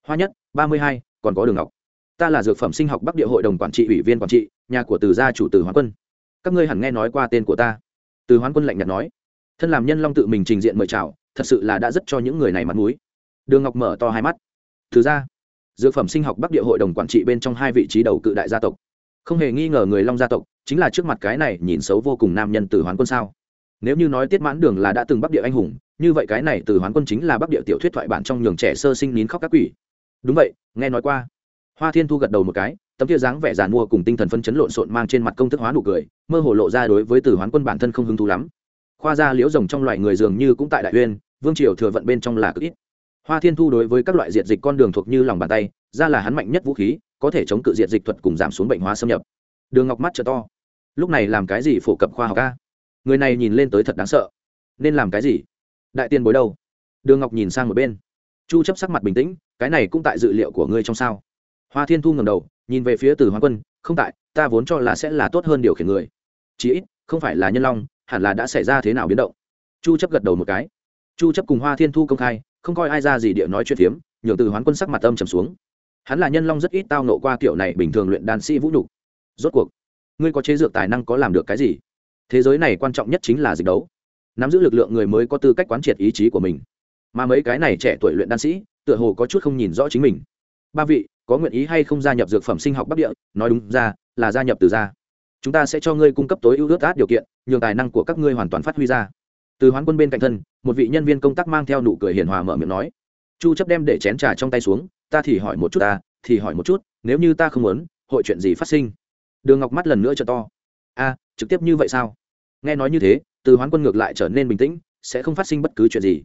Hoa nhất, ba mươi hai, còn có đường ngọc. Ta là dược phẩm sinh học bắc địa hội đồng quản trị ủy viên quản trị, nhà của từ gia chủ từ hoán quân. Các ngươi hẳn nghe nói qua tên của ta. Từ hoán quân lạnh nhạt nói. Thân làm nhân long tự mình trình diện mời chào, thật sự là đã rất cho những người này mặt mũi. Đường ngọc mở to hai mắt. Từ ra dược phẩm sinh học bắc địa hội đồng quản trị bên trong hai vị trí đầu cự đại gia tộc. Không hề nghi ngờ người long gia tộc, chính là trước mặt cái này nhìn xấu vô cùng nam nhân từ hoán quân sao? Nếu như nói tiết mãn đường là đã từng bắc địa anh hùng, như vậy cái này từ hoán quân chính là bắc địa tiểu thuyết thoại bản trong nhường trẻ sơ sinh nín khóc các quỷ. Đúng vậy, nghe nói qua. Hoa thiên thu gật đầu một cái, tấm kia dáng vẻ giàn mua cùng tinh thần phân chấn lộn xộn mang trên mặt công thức hóa nụ cười, mơ hồ lộ ra đối với từ hoán quân bản thân không hứng thú lắm. Khoa gia liễu rồng trong loài người dường như cũng tại đại uyên, vương triều thừa vận bên trong là cực ít. Hoa thiên thu đối với các loại diệt dịch con đường thuộc như lòng bàn tay, ra là hắn mạnh nhất vũ khí, có thể chống cự diệt dịch thuật cùng giảm xuống bệnh hóa xâm nhập. Đường ngọc mắt trở to. Lúc này làm cái gì phổ cập khoa học ca người này nhìn lên tới thật đáng sợ. Nên làm cái gì? Đại tiên bối đâu? Đường ngọc nhìn sang một bên. Chu chấp sắc mặt bình tĩnh, cái này cũng tại dự liệu của ngươi trong sao. Hoa thiên thu ngẩng đầu, nhìn về phía từ hoa quân, không tại, ta vốn cho là sẽ là tốt hơn điều khiển người. Chí ít, không phải là nhân long, hẳn là đã xảy ra thế nào biến động. Chu chấp gật đầu một cái. Chu chấp cùng hoa thiên thu công khai, không coi ai ra gì địa nói chuyện phiếm, nhường từ hoán quân sắc mặt âm trầm xuống. Hắn là nhân long rất ít tao nộ qua kiểu này bình thường luyện đan sĩ vũ nhục. Rốt cuộc, ngươi có chế dược tài năng có làm được cái gì? Thế giới này quan trọng nhất chính là dịch đấu. Nắm giữ lực lượng người mới có tư cách quán triệt ý chí của mình. Mà mấy cái này trẻ tuổi luyện đan sĩ, tựa hồ có chút không nhìn rõ chính mình. Ba vị, có nguyện ý hay không gia nhập dược phẩm sinh học bắc địa? Nói đúng ra, là gia nhập từ gia. Chúng ta sẽ cho ngươi cung cấp tối ưu ước át điều kiện, nhường tài năng của các ngươi hoàn toàn phát huy ra. Từ hoán quân bên cạnh thân, một vị nhân viên công tác mang theo nụ cười hiền hòa mở miệng nói. Chu chấp đem để chén trà trong tay xuống, ta thì hỏi một chút ta, thì hỏi một chút, nếu như ta không muốn, hội chuyện gì phát sinh? Đường ngọc mắt lần nữa trợ to a, trực tiếp như vậy sao? Nghe nói như thế, từ hoán quân ngược lại trở nên bình tĩnh, sẽ không phát sinh bất cứ chuyện gì.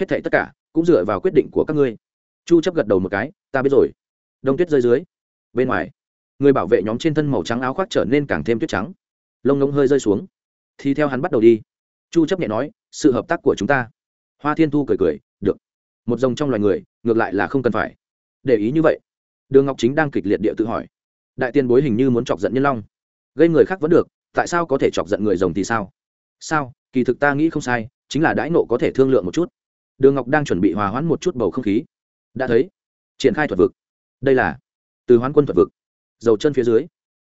Hết thảy tất cả, cũng dựa vào quyết định của các ngươi. Chu chấp gật đầu một cái, ta biết rồi. Đông tuyết rơi dưới. Bên ngoài, người bảo vệ nhóm trên thân màu trắng áo khoác trở nên càng thêm tuyết trắng. Lông ngông hơi rơi xuống. Thì theo hắn bắt đầu đi. Chu chấp nhẹ nói, sự hợp tác của chúng ta. Hoa thiên thu cười cười, được. Một dòng trong loài người, ngược lại là không cần phải. Để ý như vậy. Đường ngọc chính đang kịch liệt địa tự hỏi. Đại tiên bối hình như muốn chọc giận nhân long gây người khác vẫn được, tại sao có thể chọc giận người rồng thì sao? Sao? Kỳ thực ta nghĩ không sai, chính là đãi nộ có thể thương lượng một chút. Đường ngọc đang chuẩn bị hòa hoãn một chút bầu không khí. Đã thấy. Triển khai thuật vực. Đây là từ hoán quân thuật vực. Dầu chân phía dưới.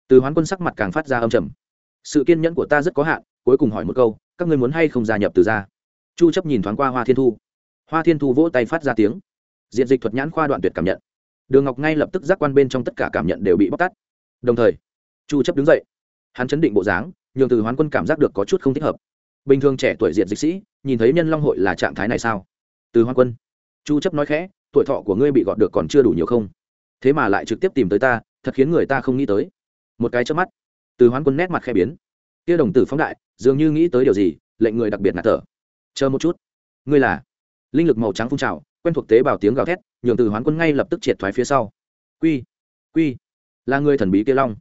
Từ hoán quân sắc mặt càng phát ra âm trầm. Sự kiên nhẫn của ta rất có hạn, cuối cùng hỏi một câu, các ngươi muốn hay không gia nhập từ ra chu chấp nhìn thoáng qua hoa thiên thu. Hoa thiên thu vỗ tay phát ra tiếng. Diện dịch thuật nhãn khoa đoạn tuyệt cảm nhận. Đường ngọc ngay lập tức giác quan bên trong tất cả cảm nhận đều bị bóc tắt đồng thời, chu chấp đứng dậy hắn chấn định bộ dáng, nhường từ hoán quân cảm giác được có chút không thích hợp. Bình thường trẻ tuổi diện dịch sĩ, nhìn thấy nhân long hội là trạng thái này sao? Từ hoán quân, chu chấp nói khẽ, tuổi thọ của ngươi bị gọt được còn chưa đủ nhiều không? Thế mà lại trực tiếp tìm tới ta, thật khiến người ta không nghĩ tới. Một cái chớp mắt, từ hoán quân nét mặt khẽ biến. Kia đồng tử phóng đại, dường như nghĩ tới điều gì, lệnh người đặc biệt ngạt thở. Chờ một chút. Ngươi là? Linh lực màu trắng phun trào, quen thuộc tế bào tiếng gào thét, nhường từ hoán quân ngay lập tức triệt thoái phía sau. Quy quy, là người thần bí kia long.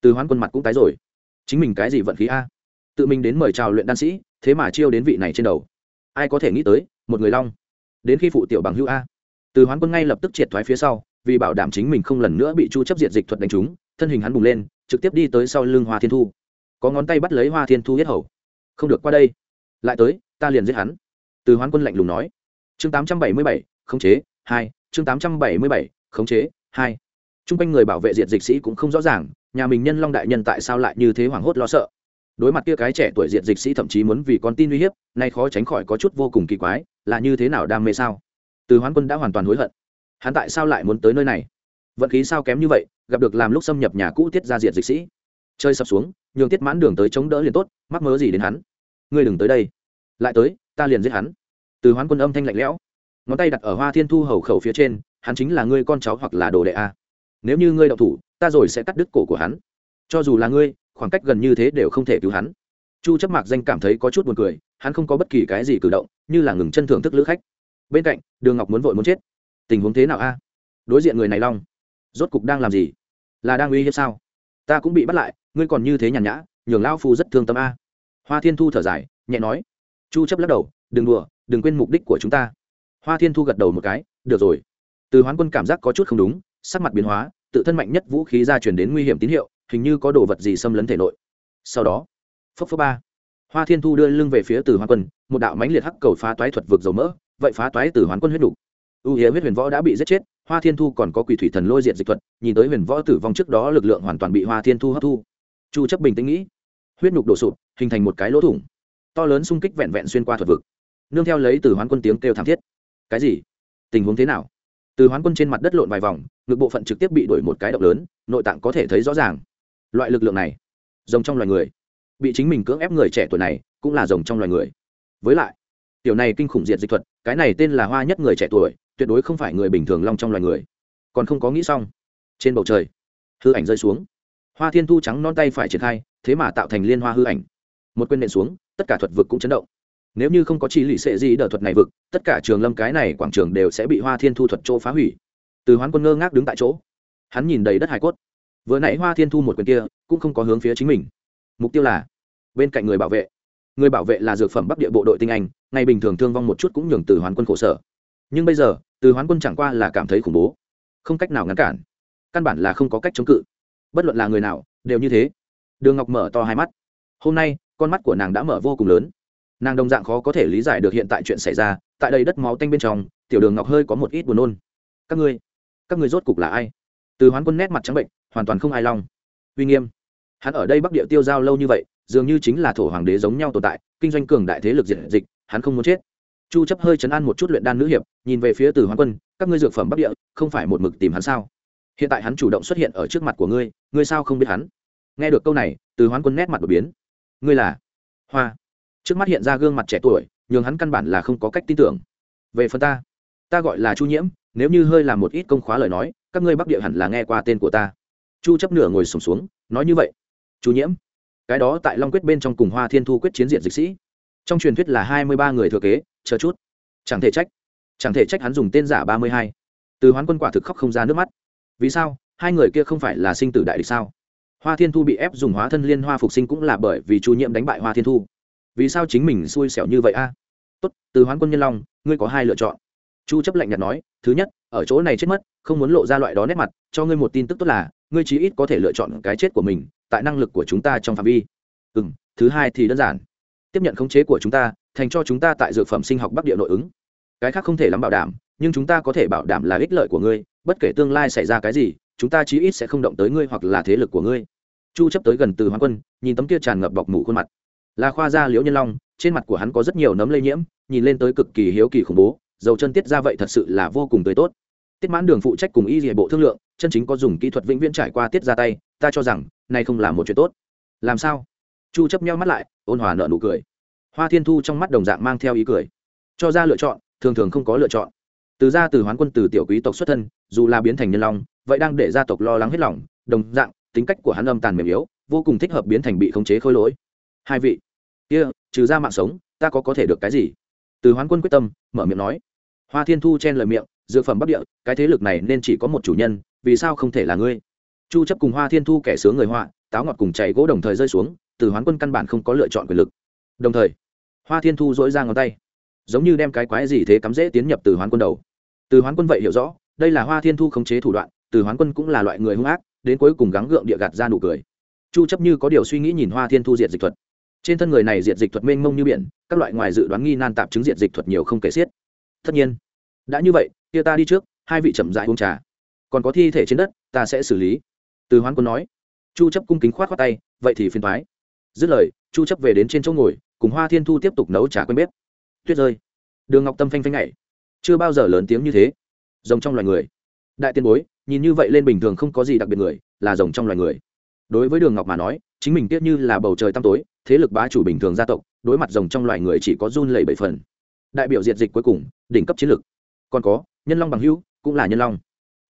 Từ hoán quân mặt cũng tái rồi chính mình cái gì vận khí a? Tự mình đến mời chào luyện đan sĩ thế mà chiêu đến vị này trên đầu. Ai có thể nghĩ tới một người long. Đến khi phụ tiểu bằng hữu a. Từ hoán quân ngay lập tức triệt thoái phía sau vì bảo đảm chính mình không lần nữa bị chu chấp diệt dịch thuật đánh trúng thân hình hắn bùng lên trực tiếp đi tới sau lưng hoa thiên thu. Có ngón tay bắt lấy hoa thiên thu hết hầu. Không được qua đây. Lại tới ta liền giết hắn. Từ hoán quân lạnh lùng nói. Chương 877, khống chế hai. Chương 877, khống chế hai. Trung quanh người bảo vệ diệt dịch sĩ cũng không rõ ràng, nhà mình nhân long đại nhân tại sao lại như thế hoảng hốt lo sợ. Đối mặt kia cái trẻ tuổi diệt dịch sĩ thậm chí muốn vì con tin uy hiếp, nay khó tránh khỏi có chút vô cùng kỳ quái, là như thế nào đam mê sao? Từ Hoán Quân đã hoàn toàn hối hận. Hắn tại sao lại muốn tới nơi này? Vận khí sao kém như vậy, gặp được làm lúc xâm nhập nhà cũ tiết ra diệt dịch sĩ. Chơi sập xuống, nhường tiết mãn đường tới chống đỡ liền tốt, mắc mớ gì đến hắn? Ngươi đừng tới đây. Lại tới, ta liền giết hắn. Từ Hoán Quân âm thanh lạnh lẽo, ngón tay đặt ở Hoa Thiên Thu hầu khẩu phía trên, hắn chính là ngươi con cháu hoặc là đồ đệ a nếu như ngươi đậu thủ ta rồi sẽ cắt đứt cổ của hắn. Cho dù là ngươi, khoảng cách gần như thế đều không thể cứu hắn. Chu chấp mạc danh cảm thấy có chút buồn cười, hắn không có bất kỳ cái gì cử động, như là ngừng chân thưởng thức lữ khách. Bên cạnh, đường ngọc muốn vội muốn chết. Tình huống thế nào a? Đối diện người này long, rốt cục đang làm gì? Là đang uy hiếp sao? Ta cũng bị bắt lại, ngươi còn như thế nhàn nhã, nhường lao phu rất thương tâm a. Hoa thiên thu thở dài, nhẹ nói. Chu chấp lắc đầu, đừng đùa, đừng quên mục đích của chúng ta. Hoa thiên thu gật đầu một cái, được rồi. Từ hoán quân cảm giác có chút không đúng, sắc mặt biến hóa tự thân mạnh nhất vũ khí ra chuyển đến nguy hiểm tín hiệu, hình như có đồ vật gì xâm lấn thể nội. Sau đó, phốc phốc ba, hoa thiên thu đưa lưng về phía từ Hoàn quân, một đạo mãnh liệt hắc cầu phá toái thuật vực dầu mỡ, vậy phá toái từ Hoàn quân huyết đủ. ưu hiếu huyết huyền võ đã bị giết chết, hoa thiên thu còn có quỷ thủy thần lôi diện dịch thuật, nhìn tới huyền võ tử vong trước đó lực lượng hoàn toàn bị hoa thiên thu hấp thu. Chu chấp bình tĩnh nghĩ, huyết nhục đổ sụp, hình thành một cái lỗ thủng, to lớn xung kích vẹn vẹn xuyên qua thuật vực. Nương theo lấy từ hoán quân tiếng kêu thảm thiết. Cái gì? Tình huống thế nào? Từ hoán quân trên mặt đất lộn vài vòng ngực bộ phận trực tiếp bị đổi một cái động lớn, nội tạng có thể thấy rõ ràng. Loại lực lượng này rồng trong loài người. Bị chính mình cưỡng ép người trẻ tuổi này, cũng là rồng trong loài người. Với lại, tiểu này kinh khủng diệt dịch thuật, cái này tên là hoa nhất người trẻ tuổi, tuyệt đối không phải người bình thường long trong loài người. Còn không có nghĩ xong. Trên bầu trời, hư ảnh rơi xuống. Hoa thiên thu trắng non tay phải triển khai, thế mà tạo thành liên hoa hư ảnh. Một quyền nện xuống, tất cả thuật vực cũng chấn động. Nếu như không có chỉ lì xệ gì đờ thuật này vực, tất cả trường lâm cái này quảng trường đều sẽ bị hoa thiên thu thuật chỗ phá hủy từ hoán quân ngơ ngác đứng tại chỗ. Hắn nhìn đầy đất hải cốt. Vừa nãy hoa thiên thu một quyền kia, cũng không có hướng phía chính mình. Mục tiêu là bên cạnh người bảo vệ. Người bảo vệ là dược phẩm bắc địa bộ đội tinh anh, ngày bình thường thương vong một chút cũng nhường từ hoán quân khổ sở. Nhưng bây giờ, từ hoán quân chẳng qua là cảm thấy khủng bố. Không cách nào ngăn cản. Căn bản là không có cách chống cự. Bất luận là người nào, đều như thế. Đường ngọc mở to hai mắt. Hôm nay, con mắt của nàng đã mở vô cùng lớn. Nàng đồng dạng khó có thể lý giải được hiện tại chuyện xảy ra. Tại đây đất máu tanh bên trong, tiểu đường ngọc hơi có một ít buồn nôn. Các ngươi các ngươi rốt cục là ai? Từ hoán quân nét mặt trắng bệnh, hoàn toàn không ai lòng uy nghiêm. Hắn ở đây bắc địa tiêu giao lâu như vậy, dường như chính là thổ hoàng đế giống nhau tồn tại, kinh doanh cường đại thế lực diệt dịch, hắn không muốn chết. Chu chấp hơi chấn an một chút luyện đan nữ hiệp, nhìn về phía từ hoán quân, các ngươi dược phẩm bắc địa, không phải một mực tìm hắn sao? Hiện tại hắn chủ động xuất hiện ở trước mặt của ngươi ngươi sao không biết hắn? Nghe được câu này, từ hoán quân nét mặt đột biến. Ngươi là hoa. Trước mắt hiện ra gương mặt trẻ tuổi nhưng hắn căn bản là không có cách tin tưởng. Về phần ta ta gọi là chu nhiễm nếu như hơi làm một ít công khóa lời nói các ngươi bắc địa hẳn là nghe qua tên của ta. Chu chấp nửa ngồi sùng xuống, xuống nói như vậy. Chu nhiễm cái đó tại long quyết bên trong cùng hoa thiên thu quyết chiến diện dịch sĩ. Trong truyền thuyết là hai mươi ba người thừa kế chờ chút. Chẳng thể trách chẳng thể trách hắn dùng tên giả ba mươi hai. Từ hoán quân quả thực khóc không ra nước mắt. Vì sao? Hai người kia không phải là sinh tử đại địch sao? Hoa thiên thu bị ép dùng hóa thân liên hoa phục sinh cũng là bởi vì chu nhiễm đánh bại hoa thiên thu. Vì sao chính mình xui xẻo như vậy a? Tốt từ hoán quân nhân long ngươi có hai lựa chọn chu chấp lạnh nhạt nói, thứ nhất, ở chỗ này chết mất, không muốn lộ ra loại đó nét mặt, cho ngươi một tin tức tốt là, ngươi chí ít có thể lựa chọn cái chết của mình, tại năng lực của chúng ta trong phạm vi. Ừ thứ hai thì đơn giản. Tiếp nhận khống chế của chúng ta, thành cho chúng ta tại dược phẩm sinh học bắc địa nội ứng. Cái khác không thể lắm bảo đảm, nhưng chúng ta có thể bảo đảm là ích lợi của ngươi, bất kể tương lai xảy ra cái gì, chúng ta chí ít sẽ không động tới ngươi hoặc là thế lực của ngươi. Chu chấp tới gần từ hoàng quân, nhìn tấm kia tràn ngập bọc mủ khuôn mặt. Là khoa gia liễu nhân long, trên mặt của hắn có rất nhiều nấm lây nhiễm, nhìn lên tới cực kỳ hiếu kỳ khủng bố dầu chân tiết ra vậy thật sự là vô cùng tươi tốt. Tiết mãn đường phụ trách cùng y địa bộ thương lượng, chân chính có dùng kỹ thuật vĩnh viễn trải qua tiết ra tay, ta cho rằng, này không là một chuyện tốt. Làm sao? Chu chấp nhau mắt lại, ôn hòa nợ nụ cười. Hoa thiên thu trong mắt đồng dạng mang theo ý cười. Cho ra lựa chọn, thường thường không có lựa chọn. Từ gia từ hoán quân từ tiểu quý tộc xuất thân, dù là biến thành nhân long, vậy đang để gia tộc lo lắng hết lòng, đồng dạng, tính cách của hắn âm tàn mềm yếu, vô cùng thích hợp biến thành bị khống chế khôi lỗi. Hai vị, kia, trừ ra mạng sống, ta có có thể được cái gì? Từ hoán quân quyết tâm, mở miệng nói hoa thiên thu chen lời miệng, dược phẩm bắc địa, cái thế lực này nên chỉ có một chủ nhân, vì sao không thể là ngươi? Chu chấp cùng hoa thiên thu kẻ sướng người họa, táo ngọt cùng chảy gỗ đồng thời rơi xuống, từ hoán quân căn bản không có lựa chọn quyền lực. Đồng thời, hoa thiên thu dỗi ra ngón tay, giống như đem cái quái gì thế cắm dễ tiến nhập từ hoán quân đầu. Từ hoán quân vậy hiểu rõ, đây là hoa thiên thu khống chế thủ đoạn, từ hoán quân cũng là loại người hung ác, đến cuối cùng gắng gượng địa gạt ra nụ cười. Chu chấp như có điều suy nghĩ nhìn hoa thiên thu diệt dịch thuật. Trên thân người này diệt dịch thuật mênh mông như biển, các loại ngoài dự đoán nghi nan tạp chứng diệt dịch thuật nhiều không kể xiết tất nhiên. Đã như vậy, kia ta đi trước, hai vị chậm dại uống trà. Còn có thi thể trên đất, ta sẽ xử lý. Từ hoán quân nói. Chu chấp cung kính khoát khoát tay, vậy thì phiền thoái dứt lời, chu chấp về đến trên chỗ ngồi, cùng hoa thiên thu tiếp tục nấu trà quen bếp. Tuyết rơi. Đường ngọc tâm phanh phanh nhảy. Chưa bao giờ lớn tiếng như thế. Rồng trong loài người. Đại tiên bối, nhìn như vậy lên bình thường không có gì đặc biệt người, là rồng trong loài người. Đối với đường ngọc mà nói, chính mình tiếc như là bầu trời tăm tối, thế lực bá chủ bình thường gia tộc, đối mặt rồng trong loài người chỉ có run lẩy bảy phần đại biểu diệt dịch cuối cùng, đỉnh cấp chiến lược. Còn có, nhân long bằng hữu, cũng là nhân long.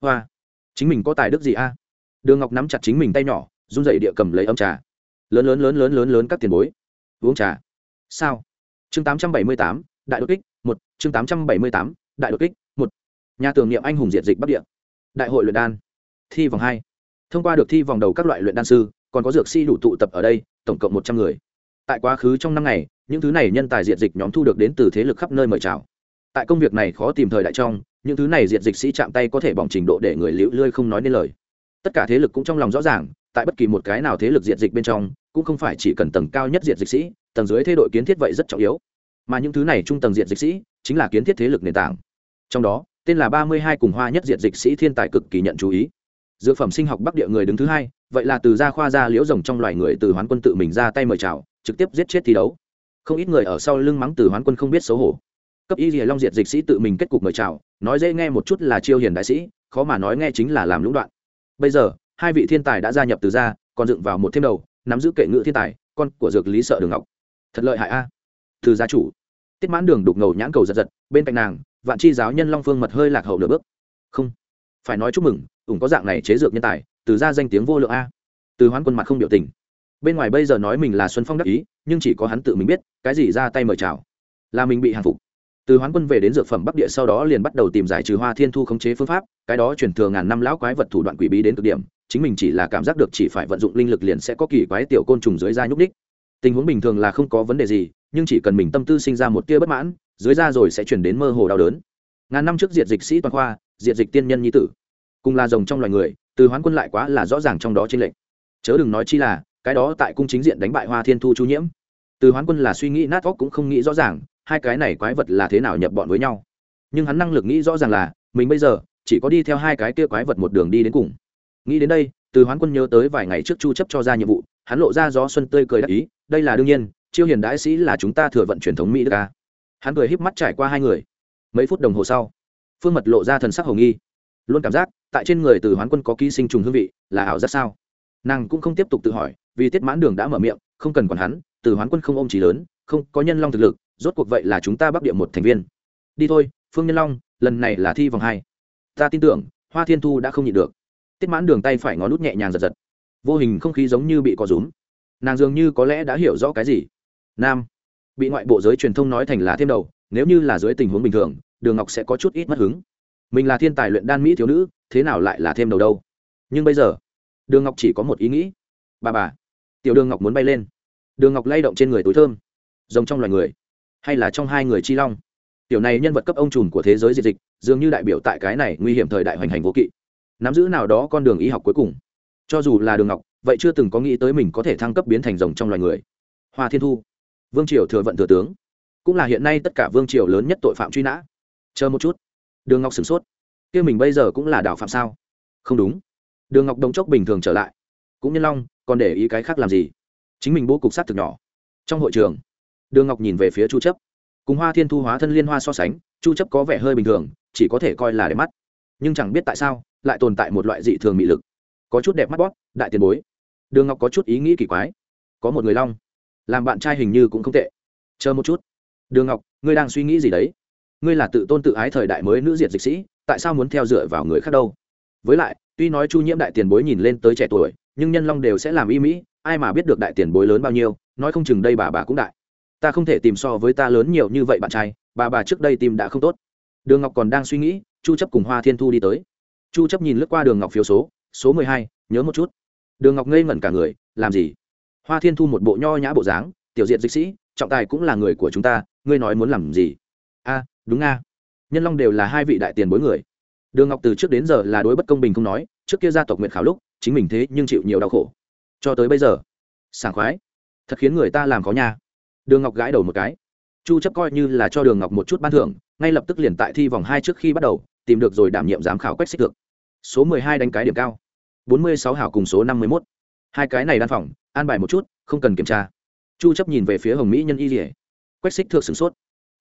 Hoa, chính mình có tài đức gì a? Đường ngọc nắm chặt chính mình tay nhỏ, run dậy địa cầm lấy ấm trà. Lớn lớn lớn lớn lớn lớn các tiền bối. Uống trà. Sao? Chương tám trăm bảy mươi tám, đại đột kích, một. Chương tám trăm bảy mươi tám, đại đột kích, một. Nhà tưởng niệm anh hùng diệt dịch bắc địa. Đại hội luyện đan. Thi vòng hai. Thông qua được thi vòng đầu các loại luyện đan sư, còn có dược sĩ đủ tụ tập ở đây, tổng cộng một trăm người. Tại quá khứ trong năm ngày những thứ này nhân tài diệt dịch nhóm thu được đến từ thế lực khắp nơi mời chào. Tại công việc này khó tìm thời đại trong, những thứ này diệt dịch sĩ chạm tay có thể bỏng trình độ để người liễu lươi không nói nên lời. Tất cả thế lực cũng trong lòng rõ ràng, tại bất kỳ một cái nào thế lực diệt dịch bên trong, cũng không phải chỉ cần tầng cao nhất diệt dịch sĩ, tầng dưới thế đội kiến thiết vậy rất trọng yếu. Mà những thứ này trung tầng diệt dịch sĩ, chính là kiến thiết thế lực nền tảng. Trong đó, tên là ba mươi hai cùng hoa nhất diệt dịch sĩ thiên tài cực kỳ nhận chú ý. Dược phẩm sinh học bắc địa người đứng thứ hai, vậy là từ gia khoa gia liễu rồng trong loài người từ hoán quân tự mình ra tay mời chào, trực tiếp giết chết thi đấu không ít người ở sau lưng mắng từ hoán quân không biết xấu hổ. Cấp y rìa long diệt dịch sĩ tự mình kết cục mời chào, nói dễ nghe một chút là chiêu hiền đại sĩ, khó mà nói nghe chính là làm lũng đoạn. Bây giờ, hai vị thiên tài đã gia nhập từ gia, còn dựng vào một thêm đầu, nắm giữ kệ ngữ thiên tài, con của dược lý sợ đường ngọc. Thật lợi hại a. Từ gia chủ. Tiết mãn đường đục ngầu nhãn cầu giật giật, bên cạnh nàng, vạn chi giáo nhân long phương mật hơi lạc hậu nửa bước. Không. Phải nói chúc mừng, ủng có dạng này chế dược nhân tài, từ ra danh tiếng vô lượng a. Từ hoán quân mặt không biểu tình bên ngoài bây giờ nói mình là xuân phong đắc ý, nhưng chỉ có hắn tự mình biết, cái gì ra tay mời chào. Là mình bị hàng phục. Từ hoán quân về đến dược phẩm bắc địa sau đó liền bắt đầu tìm giải trừ hoa thiên thu khống chế phương pháp, cái đó chuyển thừa ngàn năm lão quái vật thủ đoạn quỷ bí đến cực điểm, chính mình chỉ là cảm giác được chỉ phải vận dụng linh lực liền sẽ có kỳ quái tiểu côn trùng dưới da nhúc đích tình huống bình thường là không có vấn đề gì, nhưng chỉ cần mình tâm tư sinh ra một tia bất mãn, dưới da rồi sẽ chuyển đến mơ hồ đau đớn. Ngàn năm trước diệt dịch sĩ toàn khoa, diệt dịch tiên nhân nhi tử. Cùng là rồng trong loài người, từ hoán quân lại quá là rõ ràng trong đó trên lệnh chớ đừng nói chi là cái đó tại cung chính diện đánh bại hoa thiên thu chu nhiễm. Từ hoán quân là suy nghĩ nát óc cũng không nghĩ rõ ràng, hai cái này quái vật là thế nào nhập bọn với nhau. Nhưng hắn năng lực nghĩ rõ ràng là, mình bây giờ chỉ có đi theo hai cái kia quái vật một đường đi đến cùng. Nghĩ đến đây, từ hoán quân nhớ tới vài ngày trước chu chấp cho ra nhiệm vụ, hắn lộ ra gió xuân tươi cười đắc ý, đây là đương nhiên, chiêu hiền đại sĩ là chúng ta thừa vận truyền thống mỹ đức ca hắn cười híp mắt trải qua hai người. Mấy phút đồng hồ sau, phương mật lộ ra thần sắc hồng nghi. Luôn cảm giác, tại trên người từ hoán quân có ký sinh trùng hương vị, là ảo giác sao? Nàng cũng không tiếp tục tự hỏi vì tiết mãn đường đã mở miệng, không cần còn hắn, từ hoán quân không ôm trí lớn, không có nhân long thực lực, rốt cuộc vậy là chúng ta bắc địa một thành viên. Đi thôi, phương nhân long, lần này là thi vòng hai. Ta tin tưởng, hoa thiên thu đã không nhịn được. Tiết mãn đường tay phải ngó nút nhẹ nhàng giật giật. Vô hình không khí giống như bị có rúm. Nàng dường như có lẽ đã hiểu rõ cái gì. Nam, bị ngoại bộ giới truyền thông nói thành là thêm đầu, nếu như là dưới tình huống bình thường, đường ngọc sẽ có chút ít mất hứng. Mình là thiên tài luyện đan mỹ thiếu nữ, thế nào lại là thêm đầu đâu? Nhưng bây giờ, đường ngọc chỉ có một ý nghĩ. Bà bà tiểu đường ngọc muốn bay lên. Đường ngọc lay động trên người túi thơm. Giống trong loài người, hay là trong hai người chi long. Tiểu này nhân vật cấp ông trùm của thế giới diệt dịch, dường như đại biểu tại cái này nguy hiểm thời đại hoành hành vô kỵ. Nắm giữ nào đó con đường y học cuối cùng. Cho dù là đường ngọc, vậy chưa từng có nghĩ tới mình có thể thăng cấp biến thành rồng trong loài người. Hoa thiên thu, vương triều thừa vận thừa tướng. Cũng là hiện nay tất cả vương triều lớn nhất tội phạm truy nã. Chờ một chút. Đường ngọc sửng sốt. Kia mình bây giờ cũng là đảo phạm sao? Không đúng. Đường ngọc đồng chốc bình thường trở lại cũng nhân long, còn để ý cái khác làm gì? Chính mình bố cục sát thực nhỏ. Trong hội trường, đường ngọc nhìn về phía chu chấp. Cùng hoa thiên thu hóa thân liên hoa so sánh, chu chấp có vẻ hơi bình thường, chỉ có thể coi là đẹp mắt. Nhưng chẳng biết tại sao, lại tồn tại một loại dị thường mị lực. Có chút đẹp mắt bóp, đại tiền bối. Đường ngọc có chút ý nghĩ kỳ quái. Có một người long. Làm bạn trai hình như cũng không tệ. Chờ một chút. Đường ngọc, ngươi đang suy nghĩ gì đấy? Ngươi là tự tôn tự ái thời đại mới nữ diệt dịch sĩ, tại sao muốn theo dựa vào người khác đâu? Với lại, tuy nói chu nhiễm đại tiền bối nhìn lên tới trẻ tuổi nhưng nhân long đều sẽ làm y mỹ ai mà biết được đại tiền bối lớn bao nhiêu nói không chừng đây bà bà cũng đại. Ta không thể tìm so với ta lớn nhiều như vậy bạn trai bà bà trước đây tìm đã không tốt. Đường ngọc còn đang suy nghĩ chu chấp cùng hoa thiên thu đi tới. Chu chấp nhìn lướt qua đường ngọc phiếu số số 12, nhớ một chút. Đường ngọc ngây ngẩn cả người làm gì? Hoa thiên thu một bộ nho nhã bộ dáng tiểu diện dịch sĩ trọng tài cũng là người của chúng ta ngươi nói muốn làm gì? A đúng a. Nhân long đều là hai vị đại tiền bối người. Đường ngọc từ trước đến giờ là đối bất công bình không nói trước kia gia tộc nguyện khảo lúc, chính mình thế nhưng chịu nhiều đau khổ. Cho tới bây giờ, sảng khoái, thật khiến người ta làm khó nha. Đường ngọc gãi đầu một cái. Chu chấp coi như là cho đường ngọc một chút ban thưởng, ngay lập tức liền tại thi vòng hai trước khi bắt đầu, tìm được rồi đảm nhiệm giám khảo quách xích thực số 12 đánh cái điểm cao. 46 hảo cùng số 51. hai cái này đan phòng, an bài một chút, không cần kiểm tra. Chu chấp nhìn về phía hồng mỹ nhân y lìa. Quách xích thượng sửng sốt.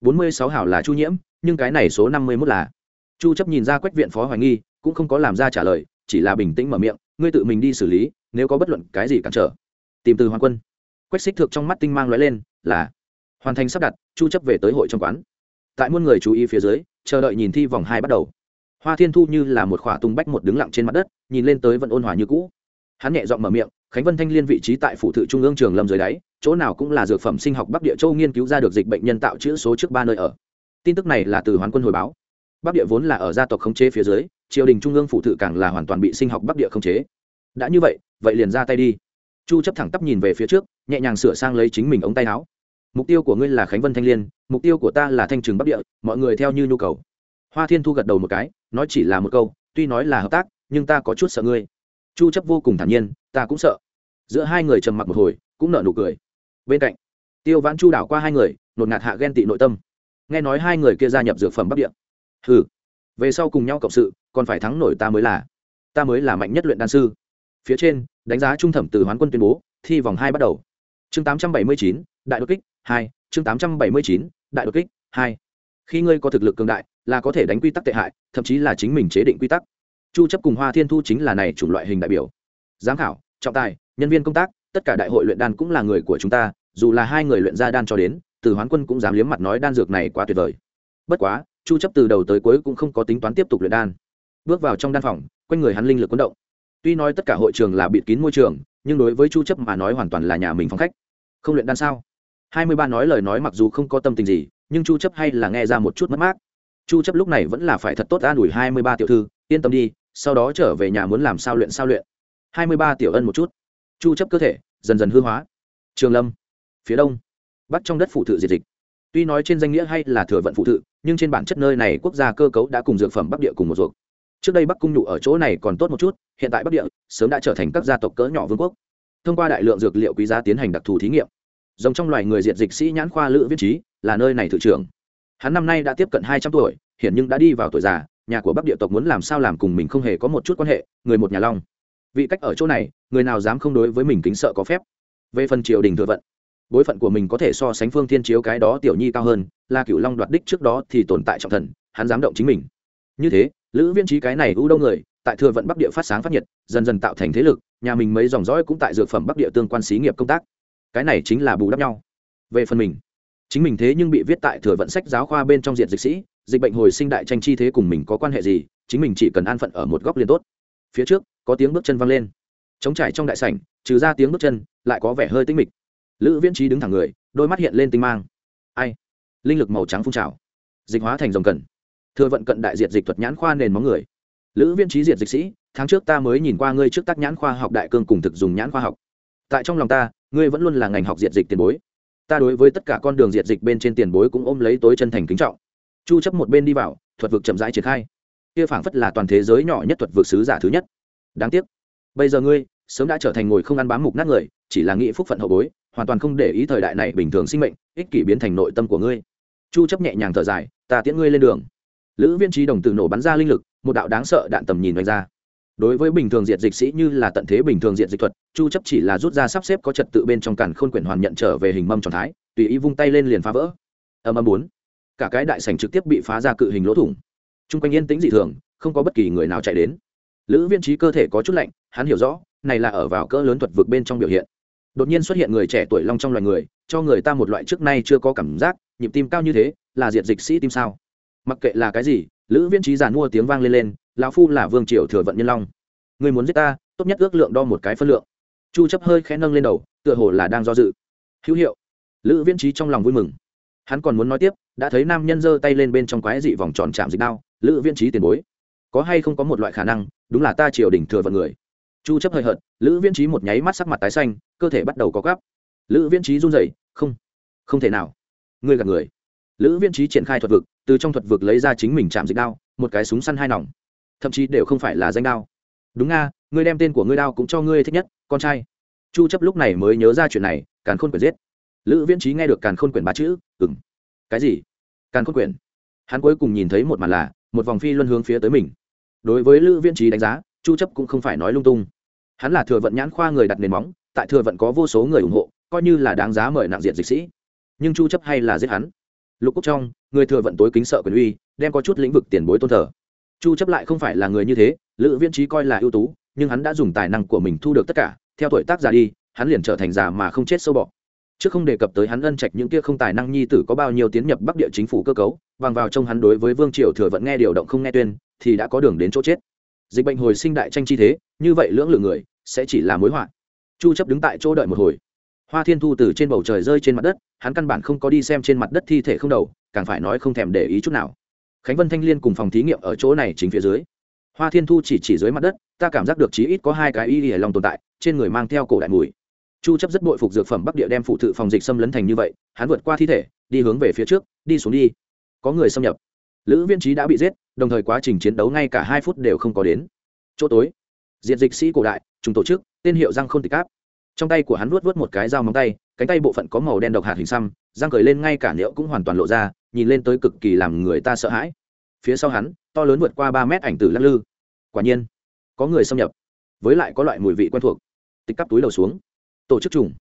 46 hảo là chu nhiễm, nhưng cái này số 51 là. Chu chấp nhìn ra quách viện phó hoài nghi, cũng không có làm ra trả lời chỉ là bình tĩnh mở miệng, ngươi tự mình đi xử lý, nếu có bất luận cái gì cản trở. Tìm từ hoàng quân. Quách xích thược trong mắt tinh mang lóe lên, là hoàn thành sắp đặt, chu chấp về tới hội trong quán. Tại muôn người chú ý phía dưới, chờ đợi nhìn thi vòng hai bắt đầu. Hoa thiên thu như là một khỏa tung bách một đứng lặng trên mặt đất, nhìn lên tới vẫn ôn hòa như cũ. Hắn nhẹ giọng mở miệng, khánh vân thanh liên vị trí tại phụ thự trung ương trường lâm dưới đáy, chỗ nào cũng là dược phẩm sinh học bắc địa châu nghiên cứu ra được dịch bệnh nhân tạo chữ số trước ba nơi ở. Tin tức này là từ hoán quân hồi báo. Bắc địa vốn là ở gia tộc khống chế phía dưới triều đình trung ương phụ thự càng là hoàn toàn bị sinh học bắc địa không chế. Đã như vậy vậy liền ra tay đi. Chu chấp thẳng tắp nhìn về phía trước, nhẹ nhàng sửa sang lấy chính mình ống tay áo. Mục tiêu của ngươi là khánh vân thanh liên, mục tiêu của ta là thanh trường bắc địa, mọi người theo như nhu cầu. Hoa thiên thu gật đầu một cái, nói chỉ là một câu, tuy nói là hợp tác, nhưng ta có chút sợ ngươi. Chu chấp vô cùng thản nhiên, ta cũng sợ. Giữa hai người trầm mặc một hồi, cũng nở nụ cười. Bên cạnh, tiêu vãn chu đảo qua hai người, nột ngạt hạ ghen tị nội tâm. Nghe nói hai người kia gia nhập dược phẩm bắc địa. Hừ. Về sau cùng nhau cộng sự còn phải thắng nổi ta mới là. Ta mới là mạnh nhất luyện đan sư. Phía trên đánh giá trung thẩm từ hoán quân tuyên bố thi vòng hai bắt đầu. Chương 879, đại đột kích hai. Chương 879, đại đột kích hai. Khi ngươi có thực lực cường đại là có thể đánh quy tắc tệ hại thậm chí là chính mình chế định quy tắc. Chu chấp cùng hoa thiên thu chính là này chủng loại hình đại biểu. Giám khảo trọng tài nhân viên công tác tất cả đại hội luyện đan cũng là người của chúng ta dù là hai người luyện ra đan cho đến từ hoán quân cũng dám liếm mặt nói đan dược này quá tuyệt vời. Bất quá chu chấp từ đầu tới cuối cũng không có tính toán tiếp tục luyện đan bước vào trong đan phòng, quanh người hắn linh lực cuốn động. Tuy nói tất cả hội trường là bịt kín môi trường, nhưng đối với chu chấp mà nói hoàn toàn là nhà mình phòng khách. Không luyện đan sao? 23 nói lời nói mặc dù không có tâm tình gì, nhưng chu chấp hay là nghe ra một chút mất mát. Chu chấp lúc này vẫn là phải thật tốt an ủi 23 tiểu thư, yên tâm đi, sau đó trở về nhà muốn làm sao luyện sao luyện. 23 tiểu ân một chút. Chu chấp cơ thể dần dần hư hóa. Trường lâm, phía đông, bắc trong đất phụ thự diệt dịch. Tuy nói trên danh nghĩa hay là thừa vận phụ thự, nhưng trên bản chất nơi này quốc gia cơ cấu đã cùng dược phẩm bắc địa cùng một ruột trước đây bắc cung nhụ ở chỗ này còn tốt một chút, hiện tại bắc địa sớm đã trở thành các gia tộc cỡ nhỏ vương quốc. Thông qua đại lượng dược liệu quý giá tiến hành đặc thù thí nghiệm. Giống trong loài người diệt dịch sĩ nhãn khoa lữ viết trí, là nơi này thự trưởng. Hắn năm nay đã tiếp cận hai trăm tuổi hiện nhưng đã đi vào tuổi già, nhà của bắc địa tộc muốn làm sao làm cùng mình không hề có một chút quan hệ, người một nhà long. Vị cách ở chỗ này, người nào dám không đối với mình kính sợ có phép. Về phần triều đình thừa vận, bối phận của mình có thể so sánh phương thiên chiếu cái đó tiểu nhi cao hơn, là cựu long đoạt đích trước đó thì tồn tại trọng thần, hắn dám động chính mình như thế, lữ viên trí cái này ưu đâu người, tại thừa vận bắc địa phát sáng phát nhiệt, dần dần tạo thành thế lực, nhà mình mấy dòng dõi cũng tại dược phẩm bắc địa tương quan xí nghiệp công tác. Cái này chính là bù đắp nhau. Về phần mình, chính mình thế nhưng bị viết tại thừa vận sách giáo khoa bên trong diện dịch sĩ, dịch bệnh hồi sinh đại tranh chi thế cùng mình có quan hệ gì, chính mình chỉ cần an phận ở một góc liền tốt. Phía trước, có tiếng bước chân văng lên. Chống trải trong đại sảnh, trừ ra tiếng bước chân, lại có vẻ hơi tinh mịch. Lữ viễn trí đứng thẳng người, đôi mắt hiện lên tinh mang. Ai? Linh lực màu trắng phun trào. Dịch hóa thành dòng cần thừa vận cận đại diệt dịch thuật nhãn khoa nền móng người. Lữ viên trí diệt dịch sĩ, tháng trước ta mới nhìn qua ngươi trước tác nhãn khoa học đại cương cùng thực dùng nhãn khoa học. Tại trong lòng ta, ngươi vẫn luôn là ngành học diệt dịch tiền bối. Ta đối với tất cả con đường diệt dịch bên trên tiền bối cũng ôm lấy tối chân thành kính trọng. Chu chấp một bên đi vào, thuật vực chậm rãi triển khai. Kia phảng phất là toàn thế giới nhỏ nhất thuật vực sứ giả thứ nhất. Đáng tiếc, bây giờ ngươi sớm đã trở thành ngồi không ăn bám mục nát người, chỉ là nghĩ phúc phận hậu bối, hoàn toàn không để ý thời đại này bình thường sinh mệnh, ích kỷ biến thành nội tâm của ngươi. Chu chấp nhẹ nhàng thở dài, ta tiễn ngươi lên đường lữ viên trí đồng tử nổ bắn ra linh lực, một đạo đáng sợ đạn tầm nhìn đánh ra. Đối với bình thường diệt dịch sĩ như là tận thế bình thường diệt dịch thuật, chu chấp chỉ là rút ra sắp xếp có trật tự bên trong cản khôn quyển hoàn nhận trở về hình mâm tròn thái, tùy ý vung tay lên liền phá vỡ. Âm âm bốn. Cả cái đại sảnh trực tiếp bị phá ra cự hình lỗ thủng. Trung quanh yên tĩnh dị thường, không có bất kỳ người nào chạy đến. Lữ viên trí cơ thể có chút lạnh, hắn hiểu rõ, này là ở vào cỡ lớn thuật vực bên trong biểu hiện. Đột nhiên xuất hiện người trẻ tuổi long trong loài người, cho người ta một loại trước nay chưa có cảm giác, nhịp tim cao như thế, là diệt dịch sĩ tim sao? Mặc kệ là cái gì, lữ viên trí giàn mua tiếng vang lên lên, lão phu là vương triều thừa vận nhân long. Người muốn giết ta, tốt nhất ước lượng đo một cái phân lượng. Chu chấp hơi khẽ nâng lên đầu, tựa hồ là đang do dự. Hữu hiệu. Lữ viên trí trong lòng vui mừng. Hắn còn muốn nói tiếp, đã thấy nam nhân giơ tay lên bên trong quái dị vòng tròn chạm dịch đao, lữ viên trí tiền bối. Có hay không có một loại khả năng, đúng là ta triều đình thừa vận người. Chu chấp hơi hận lữ viên trí một nháy mắt sắc mặt tái xanh, cơ thể bắt đầu có gắp lữ viên trí run rẩy, không không thể nào. Ngươi gạt người lữ viên trí triển khai thuật vực, từ trong thuật vực lấy ra chính mình chạm dịch đao, một cái súng săn hai nòng. Thậm chí đều không phải là danh đao. Đúng nga, ngươi đem tên của ngươi đao cũng cho ngươi thích nhất, con trai. Chu chấp lúc này mới nhớ ra chuyện này, càn khôn quyển giết. Lữ viễn trí nghe được càn khôn quyển ba chữ ừng cái gì? Càn khôn quyển. Hắn cuối cùng nhìn thấy một màn là, một vòng phi luân hướng phía tới mình. Đối với lữ viễn trí đánh giá, chu chấp cũng không phải nói lung tung. Hắn là thừa vận nhãn khoa người đặt nền móng, tại thừa vận có vô số người ủng hộ, coi như là đáng giá mời nặng diện dịch sĩ. Nhưng chu chấp hay là giết hắn lục quốc trong, người thừa vận tối kính sợ quyền uy, đem có chút lĩnh vực tiền bối tôn thờ. Chu chấp lại không phải là người như thế, lữ viễn trí coi là ưu tú, nhưng hắn đã dùng tài năng của mình thu được tất cả, theo tuổi tác già đi, hắn liền trở thành già mà không chết sâu bọ. Trước không đề cập tới hắn ân trạch những kia không tài năng nhi tử có bao nhiêu tiến nhập bắc địa chính phủ cơ cấu, bằng vào trong hắn đối với vương triều thừa vận nghe điều động không nghe tuyên, thì đã có đường đến chỗ chết. Dịch bệnh hồi sinh đại tranh chi thế, như vậy lưỡng lự người, sẽ chỉ là mối họa. Chu chấp đứng tại chỗ đợi một hồi hoa thiên thu từ trên bầu trời rơi trên mặt đất, hắn căn bản không có đi xem trên mặt đất thi thể không đầu, càng phải nói không thèm để ý chút nào. Khánh vân thanh liên cùng phòng thí nghiệm ở chỗ này chính phía dưới. Hoa thiên thu chỉ chỉ dưới mặt đất, ta cảm giác được chí ít có hai cái y hề lòng tồn tại, trên người mang theo cổ đại mùi. Chu chấp rất bội phục dược phẩm bắc địa đem phụ thự phòng dịch xâm lấn thành như vậy, hắn vượt qua thi thể, đi hướng về phía trước, đi xuống đi. Có người xâm nhập. Lữ viên trí đã bị giết, đồng thời quá trình chiến đấu ngay cả hai phút đều không có đến. Chỗ tối. Diện dịch sĩ cổ đại chúng tổ chức, tên hiệu răng khôn tịch áp trong tay của hắn vuốt vuốt một cái dao móng tay, cánh tay bộ phận có màu đen độc hạt hình xăm, răng cười lên ngay cả liễu cũng hoàn toàn lộ ra, nhìn lên tới cực kỳ làm người ta sợ hãi. Phía sau hắn, to lớn vượt qua ba mét ảnh tử lắc lư. Quả nhiên, có người xâm nhập, với lại có loại mùi vị quen thuộc. Tịch cắp túi đầu xuống. Tổ chức trùng.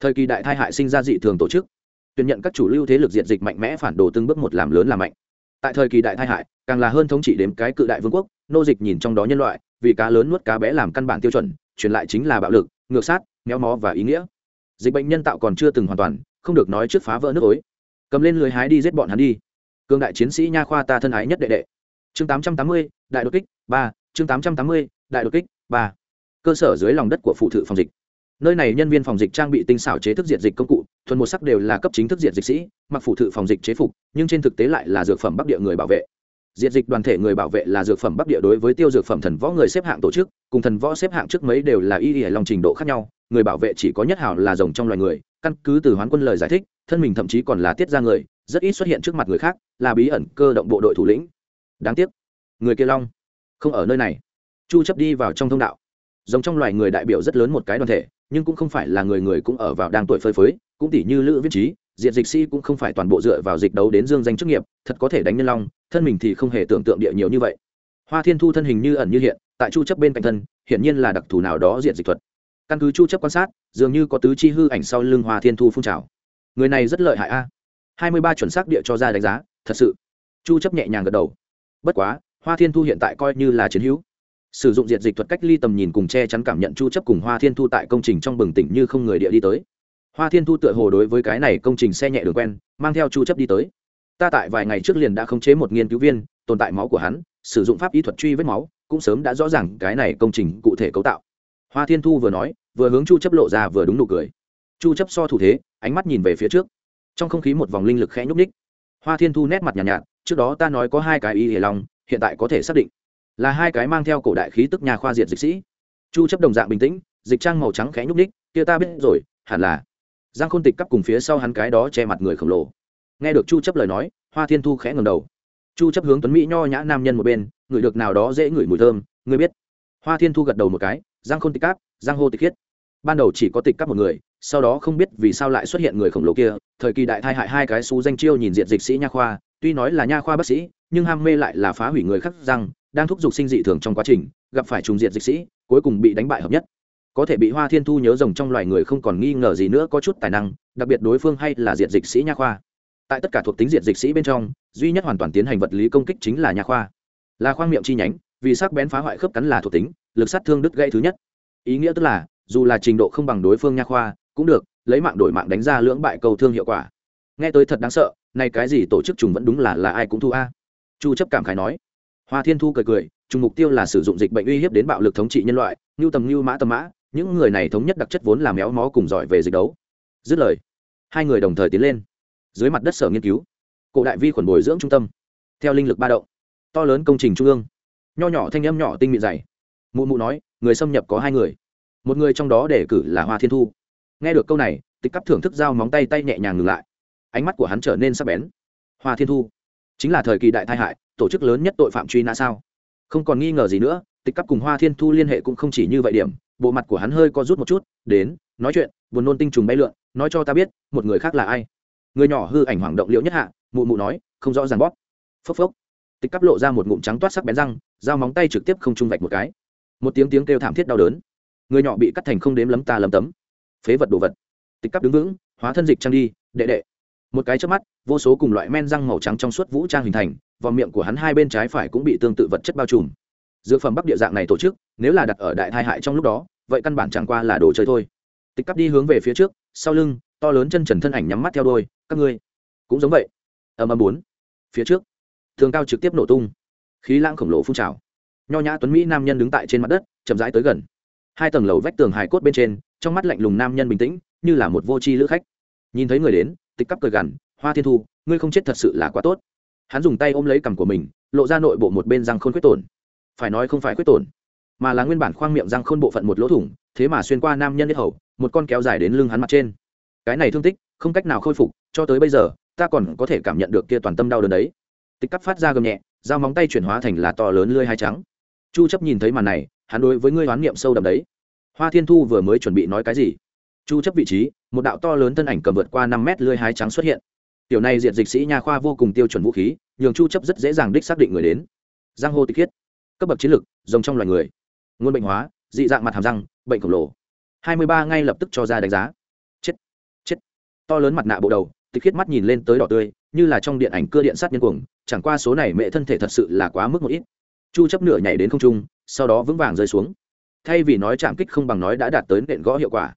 Thời kỳ đại thai hại sinh ra dị thường tổ chức. Tuyển nhận các chủ lưu thế lực diện dịch mạnh mẽ phản đồ từng bước một làm lớn làm mạnh. Tại thời kỳ đại thai hại, càng là hơn thống trị đếm cái cự đại vương quốc, nô dịch nhìn trong đó nhân loại, vì cá lớn nuốt cá bé làm căn bản tiêu chuẩn, truyền lại chính là bạo lực, ngược sát méo mó và ý nghĩa. Dịch bệnh nhân tạo còn chưa từng hoàn toàn, không được nói trước phá vỡ nước ối. Cầm lên lưới hái đi giết bọn hắn đi. Cương đại chiến sĩ nha khoa ta thân ái nhất đệ đệ. Chương tám trăm tám mươi, đại đột kích, ba. Chương tám trăm tám mươi, đại đột kích, ba. Cơ sở dưới lòng đất của phụ thự phòng dịch. Nơi này nhân viên phòng dịch trang bị tinh xảo chế thức diệt dịch công cụ, thuần một sắc đều là cấp chính thức diệt dịch sĩ, mặc phụ thự phòng dịch chế phục, nhưng trên thực tế lại là dược phẩm bắc địa người bảo vệ. Diệt dịch đoàn thể người bảo vệ là dược phẩm bắc địa đối với tiêu dược phẩm thần võ người xếp hạng tổ chức, cùng thần võ xếp hạng trước mấy đều là y y lòng trình độ khác nhau người bảo vệ chỉ có nhất hảo là rồng trong loài người, căn cứ từ hoán quân lời giải thích, thân mình thậm chí còn là tiết ra người, rất ít xuất hiện trước mặt người khác, là bí ẩn cơ động bộ đội thủ lĩnh. Đáng tiếc. Người kia long, không ở nơi này. Chu chấp đi vào trong thông đạo. Rồng trong loài người đại biểu rất lớn một cái đoàn thể, nhưng cũng không phải là người người cũng ở vào đang tuổi phơi phới, cũng tỷ như lữ viết trí diện dịch sĩ cũng không phải toàn bộ dựa vào dịch đấu đến dương danh chức nghiệp, thật có thể đánh nhân long, thân mình thì không hề tưởng tượng địa nhiều như vậy. Hoa thiên thu thân hình như ẩn như hiện, tại chu chấp bên cạnh thân, hiển nhiên là đặc thù nào đó diện dịch thuật căn cứ chu chấp quan sát, dường như có tứ chi hư ảnh sau lưng hoa thiên thu phun trào. Người này rất lợi hại a. 23 chuẩn xác địa cho ra đánh giá, thật sự. Chu chấp nhẹ nhàng gật đầu. Bất quá, hoa thiên thu hiện tại coi như là chiến hữu. Sử dụng diệt dịch thuật cách ly tầm nhìn cùng che chắn cảm nhận chu chấp cùng hoa thiên thu tại công trình trong bừng tỉnh như không người địa đi tới. Hoa thiên thu tựa hồ đối với cái này công trình xe nhẹ đường quen, mang theo chu chấp đi tới. Ta tại vài ngày trước liền đã khống chế một nghiên cứu viên, tồn tại máu của hắn, sử dụng pháp y thuật truy vết máu, cũng sớm đã rõ ràng cái này công trình cụ thể cấu tạo hoa thiên thu vừa nói vừa hướng chu chấp lộ ra vừa đúng nụ cười. Chu chấp so thủ thế ánh mắt nhìn về phía trước. Trong không khí một vòng linh lực khẽ nhúc nhích. hoa thiên thu nét mặt nhàn nhạt, nhạt trước đó ta nói có hai cái y hề long hiện tại có thể xác định là hai cái mang theo cổ đại khí tức nhà khoa diệt dịch sĩ. Chu chấp đồng dạng bình tĩnh dịch trang màu trắng khẽ nhúc nhích, kia ta biết rồi hẳn là giang khôn tịch cắp cùng phía sau hắn cái đó che mặt người khổng lồ. Nghe được chu chấp lời nói hoa thiên thu khẽ ngẩng đầu. Chu chấp hướng tuấn mỹ nho nhã nam nhân một bên người được nào đó dễ ngửi mùi thơm ngươi biết. Hoa thiên thu gật đầu một cái giang khôn tịch cáp giang hô tịch khiết. Ban đầu chỉ có tịch cáp một người, sau đó không biết vì sao lại xuất hiện người khổng lồ kia, thời kỳ đại thai hại hai cái xú danh chiêu nhìn diện dịch sĩ nha khoa, tuy nói là nha khoa bác sĩ, nhưng ham mê lại là phá hủy người khác răng, đang thúc giục sinh dị thường trong quá trình, gặp phải trùng diện dịch sĩ, cuối cùng bị đánh bại hợp nhất. Có thể bị hoa thiên thu nhớ rồng trong loài người không còn nghi ngờ gì nữa có chút tài năng, đặc biệt đối phương hay là diện dịch sĩ nha khoa. Tại tất cả thuộc tính diện dịch sĩ bên trong, duy nhất hoàn toàn tiến hành vật lý công kích chính là nha khoa. Là khoang miệng chi nhánh vì sắc bén phá hoại khớp cắn là thuộc tính, lực sát thương đứt gãy thứ nhất. Ý nghĩa tức là, dù là trình độ không bằng đối phương nha khoa, cũng được, lấy mạng đổi mạng đánh ra lưỡng bại cầu thương hiệu quả. Nghe tới thật đáng sợ nay cái gì tổ chức trùng vẫn đúng là là ai cũng thu a. Chu chấp cảm khái nói. Hoa thiên thu cười cười, trùng mục tiêu là sử dụng dịch bệnh uy hiếp đến bạo lực thống trị nhân loại như tầm như mã tầm mã, những người này thống nhất đặc chất vốn là méo mó cùng giỏi về dịch đấu. Dứt lời, hai người đồng thời tiến lên. Dưới mặt đất sở nghiên cứu, cổ đại vi khuẩn bồi dưỡng trung tâm, theo linh lực ba động, to lớn công trình trung ương nho nhỏ thanh âm nhỏ tinh mịn dày. Mụ mụ nói, người xâm nhập có hai người. Một người trong đó đề cử là hoa thiên thu. Nghe được câu này, tịch cắp thưởng thức dao móng tay tay nhẹ nhàng ngừng lại. Ánh mắt của hắn trở nên sắc bén. Hoa thiên thu, chính là thời kỳ đại tai hại, tổ chức lớn nhất tội phạm truy nã sao? Không còn nghi ngờ gì nữa, tịch cắp cùng hoa thiên thu liên hệ cũng không chỉ như vậy điểm, bộ mặt của hắn hơi co rút một chút, đến, nói chuyện, buồn nôn tinh trùng bay lượn, nói cho ta biết, một người khác là ai? Người nhỏ hư ảnh hoảng động liễu nhất hạ, mụ mụ nói, không rõ ràng bóp. Phốc phốc tịch cắp lộ ra một ngụm trắng toát sắc bén răng dao móng tay trực tiếp không trung vạch một cái. Một tiếng tiếng kêu thảm thiết đau đớn. Người nhỏ bị cắt thành không đếm lấm ta lấm tấm. Phế vật đồ vật. Tịch cắp đứng vững, hóa thân dịch trang đi, đệ đệ. Một cái trước mắt, vô số cùng loại men răng màu trắng trong suốt vũ trang hình thành, vòng miệng của hắn hai bên trái phải cũng bị tương tự vật chất bao trùm. Dược phẩm bắc địa dạng này tổ chức, nếu là đặt ở đại thai hại trong lúc đó, vậy căn bản chẳng qua là đồ chơi thôi. Tịch cắp đi hướng về phía trước, sau lưng, to lớn chân trần thân ảnh nhắm mắt theo đôi, các ngươi cũng giống vậy. Ầm ầm bốn, phía trước thường cao trực tiếp nổ tung. Khí lãng khổng lồ phun trào. Nho nhã tuấn mỹ nam nhân đứng tại trên mặt đất, chậm rãi tới gần. Hai tầng lầu vách tường hài cốt bên trên, trong mắt lạnh lùng nam nhân bình tĩnh, như là một vô tri lữ khách. Nhìn thấy người đến, tịch cắp cười gằn, hoa thiên thu, ngươi không chết thật sự là quá tốt. Hắn dùng tay ôm lấy cằm của mình, lộ ra nội bộ một bên răng khôn khuyết tổn. Phải nói không phải khuyết tổn, mà là nguyên bản khoang miệng răng khôn bộ phận một lỗ thủng, thế mà xuyên qua nam nhân nhất hầu, một con kéo dài đến lưng hắn mặt trên. Cái này thương tích, không cách nào khôi phục, cho tới bây giờ, ta còn có thể cảm nhận được kia toàn tâm đau đớn đấy tịch cắp phát ra gầm nhẹ, dao móng tay chuyển hóa thành là to lớn lươi hai trắng. Chu chấp nhìn thấy màn này, hắn đối với ngươi hoán niệm sâu đậm đấy. Hoa thiên thu vừa mới chuẩn bị nói cái gì? Chu chấp vị trí, một đạo to lớn thân ảnh cầm vượt qua 5 mét lươi hái trắng xuất hiện. Tiểu này diệt dịch sĩ nha khoa vô cùng tiêu chuẩn vũ khí, nhường chu chấp rất dễ dàng đích xác định người đến. Giang hồ tịch khiết cấp bậc chiến lực, rồng trong loài người. Nguồn bệnh hóa, dị dạng mặt hàm răng, bệnh khổng lồ. 23 ngay lập tức cho ra đánh giá. Chết chết. To lớn mặt nạ bộ đầu, tịch khiết mắt nhìn lên tới đỏ tươi, như là trong điện ảnh cưa điện sát nhân cuồng chẳng qua số này mẹ thân thể thật sự là quá mức một ít. Chu chấp nửa nhảy đến không trung, sau đó vững vàng rơi xuống. Thay vì nói chạm kích không bằng nói đã đạt tới nện gõ hiệu quả.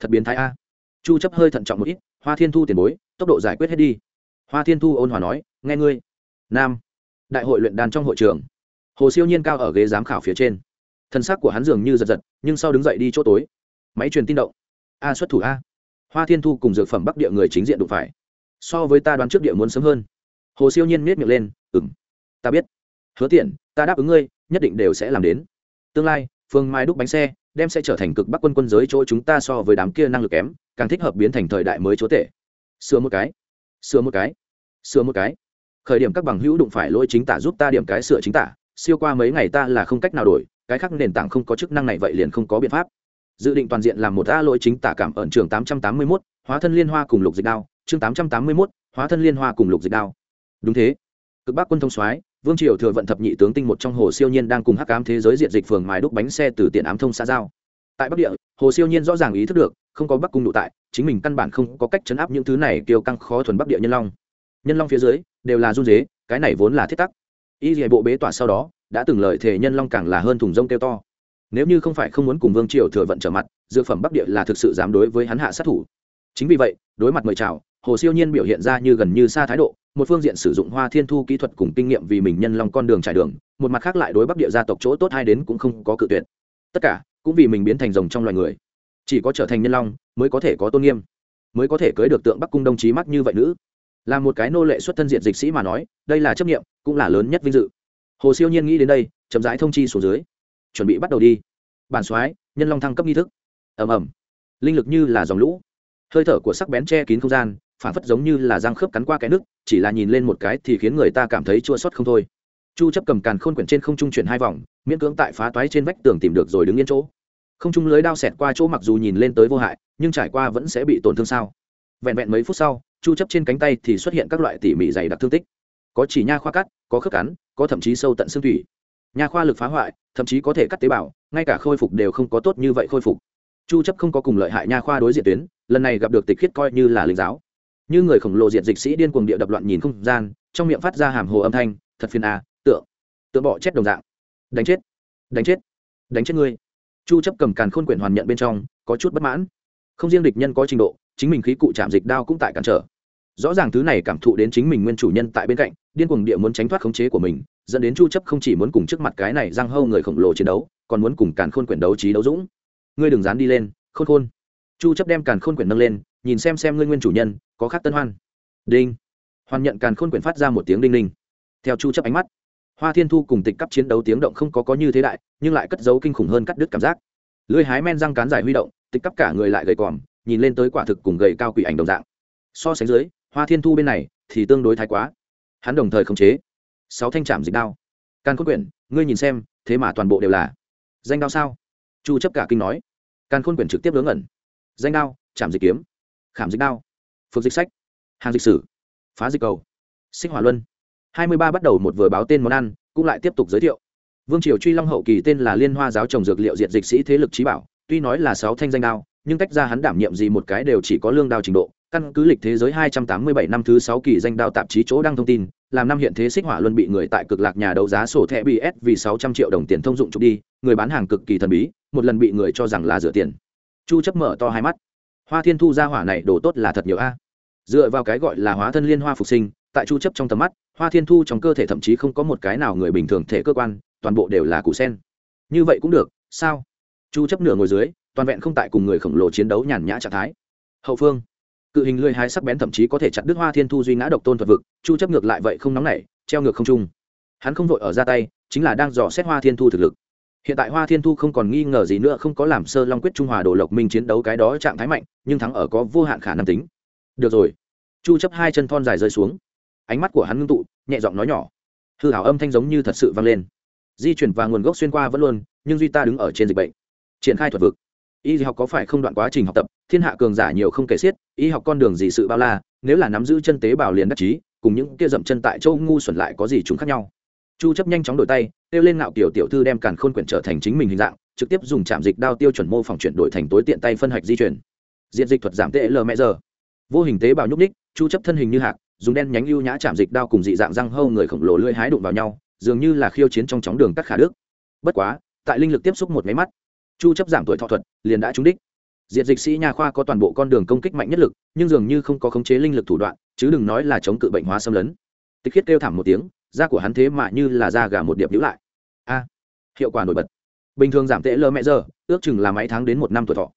Thật biến thái a. Chu chấp hơi thận trọng một ít, hoa thiên thu tiền bối, tốc độ giải quyết hết đi. Hoa thiên thu ôn hòa nói, nghe ngươi. Nam. Đại hội luyện đàn trong hội trường. Hồ siêu nhiên cao ở ghế giám khảo phía trên. Thân xác của hắn dường như giật giật, nhưng sau đứng dậy đi chỗ tối. Máy truyền tin động. A xuất thủ a. Hoa thiên thu cùng dược phẩm bắc địa người chính diện đụng phải. So với ta đoán trước địa muốn sớm hơn hồ siêu nhiên miết miệng lên ừng ta biết. Hứa tiện ta đáp ứng ngươi nhất định đều sẽ làm đến. Tương lai phương mai đúc bánh xe đem sẽ trở thành cực bắc quân quân giới chỗ chúng ta so với đám kia năng lực kém càng thích hợp biến thành thời đại mới chúa tể. Sửa một cái sửa một cái sửa một cái. Khởi điểm các bằng hữu đụng phải lỗi chính tả giúp ta điểm cái sửa chính tả. Siêu qua mấy ngày ta là không cách nào đổi cái khác nền tảng không có chức năng này vậy liền không có biện pháp. Dự định toàn diện làm một a lỗi chính tả cảm ẩn trường 881, hóa thân liên hoa cùng lục dịch đao. Chương 881, hóa thân liên hoa cùng lục dịch đao đúng thế. Cực bắc quân thông soái, vương triều thừa vận thập nhị tướng tinh một trong hồ siêu nhiên đang cùng hắc ám thế giới diện dịch phường mài đúc bánh xe từ tiện ám thông xã giao. Tại bắc địa, hồ siêu nhiên rõ ràng ý thức được, không có bắc cung nội tại, chính mình căn bản không có cách chấn áp những thứ này kiêu căng khó thuần bắc địa nhân long. Nhân long phía dưới, đều là run dế cái này vốn là thiết tắc. Y dạy bộ bế tỏa sau đó, đã từng lợi thể nhân long càng là hơn thùng rông kêu to. Nếu như không phải không muốn cùng vương triều thừa vận trở mặt, dược phẩm bắc địa là thực sự dám đối với hắn hạ sát thủ. Chính vì vậy, đối mặt mời chào hồ siêu nhiên biểu hiện ra như gần như xa thái độ, một phương diện sử dụng hoa thiên thu kỹ thuật cùng kinh nghiệm vì mình nhân lòng con đường trải đường, một mặt khác lại đối bắc địa gia tộc chỗ tốt hai đến cũng không có cự tuyệt. Tất cả cũng vì mình biến thành rồng trong loài người. Chỉ có trở thành nhân long mới có thể có tôn nghiêm, mới có thể cưới được tượng bắc cung đồng chí mắc như vậy nữ. Là một cái nô lệ xuất thân diện dịch sĩ mà nói, đây là chấp nghiệm cũng là lớn nhất vinh dự. Hồ siêu nhiên nghĩ đến đây, chậm rãi thông chi xuống dưới. Chuẩn bị bắt đầu đi. Bản soái, nhân long thăng cấp nghi thức. Ầm ầm. Linh lực như là dòng lũ hơi thở của sắc bén che kín không gian, phản phất giống như là răng khớp cắn qua cái nước chỉ là nhìn lên một cái thì khiến người ta cảm thấy chua xót không thôi. Chu chấp cầm càn khôn quyển trên không trung chuyển hai vòng, miễn cưỡng tại phá toái trên vách tường tìm được rồi đứng yên chỗ. Không trung lưới đao xẹt qua chỗ mặc dù nhìn lên tới vô hại, nhưng trải qua vẫn sẽ bị tổn thương sao? Vẹn vẹn mấy phút sau, chu chấp trên cánh tay thì xuất hiện các loại tỉ mỉ dày đặc thương tích. Có chỉ nha khoa cắt, có khớp cắn, có thậm chí sâu tận xương thủy. Nha khoa lực phá hoại, thậm chí có thể cắt tế bào, ngay cả khôi phục đều không có tốt như vậy khôi phục. Chu chấp không có cùng lợi hại nha khoa đối diện tuyến lần này gặp được tịch khiết coi như là linh giáo. Như người khổng lồ diện dịch sĩ điên cuồng địa đập loạn nhìn không gian, trong miệng phát ra hàm hồ âm thanh, thật phiền à tượng. Tượng bọ chết đồng dạng. Đánh chết. Đánh chết. Đánh chết ngươi. Chu chấp cầm càn khôn quyển hoàn nhận bên trong, có chút bất mãn. Không riêng địch nhân có trình độ, chính mình khí cụ chạm dịch đao cũng tại cản trở. Rõ ràng thứ này cảm thụ đến chính mình nguyên chủ nhân tại bên cạnh, điên cuồng địa muốn tránh thoát khống chế của mình, dẫn đến chu chấp không chỉ muốn cùng trước mặt cái này răng hâu người khổng lồ chiến đấu, còn muốn cùng càn khôn quyển đấu trí đấu dũng. Ngươi đừng dán đi lên, khôn khôn chu chấp đem càn khôn quyển nâng lên, nhìn xem xem ngươi nguyên chủ nhân, có khác tân hoan. Đinh. Hoàn nhận càn khôn quyển phát ra một tiếng đinh đinh. Theo chu chấp ánh mắt, hoa thiên thu cùng tịch cấp chiến đấu tiếng động không có có như thế đại, nhưng lại cất giấu kinh khủng hơn cắt đứt cảm giác. Lưỡi hái men răng cán dài huy động, tịch cấp cả người lại gầy còm nhìn lên tới quả thực cùng gầy cao quỷ ảnh đồng dạng. So sánh dưới, hoa thiên thu bên này thì tương đối thái quá. Hắn đồng thời khống chế. Sáu thanh chạm dịch đao. Càn khôn quyển, ngươi nhìn xem, thế mà toàn bộ đều là danh đao sao? Chu chấp cả kinh nói. Càn khôn quyển trực tiếp ngớ ngẩn danh đao chạm dịch kiếm. Khảm dịch đao. Phược dịch sách. Hàng dịch sử. Phá dịch cầu. Sinh hỏa luân. Hai mươi ba bắt đầu một vừa báo tên món ăn cũng lại tiếp tục giới thiệu. Vương triều truy long hậu kỳ tên là liên hoa giáo trồng dược liệu diệt dịch sĩ thế lực trí bảo tuy nói là sáu thanh danh đao nhưng tách ra hắn đảm nhiệm gì một cái đều chỉ có lương đao trình độ. Căn cứ lịch thế giới 287 năm thứ 6 kỳ danh đao tạp chí chỗ đăng thông tin, làm năm hiện thế xích hỏa luân bị người tại cực lạc nhà đấu giá sổ thẻ BS vì 600 triệu đồng tiền thông dụng chụp đi, người bán hàng cực kỳ thần bí, một lần bị người cho rằng là rửa tiền. Chu chấp mở to hai mắt. Hoa Thiên Thu ra hỏa này đồ tốt là thật nhiều a. Dựa vào cái gọi là hóa thân liên hoa phục sinh, tại Chu chấp trong tầm mắt, Hoa Thiên Thu trong cơ thể thậm chí không có một cái nào người bình thường thể cơ quan, toàn bộ đều là củ sen. Như vậy cũng được, sao? Chu chấp nửa ngồi dưới, toàn vẹn không tại cùng người khổng lồ chiến đấu nhàn nhã trạng thái. Hậu phương cự hình lưỡi hái sắc bén thậm chí có thể chặt đứt hoa thiên thu duy ngã độc tôn thuật vực chu chấp ngược lại vậy không nóng nảy treo ngược không trung hắn không vội ở ra tay chính là đang dò xét hoa thiên thu thực lực hiện tại hoa thiên thu không còn nghi ngờ gì nữa, không có làm sơ long quyết trung hòa đồ lộc minh chiến đấu cái đó trạng thái mạnh, nhưng thắng ở có vô hạn khả năng tính. Được rồi. Chu chấp hai chân thon dài rơi xuống. Ánh mắt của hắn ngưng tụ, nhẹ giọng nói nhỏ. Hư hảo âm thanh giống như thật sự vang lên. Di chuyển và nguồn gốc xuyên qua vẫn luôn, nhưng duy ta đứng ở trên dịch bệnh. Triển khai thuật vực. Y học có phải không đoạn quá trình học tập? Thiên hạ cường giả nhiều không kể xiết, y học con đường gì sự bao la? Nếu là nắm giữ chân tế bào liền đắc chí, cùng những kia dậm chân tại châu ngu xuẩn lại có gì chúng khác nhau? Chu chấp nhanh chóng đổi tay tiêu lên ngạo kiểu tiểu thư đem càn khôn quyển trở thành chính mình hình dạng, trực tiếp dùng chạm dịch đao tiêu chuẩn mô phỏng chuyển đổi thành tối tiện tay phân hạch di chuyển. Diện dịch thuật giảm tệ l mẹ giờ. Vô hình tế bào nhúc ních chu chấp thân hình như hạc, dùng đen nhánh ưu nhã chạm dịch đao cùng dị dạng răng hâu người khổng lồ lưỡi hái đụng vào nhau, dường như là khiêu chiến trong chóng đường tắc khả đức. Bất quá, tại linh lực tiếp xúc một máy mắt, chu chấp giảm tuổi thọ thuật liền đã trúng đích. Diệt dịch sĩ nha khoa có toàn bộ con đường công kích mạnh nhất lực, nhưng dường như không có khống chế linh lực thủ đoạn, chứ đừng nói là chống cự bệnh hóa xâm lấn. Tịch khiết kêu thảm một tiếng da của hắn thế mà như là da gà một điệp nhữ lại. A, hiệu quả nổi bật. Bình thường giảm tệ lơ mẹ giờ, ước chừng là mấy tháng đến một năm tuổi thọ.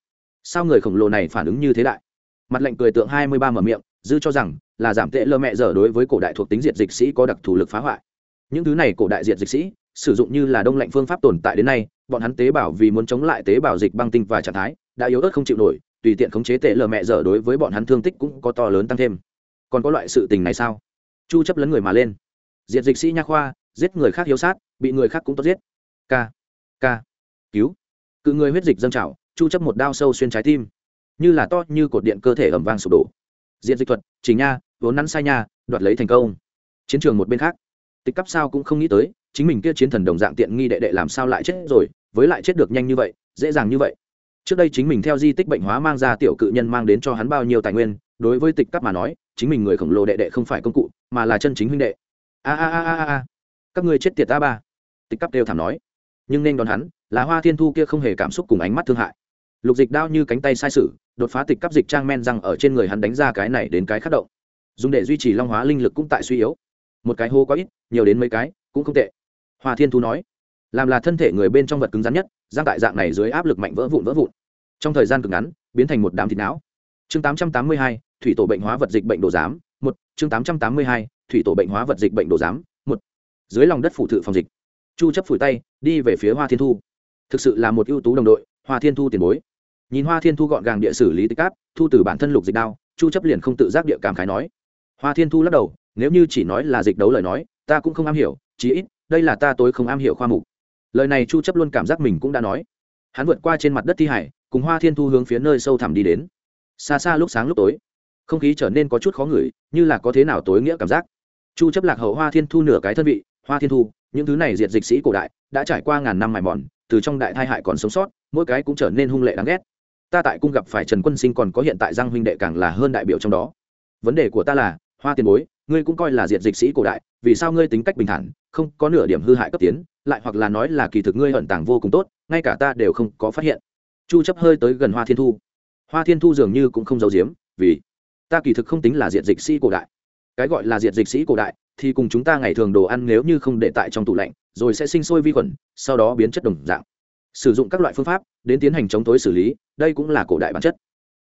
Sao người khổng lồ này phản ứng như thế đại? Mặt lệnh cười tượng hai mươi ba mở miệng, dư cho rằng là giảm tệ lơ mẹ giờ đối với cổ đại thuộc tính diệt dịch sĩ có đặc thù lực phá hoại. Những thứ này cổ đại diệt dịch sĩ, sử dụng như là đông lạnh phương pháp tồn tại đến nay, bọn hắn tế bào vì muốn chống lại tế bào dịch băng tinh và trạng thái, đã yếu ớt không chịu nổi, tùy tiện khống chế tệ lờ mẹ dở đối với bọn hắn thương tích cũng có to lớn tăng thêm. Còn có loại sự tình này sao? Chu chấp lấn người mà lên diệt dịch sĩ nha khoa, giết người khác hiếu sát, bị người khác cũng tốt giết. K. K. Cứu. Cự người huyết dịch dâng trào, chu chấp một đao sâu xuyên trái tim. Như là to như cột điện cơ thể ầm vang sụp đổ. Diệt dịch thuật chỉ nha, vốn nắn sai nha, đoạt lấy thành công. Chiến trường một bên khác. Tịch cấp sao cũng không nghĩ tới, chính mình kia chiến thần đồng dạng tiện nghi đệ đệ làm sao lại chết rồi, với lại chết được nhanh như vậy, dễ dàng như vậy. Trước đây chính mình theo di tích bệnh hóa mang ra tiểu cự nhân mang đến cho hắn bao nhiêu tài nguyên, đối với tịch cấp mà nói, chính mình người khổng lồ đệ đệ không phải công cụ, mà là chân chính huynh đệ a a a a a các ngươi chết tiệt ta ba. Tịch cắp đều thảm nói. Nhưng nên đón hắn là hoa thiên thu kia không hề cảm xúc cùng ánh mắt thương hại. Lục dịch đao như cánh tay sai sự đột phá tịch cắp dịch trang men răng ở trên người hắn đánh ra cái này đến cái khắc động. Dùng để duy trì long hóa linh lực cũng tại suy yếu. Một cái hô quá ít nhiều đến mấy cái cũng không tệ. Hoa thiên thu nói làm là thân thể người bên trong vật cứng rắn nhất giang tại dạng này dưới áp lực mạnh vỡ vụn vỡ vụn. Trong thời gian cực ngắn biến thành một đám thịt não. Chương 882, thủy tổ bệnh hóa vật dịch bệnh đồ giám một chương 882, thủy tổ bệnh hóa vật dịch bệnh đồ giám, một, dưới lòng đất phủ thự phòng dịch. Chu chấp phủi tay, đi về phía hoa thiên thu. Thực sự là một ưu tú đồng đội, hoa thiên thu tiền bối. Nhìn hoa thiên thu gọn gàng địa xử lý tích cáp, thu từ bản thân lục dịch đao, chu chấp liền không tự giác địa cảm khái nói. Hoa thiên thu lắc đầu, nếu như chỉ nói là dịch đấu lời nói, ta cũng không am hiểu, chí ít, đây là ta tối không am hiểu khoa mục. Lời này chu chấp luôn cảm giác mình cũng đã nói. Hắn vượt qua trên mặt đất thi hải, cùng hoa thiên thu hướng phía nơi sâu thẳm đi đến. Xa xa lúc sáng lúc tối, không khí trở nên có chút khó ngửi, như là có thế nào tối nghĩa cảm giác chu chấp lạc hậu hoa thiên thu nửa cái thân vị, hoa thiên thu, những thứ này diệt dịch sĩ cổ đại, đã trải qua ngàn năm mài mòn, từ trong đại thai hại còn sống sót, mỗi cái cũng trở nên hung lệ đáng ghét. Ta tại cung gặp phải trần quân sinh còn có hiện tại giang huynh đệ càng là hơn đại biểu trong đó. Vấn đề của ta là, hoa tiền bối, ngươi cũng coi là diệt dịch sĩ cổ đại, vì sao ngươi tính cách bình thản, không có nửa điểm hư hại cấp tiến, lại hoặc là nói là kỳ thực ngươi ẩn tàng vô cùng tốt, ngay cả ta đều không có phát hiện. Chu chấp hơi tới gần hoa thiên thu. Hoa thiên thu dường như cũng không giấu giếm, vì ta kỳ thực không tính là diệt dịch sĩ cổ đại cái gọi là diệt dịch sĩ cổ đại, thì cùng chúng ta ngày thường đồ ăn nếu như không để tại trong tủ lạnh, rồi sẽ sinh sôi vi khuẩn, sau đó biến chất đồng dạng. Sử dụng các loại phương pháp, đến tiến hành chống tối xử lý, đây cũng là cổ đại bản chất.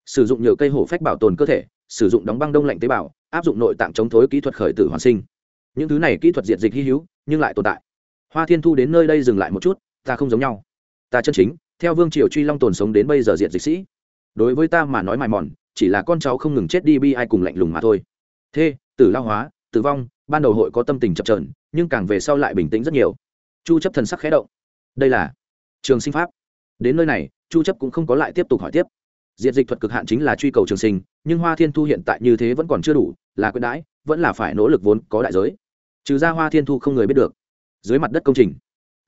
Sử dụng nhựa cây hổ phách bảo tồn cơ thể, sử dụng đóng băng đông lạnh tế bào, áp dụng nội tạng chống thối kỹ thuật khởi tử hoàn sinh. Những thứ này kỹ thuật diệt dịch hy hữu, nhưng lại tồn tại. Hoa thiên thu đến nơi đây dừng lại một chút, ta không giống nhau. Ta chân chính, theo vương triều truy long tồn sống đến bây giờ diệt dịch sĩ. Đối với ta mà nói mài mòn, chỉ là con cháu không ngừng chết đi bi ai cùng lạnh lùng mà thôi. Thế tử lao hóa, tử vong, ban đầu hội có tâm tình chập trờn nhưng càng về sau lại bình tĩnh rất nhiều. Chu chấp thần sắc khẽ động. Đây là trường sinh pháp. Đến nơi này, chu chấp cũng không có lại tiếp tục hỏi tiếp. Diệt dịch thuật cực hạn chính là truy cầu trường sinh, nhưng hoa thiên thu hiện tại như thế vẫn còn chưa đủ, là quyết đãi, vẫn là phải nỗ lực vốn có đại giới. Trừ ra hoa thiên thu không người biết được. Dưới mặt đất công trình,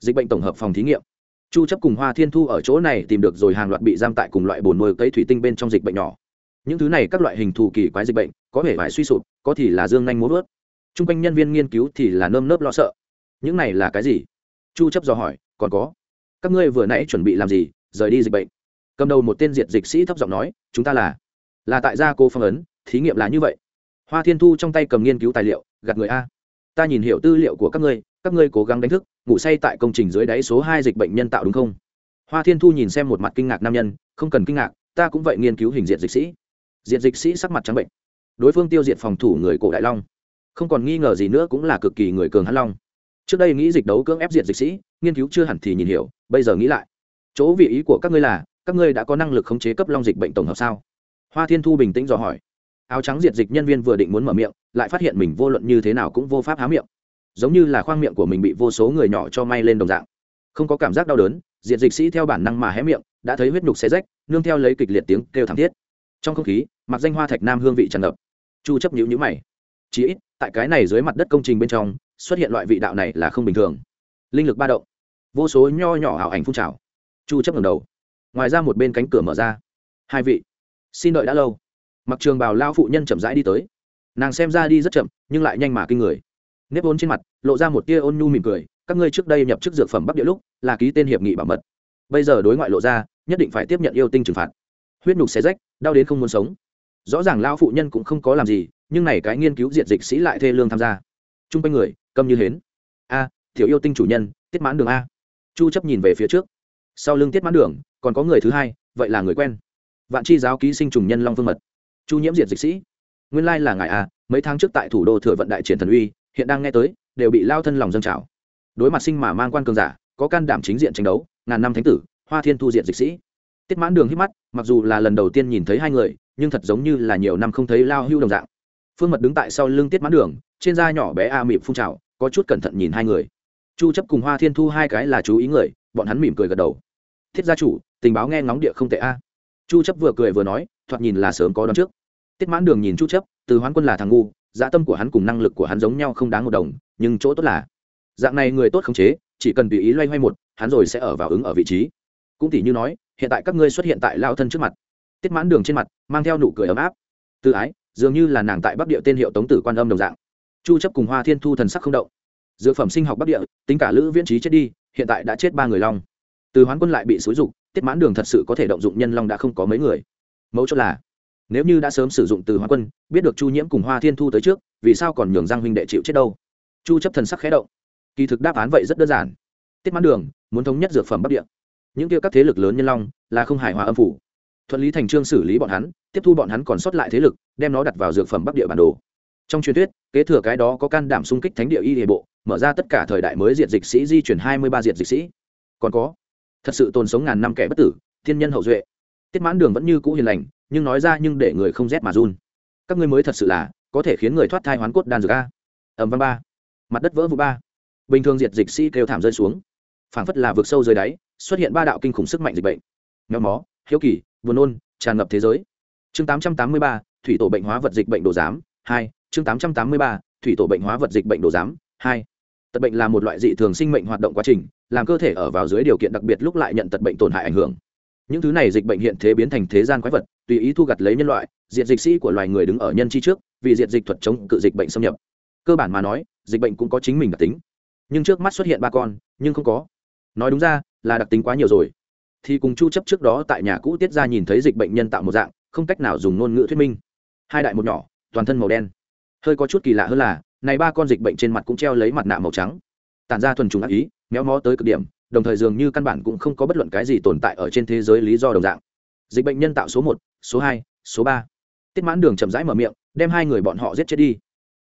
dịch bệnh tổng hợp phòng thí nghiệm. Chu chấp cùng hoa thiên thu ở chỗ này tìm được rồi hàng loạt bị giam tại cùng loại bồn nuôi cây thủy tinh bên trong dịch bệnh nhỏ. Những thứ này các loại hình thù kỳ quái dịch bệnh, có thể phải suy sụp có thì là dương nhanh muốn vớt. Trung quanh nhân viên nghiên cứu thì là nơm nớp lo sợ. Những này là cái gì? Chu chấp dò hỏi, còn có. Các ngươi vừa nãy chuẩn bị làm gì? Rời đi dịch bệnh. Cầm đầu một tên diệt dịch sĩ thấp giọng nói, chúng ta là là tại gia cô phong ấn, thí nghiệm là như vậy. Hoa thiên thu trong tay cầm nghiên cứu tài liệu, gạt người a. Ta nhìn hiểu tư liệu của các ngươi các ngươi cố gắng đánh thức, ngủ say tại công trình dưới đáy số hai dịch bệnh nhân tạo đúng không? Hoa thiên thu nhìn xem một mặt kinh ngạc nam nhân, không cần kinh ngạc, ta cũng vậy nghiên cứu hình diện dịch sĩ. Diện dịch sĩ sắc mặt trắng bệnh đối phương tiêu diệt phòng thủ người cổ đại long. Không còn nghi ngờ gì nữa cũng là cực kỳ người cường hãn long. Trước đây nghĩ dịch đấu cưỡng ép diệt dịch sĩ, nghiên cứu chưa hẳn thì nhìn hiểu, bây giờ nghĩ lại. Chỗ vị ý của các ngươi là, các ngươi đã có năng lực khống chế cấp long dịch bệnh tổng hợp sao? Hoa thiên thu bình tĩnh dò hỏi. Áo trắng diệt dịch nhân viên vừa định muốn mở miệng, lại phát hiện mình vô luận như thế nào cũng vô pháp há miệng. Giống như là khoang miệng của mình bị vô số người nhỏ cho may lên đồng dạng. Không có cảm giác đau đớn, diệt dịch sĩ theo bản năng mà hé miệng, đã thấy huyết nhục xé rách, nương theo lấy kịch liệt tiếng kêu thảm thiết. Trong không khí, mặc danh hoa thạch nam hương vị tràn ngập chu chấp nhíu nhíu mày. Chỉ ít, tại cái này dưới mặt đất công trình bên trong, xuất hiện loại vị đạo này là không bình thường. Linh lực ba động. Vô số nho nhỏ ảo ảnh phun trào. Chu chấp ngẩng đầu. Ngoài ra một bên cánh cửa mở ra. Hai vị. Xin đợi đã lâu. Mặc trường bào lao phụ nhân chậm rãi đi tới. Nàng xem ra đi rất chậm, nhưng lại nhanh mà kinh người. Nếp ôn trên mặt, lộ ra một tia ôn nhu mỉm cười, các ngươi trước đây nhập chức dược phẩm bắc địa lúc, là ký tên hiệp nghị bảo mật. Bây giờ đối ngoại lộ ra, nhất định phải tiếp nhận yêu tinh trừng phạt. Huyết nhục xé rách, đau đến không muốn sống rõ ràng lao phụ nhân cũng không có làm gì, nhưng này cái nghiên cứu diện dịch sĩ lại thê lương tham gia. T r u n g quanh người, câm như hến. A thiểu yêu tinh chủ nhân, tiết mãn đường a. Chu chấp nhìn về phía trước. Sau lưng tiết mãn đường, còn có người thứ hai, vậy là người quen. Vạn chi giáo ký sinh trùng nhân long vương mật. Chu nhiễm diệt dịch sĩ. Nguyên lai là ngài a, mấy tháng trước tại thủ đô thừa vận đại triển thần uy, hiện đang nghe tới, đều bị lao thân lòng dâng trào. Đối mặt sinh mà mang quan cường giả, có can đảm chính diện tranh đấu, ngàn năm thánh tử, hoa thiên thu diệt dịch sĩ tiết mãn đường hít mắt, mặc dù là lần đầu tiên nhìn thấy hai người, nhưng thật giống như là nhiều năm không thấy lao hưu đồng dạng. Phương mật đứng tại sau lưng tiết mãn đường, trên da nhỏ bé a mịp phun trào, có chút cẩn thận nhìn hai người. Chu chấp cùng hoa thiên thu hai cái là chú ý người, bọn hắn mỉm cười gật đầu. Thiết gia chủ, tình báo nghe ngóng địa không tệ a. Chu chấp vừa cười vừa nói, thoạt nhìn là sớm có đón trước. Tiết mãn đường nhìn chu chấp, từ hoán quân là thằng ngu dạ tâm của hắn cùng năng lực của hắn giống nhau không đáng một đồng, nhưng chỗ tốt là, dạng này người tốt khống chế, chỉ cần tùy ý loay hoay một, hắn rồi sẽ ở vào ứng ở vị trí. Cũng tỷ như nói hiện tại các ngươi xuất hiện tại lao thân trước mặt. Tiết mãn đường trên mặt mang theo nụ cười ấm áp. Tự ái, dường như là nàng tại bắc địa tên hiệu tống tử quan âm đồng dạng. Chu chấp cùng hoa thiên thu thần sắc không động. Dược phẩm sinh học bắc địa, tính cả lữ viễn trí chết đi, hiện tại đã chết ba người long. Từ hoán quân lại bị xúi dục, tiết mãn đường thật sự có thể động dụng nhân long đã không có mấy người. Mẫu chốt là, nếu như đã sớm sử dụng từ hoán quân, biết được chu nhiễm cùng hoa thiên thu tới trước, vì sao còn nhường giang huynh đệ chịu chết đâu? Chu chấp thần sắc khẽ động. Kỳ thực đáp án vậy rất đơn giản. Tiết mãn đường muốn thống nhất dược phẩm bắc địa những kia các thế lực lớn nhân long là không hài hòa âm phủ. Thuận lý thành trương xử lý bọn hắn, tiếp thu bọn hắn còn sót lại thế lực, đem nó đặt vào dược phẩm bắc địa bản đồ. Trong truyền thuyết, kế thừa cái đó có can đảm xung kích thánh địa y hệ bộ, mở ra tất cả thời đại mới diệt dịch sĩ di chuyển hai mươi ba diệt dịch sĩ. Còn có, thật sự tồn sống ngàn năm kẻ bất tử, thiên nhân hậu duệ. Tiết mãn đường vẫn như cũ hiền lành, nhưng nói ra nhưng để người không rét mà run. Các ngươi mới thật sự là, có thể khiến người thoát thai hoán cốt đan dược a. Ẩm văn ba. Mặt đất vỡ vụ ba. Bình thường diệt dịch sĩ kêu thảm rơi xuống phảng phất là vực sâu dưới đáy, xuất hiện ba đạo kinh khủng sức mạnh dịch bệnh. Méo mó, hiếu kỳ, buồn nôn, tràn ngập thế giới. Chương tám trăm tám mươi ba, thủy tổ bệnh hóa vật dịch bệnh đồ giám, hai. Chương tám trăm tám mươi ba, thủy tổ bệnh hóa vật dịch bệnh đồ giám, hai. Tật bệnh là một loại dị thường sinh mệnh hoạt động quá trình, làm cơ thể ở vào dưới điều kiện đặc biệt lúc lại nhận tật bệnh tổn hại ảnh hưởng. Những thứ này dịch bệnh hiện thế biến thành thế gian quái vật, tùy ý thu gặt lấy nhân loại, diệt dịch sĩ của loài người đứng ở nhân chi trước, vì diệt dịch thuật chống cự dịch bệnh xâm nhập. Cơ bản mà nói, dịch bệnh cũng có chính mình đặc tính. Nhưng trước mắt xuất hiện ba con, nhưng không có nói đúng ra, là đặc tính quá nhiều rồi. Thì cùng chu chấp trước đó tại nhà cũ tiết ra nhìn thấy dịch bệnh nhân tạo một dạng, không cách nào dùng ngôn ngữ thuyết minh. Hai đại một nhỏ, toàn thân màu đen. Hơi có chút kỳ lạ hơn là, này ba con dịch bệnh trên mặt cũng treo lấy mặt nạ màu trắng. Tản ra thuần trùng ác ý, méo mó tới cực điểm, đồng thời dường như căn bản cũng không có bất luận cái gì tồn tại ở trên thế giới lý do đồng dạng. Dịch bệnh nhân tạo số một, số hai, số ba. Tiết mãn đường chậm rãi mở miệng, đem hai người bọn họ giết chết đi.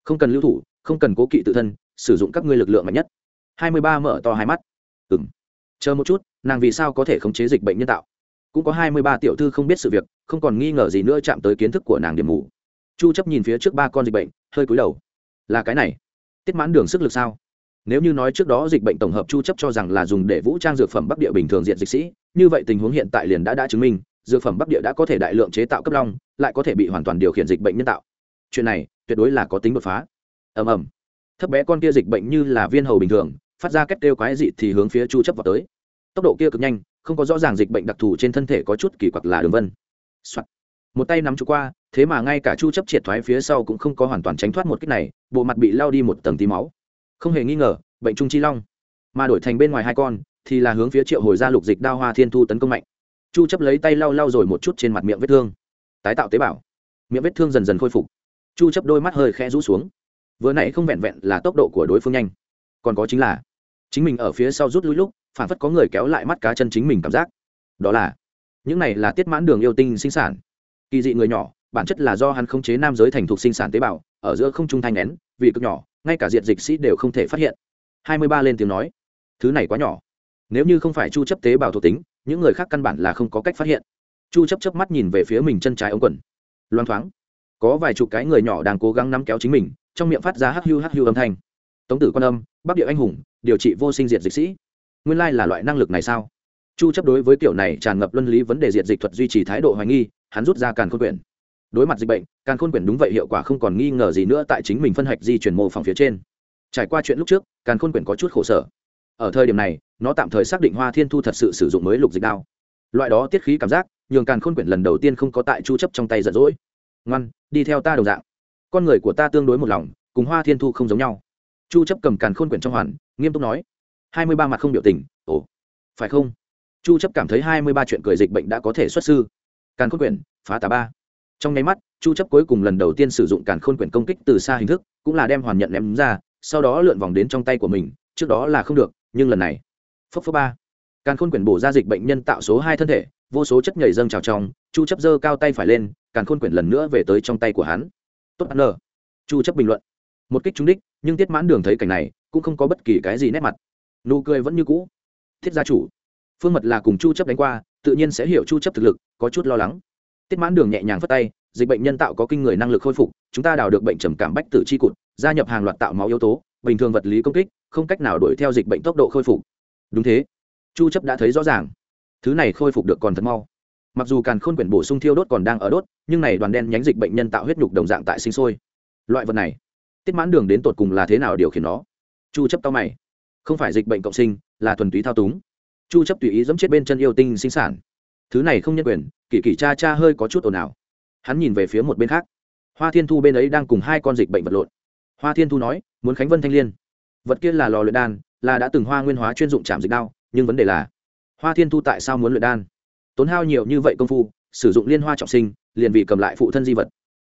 Không cần lưu thủ, không cần cố kỵ tự thân, sử dụng các ngươi lực lượng mạnh nhất. Hai mươi ba mở to hai mắt. Ừng chờ một chút, nàng vì sao có thể khống chế dịch bệnh nhân tạo? Cũng có hai mươi ba tiểu thư không biết sự việc, không còn nghi ngờ gì nữa chạm tới kiến thức của nàng điểm mù. Chu chấp nhìn phía trước ba con dịch bệnh, hơi cúi đầu. Là cái này. Tiết mãn đường sức lực sao? Nếu như nói trước đó dịch bệnh tổng hợp chu chấp cho rằng là dùng để vũ trang dược phẩm bắc địa bình thường diện dịch sĩ, như vậy tình huống hiện tại liền đã đã chứng minh, dược phẩm bắc địa đã có thể đại lượng chế tạo cấp long, lại có thể bị hoàn toàn điều khiển dịch bệnh nhân tạo. Chuyện này tuyệt đối là có tính đột phá. Ầm ầm. Thấp bé con kia dịch bệnh như là viên hầu bình thường phát ra kết kêu quái dị thì hướng phía chu chấp vào tới. Tốc độ kia cực nhanh, không có rõ ràng dịch bệnh đặc thù trên thân thể có chút kỳ quặc là đường vân、Soạn. một tay nắm chu qua, thế mà ngay cả chu chấp triệt thoái phía sau cũng không có hoàn toàn tránh thoát một kích này, bộ mặt bị lao đi một tầng tí máu. Không hề nghi ngờ, bệnh trung chi long. Mà đổi thành bên ngoài hai con, thì là hướng phía triệu hồi ra lục dịch đao hoa thiên thu tấn công mạnh. Chu chấp lấy tay lau lau rồi một chút trên mặt miệng vết thương. Tái tạo tế bào. Miệng vết thương dần dần khôi phục. Chu chấp đôi mắt hơi khẽ rũ xuống. Vừa nãy không vẹn vẹn là tốc độ của đối phương nhanh, còn có chính là chính mình ở phía sau rút lui lúc, phản phất có người kéo lại mắt cá chân chính mình cảm giác. Đó là, những này là tiết mãn đường yêu tinh sinh sản. Kỳ dị người nhỏ, bản chất là do hắn khống chế nam giới thành thuộc sinh sản tế bào, ở giữa không trung thanh nén, vì cực nhỏ, ngay cả diện dịch sĩ đều không thể phát hiện. Hai mươi ba lên tiếng nói, thứ này quá nhỏ. Nếu như không phải chu chấp tế bào thuộc tính, những người khác căn bản là không có cách phát hiện. Chu chấp chớp mắt nhìn về phía mình chân trái ống quần. Loan thoáng, có vài chục cái người nhỏ đang cố gắng nắm kéo chính mình, trong miệng phát ra hắc hưu hắc hưu âm thanh. Tống tử quan âm, bắc địa anh hùng điều trị vô sinh diệt dịch sĩ. Nguyên lai là loại năng lực này sao? Chu chấp đối với kiểu này tràn ngập luân lý vấn đề diệt dịch thuật duy trì thái độ hoài nghi, hắn rút ra càn khôn quyển. Đối mặt dịch bệnh, càn khôn quyển đúng vậy hiệu quả không còn nghi ngờ gì nữa tại chính mình phân hạch di chuyển mô phòng phía trên. Trải qua chuyện lúc trước, càn khôn quyển có chút khổ sở. Ở thời điểm này, nó tạm thời xác định hoa thiên thu thật sự sử dụng mới lục dịch đao. Loại đó tiết khí cảm giác, nhường càn khôn quyển lần đầu tiên không có tại chu chấp trong tay giận dỗi. Ngoan, đi theo ta đồng dạng. Con người của ta tương đối một lòng, cùng hoa thiên thu không giống nhau. Chu chấp cầm càn khôn quyển trong hoàn nghiêm túc nói. Hai mươi ba mặt không biểu tình, ồ, phải không? Chu chấp cảm thấy hai mươi ba chuyện cười dịch bệnh đã có thể xuất sư. Càn khôn quyển, phá tà ba. Trong nháy mắt, chu chấp cuối cùng lần đầu tiên sử dụng càn khôn quyển công kích từ xa hình thức, cũng là đem hoàn nhận ném ra, sau đó lượn vòng đến trong tay của mình, trước đó là không được, nhưng lần này phấp phấp ba. Càn khôn quyển bổ ra dịch bệnh nhân tạo số hai thân thể, vô số chất nhảy dâng trào trong, chu chấp giơ cao tay phải lên, càn khôn quyển lần nữa về tới trong tay của hắn. Tốt ăn nở chu chấp bình luận. Một kích trúng đích, nhưng tiết mãn đường thấy cảnh này cũng không có bất kỳ cái gì nét mặt. Nụ cười vẫn như cũ. Thiết gia chủ, phương mật là cùng chu chấp đánh qua, tự nhiên sẽ hiểu chu chấp thực lực, có chút lo lắng. Tiết mãn đường nhẹ nhàng phất tay, dịch bệnh nhân tạo có kinh người năng lực khôi phục, chúng ta đào được bệnh trầm cảm bách tử chi cụt, gia nhập hàng loạt tạo máu yếu tố, bình thường vật lý công kích, không cách nào đuổi theo dịch bệnh tốc độ khôi phục. Đúng thế. Chu chấp đã thấy rõ ràng. Thứ này khôi phục được còn thật mau. Mặc dù càn khôn quyển bổ sung thiêu đốt còn đang ở đốt, nhưng này đoàn đen nhánh dịch bệnh nhân tạo huyết nhục đồng dạng tại sinh sôi. Loại vật này, tiết mãn đường đến tột cùng là thế nào điều khiển nó? Chu chấp tao mày. Không phải dịch bệnh cộng sinh, là thuần túy thao túng. Chu chấp tùy ý dẫm chết bên chân yêu tinh sinh sản. Thứ này không nhân quyền, kỳ kỳ cha cha hơi có chút ồn ào. Hắn nhìn về phía một bên khác. Hoa thiên thu bên ấy đang cùng hai con dịch bệnh vật lộn. Hoa thiên thu nói, muốn khánh vân thanh liên. Vật kia là lò luyện đan, là đã từng hoa nguyên hóa chuyên dụng chạm dịch đao, nhưng vấn đề là, hoa thiên thu tại sao muốn luyện đan? Tốn hao nhiều như vậy công phu, sử dụng liên hoa trọng sinh, liền vì cầm lại phụ thân di vật.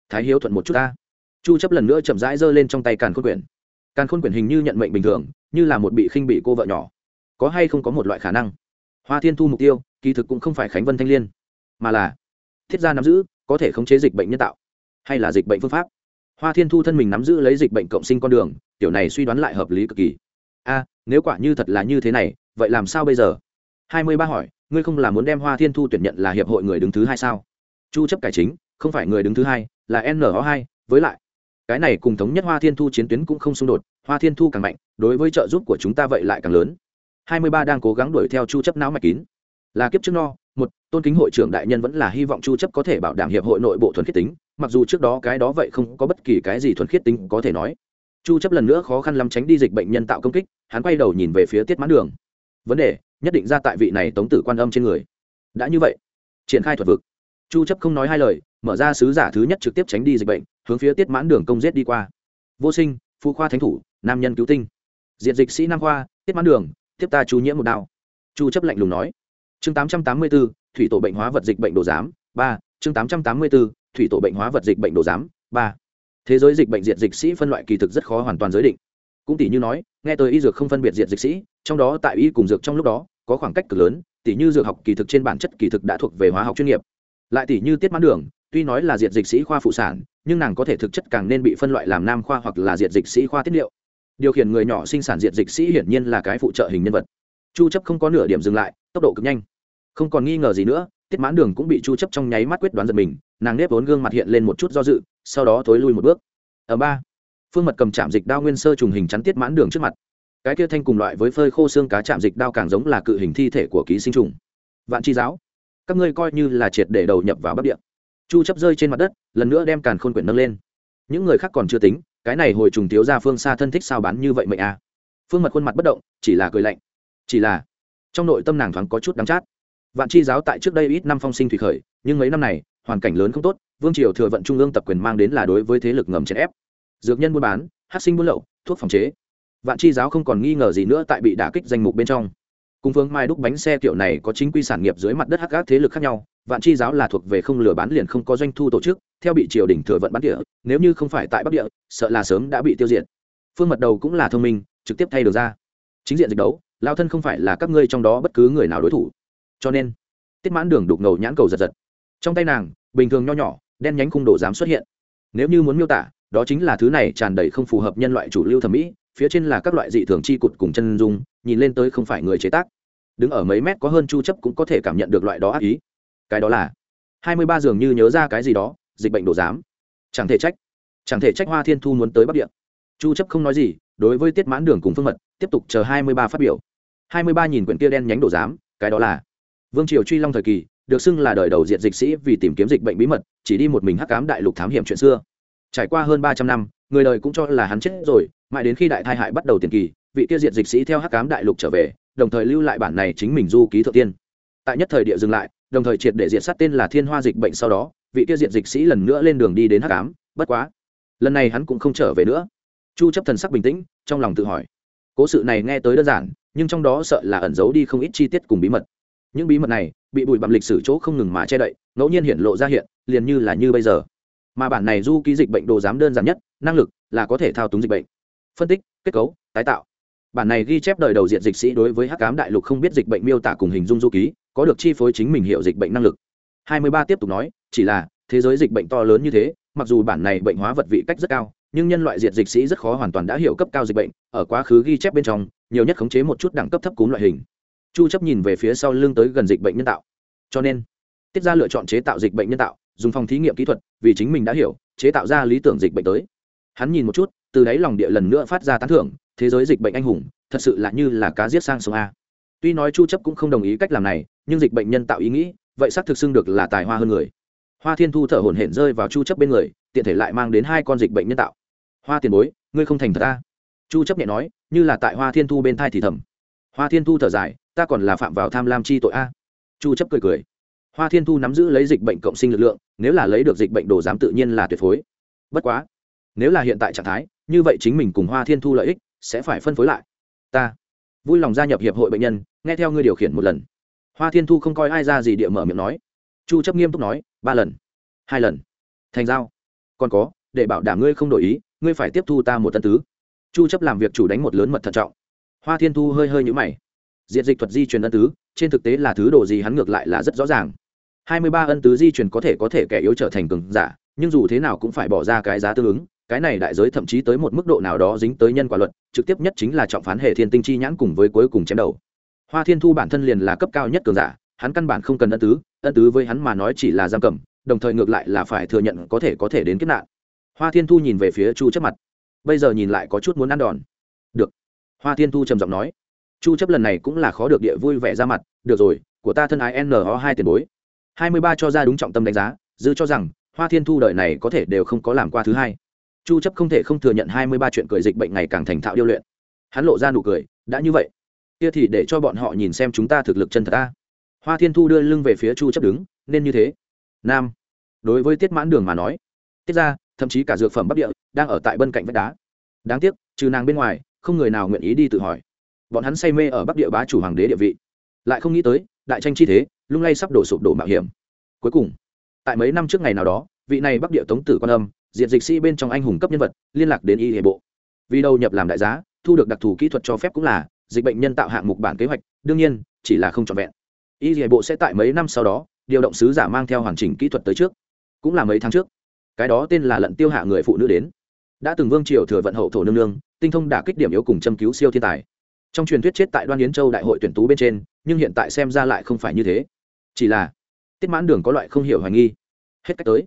Thái hiếu thuận một chút ta. Chu chấp lần nữa chậm rãi giơ lên trong tay càn khôn quyển càn khôn quyển hình như nhận mệnh bình thường, như là một bị khinh bị cô vợ nhỏ. Có hay không có một loại khả năng? Hoa thiên thu mục tiêu, kỳ thực cũng không phải khánh vân thanh liên, mà là thiết gia nắm giữ, có thể khống chế dịch bệnh nhân tạo, hay là dịch bệnh phương pháp. Hoa thiên thu thân mình nắm giữ lấy dịch bệnh cộng sinh con đường, tiểu này suy đoán lại hợp lý cực kỳ. A, nếu quả như thật là như thế này, vậy làm sao bây giờ? Hai mươi ba hỏi, ngươi không là muốn đem hoa thiên thu tuyển nhận là hiệp hội người đứng thứ hai sao? Chu chấp cải chính, không phải người đứng thứ hai, là N no hai, với lại cái này cùng thống nhất hoa thiên thu chiến tuyến cũng không xung đột, hoa thiên thu càng mạnh, đối với trợ giúp của chúng ta vậy lại càng lớn. Hai mươi ba đang cố gắng đuổi theo chu chấp não mạch kín. Là kiếp trước no, một, tôn kính hội trưởng đại nhân vẫn là hy vọng chu chấp có thể bảo đảm hiệp hội nội bộ thuần khiết tính, mặc dù trước đó cái đó vậy không có bất kỳ cái gì thuần khiết tính có thể nói. Chu chấp lần nữa khó khăn lắm tránh đi dịch bệnh nhân tạo công kích, hắn quay đầu nhìn về phía tiết mãn đường. Vấn đề, nhất định ra tại vị này tống tử quan âm trên người. Đã như vậy, triển khai thuật vực. Chu chấp không nói hai lời, mở ra sứ giả thứ nhất trực tiếp tránh đi dịch bệnh hướng phía tiết mãn đường công giết đi qua. Vô sinh phụ khoa thánh thủ nam nhân cứu tinh. Diệt dịch sĩ nam khoa tiết mãn đường tiếp ta chú nhiễm một đạo. Chu chấp lạnh lùng nói. Chương 884, thủy tổ bệnh hóa vật dịch bệnh đồ giám ba. Chương 884, thủy tổ bệnh hóa vật dịch bệnh đồ giám ba. Thế giới dịch bệnh diệt dịch sĩ phân loại kỳ thực rất khó hoàn toàn giới định. Cũng tỷ như nói nghe tới y dược không phân biệt diệt dịch sĩ trong đó tại y cùng dược trong lúc đó có khoảng cách cực lớn tỷ như dược học kỳ thực trên bản chất kỳ thực đã thuộc về hóa học chuyên nghiệp lại tỷ như tiết mãn đường, tuy nói là diệt dịch sĩ khoa phụ sản, nhưng nàng có thể thực chất càng nên bị phân loại làm nam khoa hoặc là diệt dịch sĩ khoa tiết liệu điều khiển người nhỏ sinh sản diệt dịch sĩ hiển nhiên là cái phụ trợ hình nhân vật. Chu chấp không có nửa điểm dừng lại, tốc độ cực nhanh. Không còn nghi ngờ gì nữa, tiết mãn đường cũng bị chu chấp trong nháy mắt quyết đoán giật mình, nàng nếp vốn gương mặt hiện lên một chút do dự, sau đó thối lui một bước. Ở ba, phương mật cầm chạm dịch đao nguyên sơ trùng hình chắn tiết mãn đường trước mặt. Cái kia thanh cùng loại với phơi khô xương cá chạm dịch đao càng giống là cự hình thi thể của ký sinh trùng. Vạn chi giáo các ngươi coi như là triệt để đầu nhập vào bắc địa. Chu chấp rơi trên mặt đất, lần nữa đem càn khôn quyển nâng lên. Những người khác còn chưa tính, cái này hồi trùng thiếu gia phương xa thân thích sao bán như vậy mệnh à? Phương mật khuôn mặt bất động, chỉ là cười lạnh. Chỉ là, trong nội tâm nàng thoáng có chút đắng chát. Vạn chi giáo tại trước đây ít năm phong sinh thủy khởi, nhưng mấy năm này, hoàn cảnh lớn không tốt, vương triều thừa vận trung ương tập quyền mang đến là đối với thế lực ngầm chèn ép. Dược nhân buôn bán, hát sinh buôn lậu, thuốc phòng chế. Vạn chi giáo không còn nghi ngờ gì nữa tại bị đả kích danh mục bên trong cùng phương mai đúc bánh xe kiểu này có chính quy sản nghiệp dưới mặt đất hắc các thế lực khác nhau, vạn chi giáo là thuộc về không lừa bán liền không có doanh thu tổ chức, theo bị triều đình thừa vận bán địa, nếu như không phải tại bắc địa, sợ là sớm đã bị tiêu diệt. Phương mật đầu cũng là thông minh, trực tiếp thay được ra. Chính diện dịch đấu, lao thân không phải là các ngươi trong đó bất cứ người nào đối thủ. Cho nên, tiết mãn đường đục ngầu nhãn cầu giật giật. Trong tay nàng, bình thường nho nhỏ, đen nhánh khung đồ dám xuất hiện. Nếu như muốn miêu tả, đó chính là thứ này tràn đầy không phù hợp nhân loại chủ lưu thẩm mỹ, phía trên là các loại dị thường chi cụt cùng chân dung nhìn lên tới không phải người chế tác. Đứng ở mấy mét có hơn chu chấp cũng có thể cảm nhận được loại đó ác ý. Cái đó là hai mươi ba dường như nhớ ra cái gì đó, dịch bệnh đổ giám. Chẳng thể trách, chẳng thể trách hoa thiên thu muốn tới bắc địa. Chu chấp không nói gì, đối với tiết mãn đường cùng phương mật, tiếp tục chờ hai mươi ba phát biểu. hai mươi ba nhìn quyển kia đen nhánh đổ giám, cái đó là vương triều truy long thời kỳ, được xưng là đời đầu diện dịch sĩ vì tìm kiếm dịch bệnh bí mật, chỉ đi một mình hắc cám đại lục thám hiểm chuyện xưa. Trải qua hơn ba trăm năm, người đời cũng cho là hắn chết rồi, mãi đến khi đại thai hại bắt đầu tiền kỳ vị kia diệt dịch sĩ theo hắc cám đại lục trở về, đồng thời lưu lại bản này chính mình du ký thượng tiên. Tại nhất thời địa dừng lại, đồng thời triệt để diệt sát tên là thiên hoa dịch bệnh sau đó, vị kia diệt dịch sĩ lần nữa lên đường đi đến hắc cám bất quá, lần này hắn cũng không trở về nữa. Chu chấp thần sắc bình tĩnh, trong lòng tự hỏi, cố sự này nghe tới đơn giản, nhưng trong đó sợ là ẩn giấu đi không ít chi tiết cùng bí mật. Những bí mật này, bị bụi bặm lịch sử chỗ không ngừng mà che đậy, ngẫu nhiên hiện lộ ra hiện, liền như là như bây giờ. Mà bản này du ký dịch bệnh đồ giám đơn giản nhất, năng lực là có thể thao túng dịch bệnh. Phân tích, kết cấu, tái tạo bản này ghi chép đời đầu diện dịch sĩ đối với hắc cám đại lục không biết dịch bệnh miêu tả cùng hình dung du ký, có được chi phối chính mình hiệu dịch bệnh năng lực. 23 tiếp tục nói, chỉ là, thế giới dịch bệnh to lớn như thế, mặc dù bản này bệnh hóa vật vị cách rất cao, nhưng nhân loại diệt dịch sĩ rất khó hoàn toàn đã hiểu cấp cao dịch bệnh, ở quá khứ ghi chép bên trong, nhiều nhất khống chế một chút đẳng cấp thấp cúm loại hình. Chu chấp nhìn về phía sau lưng tới gần dịch bệnh nhân tạo. Cho nên, tiết ra lựa chọn chế tạo dịch bệnh nhân tạo, dùng phòng thí nghiệm kỹ thuật, vì chính mình đã hiểu, chế tạo ra lý tưởng dịch bệnh tới. Hắn nhìn một chút, từ đáy lòng địa lần nữa phát ra tán thưởng thế giới dịch bệnh anh hùng, thật sự là như là cá giết sang sông a. Tuy nói chu chấp cũng không đồng ý cách làm này, nhưng dịch bệnh nhân tạo ý nghĩ, vậy xác thực xưng được là tài hoa hơn người. Hoa thiên thu thở hổn hển rơi vào chu chấp bên người, tiện thể lại mang đến hai con dịch bệnh nhân tạo. Hoa tiền bối, ngươi không thành thật ta chu chấp nhẹ nói, như là tại hoa thiên thu bên thai thì thầm. Hoa thiên thu thở dài, ta còn là phạm vào tham lam chi tội a. Chu chấp cười cười. Hoa thiên thu nắm giữ lấy dịch bệnh cộng sinh lực lượng, nếu là lấy được dịch bệnh đồ giám tự nhiên là tuyệt phối. Bất quá, nếu là hiện tại trạng thái, như vậy chính mình cùng hoa thiên thu lợi ích sẽ phải phân phối lại. Ta vui lòng gia nhập hiệp hội bệnh nhân, nghe theo ngươi điều khiển một lần. Hoa thiên thu không coi ai ra gì địa mở miệng nói. Chu chấp nghiêm túc nói, ba lần, hai lần. Thành giao. Còn có, để bảo đảm ngươi không đổi ý, ngươi phải tiếp thu ta một tân tứ. Chu chấp làm việc chủ đánh một lớn mật thận trọng. Hoa thiên thu hơi hơi nhũ mày. Diệt dịch thuật di truyền ân tứ, trên thực tế là thứ đồ gì hắn ngược lại là rất rõ ràng. Hai mươi ba ân tứ di truyền có thể có thể kẻ yếu trở thành cường giả, nhưng dù thế nào cũng phải bỏ ra cái giá tương ứng cái này đại giới thậm chí tới một mức độ nào đó dính tới nhân quả luật, trực tiếp nhất chính là trọng phán hệ thiên tinh chi nhãn cùng với cuối cùng chém đầu. Hoa thiên thu bản thân liền là cấp cao nhất cường giả, hắn căn bản không cần ân tứ ân tứ với hắn mà nói chỉ là giam cầm, đồng thời ngược lại là phải thừa nhận có thể có thể đến kiếp nạn. Hoa thiên thu nhìn về phía chu chấp mặt. Bây giờ nhìn lại có chút muốn ăn đòn. Được. Hoa thiên thu trầm giọng nói. Chu chấp lần này cũng là khó được địa vui vẻ ra mặt. Được rồi, của ta thân ái no hai tiền bối. 23 cho ra đúng trọng tâm đánh giá, dư cho rằng, hoa thiên thu đời này có thể đều không có làm qua thứ hai chu chấp không thể không thừa nhận 23 chuyện cười dịch bệnh ngày càng thành thạo điêu luyện. Hắn lộ ra nụ cười, đã như vậy, kia thì để cho bọn họ nhìn xem chúng ta thực lực chân thật ta hoa thiên thu đưa lưng về phía chu chấp đứng, nên như thế. Nam, đối với tiết mãn đường mà nói, tiết ra thậm chí cả dược phẩm bắc địa, đang ở tại bên cạnh vách đá. Đáng tiếc, trừ nàng bên ngoài, không người nào nguyện ý đi tự hỏi. Bọn hắn say mê ở bắc địa bá chủ hoàng đế địa vị, lại không nghĩ tới, đại tranh chi thế, lung lay sắp đổ sụp đổ mạo hiểm. Cuối cùng, tại mấy năm trước ngày nào đó, vị này bắc địa tống tử quan âm diện dịch sĩ bên trong anh hùng cấp nhân vật, liên lạc đến y hệ bộ. Vì đầu nhập làm đại giá, thu được đặc thù kỹ thuật cho phép cũng là, dịch bệnh nhân tạo hạng mục bản kế hoạch, đương nhiên, chỉ là không trọn vẹn. Y hệ bộ sẽ tại mấy năm sau đó, điều động sứ giả mang theo hoàn chỉnh kỹ thuật tới trước. Cũng là mấy tháng trước, cái đó tên là lận tiêu hạ người phụ nữ đến. Đã từng vương triều thừa vận hậu thổ nương nương, tinh thông đả kích điểm yếu cùng châm cứu siêu thiên tài. Trong truyền thuyết chết tại đoan yến châu đại hội tuyển tú bên trên, nhưng hiện tại xem ra lại không phải như thế. Chỉ là, tiết mãn đường có loại không hiểu hoài nghi. Hết cách tới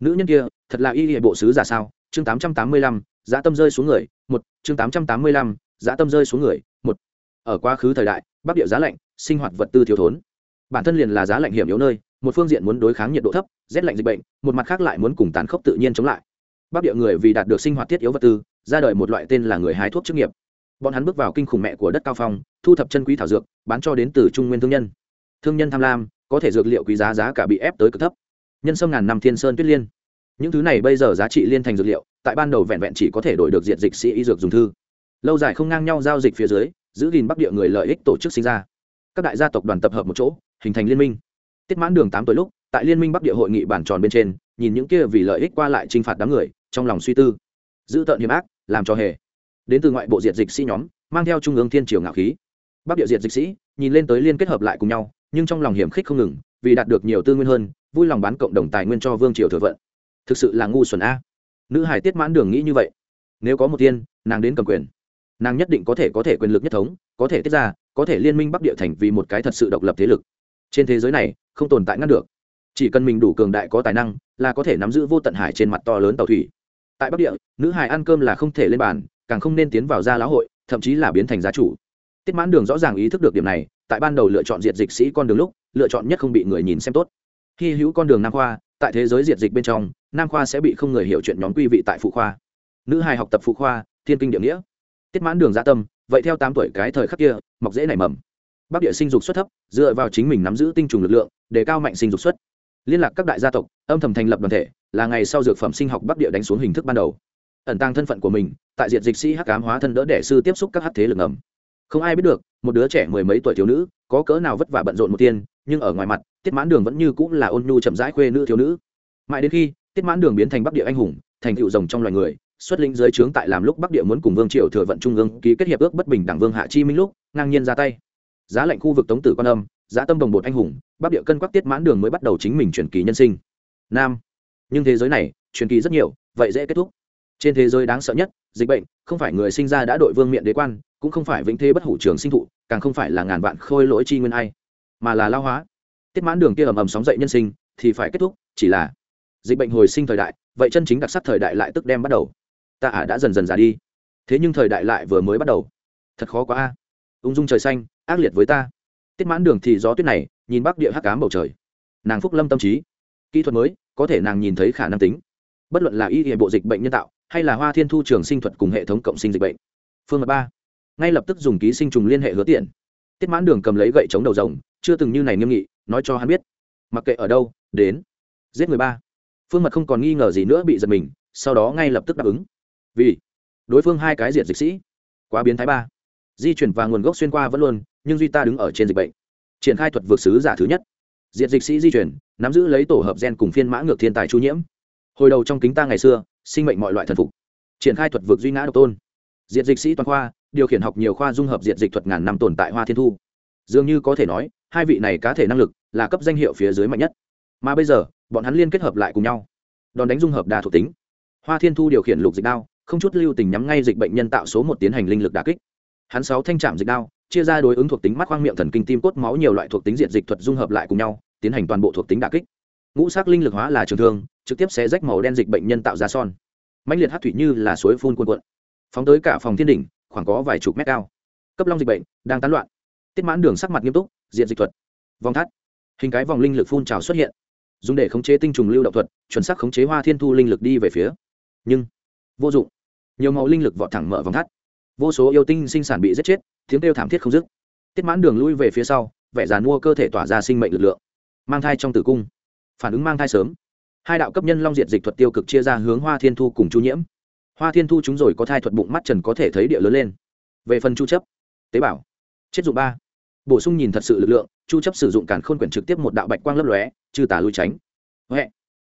nữ nhân kia, thật là y hệ bộ sứ giả sao? Chương tám trăm tám mươi lăm giá tâm rơi xuống người, một. Chương tám trăm tám mươi lăm giá tâm rơi xuống người, một. Ở quá khứ thời đại, bắc địa giá lạnh, sinh hoạt vật tư thiếu thốn. Bản thân liền là giá lạnh hiểm yếu nơi, một phương diện muốn đối kháng nhiệt độ thấp, rét lạnh dịch bệnh, một mặt khác lại muốn cùng tàn khốc tự nhiên chống lại. Bắc địa người vì đạt được sinh hoạt thiết yếu vật tư, ra đời một loại tên là người hái thuốc chức nghiệp. Bọn hắn bước vào kinh khủng mẹ của đất cao phong, thu thập chân quý thảo dược, bán cho đến từ trung nguyên thương nhân. Thương nhân tham lam, có thể dược liệu quý giá giá cả bị ép tới cực thấp nhân sâm ngàn năm thiên sơn tuyết liên. Những thứ này bây giờ giá trị liên thành dược liệu, tại ban đầu vẹn vẹn chỉ có thể đổi được diện dịch sĩ y dược dùng thư. Lâu dài không ngang nhau giao dịch phía dưới, giữ gìn bắc địa người lợi ích tổ chức sinh ra. Các đại gia tộc đoàn tập hợp một chỗ, hình thành liên minh. Tiết mãn đường tám tuổi lúc, tại liên minh bắc địa hội nghị bản tròn bên trên, nhìn những kia vì lợi ích qua lại t r i n h phạt đám người, trong lòng suy tư. Giữ tợn hiểm ác, làm cho hề. Đến từ ngoại bộ diệt dịch sĩ nhóm, mang theo trung ương thiên triều ngạo khí. Bắc địa diệt dịch sĩ, nhìn lên tới liên kết hợp lại cùng nhau, nhưng trong lòng hiểm khích không ngừng, vì đạt được nhiều tư nguyên hơn vui lòng bán cộng đồng tài nguyên cho vương triều thừa vận. Thực sự là ngu xuẩn a. Nữ hải tiết mãn đường nghĩ như vậy. Nếu có một tiên nàng đến cầm quyền. Nàng nhất định có thể có thể quyền lực nhất thống, có thể tiết ra, có thể liên minh bắc địa thành vì một cái thật sự độc lập thế lực. Trên thế giới này, không tồn tại ngăn được. Chỉ cần mình đủ cường đại có tài năng, là có thể nắm giữ vô tận hải trên mặt to lớn tàu thủy. Tại bắc địa, nữ hải ăn cơm là không thể lên bàn, càng không nên tiến vào gia lão hội, thậm chí là biến thành giá chủ. Tiết mãn đường rõ ràng ý thức được điểm này, tại ban đầu lựa chọn diệt dịch sĩ con đường lúc, lựa chọn nhất không bị người nhìn xem tốt hy hữu con đường nam khoa, tại thế giới diệt dịch bên trong, nam khoa sẽ bị không người hiểu chuyện nhóm quy vị tại phụ khoa. Nữ hài học tập phụ khoa, thiên kinh địa nghĩa. Tiết mãn đường gia tâm, vậy theo tám tuổi cái thời khắc kia, mọc dễ nảy mầm. Bắc địa sinh dục xuất thấp, dựa vào chính mình nắm giữ tinh trùng lực lượng, để cao mạnh sinh dục xuất. Liên lạc các đại gia tộc, âm thầm thành lập đoàn thể, là ngày sau dược phẩm sinh học bắc địa đánh xuống hình thức ban đầu. Ẩn tăng thân phận của mình, tại diện dịch sĩ hắc cám hóa thân đỡ đẻ sư tiếp xúc các hắc thế lực ngầm. Không ai biết được, một đứa trẻ mười mấy tuổi thiếu nữ, có cỡ nào vất vả bận rộn một tiên nhưng ở ngoài mặt, tiết mãn đường vẫn như cũng là ôn nhu chậm rãi khuê nữ thiếu nữ. Mãi đến khi tiết mãn đường biến thành bắc địa anh hùng, thành tựu rồng trong loài người, xuất lĩnh giới trướng tại làm lúc bắc địa muốn cùng vương triều thừa vận trung ương, ký kết hiệp ước bất bình đẳng vương hạ chi minh lúc, ngang nhiên ra tay. Giá lệnh khu vực tống tử quan âm, giá tâm đồng bột anh hùng, bắc địa cân quắc tiết mãn đường mới bắt đầu chính mình truyền kỳ nhân sinh. Nam, nhưng thế giới này truyền kỳ rất nhiều, vậy dễ kết thúc. Trên thế giới đáng sợ nhất, dịch bệnh, không phải người sinh ra đã đội vương miện đế quan, cũng không phải vĩnh thế bất hủ trường sinh thụ, càng không phải là ngàn vạn khôi lỗi chi nguyên ai mà là lao hóa. Tiết mãn đường kia ầm ầm sóng dậy nhân sinh, thì phải kết thúc, chỉ là dịch bệnh hồi sinh thời đại, vậy chân chính đặc sắc thời đại lại tức đem bắt đầu. Ta ả đã dần dần già đi. Thế nhưng thời đại lại vừa mới bắt đầu. Thật khó quá a. Ung dung trời xanh, ác liệt với ta. Tiết mãn đường thì gió tuyết này, nhìn bắc địa hắc cám bầu trời. Nàng phúc lâm tâm trí. Kỹ thuật mới, có thể nàng nhìn thấy khả năng tính. Bất luận là y hệ bộ dịch bệnh nhân tạo, hay là hoa thiên thu trường sinh thuật cùng hệ thống cộng sinh dịch bệnh. Phương mật ba. Ngay lập tức dùng ký sinh trùng liên hệ hứa tiện. Tiết mãn đường cầm lấy gậy chống đầu rồng chưa từng như này nghiêm nghị, nói cho hắn biết. Mặc kệ ở đâu, đến. Giết người ba. Phương mật không còn nghi ngờ gì nữa bị giật mình, sau đó ngay lập tức đáp ứng. Vì đối phương hai cái diệt dịch sĩ, quá biến thái ba. Di chuyển và nguồn gốc xuyên qua vẫn luôn, nhưng duy ta đứng ở trên dịch bệnh. Triển khai thuật vượt sứ giả thứ nhất. Diệt dịch sĩ di chuyển, nắm giữ lấy tổ hợp gen cùng phiên mã ngược thiên tài chu nhiễm. Hồi đầu trong kính ta ngày xưa, sinh mệnh mọi loại thần phục. Triển khai thuật vượt duy ngã độc tôn. Diệt dịch sĩ toàn khoa, điều khiển học nhiều khoa dung hợp diệt dịch thuật ngàn năm tồn tại hoa thiên thu. Dường như có thể nói hai vị này cá thể năng lực là cấp danh hiệu phía dưới mạnh nhất. Mà bây giờ, bọn hắn liên kết hợp lại cùng nhau. Đòn đánh dung hợp đa thuộc tính. Hoa thiên thu điều khiển lục dịch đao, không chút lưu tình nhắm ngay dịch bệnh nhân tạo số một tiến hành linh lực đà kích. Hắn sáu thanh trạm dịch đao, chia ra đối ứng thuộc tính mắt khoang miệng thần kinh tim cốt máu nhiều loại thuộc tính diện dịch thuật dung hợp lại cùng nhau, tiến hành toàn bộ thuộc tính đà kích. Ngũ sắc linh lực hóa là trường thương, trực tiếp sẽ rách màu đen dịch bệnh nhân tạo ra son. Mạnh liệt hát thủy như là suối phun cuồn cuộn. Phóng tới cả phòng thiên đỉnh, khoảng có vài chục mét cao. Cấp long dịch bệnh đang tán loạn. Tiết mãn đường sắc mặt nghiêm túc diện dịch thuật. Vòng thắt. Hình cái vòng linh lực phun trào xuất hiện. Dùng để khống chế tinh trùng lưu động thuật, chuẩn xác khống chế hoa thiên thu linh lực đi về phía. Nhưng, vô dụng. Nhiều màu linh lực vọt thẳng mở vòng thắt. Vô số yêu tinh sinh sản bị giết chết, tiếng kêu thảm thiết không dứt. Tiết mãn đường lui về phía sau, vẻ dàn mua cơ thể tỏa ra sinh mệnh lực lượng. Mang thai trong tử cung. Phản ứng mang thai sớm. Hai đạo cấp nhân long diện dịch thuật tiêu cực chia ra hướng hoa thiên thu cùng chu nhiễm. Hoa thiên thu chúng rồi có thai thuật bụng mắt trần có thể thấy địa lớn lên. Về phần chu chấp, tế bào. Chết dụng ba bổ sung nhìn thật sự lực lượng, chu chấp sử dụng cản khôn quyển trực tiếp một đạo bạch quang lấp lóe, chư tà lui tránh. Huệ,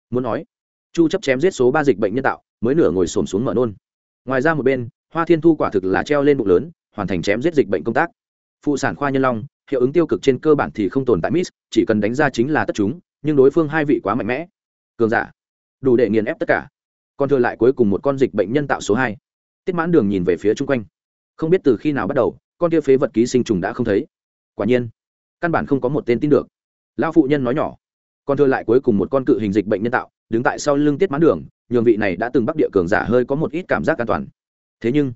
muốn nói, chu chấp chém giết số ba dịch bệnh nhân tạo, mới nửa ngồi xổm xuống mở nôn. Ngoài ra một bên, hoa thiên thu quả thực là treo lên bụng lớn, hoàn thành chém giết dịch bệnh công tác. Phụ sản khoa nhân long, hiệu ứng tiêu cực trên cơ bản thì không tồn tại miss, chỉ cần đánh ra chính là tất chúng, nhưng đối phương hai vị quá mạnh mẽ. Cường giả, đủ để nghiền ép tất cả. Còn thừa lại cuối cùng một con dịch bệnh nhân tạo số hai. Tiết mãn đường nhìn về phía chung quanh. Không biết từ khi nào bắt đầu, con kia phế vật ký sinh trùng đã không thấy quả nhiên, căn bản không có một tên tin được. Lao phụ nhân nói nhỏ, còn thừa lại cuối cùng một con cự hình dịch bệnh nhân tạo, đứng tại sau lưng tiết mãn đường, nhường vị này đã từng bắc địa cường giả hơi có một ít cảm giác an toàn. Thế nhưng,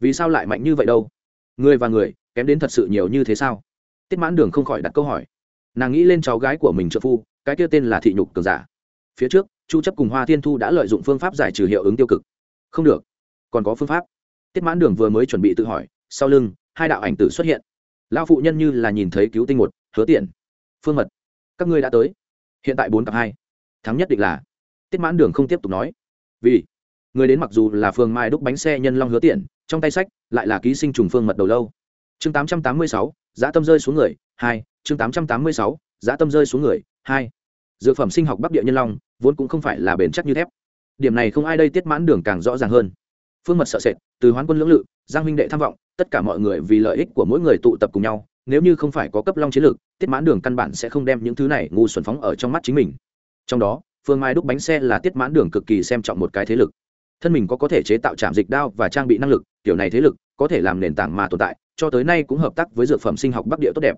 vì sao lại mạnh như vậy đâu? Người và người, kém đến thật sự nhiều như thế sao? Tiết mãn đường không khỏi đặt câu hỏi. Nàng nghĩ lên cháu gái của mình trợ phu, cái kia tên là thị nhục cường giả. Phía trước, chu chấp cùng hoa thiên thu đã lợi dụng phương pháp giải trừ hiệu ứng tiêu cực. Không được, còn có phương pháp. Tiết mãn đường vừa mới chuẩn bị tự hỏi, sau lưng, hai đạo ảnh tử xuất hiện lao phụ nhân như là nhìn thấy cứu tinh một, hứa tiền phương mật, các ngươi đã tới. Hiện tại bốn cặp hai. Thắng nhất định là. Tiết mãn đường không tiếp tục nói. Vì, người đến mặc dù là phương mai đúc bánh xe nhân long hứa tiền trong tay sách lại là ký sinh trùng phương mật đầu lâu. Chương tám trăm tám mươi sáu giá tâm rơi xuống người, hai. Chương tám trăm tám mươi sáu giá tâm rơi xuống người, hai. Dược phẩm sinh học bắc địa nhân long, vốn cũng không phải là bền chắc như thép. Điểm này không ai đây tiết mãn đường càng rõ ràng hơn. Phương mật sợ sệt, từ hoán quân lưỡng lự, giang huynh đệ tham vọng tất cả mọi người vì lợi ích của mỗi người tụ tập cùng nhau, nếu như không phải có cấp long chiến lược, tiết mãn đường căn bản sẽ không đem những thứ này ngu xuẩn phóng ở trong mắt chính mình. Trong đó, phương mai đúc bánh xe là tiết mãn đường cực kỳ xem trọng một cái thế lực. Thân mình có có thể chế tạo trạm dịch đao và trang bị năng lực, kiểu này thế lực có thể làm nền tảng mà tồn tại, cho tới nay cũng hợp tác với dược phẩm sinh học bắc địa tốt đẹp.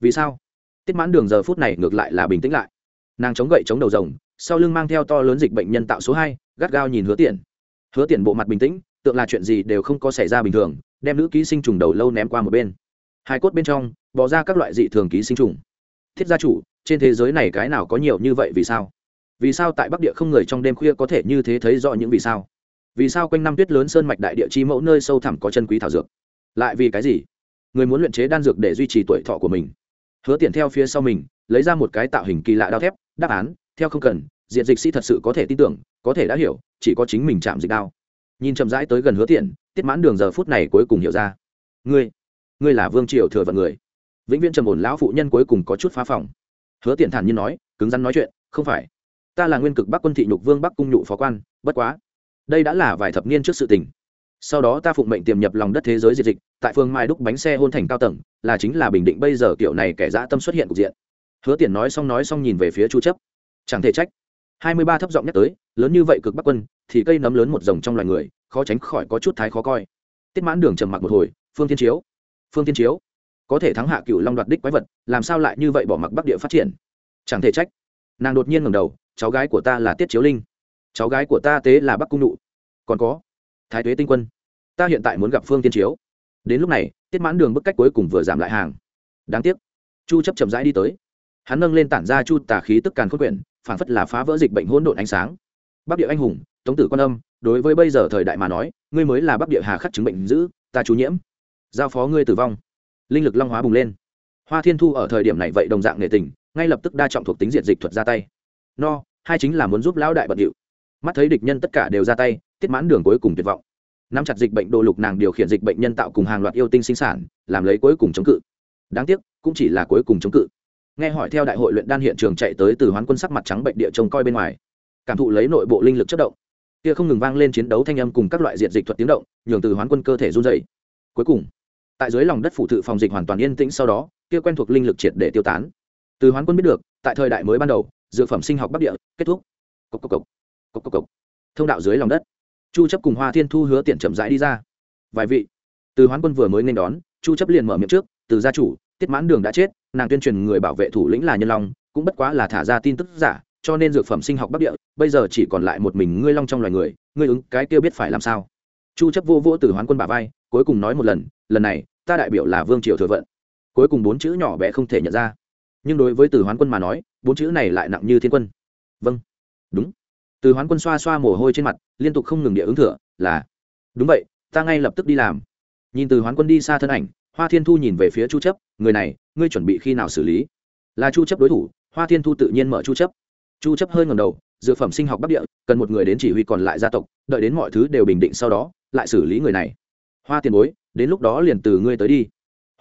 Vì sao? Tiết mãn đường giờ phút này ngược lại là bình tĩnh lại. Nàng chống gậy chống đầu rồng, sau lưng mang theo to lớn dịch bệnh nhân tạo số hai, gắt gao nhìn hứa tiền hứa tiền bộ mặt bình tĩnh, tượng là chuyện gì đều không có xảy ra bình thường đem nữ ký sinh trùng đầu lâu ném qua một bên. Hai cốt bên trong bỏ ra các loại dị thường ký sinh trùng. Thiết gia chủ, trên thế giới này cái nào có nhiều như vậy vì sao? Vì sao tại bắc địa không người trong đêm khuya có thể như thế thấy rõ những vì sao? Vì sao quanh năm tuyết lớn sơn mạch đại địa chi mẫu nơi sâu thẳm có chân quý thảo dược? Lại vì cái gì? Người muốn luyện chế đan dược để duy trì tuổi thọ của mình. Hứa tiền theo phía sau mình, lấy ra một cái tạo hình kỳ lạ đao thép, đáp án, theo không cần, diện dịch sĩ thật sự có thể tin tưởng, có thể đã hiểu, chỉ có chính mình chạm dịch đao nhìn chậm rãi tới gần hứa tiện, tiết mãn đường giờ phút này cuối cùng hiểu ra. Ngươi ngươi là vương triều thừa vận người. Vĩnh viễn trầm ổn lão phụ nhân cuối cùng có chút phá phòng. Hứa tiện thản nhiên nói, cứng rắn nói chuyện, không phải. Ta là nguyên cực bắc quân thị nhục vương bắc cung nhụ phó quan, bất quá. Đây đã là vài thập niên trước sự tình. Sau đó ta phụng mệnh tiềm nhập lòng đất thế giới diệt dịch, tại phương mai đúc bánh xe hôn thành cao tầng, là chính là bình định bây giờ kiểu này kẻ dã tâm xuất hiện cục diện. Hứa tiền nói xong nói xong nhìn về phía chu chấp. Chẳng thể trách. Hai mươi ba thấp giọng nhắc tới, lớn như vậy cực bắc quân thì cây nấm lớn một rồng trong loài người, khó tránh khỏi có chút thái khó coi. Tiết mãn đường trầm mặc một hồi, phương thiên chiếu. Phương thiên chiếu, có thể thắng hạ cựu long đoạt đích quái vật, làm sao lại như vậy bỏ mặc bắc địa phát triển? Chẳng thể trách. Nàng đột nhiên ngẩng đầu, cháu gái của ta là tiết chiếu linh. Cháu gái của ta tế là bắc cung nụ. Còn có, thái tuế tinh quân. Ta hiện tại muốn gặp phương tiên chiếu. Đến lúc này, tiết mãn đường bức cách cuối cùng vừa giảm lại hàng. Đáng tiếc, chu chấp chậm rãi đi tới. Hắn nâng lên tản ra chu tà khí tức càn khôn quyển phản phất là phá vỡ dịch bệnh hỗn độn ánh sáng. Bắc địa anh hùng tống tử quan âm, đối với bây giờ thời đại mà nói, ngươi mới là bắc địa hà khắc chứng bệnh giữ ta chú nhiễm. Giao phó ngươi tử vong. Linh lực long hóa bùng lên. Hoa thiên thu ở thời điểm này vậy đồng dạng nghệ tình, ngay lập tức đa trọng thuộc tính diện dịch thuật ra tay. No, hai chính là muốn giúp lão đại bận điệu. Mắt thấy địch nhân tất cả đều ra tay, tiết mãn đường cuối cùng tuyệt vọng. Nắm chặt dịch bệnh đồ lục nàng điều khiển dịch bệnh nhân tạo cùng hàng loạt yêu tinh sinh sản, làm lấy cuối cùng chống cự. Đáng tiếc, cũng chỉ là cuối cùng chống cự. Nghe hỏi theo đại hội luyện đan hiện trường chạy tới từ hoán quân sắc mặt trắng bệnh địa trông coi bên ngoài. Cảm thụ lấy nội bộ linh lực chất động kia không ngừng vang lên chiến đấu thanh âm cùng các loại diện dịch thuật tiếng động, nhường từ hoán quân cơ thể run dày cuối cùng, tại dưới lòng đất phủ thự phòng dịch hoàn toàn yên tĩnh sau đó, kia quen thuộc linh lực triệt để tiêu tán từ hoán quân biết được, tại thời đại mới ban đầu, dược phẩm sinh học bắc địa, kết thúc cốc cốc cốc. Cốc cốc cốc. thông đạo dưới lòng đất chu chấp cùng hoa thiên thu hứa tiện chậm rãi đi ra vài vị, từ hoán quân vừa mới nên đón, chu chấp liền mở miệng trước, từ gia chủ, tiết mãn đường đã chết, nàng tuyên truyền người bảo vệ thủ lĩnh là nhân long, cũng bất quá là thả ra tin tức giả cho nên dược phẩm sinh học bắc địa, bây giờ chỉ còn lại một mình ngươi long trong loài người, ngươi ứng cái kia biết phải làm sao? Chu chấp vô vô từ hoán quân bà vai, cuối cùng nói một lần lần này, ta đại biểu là vương triều thừa vận. Cuối cùng bốn chữ nhỏ bé không thể nhận ra. Nhưng đối với từ hoán quân mà nói, bốn chữ này lại nặng như thiên quân. Vâng. Đúng. Từ hoán quân xoa xoa mồ hôi trên mặt, liên tục không ngừng địa ứng thừa, là, đúng vậy, ta ngay lập tức đi làm. Nhìn từ hoán quân đi xa thân ảnh, hoa thiên thu nhìn về phía chu chấp, người này, ngươi chuẩn bị khi nào xử lý? Là chu chấp đối thủ, hoa thiên thu tự nhiên mở chu chấp chu chấp hơi ngẩng đầu, dược phẩm sinh học bắc địa, cần một người đến chỉ huy còn lại gia tộc, đợi đến mọi thứ đều bình định sau đó, lại xử lý người này. Hoa tiền bối, đến lúc đó liền từ ngươi tới đi.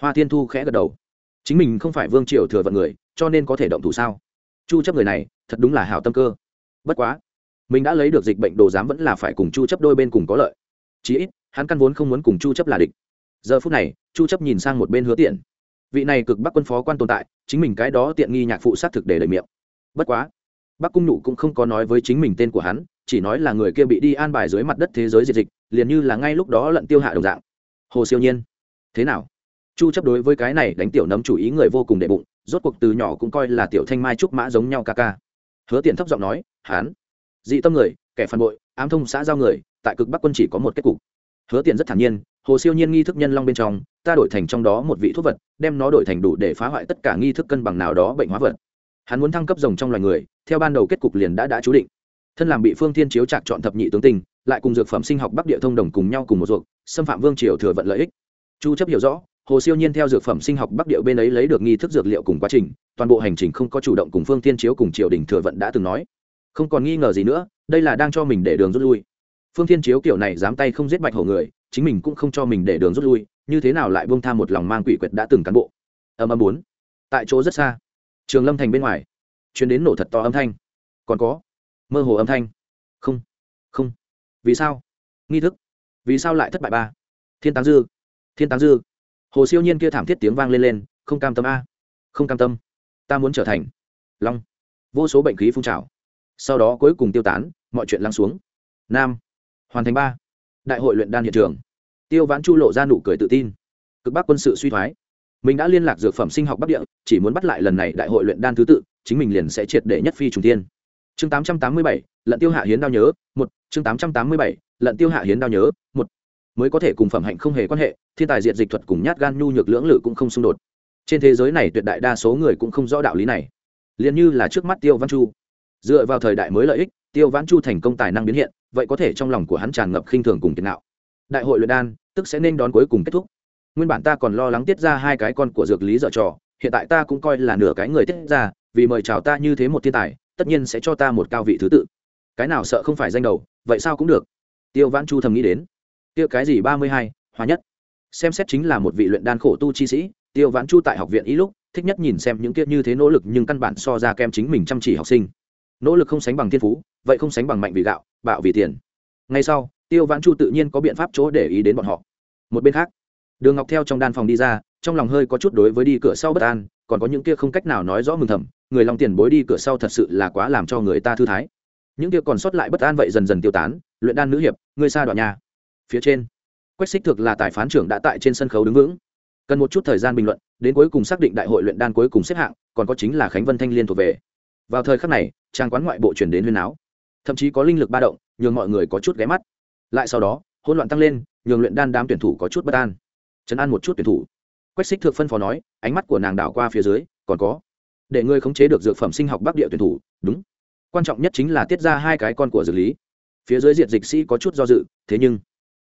Hoa thiên thu khẽ gật đầu. Chính mình không phải vương triều thừa vận người, cho nên có thể động thủ sao? Chu chấp người này, thật đúng là hảo tâm cơ. Bất quá, mình đã lấy được dịch bệnh đồ giám vẫn là phải cùng chu chấp đôi bên cùng có lợi. Chí ít, hắn căn vốn không muốn cùng chu chấp là địch. Giờ phút này, chu chấp nhìn sang một bên hứa tiện. Vị này cực bắc quân phó quan tồn tại, chính mình cái đó tiện nghi nhạc phụ sát thực để lời miệng. Bất quá bắc cung Nụ cũng không có nói với chính mình tên của hắn, chỉ nói là người kia bị đi an bài dưới mặt đất thế giới diệt dịch, liền như là ngay lúc đó lận tiêu hạ đồng dạng. Hồ siêu nhiên, thế nào? Chu chấp đối với cái này đánh tiểu nấm chủ ý người vô cùng đệ bụng, rốt cuộc từ nhỏ cũng coi là tiểu thanh mai trúc mã giống nhau ca ca. Hứa tiện thấp giọng nói hắn dị tâm người, kẻ phản bội, ám thông xã giao người, tại cực bắc quân chỉ có một kết cục. Hứa tiện rất thản nhiên, hồ siêu nhiên nghi thức nhân long bên trong, ta đổi thành trong đó một vị thuốc vật, đem nó đổi thành đủ để phá hoại tất cả nghi thức cân bằng nào đó bệnh hóa vật hắn muốn thăng cấp rồng trong loài người, theo ban đầu kết cục liền đã đã chú định. Thân làm bị phương thiên chiếu trạc chọn thập nhị tướng tình lại cùng dược phẩm sinh học bắc địa thông đồng cùng nhau cùng một ruột, xâm phạm vương triều thừa vận lợi ích. Chu chấp hiểu rõ, hồ siêu nhiên theo dược phẩm sinh học bắc địa bên ấy lấy được nghi thức dược liệu cùng quá trình, toàn bộ hành trình không có chủ động cùng phương thiên chiếu cùng triều đình thừa vận đã từng nói. Không còn nghi ngờ gì nữa, đây là đang cho mình để đường rút lui. Phương thiên chiếu kiểu này dám tay không giết bạch hổ người, chính mình cũng không cho mình để đường rút lui, như thế nào lại buông tha một lòng mang quỷ quyệt đã từng cán bộ. Âm âm bốn. Tại chỗ rất xa trường lâm thành bên ngoài chuyến đến nổ thật to âm thanh. Còn có, mơ hồ âm thanh. Không không. Vì sao? Nghi thức. Vì sao lại thất bại ba? Thiên táng dư, thiên táng dư. Hồ siêu nhiên kia thảm thiết tiếng vang lên lên, không cam tâm a. Không cam tâm. Ta muốn trở thành long. Vô số bệnh khí phun trào. Sau đó cuối cùng tiêu tán, mọi chuyện lắng xuống. Nam, hoàn thành ba. Đại hội luyện đan hiện trường. Tiêu vãn chu lộ ra nụ cười tự tin. Cực bắc quân sự suy thoái mình đã liên lạc dược phẩm sinh học bắc địa, chỉ muốn bắt lại lần này đại hội luyện đan thứ tự, chính mình liền sẽ triệt để nhất phi trùng tiên chương tám trăm tám mươi bảy, lận tiêu hạ hiến đau nhớ, một. Chương tám trăm tám mươi bảy, lận tiêu hạ hiến đau nhớ, một. Mới có thể cùng phẩm hạnh không hề quan hệ, thiên tài diệt dịch thuật cùng nhát gan nhu nhược lưỡng lự cũng không xung đột. Trên thế giới này tuyệt đại đa số người cũng không rõ đạo lý này. Liền như là trước mắt tiêu văn chu. Dựa vào thời đại mới lợi ích, tiêu văn chu thành công tài năng biến hiện, vậy có thể trong lòng của hắn tràn ngập khinh thường cùng tiền nạo đại hội luyện đan, tức sẽ nên đón cuối cùng kết thúc nguyên bản ta còn lo lắng tiết ra hai cái con của dược lý dở trò, hiện tại ta cũng coi là nửa cái người tiết ra, vì mời chào ta như thế một thiên tài, tất nhiên sẽ cho ta một cao vị thứ tự. Cái nào sợ không phải danh đầu, vậy sao cũng được. Tiêu vãn chu thầm nghĩ đến. Tiêu cái gì ba mươi hai hóa nhất. Xem xét chính là một vị luyện đan khổ tu chi sĩ, tiêu vãn chu tại học viện ý lúc, thích nhất nhìn xem những kia như thế nỗ lực nhưng căn bản so ra kem chính mình chăm chỉ học sinh. Nỗ lực không sánh bằng thiên phú, vậy không sánh bằng mạnh vì gạo, bạo vì tiền. Ngay sau, tiêu vãn chu tự nhiên có biện pháp chỗ để ý đến bọn họ. Một bên khác đường ngọc theo trong đan phòng đi ra, trong lòng hơi có chút đối với đi cửa sau bất an, còn có những kia không cách nào nói rõ mừng thầm, người lòng tiền bối đi cửa sau thật sự là quá làm cho người ta thư thái. Những kia còn sót lại bất an vậy dần dần tiêu tán, luyện đan nữ hiệp người xa đoạn nhà. Phía trên, quách xích thực là tài phán trưởng đã tại trên sân khấu đứng vững. Cần một chút thời gian bình luận, đến cuối cùng xác định đại hội luyện đan cuối cùng xếp hạng, còn có chính là khánh vân thanh liên thuộc về. Vào thời khắc này, trang quán ngoại bộ chuyển đến huyên áo. Thậm chí có linh lực ba động, nhường mọi người có chút ghé mắt. Lại sau đó, hỗn loạn tăng lên, nhường luyện đan đám tuyển thủ có chút bất an chấn an một chút tuyển thủ. Quách xích thượng phân phó nói, ánh mắt của nàng đảo qua phía dưới, còn có, để ngươi khống chế được dược phẩm sinh học bắc địa tuyển thủ, đúng. Quan trọng nhất chính là tiết ra hai cái con của dược lý. Phía dưới diệt dịch sĩ có chút do dự, thế nhưng,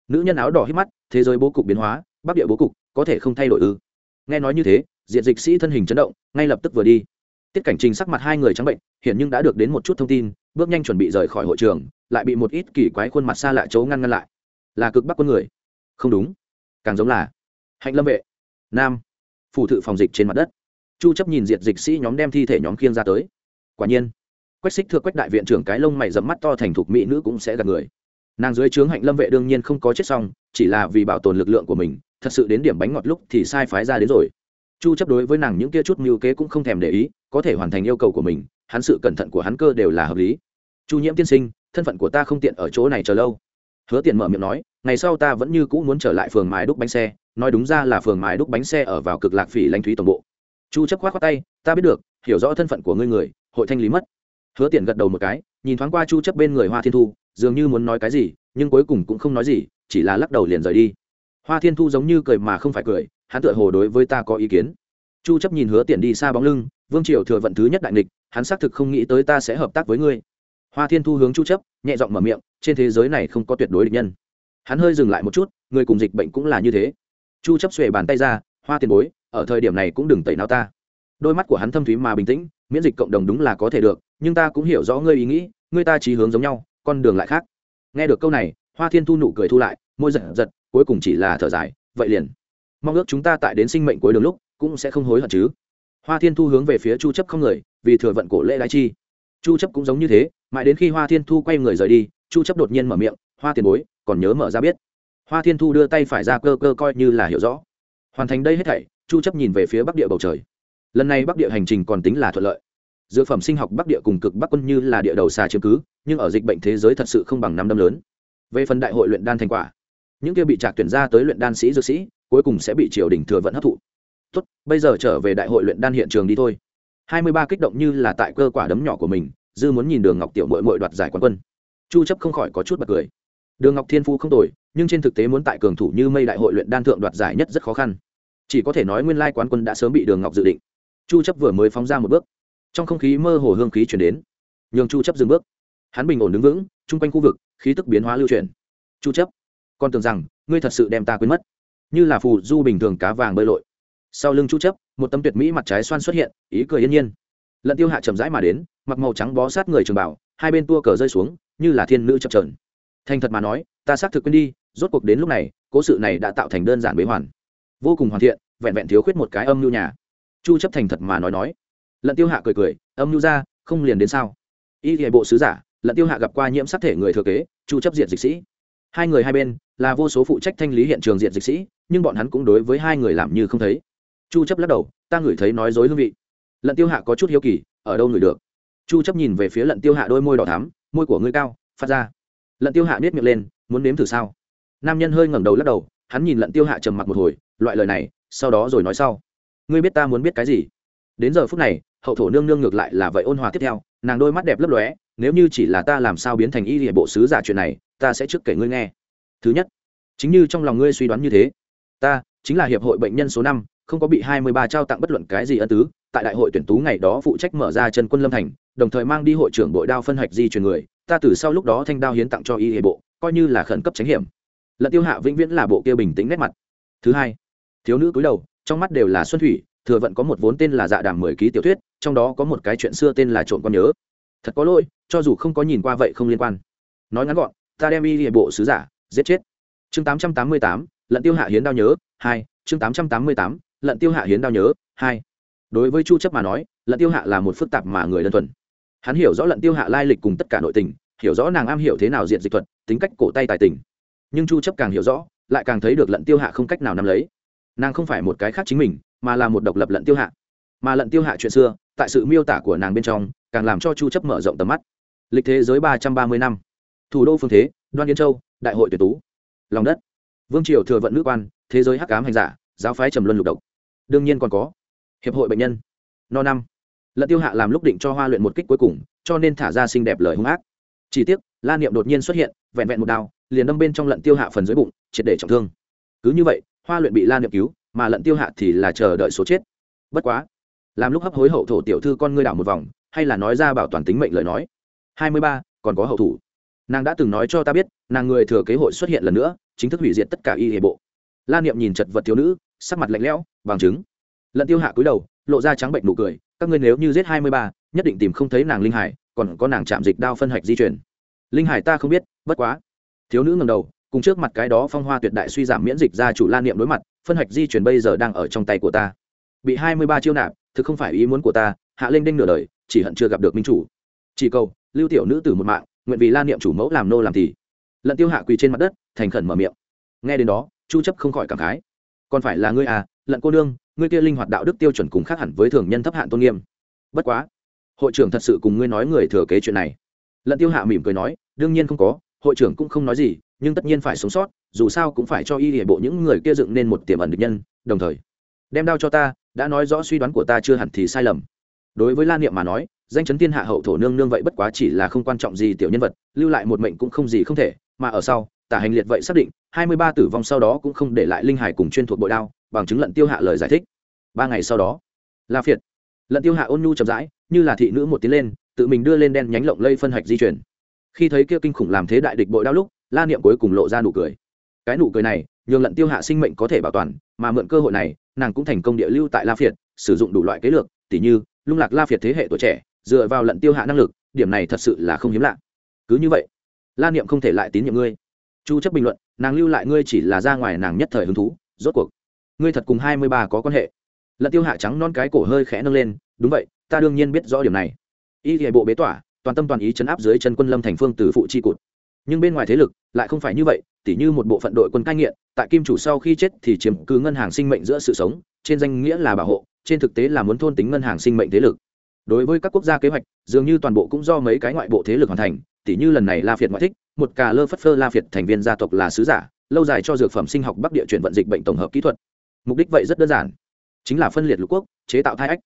nữ nhân áo đỏ hít mắt, thế giới bố cục biến hóa, bắc địa bố cục có thể không thay đổi ư? Nghe nói như thế, diệt dịch sĩ thân hình chấn động, ngay lập tức vừa đi. Tiết cảnh trình sắc mặt hai người trắng bệnh hiện nhưng đã được đến một chút thông tin, bước nhanh chuẩn bị rời khỏi hội trường, lại bị một ít kỳ quái khuôn mặt xa lạ chấu ngăn ngăn lại. Là cực bắc quân người. Không đúng. Càng giống là hạnh lâm vệ. Nam. Phủ thự phòng dịch trên mặt đất. Chu chấp nhìn diệt dịch sĩ nhóm đem thi thể nhóm khiêng ra tới. Quả nhiên, quách xích thưa quách đại viện trưởng cái lông mày dẫm mắt to thành thục mỹ nữ cũng sẽ gạt người. Nàng dưới trướng hạnh lâm vệ đương nhiên không có chết xong, chỉ là vì bảo tồn lực lượng của mình, thật sự đến điểm bánh ngọt lúc thì sai phái ra đến rồi. Chu chấp đối với nàng những kia chút mưu kế cũng không thèm để ý, có thể hoàn thành yêu cầu của mình, hắn sự cẩn thận của hắn cơ đều là hợp lý. Chu nhiễm tiên sinh, thân phận của ta không tiện ở chỗ này chờ lâu hứa tiền mở miệng nói, ngày sau ta vẫn như cũ muốn trở lại phường mài đúc bánh xe, nói đúng ra là phường mài đúc bánh xe ở vào cực lạc phỉ lãnh thúy tổng bộ. Chu chấp khoát khoát tay, ta biết được, hiểu rõ thân phận của ngươi người, hội thanh lý mất. Hứa tiền gật đầu một cái, nhìn thoáng qua chu chấp bên người hoa thiên thu, dường như muốn nói cái gì, nhưng cuối cùng cũng không nói gì, chỉ là lắc đầu liền rời đi. Hoa thiên thu giống như cười mà không phải cười, hắn tựa hồ đối với ta có ý kiến. Chu chấp nhìn hứa tiền đi xa bóng lưng, vương triều thừa vận thứ nhất đại nghịch, hắn xác thực không nghĩ tới ta sẽ hợp tác với ngươi. Hoa thiên thu hướng chu chấp, nhẹ giọng mở miệng trên thế giới này không có tuyệt đối địch nhân. Hắn hơi dừng lại một chút, người cùng dịch bệnh cũng là như thế. Chu chấp xuề bàn tay ra, hoa tiền bối, ở thời điểm này cũng đừng tẩy não ta. Đôi mắt của hắn thâm thúy mà bình tĩnh, miễn dịch cộng đồng đúng là có thể được, nhưng ta cũng hiểu rõ ngươi ý nghĩ, ngươi ta chí hướng giống nhau, con đường lại khác. Nghe được câu này, hoa thiên thu nụ cười thu lại, môi giật giật, cuối cùng chỉ là thở dài, vậy liền, mong ước chúng ta tại đến sinh mệnh cuối đường lúc cũng sẽ không hối hận chứ. Hoa thiên thu hướng về phía chu chấp không người, vì thừa vận cổ lễ đái chi chu chấp cũng giống như thế, mãi đến khi hoa thiên thu quay người rời đi, chu chấp đột nhiên mở miệng, hoa tiền bối, còn nhớ mở ra biết. Hoa thiên thu đưa tay phải ra cơ cơ coi như là hiểu rõ. Hoàn thành đây hết thảy, chu chấp nhìn về phía bắc địa bầu trời. Lần này bắc địa hành trình còn tính là thuận lợi. Dược phẩm sinh học bắc địa cùng cực bắc quân như là địa đầu xà chiếm cứ, nhưng ở dịch bệnh thế giới thật sự không bằng năm năm lớn. Về phần đại hội luyện đan thành quả, những kia bị trạc tuyển ra tới luyện đan sĩ dược sĩ, cuối cùng sẽ bị triều đình thừa vận hấp thụ. Tốt, bây giờ trở về đại hội luyện đan hiện trường đi thôi hai mươi ba kích động như là tại cơ quả đấm nhỏ của mình, dư muốn nhìn đường ngọc tiểu mội mội đoạt giải quán quân. Chu chấp không khỏi có chút bật cười. Đường ngọc thiên phu không tồi, nhưng trên thực tế muốn tại cường thủ như mây đại hội luyện đan thượng đoạt giải nhất rất khó khăn. Chỉ có thể nói nguyên lai quán quân đã sớm bị đường ngọc dự định. Chu chấp vừa mới phóng ra một bước. Trong không khí mơ hồ hương khí chuyển đến. Nhường chu chấp dừng bước. Hắn bình ổn đứng vững, chung quanh khu vực, khí tức biến hóa lưu chuyển. Chu chấp, con tưởng rằng ngươi thật sự đem ta quên mất. Như là phù du bình thường cá vàng bơi lội sau lưng chu chấp, một tấm tuyệt mỹ mặt trái xoan xuất hiện, ý cười yên nhiên. Lận tiêu hạ chậm rãi mà đến, mặc màu trắng bó sát người trường bảo, hai bên tua cờ rơi xuống, như là thiên nữ chập chờn. Thành thật mà nói, ta xác thực quên đi, rốt cuộc đến lúc này, cố sự này đã tạo thành đơn giản bế hoàn. Vô cùng hoàn thiện, vẹn vẹn thiếu khuyết một cái âm lưu nhà. Chu chấp thành thật mà nói nói. Lận tiêu hạ cười cười, âm lưu ra, không liền đến sao? Y hệ bộ sứ giả, lận tiêu hạ gặp qua nhiễm sát thể người thừa kế, chu chấp diện dịch sĩ. Hai người hai bên là vô số phụ trách thanh lý hiện trường diện dịch sĩ, nhưng bọn hắn cũng đối với hai người làm như không thấy chu chấp lắc đầu, ta ngửi thấy nói dối hương vị. Lận tiêu hạ có chút hiếu kỳ, ở đâu ngửi được? Chu chấp nhìn về phía lận tiêu hạ đôi môi đỏ thắm, môi của ngươi cao, phát ra. Lận tiêu hạ nết miệng lên, muốn nếm thử sao? Nam nhân hơi ngẩng đầu lắc đầu, hắn nhìn lận tiêu hạ trầm mặc một hồi, loại lời này, sau đó rồi nói sau. Ngươi biết ta muốn biết cái gì? Đến giờ phút này, hậu thổ nương nương ngược lại là vậy ôn hòa tiếp theo, nàng đôi mắt đẹp lấp lóe, nếu như chỉ là ta làm sao biến thành y hệ bộ sứ giả chuyện này, ta sẽ trước kể ngươi nghe. Thứ nhất, chính như trong lòng ngươi suy đoán như thế, ta chính là hiệp hội bệnh nhân số năm không có bị hai mươi ba trao tặng bất luận cái gì ân tứ, tại đại hội tuyển tú ngày đó phụ trách mở ra chân quân lâm thành, đồng thời mang đi hội trưởng đội đao phân hạch di truyền người, ta từ sau lúc đó thanh đao hiến tặng cho y hệ bộ, coi như là khẩn cấp tránh hiểm. Lận tiêu hạ vĩnh viễn là bộ kia bình tĩnh nét mặt. Thứ hai, thiếu nữ cúi đầu, trong mắt đều là xuân thủy, thừa vận có một vốn tên là dạ đàm mười ký tiểu thuyết, trong đó có một cái chuyện xưa tên là trộm con nhớ. Thật có lỗi, cho dù không có nhìn qua vậy không liên quan. Nói ngắn gọn, ta đem y hệ bộ sứ giả giết chết. Chương tám trăm tám mươi tám, lận tiêu hạ hiến đao nhớ, hai, chương tám trăm tám mươi tám lận tiêu hạ hiến đao nhớ, hai. Đối với chu chấp mà nói, lận tiêu hạ là một phức tạp mà người đơn thuần. Hắn hiểu rõ lận tiêu hạ lai lịch cùng tất cả nội tình, hiểu rõ nàng am hiểu thế nào diện dịch thuật, tính cách cổ tay tài tình. Nhưng chu chấp càng hiểu rõ, lại càng thấy được lận tiêu hạ không cách nào nắm lấy. Nàng không phải một cái khác chính mình, mà là một độc lập lận tiêu hạ. Mà lận tiêu hạ chuyện xưa, tại sự miêu tả của nàng bên trong, càng làm cho chu chấp mở rộng tầm mắt. Lịch thế giới 330 năm. Thủ đô phương thế, đoan yên châu, đại hội tuyển tú. Lòng đất. Vương triều thừa vận nữ quan, thế giới hắc ám hành giả, giáo phái trầm luân lục độc đương nhiên còn có. Hiệp hội bệnh nhân. No năm. Lận tiêu hạ làm lúc định cho hoa luyện một kích cuối cùng, cho nên thả ra xinh đẹp lời hung ác. Chỉ tiếc, la niệm đột nhiên xuất hiện, vẹn vẹn một đao, liền đâm bên trong lận tiêu hạ phần dưới bụng, triệt để trọng thương. Cứ như vậy, hoa luyện bị la niệm cứu, mà lận tiêu hạ thì là chờ đợi số chết. Bất quá, làm lúc hấp hối hậu thổ tiểu thư con ngươi đảo một vòng, hay là nói ra bảo toàn tính mệnh lời nói. Hai mươi ba, còn có hậu thủ. Nàng đã từng nói cho ta biết, nàng người thừa kế hội xuất hiện lần nữa, chính thức hủy diệt tất cả y hệ bộ. La niệm nhìn chật vật thiếu nữ sắc mặt lạnh lẽo, bằng chứng. Lận tiêu hạ cúi đầu, lộ ra trắng bệnh nụ cười, các ngươi nếu như giết hai mươi ba, nhất định tìm không thấy nàng linh hải, còn có nàng chạm dịch đao phân hạch di chuyển. Linh hải ta không biết, bất quá. Thiếu nữ ngầm đầu, cùng trước mặt cái đó phong hoa tuyệt đại suy giảm miễn dịch ra chủ la niệm đối mặt, phân hạch di chuyển bây giờ đang ở trong tay của ta. Bị hai mươi ba chiêu nạp, thực không phải ý muốn của ta, hạ lên đinh nửa đời, chỉ hận chưa gặp được minh chủ. Chỉ cầu, lưu tiểu nữ tử một mạng, nguyện vì la niệm chủ mẫu làm nô làm thì. Lận tiêu hạ quỳ trên mặt đất, thành khẩn mở miệng. Nghe đến đó, chu chấp không khỏi cảm khái còn phải là ngươi à lận cô nương, ngươi kia linh hoạt đạo đức tiêu chuẩn cùng khác hẳn với thường nhân thấp hạn tôn nghiêm. Bất quá, hội trưởng thật sự cùng ngươi nói người thừa kế chuyện này. Lận tiêu hạ mỉm cười nói, đương nhiên không có, hội trưởng cũng không nói gì, nhưng tất nhiên phải sống sót, dù sao cũng phải cho y hệ bộ những người kia dựng nên một tiềm ẩn được nhân, đồng thời, đem đao cho ta, đã nói rõ suy đoán của ta chưa hẳn thì sai lầm. Đối với la niệm mà nói, danh chấn thiên hạ hậu thổ nương nương vậy bất quá chỉ là không quan trọng gì tiểu nhân vật, lưu lại một mệnh cũng không gì không thể, mà ở sau tả hành liệt vậy xác định, hai mươi ba tử vong sau đó cũng không để lại linh hải cùng chuyên thuộc bội đao, bằng chứng lận tiêu hạ lời giải thích. Ba ngày sau đó, la phiệt, lận tiêu hạ ôn nhu chậm rãi, như là thị nữ một tiếng lên, tự mình đưa lên đen nhánh lộng lây phân hạch di chuyển. Khi thấy kia kinh khủng làm thế đại địch bội đao lúc, la niệm cuối cùng lộ ra nụ cười. Cái nụ cười này, nhường lận tiêu hạ sinh mệnh có thể bảo toàn, mà mượn cơ hội này, nàng cũng thành công địa lưu tại la phiệt, sử dụng đủ loại kế lược, tỉ như, lung lạc la phiệt thế hệ tuổi trẻ, dựa vào lận tiêu hạ năng lực, điểm này thật sự là không hiếm lạ. Cứ như vậy, la niệm không thể lại tín nhiệm ngươi chu chấp bình luận, nàng lưu lại ngươi chỉ là ra ngoài nàng nhất thời hứng thú, rốt cuộc, ngươi thật cùng hai mươi ba có quan hệ. Lận tiêu hạ trắng non cái cổ hơi khẽ nâng lên, đúng vậy, ta đương nhiên biết rõ điểm này. Y hệ bộ bế tỏa, toàn tâm toàn ý chấn áp dưới chân quân lâm thành phương từ phụ chi cụt. Nhưng bên ngoài thế lực lại không phải như vậy, tỉ như một bộ phận đội quân cai nghiện, tại kim chủ sau khi chết thì chiếm cứ ngân hàng sinh mệnh giữa sự sống, trên danh nghĩa là bảo hộ, trên thực tế là muốn thôn tính ngân hàng sinh mệnh thế lực. Đối với các quốc gia kế hoạch, dường như toàn bộ cũng do mấy cái ngoại bộ thế lực hoàn thành, tỉ như lần này la phiệt ngoại thích một cà lơ phất phơ la phiệt thành viên gia tộc là sứ giả, lâu dài cho dược phẩm sinh học bắc địa chuyển vận dịch bệnh tổng hợp kỹ thuật. Mục đích vậy rất đơn giản. Chính là phân liệt lục quốc, chế tạo thai ách.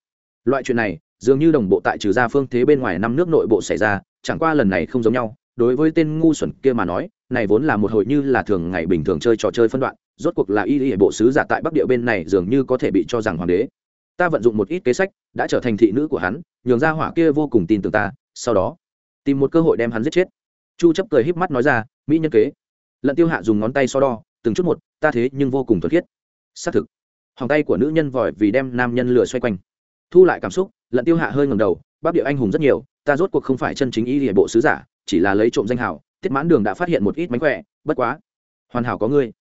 Loại chuyện này, dường như đồng bộ tại trừ ra phương thế bên ngoài năm nước nội bộ xảy ra, chẳng qua lần này không giống nhau. Đối với tên ngu xuẩn kia mà nói, này vốn là một hồi như là thường ngày bình thường chơi trò chơi phân đoạn, rốt cuộc là y y bộ sứ giả tại bắc địa bên này dường như có thể bị cho rằng hoàng đế. Ta vận dụng một ít kế sách, đã trở thành thị nữ của hắn, nhường ra hỏa kia vô cùng tin tưởng ta, sau đó, tìm một cơ hội đem hắn giết chết chu chấp cười híp mắt nói ra, mỹ nhân kế. Lận tiêu hạ dùng ngón tay so đo, từng chút một, ta thế nhưng vô cùng thuần khiết. Xác thực, hòng tay của nữ nhân vòi vì đem nam nhân lừa xoay quanh. Thu lại cảm xúc, lận tiêu hạ hơi ngầm đầu, bác địa anh hùng rất nhiều, ta rốt cuộc không phải chân chính y địa bộ sứ giả, chỉ là lấy trộm danh hào, tiết mãn đường đã phát hiện một ít mánh khỏe, bất quá, hoàn hảo có ngươi.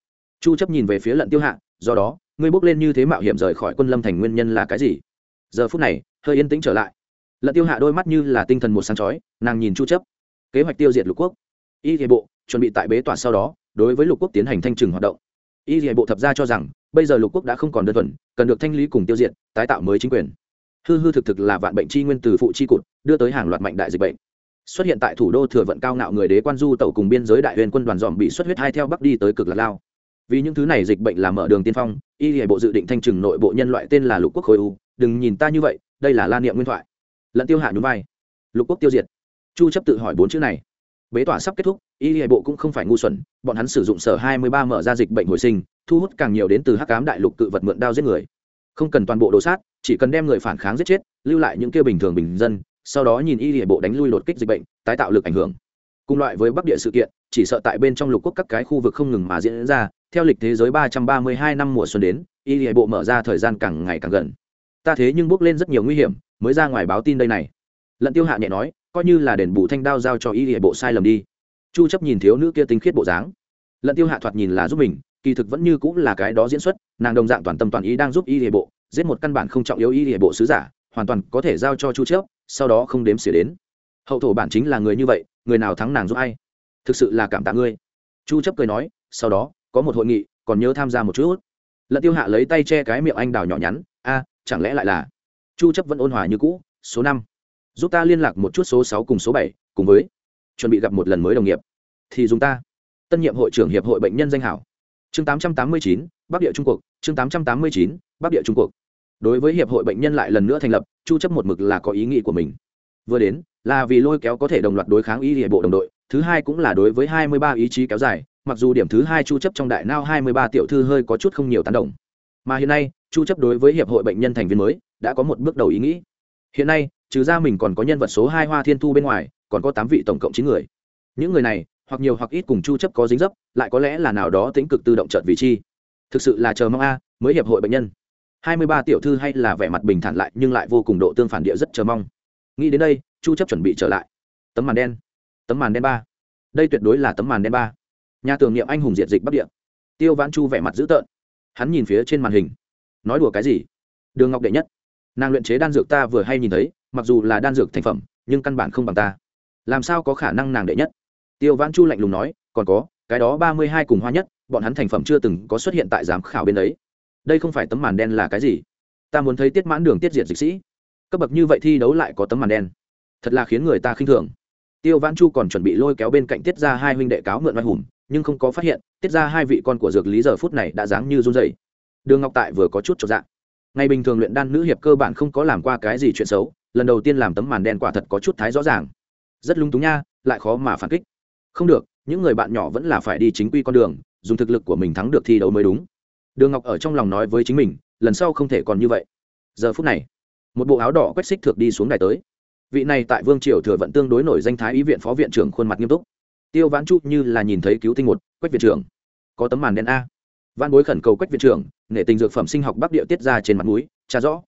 Chu chấp nhìn về phía lận tiêu hạ, do đó, ngươi bước lên như thế mạo hiểm rời khỏi quân lâm thành nguyên nhân là cái gì? Giờ phút này, hơi yên tĩnh trở lại. Lận tiêu hạ đôi mắt như là tinh thần một sáng chói, nàng nhìn chu chấp kế hoạch tiêu diệt lục quốc. Y hệ bộ chuẩn bị tại bế tỏa sau đó, đối với lục quốc tiến hành thanh trừng hoạt động. Y hệ bộ thập gia cho rằng, bây giờ lục quốc đã không còn đơn thuần, cần được thanh lý cùng tiêu diệt, tái tạo mới chính quyền. Hư hư thực thực là vạn bệnh chi nguyên từ phụ chi cụt, đưa tới hàng loạt mạnh đại dịch bệnh. Xuất hiện tại thủ đô thừa vận cao ngạo người đế quan du tẩu cùng biên giới đại huyền quân đoàn dòm bị xuất huyết hai theo bắc đi tới cực lạc lao. Vì những thứ này dịch bệnh làm mở đường tiên phong, y hệ bộ dự định thanh trừng nội bộ nhân loại tên là lục quốc khối u. Đừng nhìn ta như vậy, đây là la niệm nguyên thoại. Lẫn tiêu hạ nhún vai. Lục quốc tiêu diệt chu chấp tự hỏi bốn chữ này. Bế tỏa sắp kết thúc, y hệ bộ cũng không phải ngu xuẩn, bọn hắn sử dụng sở 23 mở ra dịch bệnh hồi sinh, thu hút càng nhiều đến từ hắc ám đại lục cự vật mượn đao giết người. Không cần toàn bộ đồ sát, chỉ cần đem người phản kháng giết chết, lưu lại những kia bình thường bình dân, sau đó nhìn y hệ bộ đánh lui đột kích dịch bệnh, tái tạo lực ảnh hưởng. Cùng loại với bắc địa sự kiện, chỉ sợ tại bên trong lục quốc các cái khu vực không ngừng mà diễn ra, theo lịch thế giới 332 năm mùa xuân đến, y hệ bộ mở ra thời gian càng ngày càng gần. Ta thế nhưng bước lên rất nhiều nguy hiểm, mới ra ngoài báo tin đây này. Lận tiêu hạ nhẹ nói coi như là đền bù thanh đao giao cho y địa bộ sai lầm đi. Chu chấp nhìn thiếu nữ kia tinh khiết bộ dáng. Lận tiêu hạ thoạt nhìn là giúp mình, kỳ thực vẫn như cũng là cái đó diễn xuất, nàng đồng dạng toàn tâm toàn ý đang giúp y địa bộ, giết một căn bản không trọng yếu y địa bộ sứ giả, hoàn toàn có thể giao cho chu chấp, sau đó không đếm xỉa đến. Hậu thổ bản chính là người như vậy, người nào thắng nàng giúp ai? Thực sự là cảm tạ ngươi. Chu chấp cười nói, sau đó, có một hội nghị, còn nhớ tham gia một chút. Lận tiêu hạ lấy tay che cái miệng anh đào nhỏ nhắn, a, chẳng lẽ lại là? Chu chấp vẫn ôn hòa như cũ, số 5 giúp ta liên lạc một chút số 6 cùng số 7, cùng với chuẩn bị gặp một lần mới đồng nghiệp. Thì dùng ta. Tân nhiệm hội trưởng hiệp hội bệnh nhân danh hảo. Chương 889, bắc địa trung quốc. Chương 889, bắc địa trung quốc. Đối với hiệp hội bệnh nhân lại lần nữa thành lập chu chấp một mực là có ý nghĩ của mình. Vừa đến là vì lôi kéo có thể đồng loạt đối kháng y hệ bộ đồng đội thứ hai cũng là đối với 23 ý chí kéo dài mặc dù điểm thứ hai chu chấp trong đại nao 23 tiểu thư hơi có chút không nhiều tán đồng. Mà hiện nay chu chấp đối với hiệp hội bệnh nhân thành viên mới đã có một bước đầu ý nghĩ. Hiện nay trừ ra mình còn có nhân vật số hai hoa thiên thu bên ngoài, còn có tám vị tổng cộng chín người. Những người này, hoặc nhiều hoặc ít cùng chu chấp có dính dấp, lại có lẽ là nào đó tính cực tự động chợt vị chi. Thực sự là chờ mong a, mới hiệp hội bệnh nhân. 23 tiểu thư hay là vẻ mặt bình thản lại, nhưng lại vô cùng độ tương phản địa rất chờ mong. Nghĩ đến đây, chu chấp chuẩn bị trở lại. Tấm màn đen. Tấm màn đen ba. Đây tuyệt đối là tấm màn đen ba. Nhà tưởng niệm anh hùng diệt dịch bắc địa. Tiêu vãn chu vẻ mặt dữ tợn. Hắn nhìn phía trên màn hình. Nói đùa cái gì? Đường ngọc đệ nhất. Nàng luyện chế đan dược ta vừa hay nhìn thấy mặc dù là đan dược thành phẩm, nhưng căn bản không bằng ta. Làm sao có khả năng nàng đệ nhất? Tiêu vãn chu lạnh lùng nói, còn có, cái đó ba mươi hai cùng hoa nhất, bọn hắn thành phẩm chưa từng có xuất hiện tại giám khảo bên ấy đây không phải tấm màn đen là cái gì? Ta muốn thấy tiết mãn đường tiết diệt dịch sĩ. Cấp bậc như vậy thi đấu lại có tấm màn đen. Thật là khiến người ta khinh thường. Tiêu vãn chu còn chuẩn bị lôi kéo bên cạnh tiết ra hai huynh đệ cáo mượn oai hùng, nhưng không có phát hiện, tiết ra hai vị con của dược lý giờ phút này đã dáng như run dày đường ngọc tại vừa có chút trọn dạng ngày bình thường luyện đan nữ hiệp cơ bản không có làm qua cái gì chuyện xấu lần đầu tiên làm tấm màn đen quả thật có chút thái rõ ràng. Rất lung túng nha, lại khó mà phản kích. Không được, những người bạn nhỏ vẫn là phải đi chính quy con đường, dùng thực lực của mình thắng được thi đấu mới đúng. Đường ngọc ở trong lòng nói với chính mình, lần sau không thể còn như vậy. Giờ phút này, một bộ áo đỏ quét xích thược đi xuống đài tới. Vị này tại vương triều thừa vận tương đối nổi danh thái ý viện phó viện trưởng khuôn mặt nghiêm túc. Tiêu vãn chu như là nhìn thấy cứu tinh một quách viện trưởng. Có tấm màn đen a. Văn bối khẩn cầu quách viện trưởng, nể tình dược phẩm sinh học bắc địa tiết ra trên mặt núi cha rõ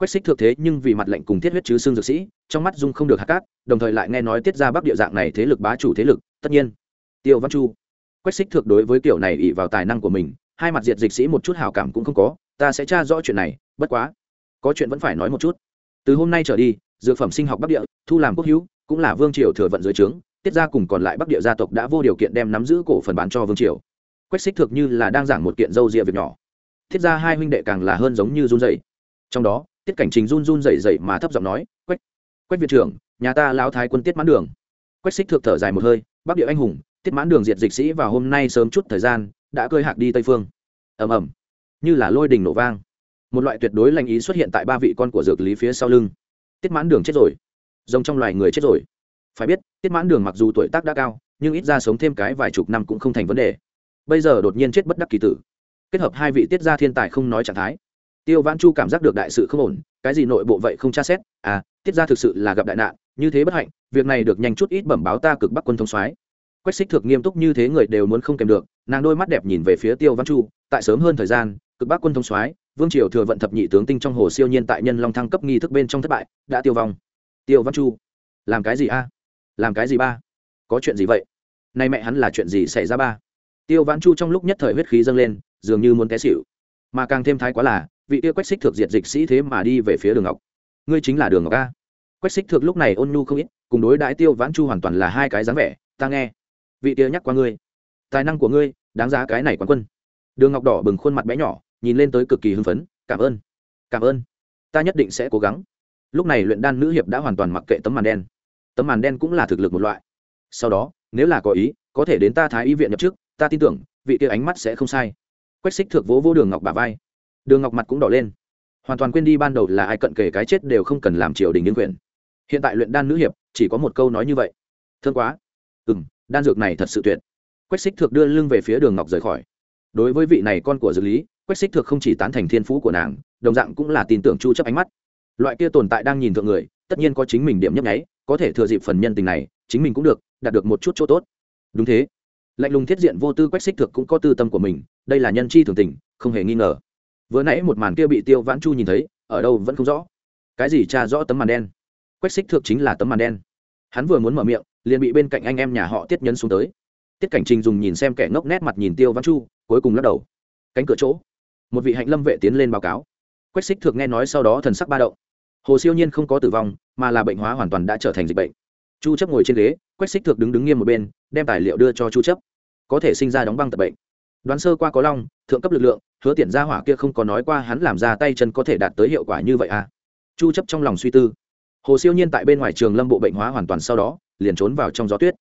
quách xích thược thế nhưng vì mặt lệnh cùng thiết huyết chứ xương dược sĩ, trong mắt dung không được hạ cát, đồng thời lại nghe nói tiết ra bắc địa dạng này thế lực bá chủ thế lực, tất nhiên. Tiêu văn chu. Quách xích thược đối với kiểu này ỉ vào tài năng của mình, hai mặt diệt dịch sĩ một chút hào cảm cũng không có, ta sẽ tra rõ chuyện này, bất quá, có chuyện vẫn phải nói một chút. Từ hôm nay trở đi, dược phẩm sinh học bắc địa, thu làm quốc hữu, cũng là vương triều thừa vận dưới trướng, tiết ra cùng còn lại bắc địa gia tộc đã vô điều kiện đem nắm giữ cổ phần bán cho vương triều. Quách xích thực như là đang giảng một kiện dâu rịa việc nhỏ. Thiết ra hai huynh đệ càng là hơn giống như run dày trong đó tiết cảnh trình run run dậy dậy mà thấp giọng nói, quách quách viện trưởng, nhà ta lão thái quân tiết mãn đường. Quách xích thực thở dài một hơi, bắc địa anh hùng, tiết mãn đường diệt dịch sĩ vào hôm nay sớm chút thời gian, đã cơi hạc đi tây phương. Ầm ầm. Như là lôi đình nổ vang. Một loại tuyệt đối lành ý xuất hiện tại ba vị con của dược lý phía sau lưng. Tiết mãn đường chết rồi. Rồng trong loài người chết rồi. Phải biết, tiết mãn đường mặc dù tuổi tác đã cao, nhưng ít ra sống thêm cái vài chục năm cũng không thành vấn đề. Bây giờ đột nhiên chết bất đắc kỳ tử. Kết hợp hai vị tiết gia thiên tài không nói trạng thái tiêu văn chu cảm giác được đại sự không ổn, cái gì nội bộ vậy không tra xét? À tiết gia thực sự là gặp đại nạn, như thế bất hạnh, việc này được nhanh chút ít bẩm báo ta cực bắc quân thông soái. Quách xích thực nghiêm túc như thế người đều muốn không kèm được, nàng đôi mắt đẹp nhìn về phía tiêu văn chu, tại sớm hơn thời gian, cực bắc quân thông soái, vương triều thừa vận thập nhị tướng tinh trong hồ siêu nhiên tại nhân long thăng cấp nghi thức bên trong thất bại, đã tiêu vong. Tiêu văn chu, làm cái gì a? Làm cái gì ba? Có chuyện gì vậy? Nay mẹ hắn là chuyện gì xảy ra ba? Tiêu văn chu trong lúc nhất thời huyết khí dâng lên, dường như muốn té xỉu. Mà càng thêm thái quá là vị kia quách xích thực diệt dịch sĩ thế mà đi về phía đường ngọc. Ngươi chính là đường ngọc a. Quách xích thực lúc này ôn nhu không ít, cùng đối đãi tiêu vãn chu hoàn toàn là hai cái dáng vẻ, ta nghe. Vị kia nhắc qua ngươi. Tài năng của ngươi, đáng giá cái này quán quân. Đường ngọc đỏ bừng khuôn mặt bé nhỏ, nhìn lên tới cực kỳ hưng phấn, cảm ơn cảm ơn. Ta nhất định sẽ cố gắng. Lúc này luyện đan nữ hiệp đã hoàn toàn mặc kệ tấm màn đen. Tấm màn đen cũng là thực lực một loại. Sau đó, nếu là có ý, có thể đến ta thái y viện nhập trước, ta tin tưởng, vị kia ánh mắt sẽ không sai. Quách xích thược vỗ vô đường ngọc bà vai đường ngọc mặt cũng đỏ lên. Hoàn toàn quên đi ban đầu là ai cận kề cái chết đều không cần làm triều đình nhân quyền. Hiện tại luyện đan nữ hiệp, chỉ có một câu nói như vậy. Thương quá. Ừ m đan dược này thật sự tuyệt. Quách xích thực đưa lưng về phía đường ngọc rời khỏi. Đối với vị này con của dược lý, quách xích thực không chỉ tán thành thiên phú của nàng, đồng dạng cũng là tin tưởng chu chấp ánh mắt. Loại kia tồn tại đang nhìn thượng người, tất nhiên có chính mình điểm nhấp nháy, có thể thừa dịp phần nhân tình này, chính mình cũng được, đạt được một chút chỗ tốt. Đúng thế. Lạnh lùng thiết diện vô tư quách xích thực cũng có tư tâm của mình, đây là nhân chi thường tình, không hề nghi ngờ vừa nãy một màn kia bị tiêu vãn chu nhìn thấy, ở đâu vẫn không rõ. Cái gì tra rõ tấm màn đen? Quách xích Thượng chính là tấm màn đen. Hắn vừa muốn mở miệng, liền bị bên cạnh anh em nhà họ tiết nhấn xuống tới. Tiết cảnh trình dùng nhìn xem kẻ ngốc nét mặt nhìn tiêu vãn chu, cuối cùng lắc đầu. Cánh cửa chỗ. Một vị hạnh lâm vệ tiến lên báo cáo. Quách xích Thượng nghe nói sau đó thần sắc ba động. Hồ siêu nhiên không có tử vong, mà là bệnh hóa hoàn toàn đã trở thành dịch bệnh. Chu chấp ngồi trên ghế, quách xích Thượng đứng đứng nghiêm một bên, đem tài liệu đưa cho chu chấp. Có thể sinh ra đóng băng tập bệnh. Đoán sơ qua có long, thượng cấp lực lượng hứa tiện gia hỏa kia không có nói qua hắn làm ra tay chân có thể đạt tới hiệu quả như vậy à? Chu chấp trong lòng suy tư. Hồ siêu nhiên tại bên ngoài trường lâm bộ bệnh hóa hoàn toàn sau đó, liền trốn vào trong gió tuyết.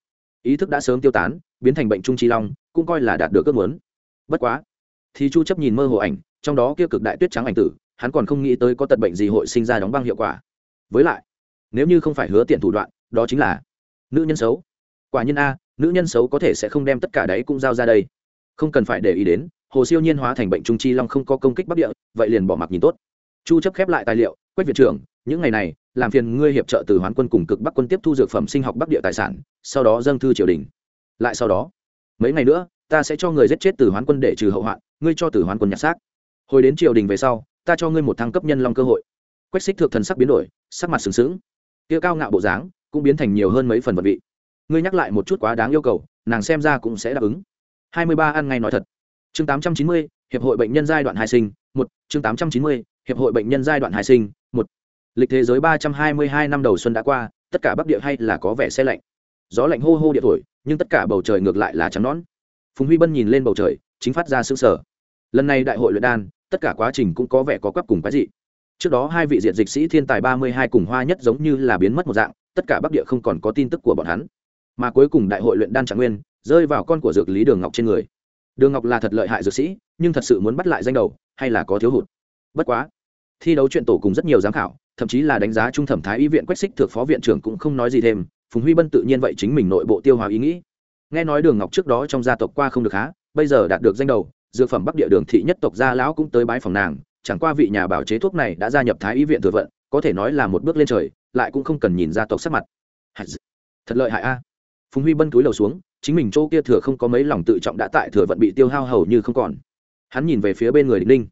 Ý thức đã sớm tiêu tán, biến thành bệnh trung chi long, cũng coi là đạt được ước muốn. Bất quá, thì chu chấp nhìn mơ hồ ảnh, trong đó kia cực đại tuyết trắng ảnh tử, hắn còn không nghĩ tới có tật bệnh gì hội sinh ra đóng băng hiệu quả. Với lại, nếu như không phải hứa tiện thủ đoạn, đó chính là nữ nhân xấu. Quả nhiên a, nữ nhân xấu có thể sẽ không đem tất cả đấy cũng giao ra đây. Không cần phải để ý đến hồ siêu nhiên hóa thành bệnh trung chi long không có công kích bắc địa, vậy liền bỏ mặc nhìn tốt. Chu chấp khép lại tài liệu, quách viện trưởng, những ngày này, làm phiền ngươi hiệp trợ từ hoán quân cùng cực bắc quân tiếp thu dược phẩm sinh học bắc địa tài sản, sau đó dâng thư triều đình. Lại sau đó, mấy ngày nữa, ta sẽ cho người giết chết từ hoán quân để trừ hậu hoạn, ngươi cho từ hoán quân nhặt xác. Hồi đến triều đình về sau, ta cho ngươi một thăng cấp nhân long cơ hội. Quách xích thượng thần sắc biến đổi, sắc mặt sừng sững. Kia cao ngạo bộ dáng, cũng biến thành nhiều hơn mấy phần vật vị. Ngươi nhắc lại một chút quá đáng yêu cầu, nàng xem ra cũng sẽ đáp ứng. Hai mươi ba ăn ngay nói thật chương tám trăm chín mươi, hiệp hội bệnh nhân giai đoạn hai sinh, một, chương tám trăm chín mươi, hiệp hội bệnh nhân giai đoạn hai sinh, một. Lịch thế giới ba trăm hai mươi hai năm đầu xuân đã qua, tất cả bắc địa hay là có vẻ xe lạnh. Gió lạnh hô hô địa thổi, nhưng tất cả bầu trời ngược lại là trắng nón phùng huy bân nhìn lên bầu trời, chính phát ra sự sở lần này đại hội luyện đan, tất cả quá trình cũng có vẻ có quắp cùng cái gì trước đó hai vị diện dịch sĩ thiên tài ba mươi hai cùng hoa nhất giống như là biến mất một dạng, tất cả bắc địa không còn có tin tức của bọn hắn. Mà cuối cùng đại hội luyện đan trạng nguyên, rơi vào con của dược lý đường ngọc trên người đường ngọc là thật lợi hại dược sĩ, nhưng thật sự muốn bắt lại danh đầu, hay là có thiếu hụt? Bất quá, thi đấu chuyện tổ cùng rất nhiều giám khảo, thậm chí là đánh giá trung thẩm thái y viện quách xích thượng phó viện trưởng cũng không nói gì thêm, phùng huy bân tự nhiên vậy chính mình nội bộ tiêu hóa ý nghĩ. Nghe nói đường ngọc trước đó trong gia tộc qua không được há bây giờ đạt được danh đầu, dược phẩm bắc địa đường thị nhất tộc gia lão cũng tới bái phòng nàng, chẳng qua vị nhà bảo chế thuốc này đã gia nhập thái y viện thừa vận, có thể nói là một bước lên trời, lại cũng không cần nhìn gia tộc sắc mặt. Thật lợi hại a. Phùng huy bân túi lầu xuống chính mình chỗ kia thừa không có mấy lòng tự trọng đã tại thừa vận bị tiêu hao hầu như không còn. Hắn nhìn về phía bên người địch ninh.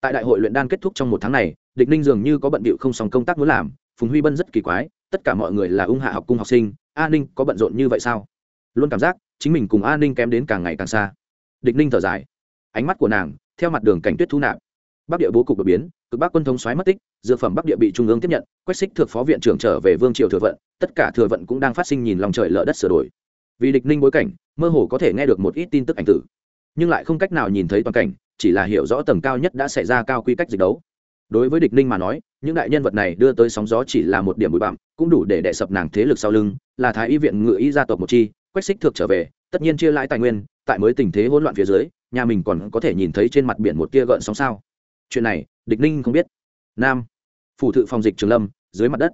Tại đại hội luyện đan kết thúc trong một tháng này, địch ninh dường như có bận bịu không xong công tác muốn làm, phùng huy bân rất kỳ quái, tất cả mọi người là ung hạ học cung học sinh, a ninh có bận rộn như vậy sao? Luôn cảm giác, chính mình cùng a ninh kém đến càng ngày càng xa. Địch ninh thở dài. Ánh mắt của nàng, theo mặt đường cảnh tuyết thu nạp. Bắc địa bố cục đột biến, cực bắc quân thống xoáy mất tích, dược phẩm bắc địa bị trung ương tiếp nhận, quách xích thượng phó viện trưởng trở về vương triều thừa vận, tất cả thừa vận cũng đang phát sinh nhìn lòng trời lỡ đất sửa đổi vì địch ninh bối cảnh, mơ hồ có thể nghe được một ít tin tức ảnh tử. Nhưng lại không cách nào nhìn thấy toàn cảnh, chỉ là hiểu rõ tầng cao nhất đã xảy ra cao quy cách dịch đấu. Đối với địch ninh mà nói, những đại nhân vật này đưa tới sóng gió chỉ là một điểm bụi bặm, cũng đủ để đè sập nàng thế lực sau lưng, là thái y viện ngự y gia tộc một chi, quách xích thược trở về, tất nhiên chia lãi tài nguyên, tại mới tình thế hỗn loạn phía dưới, nhà mình còn có thể nhìn thấy trên mặt biển một kia gợn sóng sao. Chuyện này, địch ninh không biết. Nam, phủ thự phòng dịch trường lâm, dưới mặt đất.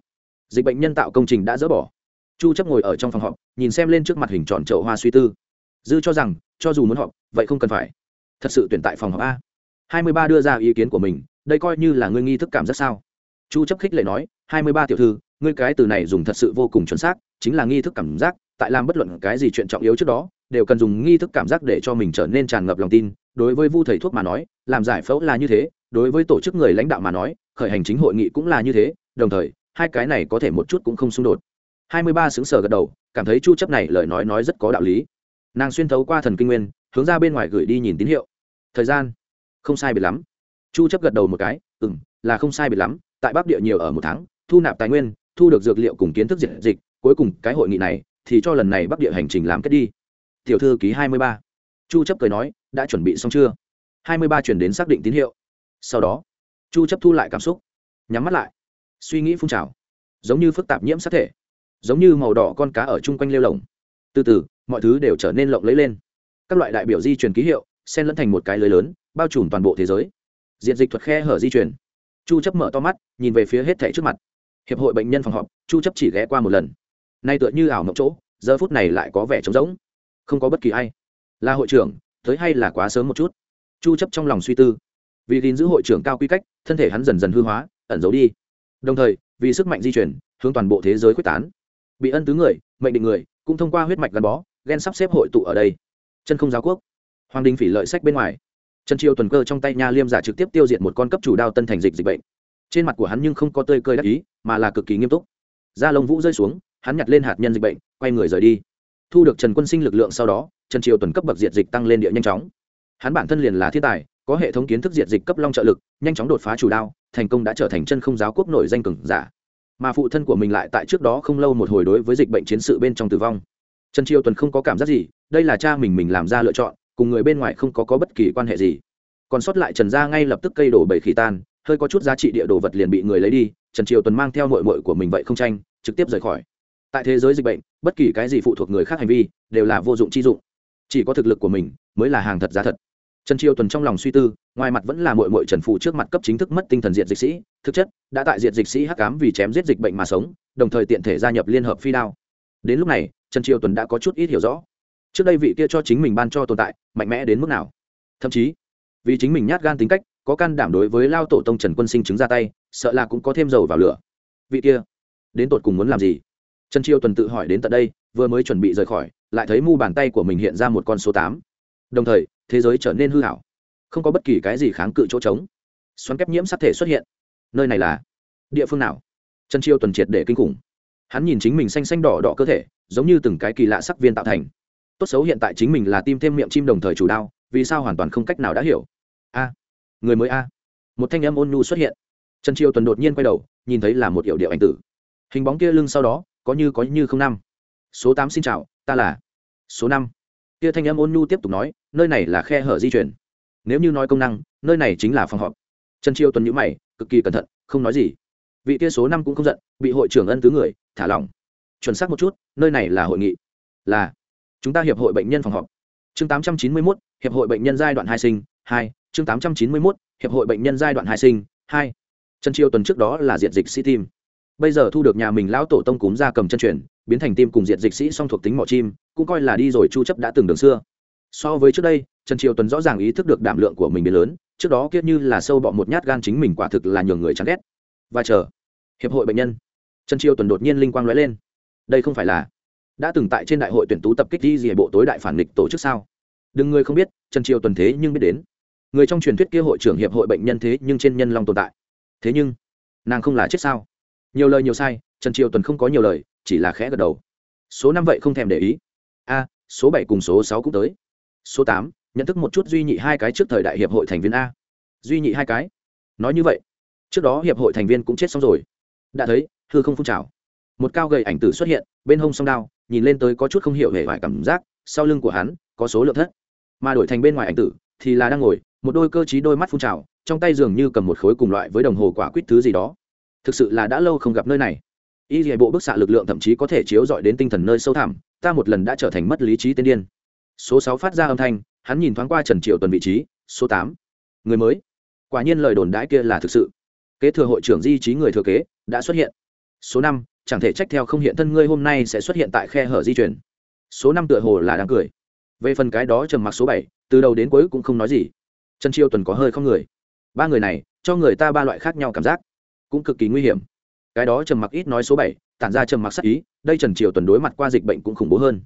Dịch bệnh nhân tạo công trình đã dỡ bỏ chu chấp ngồi ở trong phòng họp, nhìn xem lên trước mặt hình tròn chậu hoa suy tư. Dư cho rằng, cho dù muốn họp, vậy không cần phải. Thật sự tuyển tại phòng họp a. 23 đưa ra ý kiến của mình, đây coi như là ngươi nghi thức cảm giác sao? Chu chấp khích lệ nói 23 tiểu thư, ngươi cái từ này dùng thật sự vô cùng chuẩn xác, chính là nghi thức cảm giác, tại làm bất luận cái gì chuyện trọng yếu trước đó, đều cần dùng nghi thức cảm giác để cho mình trở nên tràn ngập lòng tin. Đối với vu thầy thuốc mà nói, làm giải phẫu là như thế, đối với tổ chức người lãnh đạo mà nói, khởi hành chính hội nghị cũng là như thế, đồng thời, hai cái này có thể một chút cũng không xung đột hai mươi ba xứng sở gật đầu, cảm thấy chu chấp này lời nói nói rất có đạo lý. Nàng xuyên thấu qua thần kinh nguyên, hướng ra bên ngoài gửi đi nhìn tín hiệu. Thời gian? Không sai biệt lắm. Chu chấp gật đầu một cái, ừm, là không sai biệt lắm, tại bắc địa nhiều ở một tháng, thu nạp tài nguyên, thu được dược liệu cùng kiến thức diện dịch, cuối cùng cái hội nghị này thì cho lần này bắc địa hành trình làm kết đi. Tiểu thư ký 23. chu chấp cười nói, đã chuẩn bị xong chưa? 23 chuyển đến xác định tín hiệu. Sau đó, chu chấp thu lại cảm xúc, nhắm mắt lại, suy nghĩ phun trào. Giống như phức tạp nhiễm sát thể giống như màu đỏ con cá ở chung quanh lêu lồng. Từ từ, mọi thứ đều trở nên lộng lẫy lên. Các loại đại biểu di truyền ký hiệu, xen lẫn thành một cái lưới lớn, bao trùm toàn bộ thế giới. Diện dịch thuật khe hở di truyền. Chu chấp mở to mắt, nhìn về phía hết thảy trước mặt. Hiệp hội bệnh nhân phòng họp, chu chấp chỉ ghé qua một lần. Nay tựa như ảo mộng chỗ, giờ phút này lại có vẻ trống rỗng. Không có bất kỳ ai. Là hội trưởng, tới hay là quá sớm một chút? Chu chấp trong lòng suy tư. Vì gìn giữ hội trưởng cao quy cách, thân thể hắn dần dần hư hóa, ẩn giấu đi. Đồng thời, vì sức mạnh di chuyển hướng toàn bộ thế giới quyết tán bị ân tứ người, mệnh định người, cũng thông qua huyết mạch gắn bó ghen sắp xếp hội tụ ở đây. Chân không giáo quốc. Hoàng đình phỉ lợi sách bên ngoài. Trần triều tuần cơ trong tay nha liêm giả trực tiếp tiêu diệt một con cấp chủ đao tân thành dịch dịch bệnh. Trên mặt của hắn nhưng không có tơi cơi đắc ý, mà là cực kỳ nghiêm túc. Da lông vũ rơi xuống, hắn nhặt lên hạt nhân dịch bệnh, quay người rời đi. Thu được trần quân sinh lực lượng sau đó, trần triều tuần cấp bậc diệt dịch tăng lên địa nhanh chóng. Hắn bản thân liền là thiên tài, có hệ thống kiến thức diệt dịch cấp long trợ lực, nhanh chóng đột phá chủ đao, thành công đã trở thành chân không giáo quốc nổi danh cường giả mà phụ thân của mình lại tại trước đó không lâu một hồi đối với dịch bệnh chiến sự bên trong tử vong. Trần triều tuần không có cảm giác gì đây là cha mình mình làm ra lựa chọn cùng người bên ngoài không có, có bất kỳ quan hệ gì. Còn sót lại trần gia ngay lập tức cây đổ bầy khỉ tan hơi có chút giá trị địa đồ vật liền bị người lấy đi trần triều tuần mang theo nội mội của mình vậy không tranh trực tiếp rời khỏi. Tại thế giới dịch bệnh bất kỳ cái gì phụ thuộc người khác hành vi đều là vô dụng chi dụng. Chỉ có thực lực của mình mới là hàng thật giá thật trần triều tuần trong lòng suy tư, ngoài mặt vẫn là mội mội trần phụ trước mặt cấp chính thức mất tinh thần diện dịch sĩ, thực chất, đã tại diện dịch sĩ hắc cám vì chém giết dịch bệnh mà sống, đồng thời tiện thể gia nhập liên hợp phi đao. Đến lúc này, trần triều tuần đã có chút ít hiểu rõ. Trước đây vị kia cho chính mình ban cho tồn tại, mạnh mẽ đến mức nào? Thậm chí, vì chính mình nhát gan tính cách, có can đảm đối với lao tổ tông trần quân sinh chứng ra tay, sợ là cũng có thêm dầu vào lửa. Vị kia, đến tột cùng muốn làm gì? Trần triều tuần tự hỏi đến tận đây, vừa mới chuẩn bị rời khỏi, lại thấy mu bàn tay của mình hiện ra một con số tám. Đồng thời thế giới trở nên hư hảo, không có bất kỳ cái gì kháng cự chỗ trống. Xoắn kép nhiễm sắc thể xuất hiện. Nơi này là địa phương nào? Trần chiêu tuần triệt để kinh khủng. Hắn nhìn chính mình xanh xanh đỏ đỏ cơ thể, giống như từng cái kỳ lạ sắc viên tạo thành. Tốt xấu hiện tại chính mình là tim thêm miệng chim đồng thời chủ đao, vì sao hoàn toàn không cách nào đã hiểu? A, người mới a. Một thanh âm ôn nhu xuất hiện. Trần triều tuần đột nhiên quay đầu, nhìn thấy là một hiệu điệu anh tử. Hình bóng kia lưng sau đó, có như có như không năm. Số tám xin chào, ta là số năm. Kia thanh âm ôn nhu tiếp tục nói nơi này là khe hở di chuyển. Nếu như nói công năng nơi này chính là phòng họp. Trần triều tuần nhữ mày cực kỳ cẩn thận không nói gì. Vị kia số năm cũng không giận bị hội trưởng ân tứ người thả lỏng. Chuẩn xác một chút nơi này là hội nghị. Là chúng ta hiệp hội bệnh nhân phòng họp. Chương 891, hiệp hội bệnh nhân giai đoạn hai sinh hai. Chương 891, hiệp hội bệnh nhân giai đoạn hai sinh hai. Trần chiêu tuần trước đó là diện dịch sĩ tim. Bây giờ thu được nhà mình lão tổ tông cúm ra cầm chân truyền biến thành tim cùng diện dịch sĩ song thuộc tính mỏ chim cũng coi là đi rồi chu chấp đã từng đường xưa so với trước đây, trần triều tuần rõ ràng ý thức được đảm lượng của mình biến lớn, trước đó kiết như là sâu bọ một nhát gan chính mình quả thực là nhường người chán ghét. Và chờ, hiệp hội bệnh nhân. Trần triều tuần đột nhiên linh quang lóe lên. Đây không phải là đã từng tại trên đại hội tuyển tú tập kích đi gì bộ tối đại phản nghịch tổ chức sao? Đừng người không biết, trần triều tuần thế nhưng biết đến. Người trong truyền thuyết kia hội trưởng hiệp hội bệnh nhân thế nhưng trên nhân long tồn tại. Thế nhưng, nàng không là chết sao? Nhiều lời nhiều sai, trần triều tuần không có nhiều lời, chỉ là khẽ gật đầu. Số năm vậy không thèm để ý. A, số bảy cùng số sáu cũng tới số tám, nhận thức một chút duy nhị hai cái trước thời đại hiệp hội thành viên a. Duy nhị hai cái? Nói như vậy, trước đó hiệp hội thành viên cũng chết xong rồi. Đã thấy, hư không phun trào. Một cao gầy ảnh tử xuất hiện, bên hông song đao, nhìn lên tới có chút không hiểu hề vải cảm giác, sau lưng của hắn, có số lượng thất. Mà đổi thành bên ngoài ảnh tử, thì là đang ngồi, một đôi cơ t đôi mắt phun trào, trong tay dường như cầm một khối cùng loại với đồng hồ quả quýt thứ gì đó. Thực sự là đã lâu không gặp nơi này. Y dạy bộ bức xạ lực lượng thậm chí có thể chiếu dọi đến tinh thần nơi sâu thẳm, ta một lần đã trở thành mất lý trí tên điên số sáu phát ra âm thanh, hắn nhìn thoáng qua trần triệu tuần vị trí, số tám. Người mới. Quả nhiên lời đồn đãi kia là thực sự. Kế thừa hội trưởng di trí người thừa kế, đã xuất hiện. Số năm, chẳng thể trách theo không hiện thân ngươi hôm nay sẽ xuất hiện tại khe hở di chuyển. Số năm tựa hồ là đáng cười. Về phần cái đó trầm mặc số bảy, từ đầu đến cuối cũng không nói gì. Trần Triệu tuần có hơi không người. Ba người này, cho người ta ba loại khác nhau cảm giác. Cũng cực kỳ nguy hiểm. Cái đó trầm mặc ít nói số bảy, tản ra trầm mặc sắc ý, đây trần triều tuần đối mặt qua dịch bệnh cũng khủng bố hơn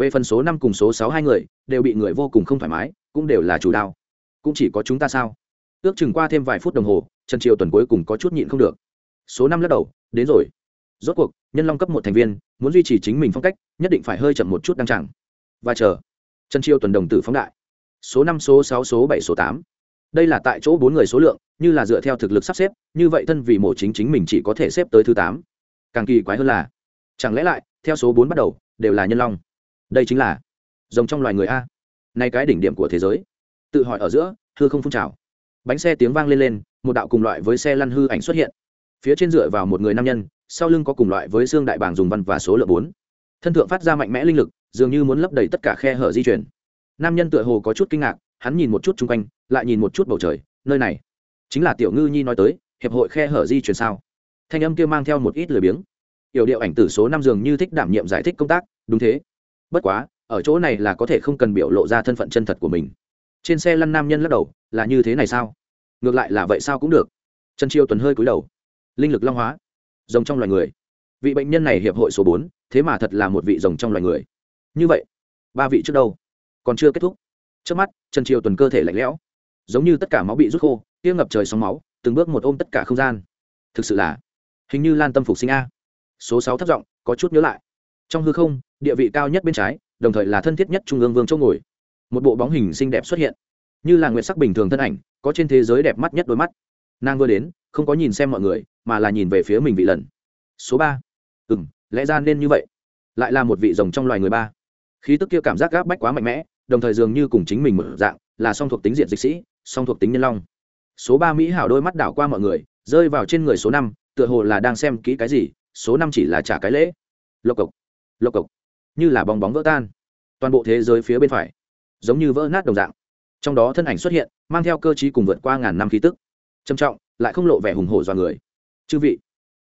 về phần số năm cùng số sáu hai người, đều bị người vô cùng không thoải mái, cũng đều là chủ đao. Cũng chỉ có chúng ta sao? Ước chừng qua thêm vài phút đồng hồ, trần triều tuần cuối cùng có chút nhịn không được. Số năm lắc đầu, đến rồi. Rốt cuộc, nhân long cấp một thành viên, muốn duy trì chính mình phong cách, nhất định phải hơi chậm một chút đăng chẳng và chờ. Trần triều tuần đồng tử phóng đại. Số năm, số sáu, số bảy, số tám. Đây là tại chỗ bốn người số lượng, như là dựa theo thực lực sắp xếp, như vậy thân vì mổ chính chính mình chỉ có thể xếp tới thứ tám. Càng kỳ quái hơn là, chẳng lẽ lại, theo số bốn bắt đầu, đều là nhân long? Đây chính là rồng trong loài người a. Nay cái đỉnh điểm của thế giới. Tự hỏi ở giữa, hư không phun trào. Bánh xe tiếng vang lên lên, một đạo cùng loại với xe lăn hư ảnh xuất hiện. Phía trên dựa vào một người nam nhân, sau lưng có cùng loại với xương đại bàng dùng văn và số lượng bốn. Thân thượng phát ra mạnh mẽ linh lực, dường như muốn lấp đầy tất cả khe hở di chuyển. Nam nhân tựa hồ có chút kinh ngạc, hắn nhìn một chút chung quanh, lại nhìn một chút bầu trời, nơi này. Chính là tiểu ngư nhi nói tới, hiệp hội khe hở di chuyển sao? Thanh âm kia mang theo một ít lười biếng. Yểu điệu ảnh tử số năm dường như thích đảm nhiệm giải thích công tác, đúng thế bất quá, ở chỗ này là có thể không cần biểu lộ ra thân phận chân thật của mình. Trên xe lăn nam nhân lắc đầu, là như thế này sao? Ngược lại là vậy sao cũng được. Trần chiêu tuần hơi cúi đầu. Linh lực long hóa, rồng trong loài người. Vị bệnh nhân này hiệp hội số bốn, thế mà thật là một vị rồng trong loài người. Như vậy, ba vị trước đâu? Còn chưa kết thúc. Trước mắt, trần triều tuần cơ thể lạnh lẽo, giống như tất cả máu bị rút khô tiêu ngập trời sóng máu, từng bước một ôm tất cả không gian. Thực sự là, hình như lan tâm phục sinh a. Số sáu thất giọng, có chút nhớ lại trong hư không, địa vị cao nhất bên trái, đồng thời là thân thiết nhất trung ương vương châu ngồi. Một bộ bóng hình xinh đẹp xuất hiện. Như là nguyệt sắc bình thường thân ảnh, có trên thế giới đẹp mắt nhất đôi mắt. Nàng vừa đến, không có nhìn xem mọi người, mà là nhìn về phía mình vị lần. Số ba. Ừ m lẽ ra nên như vậy. Lại là một vị rồng trong loài người ba. Khí tức kia cảm giác gáp bách quá mạnh mẽ, đồng thời dường như cùng chính mình mở dạng, là song thuộc tính diện dịch sĩ, song thuộc tính nhân long. Số ba mỹ hảo đôi mắt đảo qua mọi người, rơi vào trên người số năm, tựa hồ là đang xem kỹ cái gì, số năm chỉ là trả cái lễ. Lộc cộc lộc cộc, như là bong bóng vỡ tan. Toàn bộ thế giới phía bên phải, giống như vỡ nát đồng dạng. Trong đó thân ảnh xuất hiện, mang theo cơ chí cùng vượt qua ngàn năm khí tức. Trầm trọng, lại không lộ vẻ hùng hổ do người. Chư vị,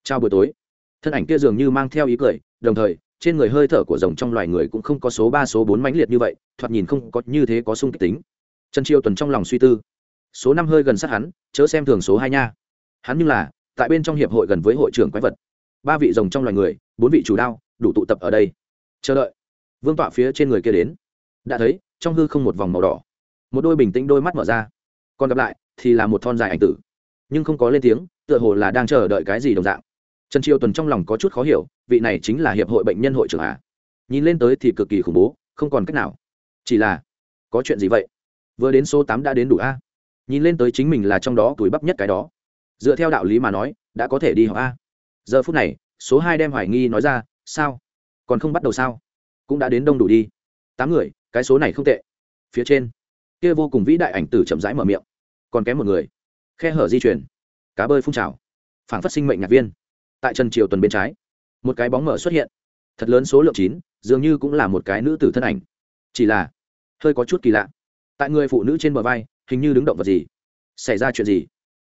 chào buổi tối. Thân ảnh kia dường như mang theo ý cười, đồng thời, trên người hơi thở của rồng trong loài người cũng không có số ba, số bốn mãnh liệt như vậy, thoạt nhìn không có như thế có sung kích tính. Trần chiêu tuần trong lòng suy tư. Số năm hơi gần sát hắn, chớ xem thường số hai nha. Hắn như là, tại bên trong hiệp hội gần với hội trưởng quái vật. Ba vị rồng trong loài người, bốn vị chủ đao đủ tụ tập ở đây. Chờ đợi. Vương tọa phía trên người kia đến. Đã thấy, trong hư không một vòng màu đỏ. Một đôi bình tĩnh đôi mắt mở ra. Còn gặp lại, thì là một thon dài ảnh tử. Nhưng không có lên tiếng, tựa hồ là đang chờ đợi cái gì đồng dạng. Trần triều tuần trong lòng có chút khó hiểu, vị này chính là hiệp hội bệnh nhân hội trưởng à? Nhìn lên tới thì cực kỳ khủng bố, không còn cách nào. Chỉ là, có chuyện gì vậy? Vừa đến số tám đã đến đủ a? Nhìn lên tới chính mình là trong đó tuổi bắp nhất cái đó. Dựa theo đạo lý mà nói, đã có thể đi học a. Giờ phút này, số hai đem hoài nghi nói ra sao? Còn không bắt đầu sao? Cũng đã đến đông đủ đi. Tám người, cái số này không tệ. Phía trên, kia vô cùng vĩ đại ảnh tử chậm rãi mở miệng. Còn kém một người. Khe hở di chuyển. Cá bơi phun trào. Phản phát sinh mệnh nhạc viên. Tại trần triều tuần bên trái, một cái bóng mở xuất hiện. Thật lớn số lượng chín, dường như cũng là một cái nữ tử thân ảnh. Chỉ là, hơi có chút kỳ lạ. Tại người phụ nữ trên bờ vai, hình như đứng động vật gì? Xảy ra chuyện gì?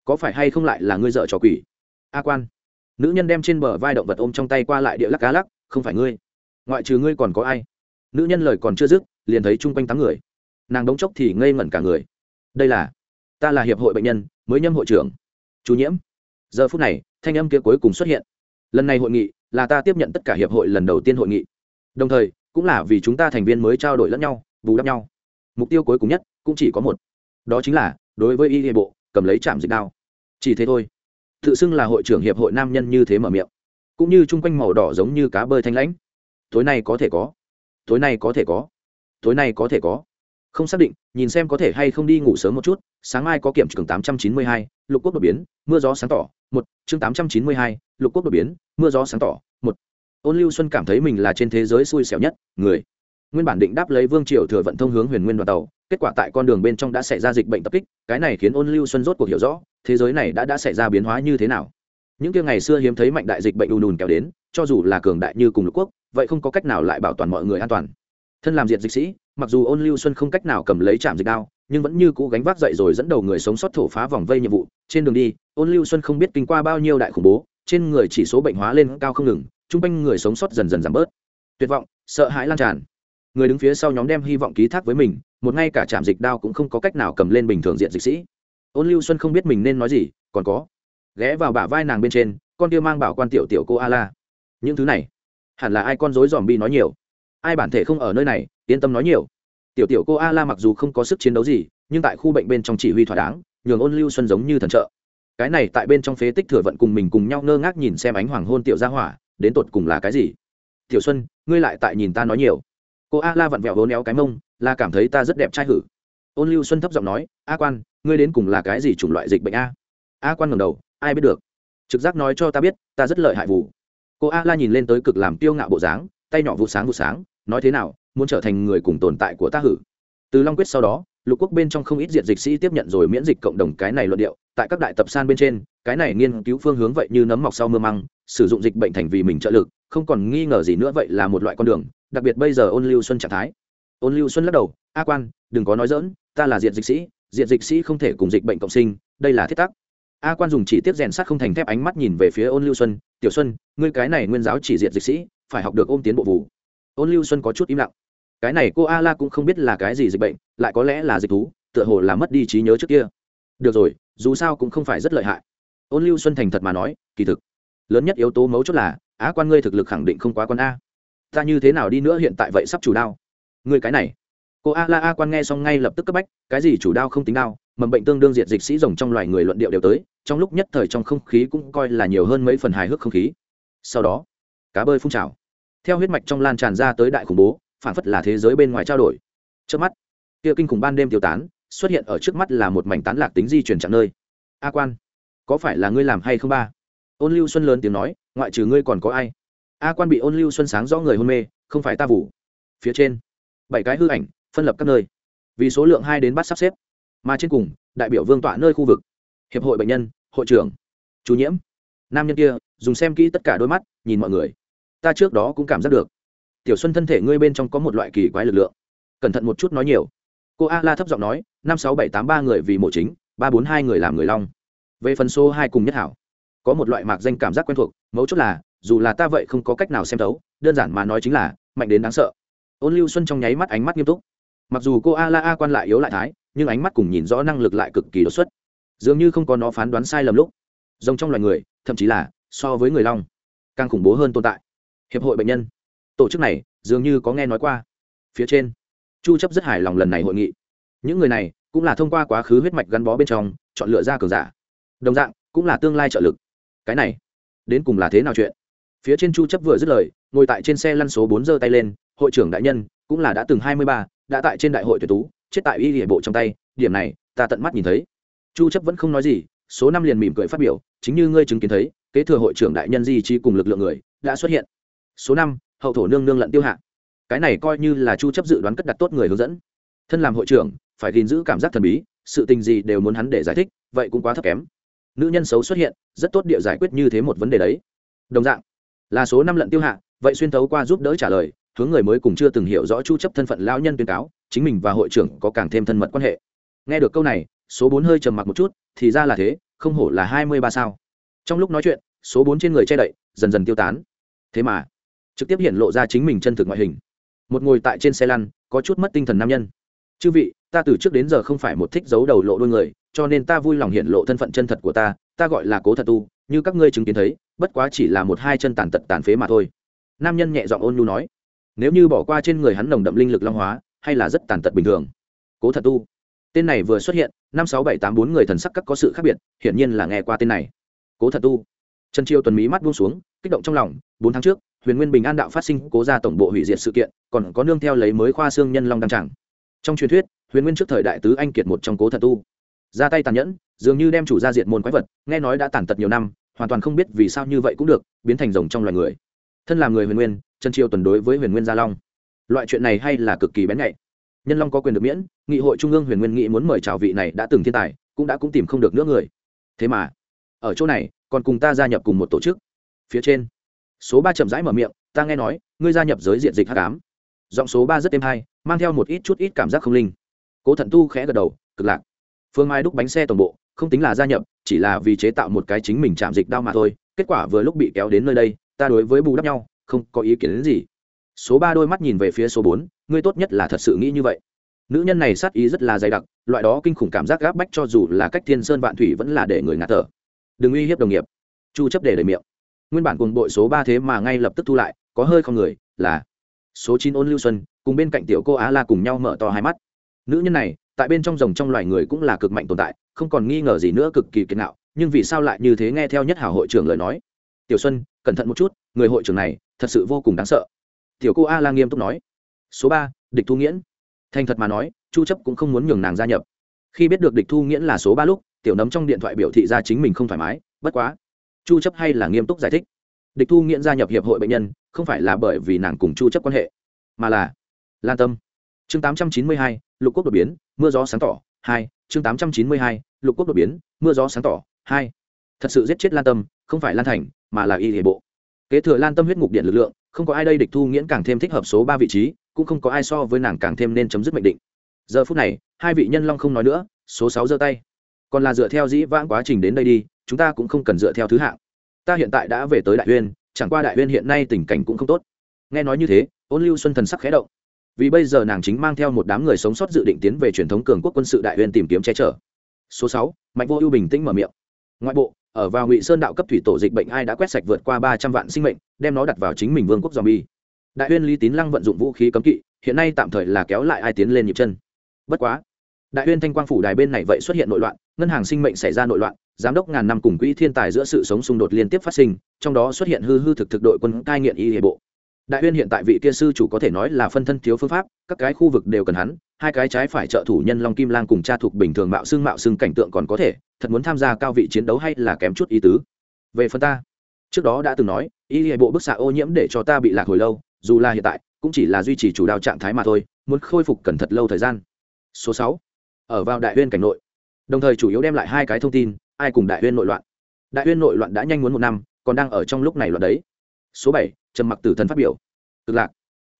Có phải hay không lại là ngươi dợ trò quỷ? A quan nữ nhân đem trên bờ vai động vật ôm trong tay qua lại địa lắc cá lắc, không phải ngươi. Ngoại trừ ngươi còn có ai? Nữ nhân lời còn chưa dứt, liền thấy chung quanh tám người. Nàng đống chốc thì ngây ngẩn cả người. Đây là, ta là hiệp hội bệnh nhân, mới nhâm hội trưởng. Chủ nhiễm. Giờ phút này, thanh âm kia cuối cùng xuất hiện. Lần này hội nghị là ta tiếp nhận tất cả hiệp hội lần đầu tiên hội nghị. Đồng thời, cũng là vì chúng ta thành viên mới trao đổi lẫn nhau, bù đắp nhau. Mục tiêu cuối cùng nhất cũng chỉ có một. Đó chính là, đối với y hệ bộ, cầm lấy trạm dịch đao. Chỉ thế thôi tự xưng là hội trưởng hiệp hội nam nhân như thế mở miệng. Cũng như chung quanh màu đỏ giống như cá bơi thanh lãnh. Tối nay có thể có. Tối nay có thể có. Tối nay có thể có. Không xác định, nhìn xem có thể hay không đi ngủ sớm một chút. Sáng mai có kiểm trường tám trăm chín mươi hai, lục quốc đột biến, mưa gió sáng tỏ, một, chương tám trăm chín mươi hai, lục quốc đột biến, mưa gió sáng tỏ, một. Ôn lưu xuân cảm thấy mình là trên thế giới xui xẻo nhất, người nguyên bản định đáp lấy vương triều thừa vận thông hướng huyền nguyên đoàn tàu, kết quả tại con đường bên trong đã xảy ra dịch bệnh tập kích, cái này khiến ôn lưu xuân rốt cuộc hiểu rõ, thế giới này đã đã xảy ra biến hóa như thế nào. Những kia ngày xưa hiếm thấy mạnh đại dịch bệnh ùn đùn kéo đến, cho dù là cường đại như cùng lục quốc, vậy không có cách nào lại bảo toàn mọi người an toàn. Thân làm diệt dịch sĩ, mặc dù ôn lưu xuân không cách nào cầm lấy trạm dịch đao, nhưng vẫn như cũ gánh vác dậy rồi dẫn đầu người sống sót thổ phá vòng vây nhiệm vụ. Trên đường đi, ôn lưu xuân không biết kinh qua bao nhiêu đại khủng bố, trên người chỉ số bệnh hóa lên cao không ngừng, chung quanh người sống sót dần dần giảm bớt. Tuyệt vọng, sợ hãi lan tràn người đứng phía sau nhóm đem hy vọng ký thác với mình, một ngay cả trạm dịch đao cũng không có cách nào cầm lên bình thường diện dịch sĩ. Ôn lưu xuân không biết mình nên nói gì, còn có, ghé vào bả vai nàng bên trên, con kia mang bảo quan tiểu tiểu cô a la. Những thứ này, hẳn là ai con dối dòm bi nói nhiều? Ai bản thể không ở nơi này, yên tâm nói nhiều. Tiểu tiểu cô a la mặc dù không có sức chiến đấu gì, nhưng tại khu bệnh bên trong chỉ huy thỏa đáng, nhường ôn lưu xuân giống như thần trợ. Cái này tại bên trong phế tích thừa vận cùng mình cùng nhau ngơ ngác nhìn xem ánh hoàng hôn tiểu gia hỏa, đến tột cùng là cái gì? Tiểu xuân, ngươi lại tại nhìn ta nói nhiều cô a la vặn vẹo vốn éo cái mông, là cảm thấy ta rất đẹp trai hử. Ôn lưu xuân thấp giọng nói, a quan, ngươi đến cùng là cái gì chủng loại dịch bệnh a? A quan ngầm đầu, ai biết được. Trực giác nói cho ta biết, ta rất lợi hại vụ cô a la nhìn lên tới cực làm tiêu ngạo bộ dáng, tay nhỏ vụ sáng vụ sáng, nói thế nào, muốn trở thành người cùng tồn tại của ta hử? Từ long quyết sau đó, lục quốc bên trong không ít diện dịch sĩ tiếp nhận rồi miễn dịch cộng đồng cái này luận điệu, tại các đại tập san bên trên, cái này nghiên cứu phương hướng vậy như nấm mọc sau mưa măng, sử dụng dịch bệnh thành vì mình trợ lực, không còn nghi ngờ gì nữa vậy là một loại con đường đặc biệt bây giờ ôn lưu xuân trạng thái. Ôn lưu xuân lắc đầu, a quan, đừng có nói dỡn ta là diện dịch sĩ diện dịch sĩ không thể cùng dịch bệnh cộng sinh, đây là thiết tắc. A quan dùng chỉ tiết rèn sắt không thành thép ánh mắt nhìn về phía ôn lưu xuân, tiểu xuân, ngươi cái này nguyên giáo chỉ diện dịch sĩ, phải học được ôm tiến bộ vụ ôn lưu xuân có chút im lặng. Cái này cô a la cũng không biết là cái gì dịch bệnh, lại có lẽ là dịch thú, tựa hồ là mất đi trí nhớ trước kia. Được rồi, dù sao cũng không phải rất lợi hại. Ôn lưu xuân thành thật mà nói, kỳ thực, lớn nhất yếu tố mấu chốt là, á quan ngươi thực lực khẳng định không quá con a ta như thế nào đi nữa hiện tại vậy sắp chủ đao. Người cái này. Cô a la a quan nghe xong ngay lập tức cấp bách, cái gì chủ đao không tính đao, mầm bệnh tương đương diệt dịch sĩ rồng trong loài người luận điệu đều tới, trong lúc nhất thời trong không khí cũng coi là nhiều hơn mấy phần hài hước không khí. Sau đó, cá bơi phun trào. Theo huyết mạch trong lan tràn ra tới đại khủng bố phản phất là thế giới bên ngoài trao đổi. Trước mắt, kia kinh khủng ban đêm tiêu tán, xuất hiện ở trước mắt là một mảnh tán lạc tính di chuyển chặng nơi. A quan, có phải là ngươi làm hay không ba? Ôn lưu xuân lớn tiếng nói, ngoại trừ ngươi còn có ai? A quan bị ôn lưu xuân sáng rõ người hôn mê, không phải ta vụ. Phía trên, bảy cái hư ảnh, phân lập các nơi. Vì số lượng hai đến bắt sắp xếp. Mà trên cùng, đại biểu vương tọa nơi khu vực. Hiệp hội bệnh nhân, hội trưởng, chủ nhiễm. Nam nhân kia, dùng xem kỹ tất cả đôi mắt, nhìn mọi người. Ta trước đó cũng cảm giác được. Tiểu xuân thân thể ngươi bên trong có một loại kỳ quái lực lượng. Cẩn thận một chút nói nhiều. Cô a la thấp giọng nói, năm sáu bảy tám ba người vì mộ chính, ba bốn hai người làm người long. Về phần số hai cùng nhất hảo có một loại mạc danh cảm giác quen thuộc, mấu chốt là, dù là ta vậy không có cách nào xem thấu, đơn giản mà nói chính là, mạnh đến đáng sợ. Ôn lưu xuân trong nháy mắt ánh mắt nghiêm túc. Mặc dù cô a la a quan lại yếu lại thái, nhưng ánh mắt cùng nhìn rõ năng lực lại cực kỳ đột xuất. Dường như không có nó phán đoán sai lầm lúc rồng trong loài người, thậm chí là, so với người long, càng khủng bố hơn tồn tại. Hiệp hội bệnh nhân. Tổ chức này, dường như có nghe nói qua. Phía trên, chu chấp rất hài lòng lần này hội nghị. Những người này, cũng là thông qua quá khứ huyết mạch gắn bó bên trong, chọn lựa ra cường giả. Đồng dạng, cũng là tương lai trợ lực cái này đến cùng là thế nào chuyện? Phía trên chu chấp vừa dứt lời ngồi tại trên xe lăn số 4 giơ tay lên hội trưởng đại nhân cũng là đã từng 23, đã tại trên đại hội tuyển tú chết tại y hệ bộ trong tay điểm này ta tận mắt nhìn thấy. Chu chấp vẫn không nói gì số năm liền mỉm cười phát biểu chính như ngươi chứng kiến thấy kế thừa hội trưởng đại nhân di trí cùng lực lượng người đã xuất hiện. Số năm hậu thổ nương nương lận tiêu hạ. Cái này coi như là chu chấp dự đoán cất đặt tốt người hướng dẫn. Thân làm hội trưởng phải gìn giữ cảm giác thần bí sự tình gì đều muốn hắn để giải thích vậy cũng quá thấp kém nữ nhân xấu xuất hiện, rất tốt địa giải quyết như thế một vấn đề đấy. Đồng dạng, là số năm lận tiêu hạ, vậy xuyên thấu qua giúp đỡ trả lời, hướng người mới cùng chưa từng hiểu rõ chu chấp thân phận lão nhân tuyên cáo, chính mình và hội trưởng có càng thêm thân mật quan hệ. Nghe được câu này, số bốn hơi trầm mặc một chút, thì ra là thế, không hổ là hai mươi ba sao. Trong lúc nói chuyện, số bốn trên người che đậy, dần dần tiêu tán. Thế mà, trực tiếp hiện lộ ra chính mình chân thực ngoại hình. Một ngồi tại trên xe lăn, có chút mất tinh thần nam nhân. Chư vị ta từ trước đến giờ không phải một thích giấu đầu lộ đôi người, cho nên ta vui lòng hiện lộ thân phận chân thật của ta ta gọi là cố thật tu, như các ngươi chứng kiến thấy, bất quá chỉ là một hai chân tàn tật tàn phế mà thôi. Nam nhân nhẹ giọng ôn nhu nói. Nếu như bỏ qua trên người hắn nồng đậm linh lực long hóa, hay là rất tàn tật bình thường. Cố thật tu. Tên này vừa xuất hiện, năm sáu bảy tám bốn người thần sắc các có sự khác biệt, hiển nhiên là nghe qua tên này. Cố thật tu. Trần triều tuần Mỹ mắt buông xuống, kích động trong lòng, bốn tháng trước, huyền nguyên bình an đạo phát sinh cố ra tổng bộ hủy diệt sự kiện, còn có nương theo lấy mới khoa xương nhân long đăng tràng. Trong truyền thuyết huyền nguyên trước thời đại tứ anh kiệt một trong cố thật tu. Ra tay tàn nhẫn, dường như đem chủ ra diệt môn quái vật, nghe nói đã tàn tật nhiều năm, hoàn toàn không biết vì sao như vậy cũng được, biến thành rồng trong loài người. Thân là người huyền nguyên, trần triều tuần đối với huyền nguyên gia long. Loại chuyện này hay là cực kỳ bén nhạy. Nhân long có quyền được miễn, nghị hội trung ương huyền nguyên nghị muốn mời chào vị này đã từng thiên tài, cũng đã cũng tìm không được nữa người. Thế mà, ở chỗ này, còn cùng ta gia nhập cùng một tổ chức. Phía trên, số ba chậm rãi mở miệng, ta nghe nói, ngươi gia nhập giới diện dịch h tám giọng số ba rất êm hay, mang theo một ít chút ít cảm giác không linh cố thận tu khẽ gật đầu, cực lạc. Phương mai đúc bánh xe tổng bộ, không tính là gia nhập, chỉ là vì chế tạo một cái chính mình chạm dịch đau mà thôi. Kết quả vừa lúc bị kéo đến nơi đây, ta đối với bù đắp nhau, không có ý kiến đến gì. Số ba đôi mắt nhìn về phía số bốn, ngươi tốt nhất là thật sự nghĩ như vậy. Nữ nhân này sát ý rất là dày đặc, loại đó kinh khủng cảm giác gáp bách cho dù là cách thiên sơn vạn thủy vẫn là để người ngạt thở. Đừng uy hiếp đồng nghiệp. Chu chấp để lời miệng. Nguyên bản cùng bội số ba thế mà ngay lập tức thu lại, có hơi không người, là số chín ôn lưu xuân, cùng bên cạnh tiểu cô á la cùng nhau mở to hai mắt nữ nhân này, tại bên trong rồng trong loài người cũng là cực mạnh tồn tại, không còn nghi ngờ gì nữa cực kỳ kiệt ngạo, nhưng vì sao lại như thế nghe theo nhất hảo hội trưởng lời nói? Tiểu xuân, cẩn thận một chút, người hội trưởng này, thật sự vô cùng đáng sợ. Tiểu cô a la nghiêm túc nói. Số ba, địch thu nghiễn. Thành thật mà nói, chu chấp cũng không muốn nhường nàng gia nhập. Khi biết được địch thu nghiễn là số ba lúc, tiểu nấm trong điện thoại biểu thị ra chính mình không thoải mái, bất quá. Chu chấp hay là nghiêm túc giải thích. Địch thu nghiễn gia nhập hiệp hội bệnh nhân, không phải là bởi vì nàng cùng chu chấp quan hệ, mà là lan tâm chương 892, lục quốc đột biến mưa gió sáng tỏ hai chương 892, lục quốc đột biến mưa gió sáng tỏ hai. Thật sự giết chết lan tâm không phải lan thành mà là y hệ bộ. Kế thừa lan tâm huyết ngục điện lực lượng không có ai đây địch thu nghiễn càng thêm thích hợp số ba vị trí cũng không có ai so với nàng càng thêm nên chấm dứt mệnh định. Giờ phút này hai vị nhân long không nói nữa số sáu giơ tay. Còn là dựa theo dĩ vãng quá trình đến đây đi chúng ta cũng không cần dựa theo thứ hạng. Ta hiện tại đã về tới đại huyên chẳng qua đại huyên hiện nay tình cảnh cũng không tốt. Nghe nói như thế ôn lưu xuân thần sắc khẽ động vì bây giờ nàng chính mang theo một đám người sống sót dự định tiến về truyền thống cường quốc quân sự đại huyền tìm kiếm che chở. Số sáu, mạnh vô ưu bình tĩnh mở miệng. Ngoại bộ, ở vào ngụy sơn đạo cấp thủy tổ dịch bệnh ai đã quét sạch vượt qua ba trăm vạn sinh mệnh, đem nó đặt vào chính mình vương quốc zombie. Đại huyên lý tín lăng vận dụng vũ khí cấm kỵ, hiện nay tạm thời là kéo lại ai tiến lên nhịp chân. Bất quá, đại huyên thanh quang phủ đài bên này vậy xuất hiện nội loạn, ngân hàng sinh mệnh xảy ra nội loạn, giám đốc ngàn năm cùng quỹ thiên tài giữa sự sống xung đột liên tiếp phát sinh, trong đó xuất hiện hư hư thực thực đội quân cai nghiện y hệ bộ đại huyên hiện tại vị kia sư chủ có thể nói là phân thân thiếu phương pháp, các cái khu vực đều cần hắn, hai cái trái phải trợ thủ nhân long kim lang cùng cha thuộc bình thường mạo xương mạo xương cảnh tượng còn có thể, thật muốn tham gia cao vị chiến đấu hay là kém chút ý tứ? Về phần ta, trước đó đã từng nói, y hệ bộ bức xạ ô nhiễm để cho ta bị lạc hồi lâu, dù là hiện tại, cũng chỉ là duy trì chủ đạo trạng thái mà thôi, muốn khôi phục cần thật lâu thời gian. Số sáu, ở vào đại huyên cảnh nội. Đồng thời chủ yếu đem lại hai cái thông tin, ai cùng đại huyên nội loạn. Đại huyên nội loạn đã nhanh muốn một năm, còn đang ở trong lúc này loạn đấy số bảy, trầm mặc tử thần phát biểu. Cực lạc.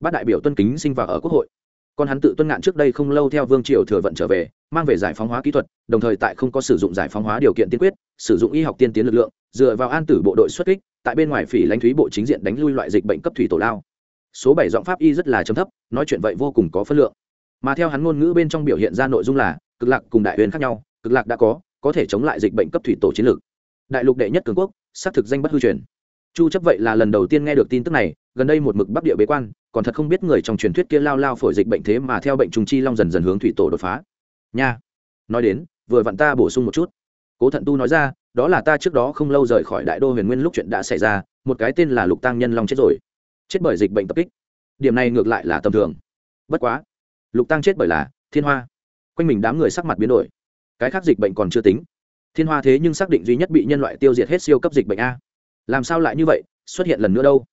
Bát đại biểu tuân kính sinh vào ở quốc hội. Còn hắn tự tuân ngạn trước đây không lâu theo vương triều thừa vận trở về, mang về giải phóng hóa kỹ thuật, đồng thời tại không có sử dụng giải phóng hóa điều kiện tiên quyết, sử dụng y học tiên tiến lực lượng, dựa vào an tử bộ đội xuất kích, tại bên ngoài phỉ lãnh thúy bộ chính diện đánh lui loại dịch bệnh cấp thủy tổ lao. Số bảy giọng pháp y rất là chấm thấp, nói chuyện vậy vô cùng có phân lượng. Mà theo hắn ngôn ngữ bên trong biểu hiện ra nội dung là, cực lạc cùng đại huyền khác nhau, cực lạc đã có có thể chống lại dịch bệnh cấp thủy tổ chiến lược. Đại lục đệ nhất cường quốc, xác thực danh bất hư truyền chu chấp vậy là lần đầu tiên nghe được tin tức này, gần đây một mực bắc địa bế quan, còn thật không biết người trong truyền thuyết kia lao lao phổi dịch bệnh thế mà theo bệnh trùng chi long dần dần hướng thủy tổ đột phá. Nha. Nói đến, vừa vặn ta bổ sung một chút. Cố thận tu nói ra, đó là ta trước đó không lâu rời khỏi đại đô huyền nguyên lúc chuyện đã xảy ra, một cái tên là lục tăng nhân long chết rồi. Chết bởi dịch bệnh tập kích. Điểm này ngược lại là tầm thường. Bất quá, lục tăng chết bởi là thiên hoa. Quanh mình đám người sắc mặt biến đổi. Cái khác dịch bệnh còn chưa tính. Thiên hoa thế nhưng xác định duy nhất bị nhân loại tiêu diệt hết siêu cấp dịch bệnh a làm sao lại như vậy? Xuất hiện lần nữa đâu?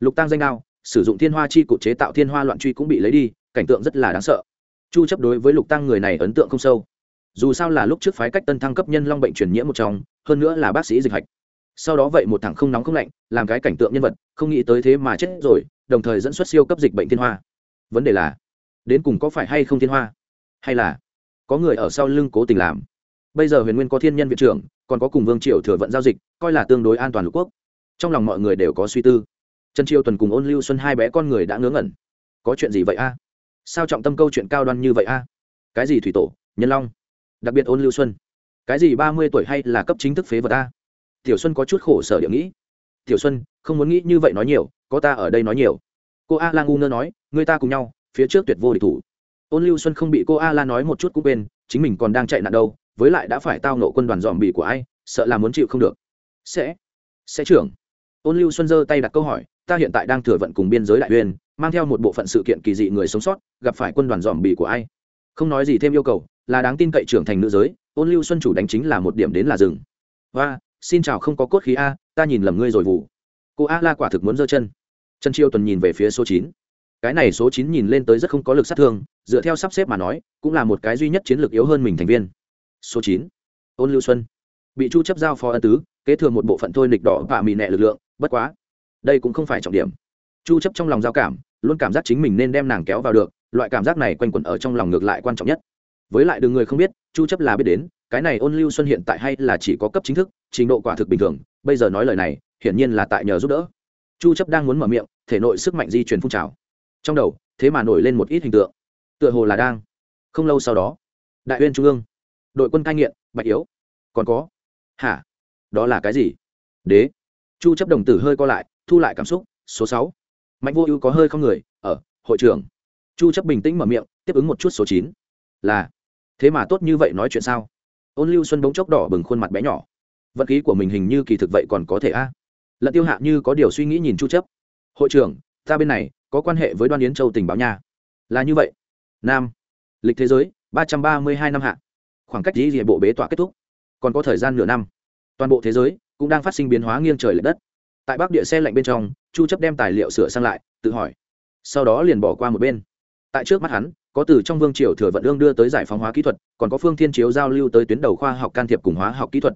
Lục tăng danh đao sử dụng thiên hoa chi cụ chế tạo thiên hoa loạn truy cũng bị lấy đi, cảnh tượng rất là đáng sợ. Chu chấp đối với lục tăng người này ấn tượng không sâu. Dù sao là lúc trước phái cách tân thăng cấp nhân long bệnh truyền nhiễm một trong, hơn nữa là bác sĩ dịch hạch. Sau đó vậy một thằng không nóng không lạnh, làm cái cảnh tượng nhân vật, không nghĩ tới thế mà chết rồi, đồng thời dẫn xuất siêu cấp dịch bệnh thiên hoa. Vấn đề là, đến cùng có phải hay không thiên hoa? Hay là, có người ở sau lưng cố tình làm? Bây giờ huyền nguyên có thiên nhân viện trưởng, còn có cùng vương triều thừa vận giao dịch, coi là tương đối an toàn lục quốc trong lòng mọi người đều có suy tư. Trần triều tuần cùng ôn lưu xuân hai bé con người đã ngớ ngẩn. Có chuyện gì vậy a? Sao trọng tâm câu chuyện cao đoan như vậy a? Cái gì thủy tổ, nhân long? Đặc biệt ôn lưu xuân. Cái gì ba mươi tuổi hay là cấp chính thức phế vật a? Tiểu xuân có chút khổ sở địa nghĩ. Tiểu xuân, không muốn nghĩ như vậy nói nhiều, có ta ở đây nói nhiều. Cô a la ngu ngơ nói, người ta cùng nhau, phía trước tuyệt vô địch thủ. Ôn lưu xuân không bị cô a la nói một chút cũng bên chính mình còn đang chạy nạn đâu, với lại đã phải tao nộ quân đoàn dòm bị của ai, sợ là muốn chịu không được. Sẽ sẽ trưởng ôn lưu xuân giơ tay đặt câu hỏi, ta hiện tại đang thừa vận cùng biên giới đại uyên, mang theo một bộ phận sự kiện kỳ dị người sống sót, gặp phải quân đoàn dòm bị của ai? Không nói gì thêm yêu cầu, là đáng tin cậy trưởng thành nữ giới, ôn lưu xuân chủ đánh chính là một điểm đến là rừng và xin chào không có cốt khí a, ta nhìn lầm ngươi rồi vụ cô a la quả thực muốn giơ chân. Chân chiêu tuần nhìn về phía số chín. Cái này số chín nhìn lên tới rất không có lực sát thương, dựa theo sắp xếp mà nói, cũng là một cái duy nhất chiến lược yếu hơn mình thành viên. Số chín. Ôn lưu xuân. Bị chu chấp giao phó ân tứ, kế thừa một bộ phận thôi nịch đỏ và mì nẹ lực lượng bất quá, đây cũng không phải trọng điểm. Chu chấp trong lòng giao cảm, luôn cảm giác chính mình nên đem nàng kéo vào được, loại cảm giác này quanh quẩn ở trong lòng ngược lại quan trọng nhất. Với lại đừng người không biết, chu chấp là biết đến, cái này ôn lưu xuân hiện tại hay là chỉ có cấp chính thức, trình độ quả thực bình thường, bây giờ nói lời này, hiển nhiên là tại nhờ giúp đỡ. Chu chấp đang muốn mở miệng, thể nội sức mạnh di chuyển phun trào. Trong đầu, thế mà nổi lên một ít hình tượng. Tựa hồ là đang, không lâu sau đó, đại uyên trung ương, đội quân cai nghiện, bạch yếu. Còn có, hả? Đó là cái gì? Đế chu chấp đồng tử hơi co lại, thu lại cảm xúc, số 6. mạnh vô ưu có hơi không người, ở, hội trưởng. Chu chấp bình tĩnh mở miệng, tiếp ứng một chút số 9. là, thế mà tốt như vậy nói chuyện sao? Ôn lưu xuân bỗng chốc đỏ bừng khuôn mặt bé nhỏ. Vận khí của mình hình như kỳ thực vậy còn có thể a. À? lận tiêu hạ như có điều suy nghĩ nhìn chu chấp. Hội trưởng, ta bên này có quan hệ với đoan yến châu tình báo nha. Là như vậy. Nam. Lịch thế giới, ba trăm ba mươi hai năm hạ. Khoảng cách dĩ địa bộ bế tọa kết thúc. Còn có thời gian nửa năm. Toàn bộ thế giới cũng đang phát sinh biến hóa nghiêng trời l ệ đất. Tại bắc địa xe lạnh bên trong, chu chấp đem tài liệu sửa sang lại, tự hỏi. Sau đó liền bỏ qua một bên. Tại trước mắt hắn, có từ trong vương triều thừa vận ương đưa tới giải phóng hóa kỹ thuật, còn có phương thiên chiếu giao lưu tới tuyến đầu khoa học can thiệp cùng hóa học kỹ thuật.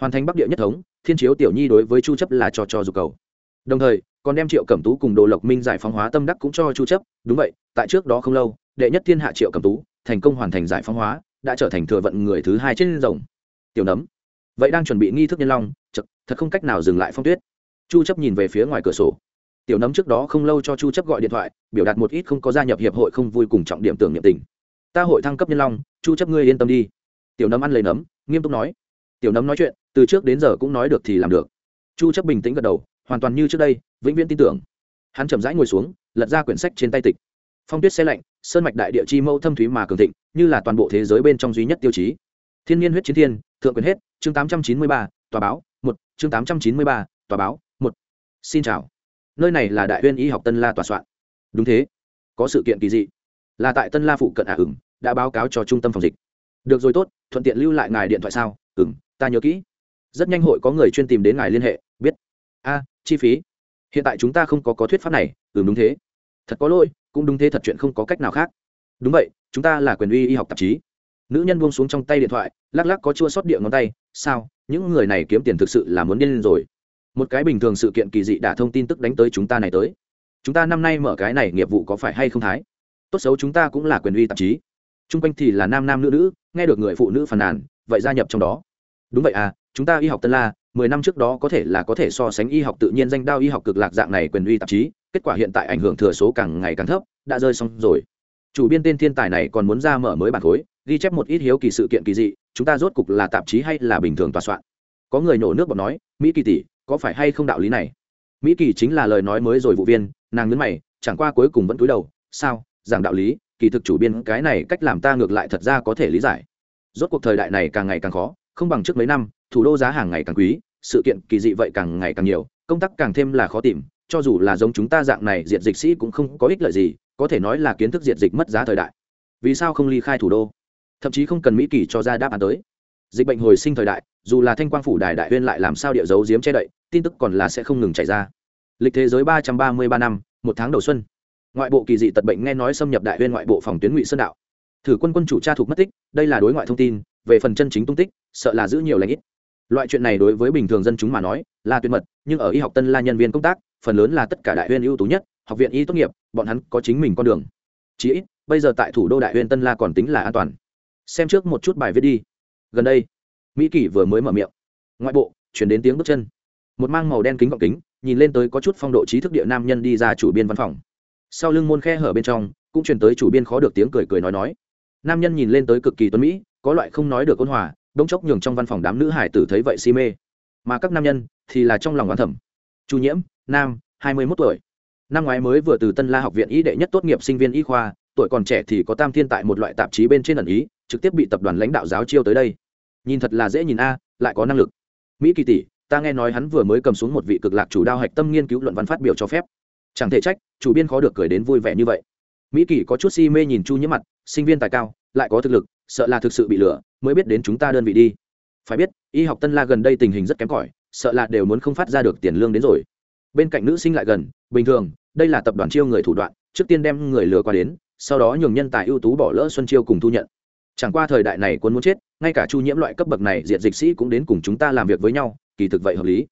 Hoàn thành bắc địa nhất thống, thiên chiếu tiểu nhi đối với chu chấp là cho cho dục cầu. Đồng thời, còn đem triệu cẩm tú cùng đồ lộc minh giải phóng hóa tâm đắc cũng cho chu chấp. Đúng vậy, tại trước đó không lâu, đệ nhất thiên hạ triệu cẩm tú thành công hoàn thành giải phóng hóa, đã trở thành thừa vận người thứ hai trên rồng. Tiểu nấm vậy đang chuẩn bị nghi thức nhân long chật, thật không cách nào dừng lại phong tuyết. Chu chấp nhìn về phía ngoài cửa sổ. Tiểu nấm trước đó không lâu cho chu chấp gọi điện thoại biểu đạt một ít không có gia nhập hiệp hội không vui cùng trọng điểm tưởng niệm tình. Ta hội thăng cấp nhân long chu chấp ngươi yên tâm đi. Tiểu nấm ăn lấy nấm nghiêm túc nói. Tiểu nấm nói chuyện từ trước đến giờ cũng nói được thì làm được. Chu chấp bình tĩnh gật đầu hoàn toàn như trước đây vĩnh viễn tin tưởng. Hắn chậm rãi ngồi xuống lật ra quyển sách trên tay tịch. Phong tuyết xe lạnh sơn mạch đại địa chi mâu thâm thúy mà cường thịnh như là toàn bộ thế giới bên trong duy nhất tiêu chí. Thiên nhiên huyết chiến thiên thượng quyền hết chương 893, tòa báo một chương 893, tòa báo một. Xin chào. Nơi này là đại Uyên y học tân la tòa soạn. Đúng thế. Có sự kiện kỳ dị. Là tại tân la phụ cận ả à ửng đã báo cáo cho trung tâm phòng dịch. Được rồi tốt thuận tiện lưu lại ngài điện thoại sao? Ừm ta nhớ kỹ. Rất nhanh hội có người chuyên tìm đến ngài liên hệ biết. A chi phí. Hiện tại chúng ta không có có thuyết pháp này. Ừm đúng thế. Thật có lỗi cũng đúng thế thật chuyện không có cách nào khác. Đúng vậy chúng ta là quyền uy y học tạp chí nữ nhân buông xuống trong tay điện thoại, lắc lắc có chua sót địa ngón tay, sao? Những người này kiếm tiền thực sự là muốn điên lên rồi. Một cái bình thường sự kiện kỳ dị đã thông tin tức đánh tới chúng ta này tới. Chúng ta năm nay mở cái này nghiệp vụ có phải hay không thái? Tốt xấu chúng ta cũng là quyền uy tạp chí. T r u n g quanh thì là nam nam nữ nữ, nghe được người phụ nữ phàn nàn, vậy gia nhập trong đó. Đúng vậy à chúng ta y học tân la, mười năm trước đó có thể là có thể so sánh y học tự nhiên danh đao y học cực lạc dạng này quyền uy tạp chí, kết quả hiện tại ảnh hưởng thừa số càng ngày càng thấp, đã rơi xong rồi chủ biên tên thiên tài này còn muốn ra mở mới bản khối, ghi chép một ít hiếu kỳ sự kiện kỳ dị, chúng ta rốt cục là tạp chí hay là bình thường tòa soạn? Có người nổ nước bọt nói, mỹ kỳ tỷ, có phải hay không đạo lý này? Mỹ kỳ chính là lời nói mới rồi vụ viên, nàng nhấn mày, chẳng qua cuối cùng vẫn cúi đầu, sao? Giảng đạo lý, kỳ thực chủ biên cái này cách làm ta ngược lại thật ra có thể lý giải. Rốt cuộc thời đại này càng ngày càng khó, không bằng trước mấy năm, thủ đô giá hàng ngày càng quý, sự kiện kỳ dị vậy càng ngày càng nhiều, công tác càng thêm là khó tìm, cho dù là giống chúng ta dạng này diện dịch sĩ cũng không có ích lợi gì có thể nói là kiến thức diệt dịch mất giá thời đại. Vì sao không ly khai thủ đô? Thậm chí không cần mỹ kỳ cho ra đáp án tới. Dịch bệnh hồi sinh thời đại, dù là thanh quang phủ đài đại huyên lại làm sao địa dấu diếm che đậy, tin tức còn là sẽ không ngừng chảy ra. Lịch thế giới ba trăm ba mươi ba năm, một tháng đầu xuân. Ngoại bộ kỳ dị tật bệnh nghe nói xâm nhập đại huyên ngoại bộ phòng tuyến ngụy sơn đạo. Thử quân quân chủ cha thuộc mất tích, đây là đối ngoại thông tin, về phần chân chính tung tích, sợ là giữ nhiều lãnh ít. Loại chuyện này đối với bình thường dân chúng mà nói là tuyệt mật, nhưng ở y học tân la nhân viên công tác, phần lớn là tất cả đại huyên ưu tú nhất học viện y tốt nghiệp, bọn hắn có chính mình con đường. Chí ít, bây giờ tại thủ đô đại Uyên tân la còn tính là an toàn. Xem trước một chút bài viết đi. Gần đây, mỹ kỷ vừa mới mở miệng. Ngoại bộ, chuyển đến tiếng bước chân. Một mang màu đen kính gọng kính, nhìn lên tới có chút phong độ trí thức địa nam nhân đi ra chủ biên văn phòng. Sau lưng môn khe hở bên trong, cũng chuyển tới chủ biên khó được tiếng cười cười nói nói. Nam nhân nhìn lên tới cực kỳ tuấn mỹ, có loại không nói được ôn hòa, bỗng chốc nhường trong văn phòng đám nữ hải tử thấy vậy si mê. Mà các nam nhân thì là trong lòng oán thẩm chu nhiễm, nam, hai mươi mốt tuổi năm ngoái mới vừa từ tân la học viện y đệ nhất tốt nghiệp sinh viên y khoa, tuổi còn trẻ thì có tam thiên tại một loại tạp chí bên trên ẩn ý, trực tiếp bị tập đoàn lãnh đạo giáo chiêu tới đây. Nhìn thật là dễ nhìn a, lại có năng lực. Mỹ kỳ tỷ, ta nghe nói hắn vừa mới cầm xuống một vị cực lạc chủ đao hạch tâm nghiên cứu luận văn phát biểu cho phép. Chẳng thể trách, chủ biên khó được cười đến vui vẻ như vậy. Mỹ kỳ có chút si mê nhìn chu nhiễm mặt, sinh viên tài cao, lại có thực lực, sợ là thực sự bị lừa, mới biết đến chúng ta đơn vị đi. Phải biết, y học tân la gần đây tình hình rất kém cỏi, sợ là đều muốn không phát ra được tiền lương đến rồi. Bên cạnh nữ sinh lại gần, bình thường đây là tập đoàn chiêu người thủ đoạn, trước tiên đem người lừa qua đến, sau đó nhường nhân tài ưu tú bỏ lỡ xuân chiêu cùng thu nhận. Chẳng qua thời đại này quân muốn chết, ngay cả chu nhiễm loại cấp bậc này diện dịch sĩ cũng đến cùng chúng ta làm việc với nhau, kỳ thực vậy hợp lý.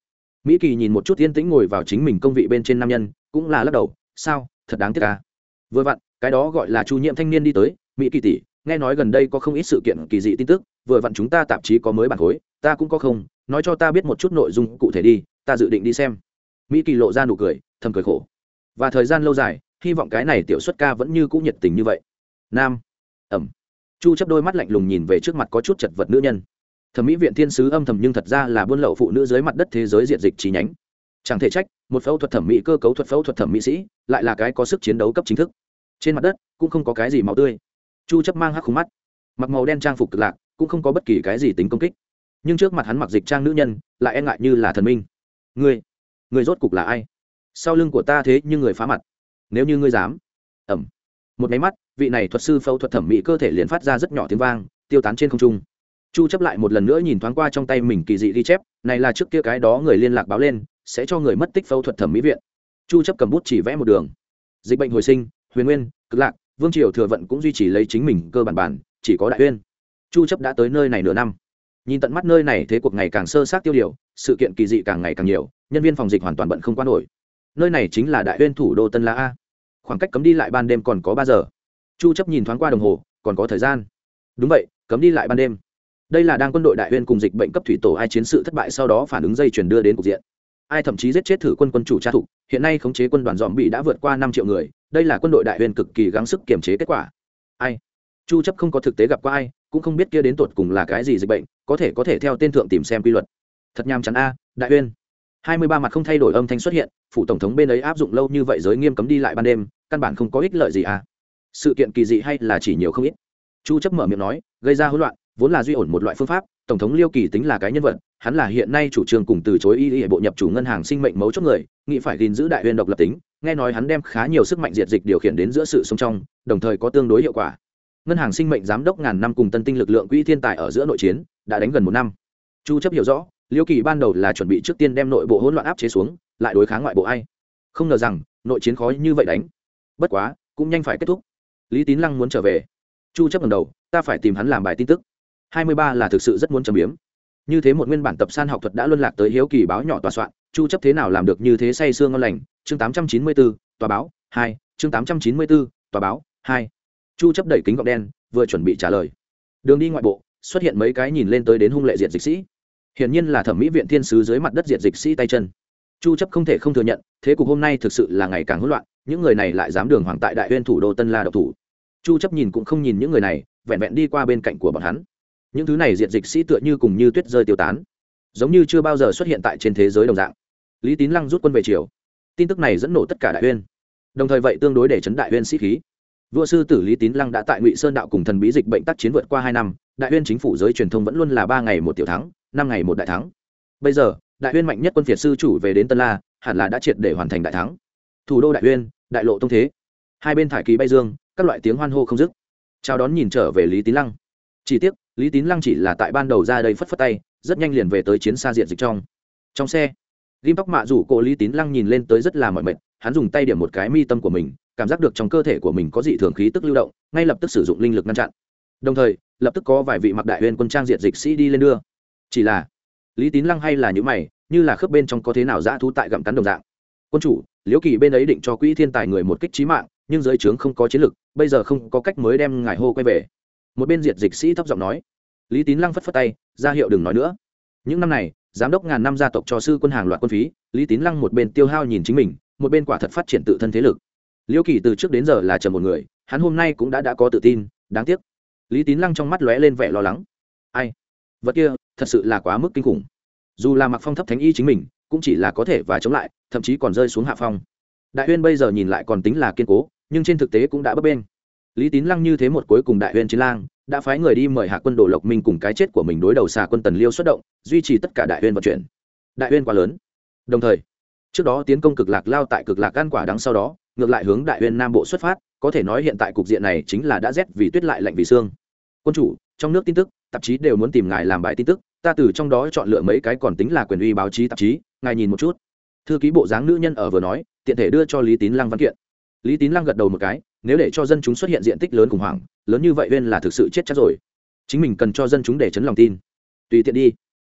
Mỹ kỳ nhìn một chút yên tĩnh ngồi vào chính mình công vị bên trên nam nhân, cũng là lắc đầu, sao? Thật đáng tiếc ca vừa vặn, cái đó gọi là chu nhiễm thanh niên đi tới, mỹ kỳ tỷ, nghe nói gần đây có không ít sự kiện kỳ dị tin tức, vừa vặn chúng ta tạp chí có mới bản khối ta cũng có không, nói cho ta biết một chút nội dung cụ thể đi, ta dự định đi xem. Mỹ kỳ lộ ra nụ cười, thầm cười khổ và thời gian lâu dài hy vọng cái này tiểu xuất ca vẫn như cũ nhiệt tình như vậy. Nam. Ẩm. Chu chấp đôi mắt lạnh lùng nhìn về trước mặt có chút chật vật nữ nhân. Thẩm mỹ viện thiên sứ âm thầm nhưng thật ra là buôn lậu phụ nữ dưới mặt đất thế giới diện dịch chi nhánh. Chẳng thể trách một phẫu thuật thẩm mỹ cơ cấu thuật phẫu thuật thẩm mỹ sĩ lại là cái có sức chiến đấu cấp chính thức. Trên mặt đất cũng không có cái gì màu tươi. Chu chấp mang hắc khung mắt. Mặc màu đen trang phục cực lạc cũng không có bất kỳ cái gì tính công kích. Nhưng trước mặt hắn mặc dịch trang nữ nhân lại e ngại như là thần minh. Người, người rốt cục là ai? Sau lưng của ta thế như người phá mặt. Nếu như ngươi dám. Ẩm. Một máy mắt, vị này thuật sư phẫu thuật thẩm mỹ cơ thể liền phát ra rất nhỏ tiếng vang, tiêu tán trên không trung. Chu chấp lại một lần nữa nhìn thoáng qua trong tay mình kỳ dị ghi chép, này là trước kia cái đó người liên lạc báo lên, sẽ cho người mất tích phẫu thuật thẩm mỹ viện. Chu chấp cầm bút chỉ vẽ một đường. Dịch bệnh hồi sinh, huyền nguyên, cực lạc, vương triều thừa vận cũng duy trì lấy chính mình cơ bản bản, chỉ có đại uyên. Chu chấp đã tới nơi này nửa năm. Nhìn tận mắt nơi này thế cuộc ngày càng sơ sát tiêu điều, sự kiện kỳ dị càng ngày càng nhiều, nhân viên phòng dịch hoàn toàn bận không quan nổi nơi này chính là đại huyên thủ đô tân la a. Khoảng cách cấm đi lại ban đêm còn có ba giờ. Chu chấp nhìn thoáng qua đồng hồ còn có thời gian. Đúng vậy cấm đi lại ban đêm. Đây là đang quân đội đại huyên cùng dịch bệnh cấp thủy tổ ai chiến sự thất bại sau đó phản ứng dây chuyển đưa đến cục diện. Ai thậm chí giết chết thử quân quân chủ tra thủ, hiện nay khống chế quân đoàn dòm bị đã vượt qua năm triệu người đây là quân đội đại huyên cực kỳ gắng sức kiềm chế kết quả. Ai? Chu chấp không có thực tế gặp qua ai cũng không biết kia đến tột cùng là cái gì dịch bệnh có thể có thể theo tên thượng tìm xem quy luật. Thật nham chắn a đại uyên 23 mặt không thay đổi âm thanh xuất hiện, phủ tổng thống bên ấy áp dụng lâu như vậy giới nghiêm cấm đi lại ban đêm, căn bản không có ích lợi gì à. Sự kiện kỳ dị hay là chỉ nhiều không ít? Chu chấp mở miệng nói, gây ra hỗn loạn, vốn là duy ổn một loại phương pháp, tổng thống liêu kỳ tính là cái nhân vật, hắn là hiện nay chủ trương cùng từ chối y y bộ nhập chủ ngân hàng sinh mệnh mấu chốt người, nghĩ phải gìn giữ đại huyền độc lập tính, nghe nói hắn đem khá nhiều sức mạnh diệt dịch điều khiển đến giữa sự sống trong, đồng thời có tương đối hiệu quả. Ngân hàng sinh mệnh giám đốc ngàn năm cùng tân tinh lực lượng quỹ thiên tài ở giữa nội chiến, đã đánh gần một năm. Chu chấp hiểu rõ liêu kỳ ban đầu là chuẩn bị trước tiên đem nội bộ hỗn loạn áp chế xuống lại đối kháng ngoại bộ ai? Không ngờ rằng nội chiến khó như vậy đánh. Bất quá cũng nhanh phải kết thúc. Lý tín lăng muốn trở về. Chu chấp lần đầu ta phải tìm hắn làm bài tin tức. 23 là thực sự rất muốn trầm biếm. Như thế một nguyên bản tập san học thuật đã luân lạc tới hiếu kỳ báo nhỏ tòa soạn chu chấp thế nào làm được như thế say xương ngon lành? Chương 894, tòa báo 2, chương 894, tòa báo 2. chu chấp đẩy kính gọng đen vừa chuẩn bị trả lời. Đường đi ngoại bộ xuất hiện mấy cái nhìn lên tới đến hung lệ diệt dịch sĩ hiển nhiên là thẩm mỹ viện thiên sứ dưới mặt đất diệt dịch sĩ tay chân. Chu chấp không thể không thừa nhận, thế cục hôm nay thực sự là ngày càng hỗn loạn, những người này lại dám đường hoàng tại đại uyên thủ đô tân la độc thủ. Chu chấp nhìn cũng không nhìn những người này, vẹn vẹn đi qua bên cạnh của bọn hắn. Những thứ này diệt dịch sĩ tựa như cùng như tuyết rơi tiêu tán, giống như chưa bao giờ xuất hiện tại trên thế giới đồng dạng. Lý tín lăng rút quân về triều. Tin tức này dẫn nổ tất cả đại uyên. Đồng thời vậy tương đối để chấn đại uyên sĩ khí. Vua sư tử lý tín lăng đã tại ngụy sơn đạo cùng thần bí dịch bệnh tác chiến vượt qua hai năm, đại uyên chính phủ giới truyền thông vẫn luôn là ba ngày một tiểu thắng năm ngày một đại thắng. Bây giờ, đại uyên mạnh nhất quân phiệt sư chủ về đến tân la, hẳn là đã triệt để hoàn thành đại thắng. Thủ đô đại uyên đại lộ tông thế. Hai bên thải kỳ bay dương, các loại tiếng hoan hô không dứt. Chào đón nhìn trở về lý tín lăng. Chỉ tiếc, lý tín lăng chỉ là tại ban đầu ra đây phất phất tay, rất nhanh liền về tới chiến xa diện dịch trong. Trong xe ghim tóc mạ rủ cổ lý tín lăng nhìn lên tới rất là mọi mệt, hắn dùng tay điểm một cái mi tâm của mình, cảm giác được trong cơ thể của mình có dị thường khí tức lưu động, ngay lập tức sử dụng linh lực ngăn chặn. Đồng thời, lập tức có vài vị mặc đại huyền quân trang diện dịch sĩ đi lên đưa chỉ là, lý tín lăng hay là những mày, như là khớp bên trong có thế nào dã thú tại gặm cắn đồng dạng. Quân chủ, liễu kỳ bên ấy định cho quỹ thiên tài người một kích trí mạng, nhưng giới trướng không có chiến lực, bây giờ không có cách mới đem ngài hô quay về. Một bên diệt dịch sĩ thấp giọng nói. Lý tín lăng phất phất tay, ra hiệu đừng nói nữa. Những năm này, giám đốc ngàn năm gia tộc cho sư quân hàng loạt quân phí, lý tín lăng một bên tiêu hao nhìn chính mình, một bên quả thật phát triển tự thân thế lực. Liễu kỳ từ trước đến giờ là chờ một người, hắn hôm nay cũng đã đã có tự tin, đáng tiếc. Lý tín lăng trong mắt lóe lên vẻ lo lắng. Ai? Vật kia thật sự là quá mức kinh khủng. Dù là mặc phong thấp thánh y chính mình, cũng chỉ là có thể và chống lại, thậm chí còn rơi xuống hạ phong. Đại huyên bây giờ nhìn lại còn tính là kiên cố, nhưng trên thực tế cũng đã bấp bên lý tín lăng như thế một cuối cùng đại huyên chiến lang, đã phái người đi mời hạ quân đồ lộc minh cùng cái chết của mình đối đầu xà quân tần liêu xuất động, duy trì tất cả đại huyên vận chuyển. Đại huyên quá lớn. Đồng thời, trước đó tiến công cực lạc lao tại cực lạc ăn quả đắng sau đó, ngược lại hướng đại huyên nam bộ xuất phát, có thể nói hiện tại cục diện này chính là đã rét vì tuyết lại lạnh vì xương. Quân chủ, trong nước tin tức tạp chí đều muốn tìm ngài làm bài tin tức, ta từ trong đó chọn lựa mấy cái còn tính là quyền uy báo chí tạp chí, ngài nhìn một chút. Thư ký bộ dáng nữ nhân ở vừa nói, tiện thể đưa cho lý tín lăng văn kiện. Lý tín lăng gật đầu một cái, nếu để cho dân chúng xuất hiện diện tích lớn khủng hoảng, lớn như vậy bên là thực sự chết chắc rồi. Chính mình cần cho dân chúng để chấn lòng tin. Tùy tiện đi.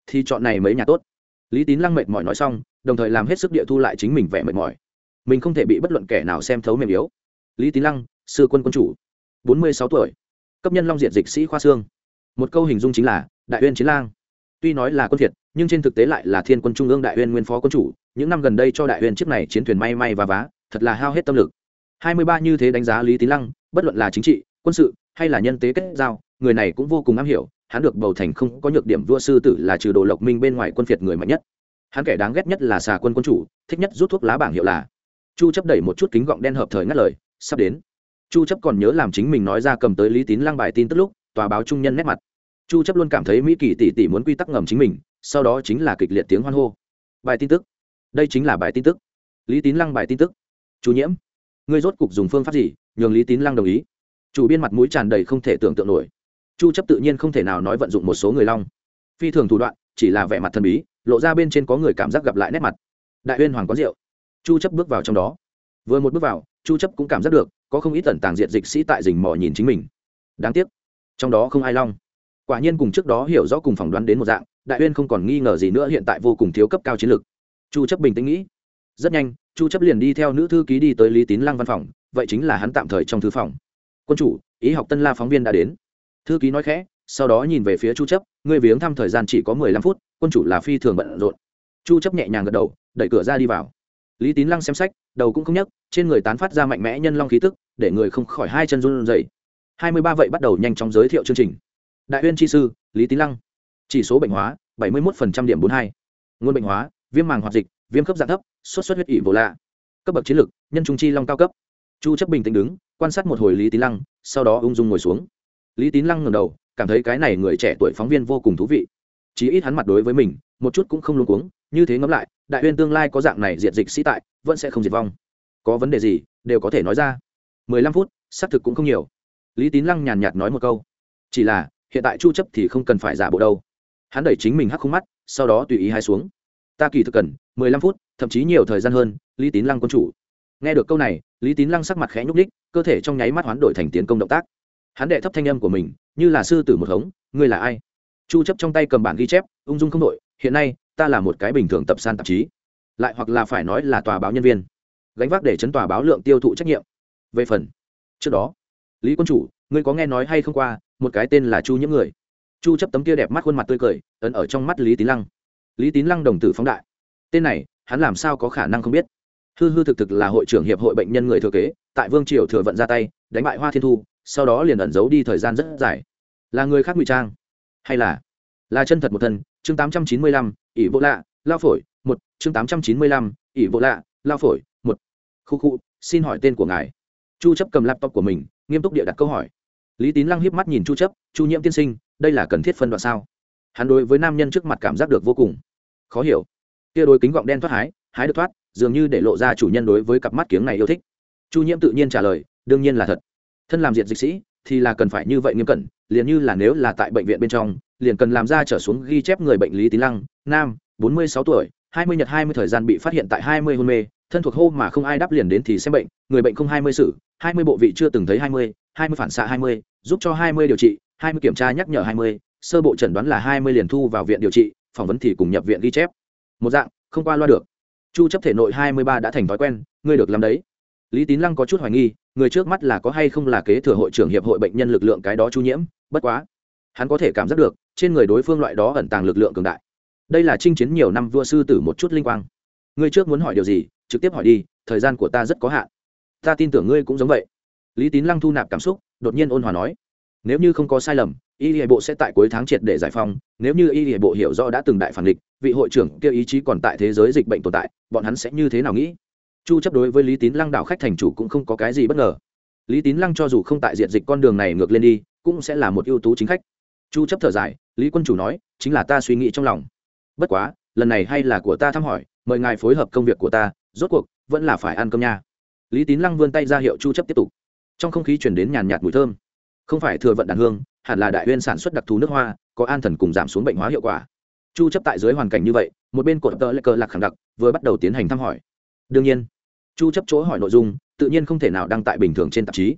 Thì chọn này mấy nhà tốt. Lý tín lăng mệt mỏi nói xong, đồng thời làm hết sức địa thu lại chính mình vẻ mệt mỏi. Mình không thể bị bất luận kẻ nào xem thấu mềm yếu. Lý tín lăng, sư quân quân chủ, bốn mươi sáu tuổi, cấp nhân long diện dịch sĩ khoa xương một câu hình dung chính là đại uyên chiến lang. Tuy nói là quân thiệt, nhưng trên thực tế lại là thiên quân trung ương đại uyên nguyên phó quân chủ, những năm gần đây cho đại uyên chiếc này chiến thuyền may may và vá, thật là hao hết tâm lực. Hai mươi ba như thế đánh giá lý tín lăng, bất luận là chính trị, quân sự, hay là nhân tế kết giao, người này cũng vô cùng am hiểu, hắn được bầu thành không có nhược điểm vua sư tử là trừ đồ lộc minh bên ngoài quân phiệt người mạnh nhất. Hắn kẻ đáng ghét nhất là xà quân quân chủ, thích nhất rút thuốc lá bảng hiệu là. Chu chấp đẩy một chút kính gọng đen hợp thời ngắt lời, sắp đến. Chu chấp còn nhớ làm chính mình nói ra cầm tới lý tín lăng bài tin tức lúc tòa báo trung nhân nét mặt. Chu chấp luôn cảm thấy mỹ kỳ tỷ tỷ muốn quy tắc ngầm chính mình, sau đó chính là kịch liệt tiếng hoan hô. Bài tin tức. Đây chính là bài tin tức. Lý tín lăng bài tin tức. Chủ nhiễm, ngươi rốt cục dùng phương pháp gì, nhường lý tín lăng đồng ý? Chủ biên mặt mũi tràn đầy không thể tưởng tượng nổi. Chu chấp tự nhiên không thể nào nói vận dụng một số người long. Phi thường thủ đoạn, chỉ là vẻ mặt thần bí, lộ ra bên trên có người cảm giác gặp lại nét mặt. Đại uyên hoàng có rượu. Chu chấp bước vào trong đó. Vừa một bước vào, chu chấp cũng cảm giác được, có không ít tẩn tàng diện dịch sĩ tại rình mò nhìn chính mình. Đáng tiếc trong đó không ai long. Quả nhiên cùng trước đó hiểu rõ cùng phỏng đoán đến một dạng, đại uyên không còn nghi ngờ gì nữa hiện tại vô cùng thiếu cấp cao chiến lược. Chu chấp bình tĩnh nghĩ. Rất nhanh, chu chấp liền đi theo nữ thư ký đi tới lý tín lăng văn phòng, vậy chính là hắn tạm thời trong thư phòng. Quân chủ, ý học tân la phóng viên đã đến. Thư ký nói khẽ, sau đó nhìn về phía chu chấp người viếng thăm thời gian chỉ có 15 phút, quân chủ là phi thường bận rộn. Chu chấp nhẹ nhàng gật đầu, đẩy cửa ra đi vào. Lý tín lăng xem sách, đầu cũng không nhấc, trên người tán phát ra mạnh mẽ nhân long khí tức, để người không khỏi hai chân run rẩy. 23 vậy bắt đầu nhanh chóng giới thiệu chương trình. Đại uyên chi sư, lý tín lăng. Chỉ số bệnh hóa 71% điểm 42. nguồn bệnh hóa, viêm màng hoạt dịch, viêm khớp dạng thấp, sốt xuất huyết ỉ vô lạ. Cấp bậc chiến lược, nhân trung chi long cao cấp. Chu chấp bình tĩnh đứng, quan sát một hồi lý tín lăng, sau đó ung dung ngồi xuống. Lý tín lăng ngẩng đầu, cảm thấy cái này người trẻ tuổi phóng viên vô cùng thú vị. Chí ít hắn mặt đối với mình, một chút cũng không luống cuống, như thế ngẫm lại, đại uyên tương lai có dạng này diệt dịch sĩ tại, vẫn sẽ không diệt vong. Có vấn đề gì, đều có thể nói ra. 15 phút, xác thực cũng không nhiều lý tín lăng nhàn nhạt nói một câu. Chỉ là, hiện tại chu chấp thì không cần phải giả bộ đâu. Hắn đẩy chính mình hắc không mắt, sau đó tùy ý hai xuống. Ta kỳ thực cần 15 phút, thậm chí nhiều thời gian hơn, lý tín lăng quân chủ. Nghe được câu này, lý tín lăng sắc mặt khẽ nhúc ních cơ thể trong nháy mắt hoán đổi thành tiến công động tác. Hắn đệ thấp thanh âm của mình, như là sư tử một hống, ngươi là ai? Chu chấp trong tay cầm bản ghi chép, ung dung không đội hiện nay, ta là một cái bình thường tập san tạp chí. Lại hoặc là phải nói là tòa báo nhân viên. Gánh vác để chấn tòa báo lượng tiêu thụ trách nhiệm. Về phần, trước đó lý quân chủ ngươi có nghe nói hay không qua một cái tên là chu nhiễm người. Chu chấp tấm kia đẹp mắt khuôn mặt tươi cười ấn ở trong mắt lý tín lăng. Lý tín lăng đồng tử phóng đại. Tên này hắn làm sao có khả năng không biết? Hư hư thực thực là hội trưởng hiệp hội bệnh nhân người thừa kế tại vương triều thừa vận ra tay đánh bại hoa thiên thu sau đó liền ẩn giấu đi thời gian rất dài. Là người khác ngụy trang? Hay là là chân thật một thân? Chương 895, ỷ vô lạ lao phổi một. Chương 895, ỷ vô lạ lao phổi một. Khu khu xin hỏi tên của ngài. Chu chấp cầm laptop của mình nghiêm túc địa đặt câu hỏi. Lý tín lăng hiếp mắt nhìn chu chấp, chu nhiễm tiên sinh, đây là cần thiết phân đoạn sao? Hắn đối với nam nhân trước mặt cảm giác được vô cùng khó hiểu. Kia đôi kính gọng đen thoát hái hái được thoát, dường như để lộ ra chủ nhân đối với cặp mắt kiếng này yêu thích. Chu nhiễm tự nhiên trả lời, đương nhiên là thật. Thân làm diện dịch sĩ thì là cần phải như vậy nghiêm cẩn, liền như là nếu là tại bệnh viện bên trong, liền cần làm ra trở xuống ghi chép người bệnh lý tín lăng, nam, bốn mươi sáu tuổi, hai mươi nhật hai mươi thời gian bị phát hiện tại hai mươi hôn mê thân thuộc hô mà không ai đáp liền đến thì xem bệnh, người bệnh không hai mươi sự, hai mươi bộ vị chưa từng thấy hai mươi hai mươi phản xạ hai mươi, giúp cho hai mươi điều trị, hai mươi kiểm tra nhắc nhở hai mươi, sơ bộ chẩn đoán là hai mươi liền thu vào viện điều trị, phỏng vấn thì cùng nhập viện ghi chép. Một dạng, không qua loa được. Chu chấp thể nội 23 đã thành thói quen, ngươi được làm đấy. Lý tín lăng có chút hoài nghi, người trước mắt là có hay không là kế thừa hội trưởng hiệp hội bệnh nhân lực lượng cái đó chu nhiễm, bất quá. Hắn có thể cảm giác được, trên người đối phương loại đó ẩn tàng lực lượng cường đại. Đây là chinh chiến nhiều năm vua sư tử một chút linh quang. Ngươi trước muốn hỏi điều gì trực tiếp hỏi đi, thời gian của ta rất có hạn. Ta tin tưởng ngươi cũng giống vậy. Lý tín lăng thu nạp cảm xúc, đột nhiên ôn hòa nói, nếu như không có sai lầm, y hệ bộ sẽ tại cuối tháng triệt để giải phóng. Nếu như y hệ bộ hiểu rõ đã từng đại phản địch, vị hội trưởng kêu ý chí còn tại thế giới dịch bệnh tồn tại, bọn hắn sẽ như thế nào nghĩ? Chu chấp đối với lý tín lăng đạo khách thành chủ cũng không có cái gì bất ngờ. Lý tín lăng cho dù không tại diện dịch con đường này ngược lên đi, cũng sẽ là một ưu tú chính khách. Chu chấp thở dài, lý quân chủ nói, chính là ta suy nghĩ trong lòng. Bất quá, lần này hay là của ta thăm hỏi, mời ngài phối hợp công việc của ta rốt cuộc, vẫn là phải ăn cơm nha. Lý tín lăng vươn tay ra hiệu chu chấp tiếp tục. Trong không khí chuyển đến nhàn nhạt mùi thơm. Không phải thừa vận đàn hương, hẳn là đại huyên sản xuất đặc thù nước hoa, có an thần cùng giảm xuống bệnh hóa hiệu quả. Chu chấp tại dưới hoàn cảnh như vậy, một bên cột tơ lệ cờ lạc khẳng đặc, vừa bắt đầu tiến hành thăm hỏi. Đương nhiên, chu chấp chỗ hỏi nội dung, tự nhiên không thể nào đăng tại bình thường trên tạp chí.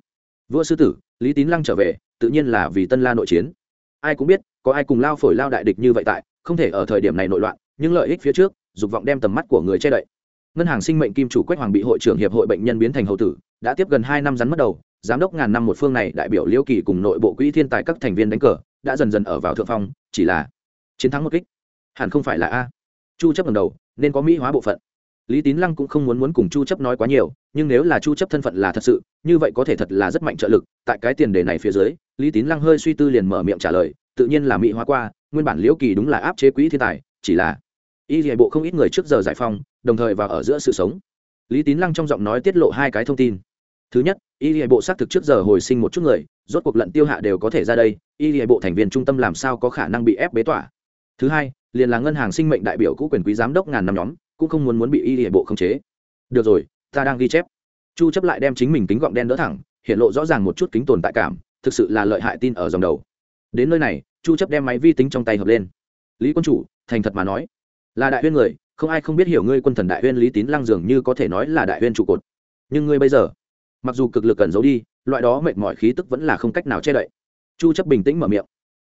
Vua sư tử, lý tín lăng trở về, tự nhiên là vì tân la nội chiến. Ai cũng biết, có ai cùng lao phổi lao đại địch như vậy tại, không thể ở thời điểm này nội loạn, nhưng lợi ích phía trước, dục vọng đem tầm mắt của người che đậy ngân hàng sinh mệnh kim chủ quách hoàng bị hội trưởng hiệp hội bệnh nhân biến thành hậu tử, đã tiếp gần hai năm rắn mất đầu, giám đốc ngàn năm một phương này đại biểu liễu kỳ cùng nội bộ quỹ thiên tài các thành viên đánh cờ, đã dần dần ở vào thượng phong, chỉ là chiến thắng một kích. Hẳn không phải là a. Chu chấp lần đầu, nên có mỹ hóa bộ phận. Lý tín lăng cũng không muốn muốn cùng chu chấp nói quá nhiều, nhưng nếu là chu chấp thân phận là thật sự, như vậy có thể thật là rất mạnh trợ lực. Tại cái tiền đề này phía dưới, lý tín lăng hơi suy tư liền mở miệng trả lời, tự nhiên là mỹ hóa qua, nguyên bản liễu kỳ đúng là áp chế quỹ thiên tài, chỉ là y hệ bộ không ít người trước giờ giải phong đồng thời và ở giữa sự sống. Lý tín lăng trong giọng nói tiết lộ hai cái thông tin. Thứ nhất, y hệ bộ xác thực trước giờ hồi sinh một chút người, rốt cuộc lận tiêu hạ đều có thể ra đây, y hệ bộ thành viên trung tâm làm sao có khả năng bị ép bế tỏa thứ hai, liền là ngân hàng sinh mệnh đại biểu cũ quyền quý giám đốc ngàn năm nhóm, cũng không muốn muốn bị y hệ bộ khống chế. Được rồi, ta đang ghi chép. Chu chấp lại đem chính mình kính gọng đen đỡ thẳng, hiện lộ rõ ràng một chút kính tồn tại cảm, thực sự là lợi hại tin ở dòng đầu. Đến nơi này, chu chấp đem máy vi tính trong tay hợp lên. Lý quân chủ, thành thật mà nói, là đại huyên người không ai không biết hiểu ngươi quân thần đại huyên lý tín lăng dường như có thể nói là đại huyên trụ cột. Nhưng ngươi bây giờ, mặc dù cực lực cần giấu đi, loại đó mệt mỏi khí tức vẫn là không cách nào che đậy. Chu chấp bình tĩnh mở miệng.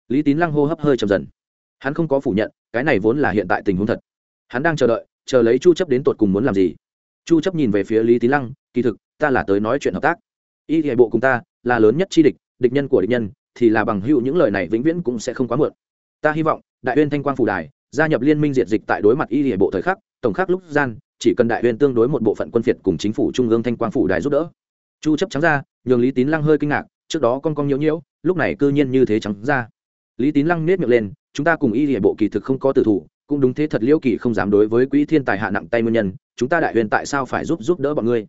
Lý tín lăng hô hấp hơi chậm dần. Hắn không có phủ nhận, cái này vốn là hiện tại tình huống thật. Hắn đang chờ đợi, chờ lấy chu chấp đến tột cùng muốn làm gì. Chu chấp nhìn về phía lý tín lăng, kỳ thực, ta là tới nói chuyện hợp tác. Y hệ bộ cùng ta, là lớn nhất chi địch địch nhân của địch nhân, thì là bằng hữu, những lời này vĩnh viễn cũng sẽ không quá muộn. Ta hy vọng, đại uyên thanh quang phủ đài gia nhập liên minh diệt dịch tại đối mặt y hệ bộ thời khắc, tổng khắc lúc gian, chỉ cần đại huyền tương đối một bộ phận quân phiệt cùng chính phủ trung ương thanh quang phủ đài giúp đỡ. Chu chấp trắng ra, nhường lý tín lăng hơi kinh ngạc, trước đó con con nhiễu nhiễu, lúc này cư nhiên như thế trắng ra. Lý tín lăng nết miệng lên, chúng ta cùng y hệ bộ kỳ thực không có tử thủ, cũng đúng thế thật liễu kỳ không dám đối với quỹ thiên tài hạ nặng tay nguyên nhân, chúng ta đại huyền tại sao phải giúp giúp đỡ bọn ngươi?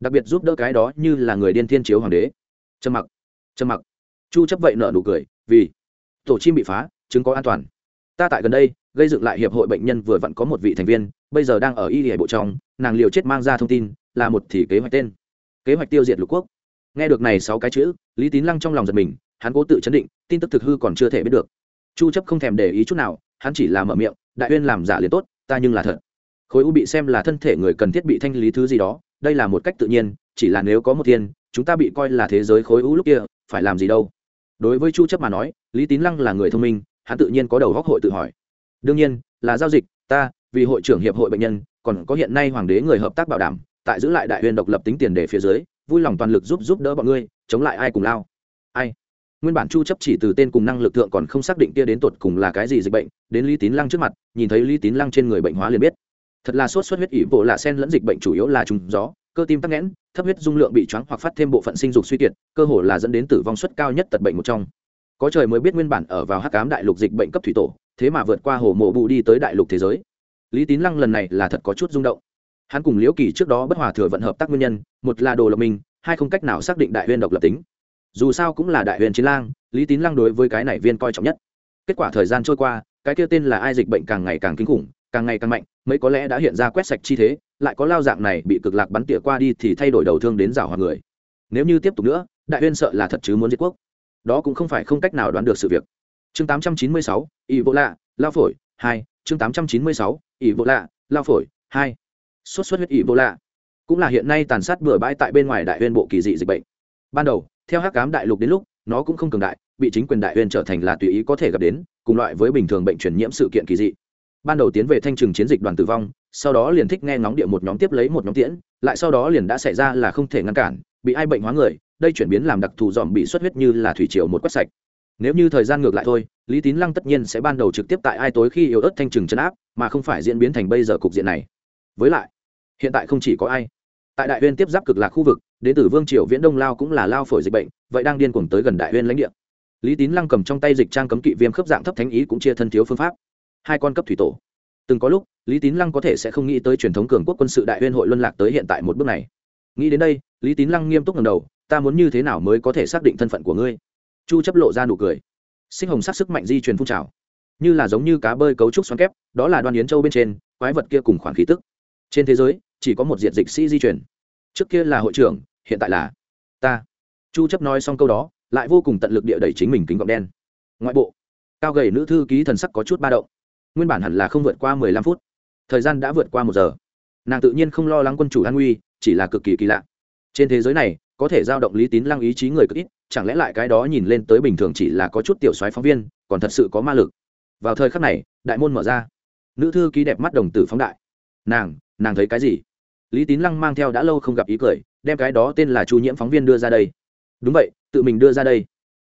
Đặc biệt giúp đỡ cái đó như là người điên thiên chiếu hoàng đế. Trầm mặc trầm mặc. Chu chấp vậy nợ nụ cười, vì tổ chim bị phá, chứng có an toàn. Ta tại gần đây gây dựng lại hiệp hội bệnh nhân vừa vặn có một vị thành viên, bây giờ đang ở y hệ bộ trong, nàng liều chết mang ra thông tin, là một thì kế hoạch tên. Kế hoạch tiêu diệt lục quốc. Nghe được này sáu cái chữ, lý tín lăng trong lòng giật mình, hắn cố tự chấn định, tin tức thực hư còn chưa thể biết được. Chu chấp không thèm để ý chút nào, hắn chỉ là mở miệng, đại uyên làm giả liền tốt, ta nhưng là thật. Khối u bị xem là thân thể người cần thiết bị thanh lý thứ gì đó, đây là một cách tự nhiên, chỉ là nếu có một thiên, chúng ta bị coi là thế giới khối u lúc kia, phải làm gì đâu. Đối với chu chấp mà nói, lý tín lăng là người thông minh, hắn tự nhiên có đầu góc hội tự hỏi đương nhiên, là giao dịch, ta, vì hội trưởng hiệp hội bệnh nhân, còn có hiện nay hoàng đế người hợp tác bảo đảm, tại giữ lại đại huyền độc lập tính tiền để phía dưới, vui lòng toàn lực giúp giúp đỡ bọn ngươi, chống lại ai cùng lao. Ai? Nguyên bản chu chấp chỉ từ tên cùng năng lực thượng còn không xác định kia đến tột cùng là cái gì dịch bệnh, đến lý tín lăng trước mặt, nhìn thấy lý tín lăng trên người bệnh hóa liền biết. Thật là sốt xuất huyết ỉ bộ là sen lẫn dịch bệnh chủ yếu là trùng gió, cơ tim tắc nghẽn, thấp huyết dung lượng bị choáng hoặc phát thêm bộ phận sinh dục suy kiệt, cơ hồ là dẫn đến tử vong suất cao nhất tật bệnh một trong. Có trời mới biết nguyên bản ở vào hắc ám đại lục dịch bệnh cấp thủy tổ thế mà vượt qua hồ mộ bù đi tới đại lục thế giới. Lý tín lăng lần này là thật có chút rung động. Hắn cùng liễu kỳ trước đó bất hòa thừa vận hợp tác nguyên nhân, một là đồ lập mình hai không cách nào xác định đại huyên độc lập tính. Dù sao cũng là đại huyên chiến lang, lý tín lăng đối với cái này viên coi trọng nhất. Kết quả thời gian trôi qua, cái kia tên là ai dịch bệnh càng ngày càng kinh khủng, càng ngày càng mạnh, mấy có lẽ đã hiện ra quét sạch chi thế, lại có lao dạng này bị cực lạc bắn tỉa qua đi thì thay đổi đầu thương đến rào hòa người. Nếu như tiếp tục nữa, đại huyên sợ là thật chứ muốn diệt quốc. Đó cũng không phải không cách nào đoán được sự việc chương 896, ỷ vô lạ lao phổi hai. Chương 896, ỷ vô lạ lao phổi hai. Sốt xuất huyết ỷ vô lạ cũng là hiện nay tàn sát bừa bãi tại bên ngoài đại huyên bộ kỳ dị dịch bệnh. Ban đầu theo hắc cám đại lục đến lúc nó cũng không cường đại bị chính quyền đại huyên trở thành là tùy ý có thể gặp đến cùng loại với bình thường bệnh truyền nhiễm sự kiện kỳ dị. Ban đầu tiến về thanh trừng chiến dịch đoàn tử vong sau đó liền thích nghe ngóng địa một nhóm tiếp lấy một nhóm tiễn lại sau đó liền đã xảy ra là không thể ngăn cản bị ai bệnh hóa người đây chuyển biến làm đặc thù dòm bị xuất huyết như là thủy triều một quét sạch nếu như thời gian ngược lại thôi, lý tín lăng tất nhiên sẽ ban đầu trực tiếp tại ai tối khi yếu ớt thanh trừng chấn áp, mà không phải diễn biến thành bây giờ cục diện này. Với lại, hiện tại không chỉ có ai. Tại đại huyên tiếp giáp cực lạc khu vực, đến từ vương triều viễn đông lao cũng là lao phổi dịch bệnh, vậy đang điên cuồng tới gần đại huyên lãnh địa. Lý tín lăng cầm trong tay dịch trang cấm kỵ viêm khớp dạng thấp thánh ý cũng chia thân thiếu phương pháp. Hai con cấp thủy tổ. Từng có lúc, lý tín lăng có thể sẽ không nghĩ tới truyền thống cường quốc quân sự đại huyên hội luân lạc tới hiện tại một bước này. Nghĩ đến đây, lý tín lăng nghiêm túc ngầm đầu, ta muốn như thế nào mới có thể xác định thân phận của ngươi? Chu chấp lộ ra nụ cười. Sinh hồng sắc sức mạnh di truyền phun trào. Như là giống như cá bơi cấu trúc xoắn kép, đó là đoan yến châu bên trên, quái vật kia cùng khoản khí tức. Trên thế giới, chỉ có một diện dịch sĩ di truyền. Trước kia là hội trưởng, hiện tại là ta. Chu chấp nói xong câu đó, lại vô cùng tận lực địa đẩy chính mình kính gọng đen. Ngoại bộ, cao gầy nữ thư ký thần sắc có chút ba động. Nguyên bản hẳn là không vượt qua 15 phút. Thời gian đã vượt qua một giờ. Nàng tự nhiên không lo lắng quân chủ an nguy, chỉ là cực kỳ kỳ lạ. Trên thế giới này, có thể giao động lý tín lăng ý chí người cực ít chẳng lẽ lại cái đó nhìn lên tới bình thường chỉ là có chút tiểu soái phóng viên, còn thật sự có ma lực? Vào thời khắc này, đại môn mở ra. Nữ thư ký đẹp mắt đồng tử phóng đại. Nàng nàng thấy cái gì? Lý tín lăng mang theo đã lâu không gặp ý cười, đem cái đó tên là chu nhiễm phóng viên đưa ra đây. Đúng vậy, tự mình đưa ra đây.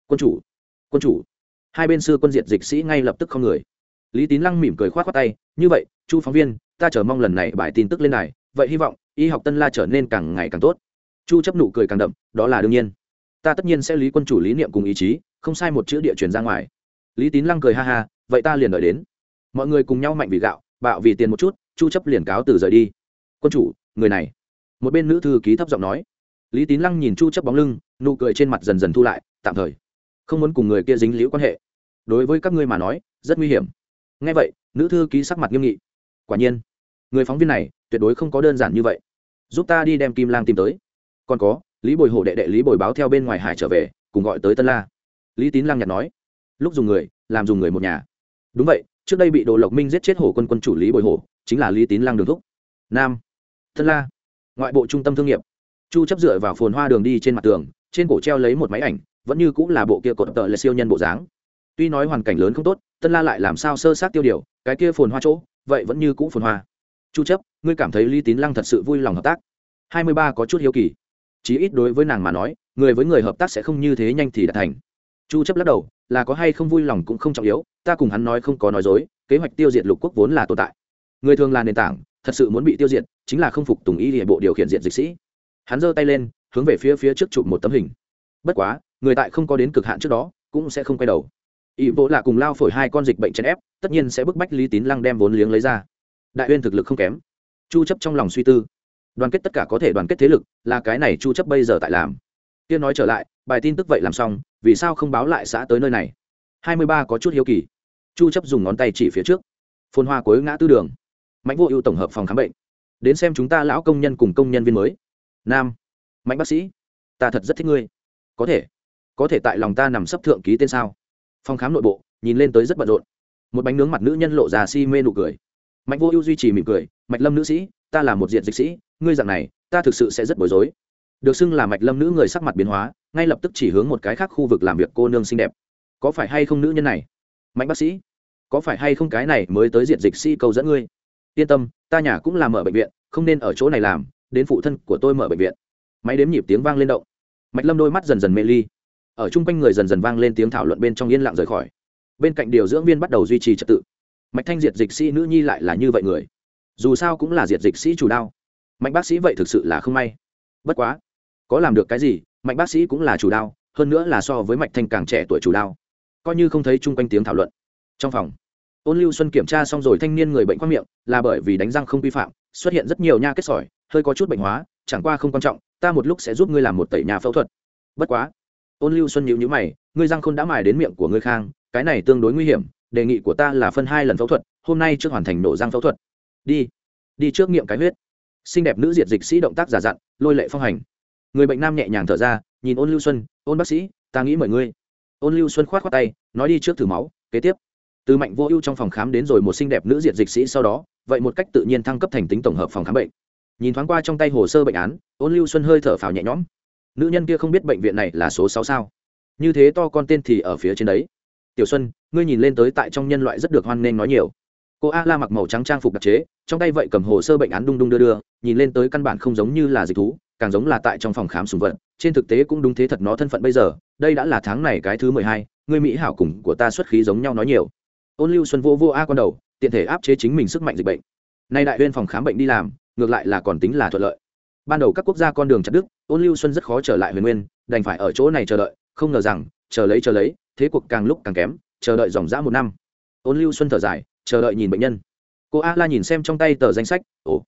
Quân chủ quân chủ. Hai bên sư quân diệt dịch sĩ ngay lập tức không người. Lý tín lăng mỉm cười k h o á t khoác tay, như vậy, chu phóng viên, ta chờ mong lần này bài tin tức lên này vậy hy vọng y học tân la trở nên càng ngày càng tốt. Chu chấp nụ cười càng đậm, đó là đương nhiên ta tất nhiên sẽ lý quân chủ lý niệm cùng ý chí, không sai một chữ địa truyền ra ngoài. Lý tín lăng cười ha ha, vậy ta liền đợi đến. Mọi người cùng nhau mạnh vì gạo, bạo vì tiền một chút, chu chấp liền cáo từ rời đi. Quân chủ, người này. Một bên nữ thư ký thấp giọng nói. Lý tín lăng nhìn chu chấp bóng lưng, nụ cười trên mặt dần dần thu lại, tạm thời. Không muốn cùng người kia dính liễu quan hệ. Đối với các ngươi mà nói, rất nguy hiểm. Nghe vậy, nữ thư ký sắc mặt nghiêm nghị. Quả nhiên, người phóng viên này tuyệt đối không có đơn giản như vậy. Giúp ta đi đem kim lang tìm tới. Còn có lý bồi hổ đệ đệ lý bồi báo theo bên ngoài hải trở về, cùng gọi tới tân la. Lý tín lăng nhạt nói, lúc dùng người, làm dùng người một nhà. Đúng vậy, trước đây bị đồ lộc minh giết chết hổ quân quân chủ lý bồi hổ, chính là lý tín lăng đường thúc. Nam, tân la, ngoại bộ trung tâm thương nghiệp. Chu chấp dựa vào phồn hoa đường đi trên mặt tường, trên cổ treo lấy một máy ảnh, vẫn như cũng là bộ kia cột tợ là siêu nhân bộ dáng. Tuy nói hoàn cảnh lớn không tốt, tân la lại làm sao sơ sát tiêu điều, cái kia phồn hoa chỗ, vậy vẫn như cũ phồn hoa. Chu chấp, ngươi cảm thấy lý tín lăng thật sự vui lòng hợp tác? 23 có chút hiếu kỳ chí ít đối với nàng mà nói, người với người hợp tác sẽ không như thế nhanh thì đạt thành. Chu chấp lắc đầu, là có hay không vui lòng cũng không trọng yếu, ta cùng hắn nói không có nói dối, kế hoạch tiêu diệt lục quốc vốn là tồn tại. Người thường là nền tảng, thật sự muốn bị tiêu diệt, chính là không phục tùng ý địa bộ điều khiển diện dịch sĩ. Hắn giơ tay lên, hướng về phía phía trước chụp một tấm hình. Bất quá, người tại không có đến cực hạn trước đó, cũng sẽ không quay đầu. Ý bộ là cùng lao phổi hai con dịch bệnh chèn ép, tất nhiên sẽ bức bách lý tín lăng đem vốn liếng lấy ra. Đại uyên thực lực không kém. Chu chấp trong lòng suy tư đoàn kết tất cả có thể đoàn kết thế lực, là cái này chu chấp bây giờ tại làm. Tiên nói trở lại, bài tin tức vậy làm xong, vì sao không báo lại xã tới nơi này? 23 có chút hiếu kỳ. Chu chấp dùng ngón tay chỉ phía trước. Phồn hoa cuối ngã tư đường. Mạnh vô ưu tổng hợp phòng khám bệnh. Đến xem chúng ta lão công nhân cùng công nhân viên mới. Nam. Mạnh bác sĩ. Ta thật rất thích ngươi. Có thể. Có thể tại lòng ta nằm sấp thượng ký tên sao? Phòng khám nội bộ, nhìn lên tới rất bận rộn. Một bánh nướng mặt nữ nhân lộ già si mê nụ cười. Mạnh vô ưu duy trì mỉm cười. Mạch lâm nữ sĩ, ta là một diện dịch sĩ ngươi dạng này, ta thực sự sẽ rất bối rối. Được xưng là mạch lâm nữ người sắc mặt biến hóa, ngay lập tức chỉ hướng một cái khác khu vực làm việc cô nương xinh đẹp. Có phải hay không nữ nhân này? Mạnh bác sĩ, có phải hay không cái này mới tới diện dịch sĩ câu dẫn ngươi? Yên tâm, ta nhà cũng làm mở bệnh viện, không nên ở chỗ này làm, đến phụ thân của tôi mở bệnh viện. Máy đếm nhịp tiếng vang lên động. Mạch lâm đôi mắt dần dần mê ly. Ở chung quanh người dần dần vang lên tiếng thảo luận bên trong yên lặng rời khỏi. Bên cạnh điều dưỡng viên bắt đầu duy trì trật tự. Mạch thanh diệt dịch sĩ nữ nhi lại là như vậy người. Dù sao cũng là diệt dịch sĩ chủ đao mạnh bác sĩ vậy thực sự là không may. Bất quá, có làm được cái gì, mạnh bác sĩ cũng là chủ đao, hơn nữa là so với mạch thanh càng trẻ tuổi chủ đao. Coi như không thấy chung quanh tiếng thảo luận. Trong phòng, ôn lưu xuân kiểm tra xong rồi thanh niên người bệnh khoác miệng, là bởi vì đánh răng không vi phạm, xuất hiện rất nhiều nha kết sỏi, hơi có chút bệnh hóa, chẳng qua không quan trọng, ta một lúc sẽ giúp ngươi làm một tẩy nhà phẫu thuật. Bất quá, ôn lưu xuân nhịu nhữ mày, ngươi răng khôn đã mài đến miệng của ngươi khang, cái này tương đối nguy hiểm, đề nghị của ta là phân hai lần phẫu thuật, hôm nay trước hoàn thành nổ răng phẫu thuật. Đi đi trước nghiệm cái huyết xinh đẹp nữ diệt dịch sĩ động tác giả dặn, lôi lệ phong hành. Người bệnh nam nhẹ nhàng thở ra, nhìn ôn lưu xuân, ôn bác sĩ, ta nghĩ mời ngươi. Ôn lưu xuân k h o á t tay, nói đi trước thử máu, kế tiếp. Từ mạnh vô ưu trong phòng khám đến rồi một xinh đẹp nữ diệt dịch sĩ sau đó, vậy một cách tự nhiên thăng cấp thành tính tổng hợp phòng khám bệnh. Nhìn thoáng qua trong tay hồ sơ bệnh án, ôn lưu xuân hơi thở phào nhẹ nhõm. Nữ nhân kia không biết bệnh viện này là số sáu sao? Như thế to con tên thì ở phía trên đấy. Tiểu xuân, ngươi nhìn lên tới tại trong nhân loại rất được hoan nghênh nói nhiều cô a la mặc màu trắng trang phục đặc chế, trong tay vậy cầm hồ sơ bệnh án đung đung đưa đưa, nhìn lên tới căn bản không giống như là dịch thú, càng giống là tại trong phòng khám sùng vật. Trên thực tế cũng đúng thế thật nó thân phận bây giờ, đây đã là tháng này cái thứ mười hai, người mỹ hảo cùng của ta xuất khí giống nhau nói nhiều. Ôn lưu xuân vô vô a con đầu, tiện thể áp chế chính mình sức mạnh dịch bệnh. Nay đại huyên phòng khám bệnh đi làm, ngược lại là còn tính là thuận lợi. Ban đầu các quốc gia con đường chặt đức ôn lưu xuân rất khó trở lại huyền nguyên, đành phải ở chỗ này chờ đợi, không ngờ rằng, chờ lấy chờ lấy, thế cuộc càng lúc càng kém, chờ đợi dòng dã một năm. Ôn lưu xuân thở dài chờ đợi nhìn bệnh nhân. Cô a la nhìn xem trong tay tờ danh sách, ồ,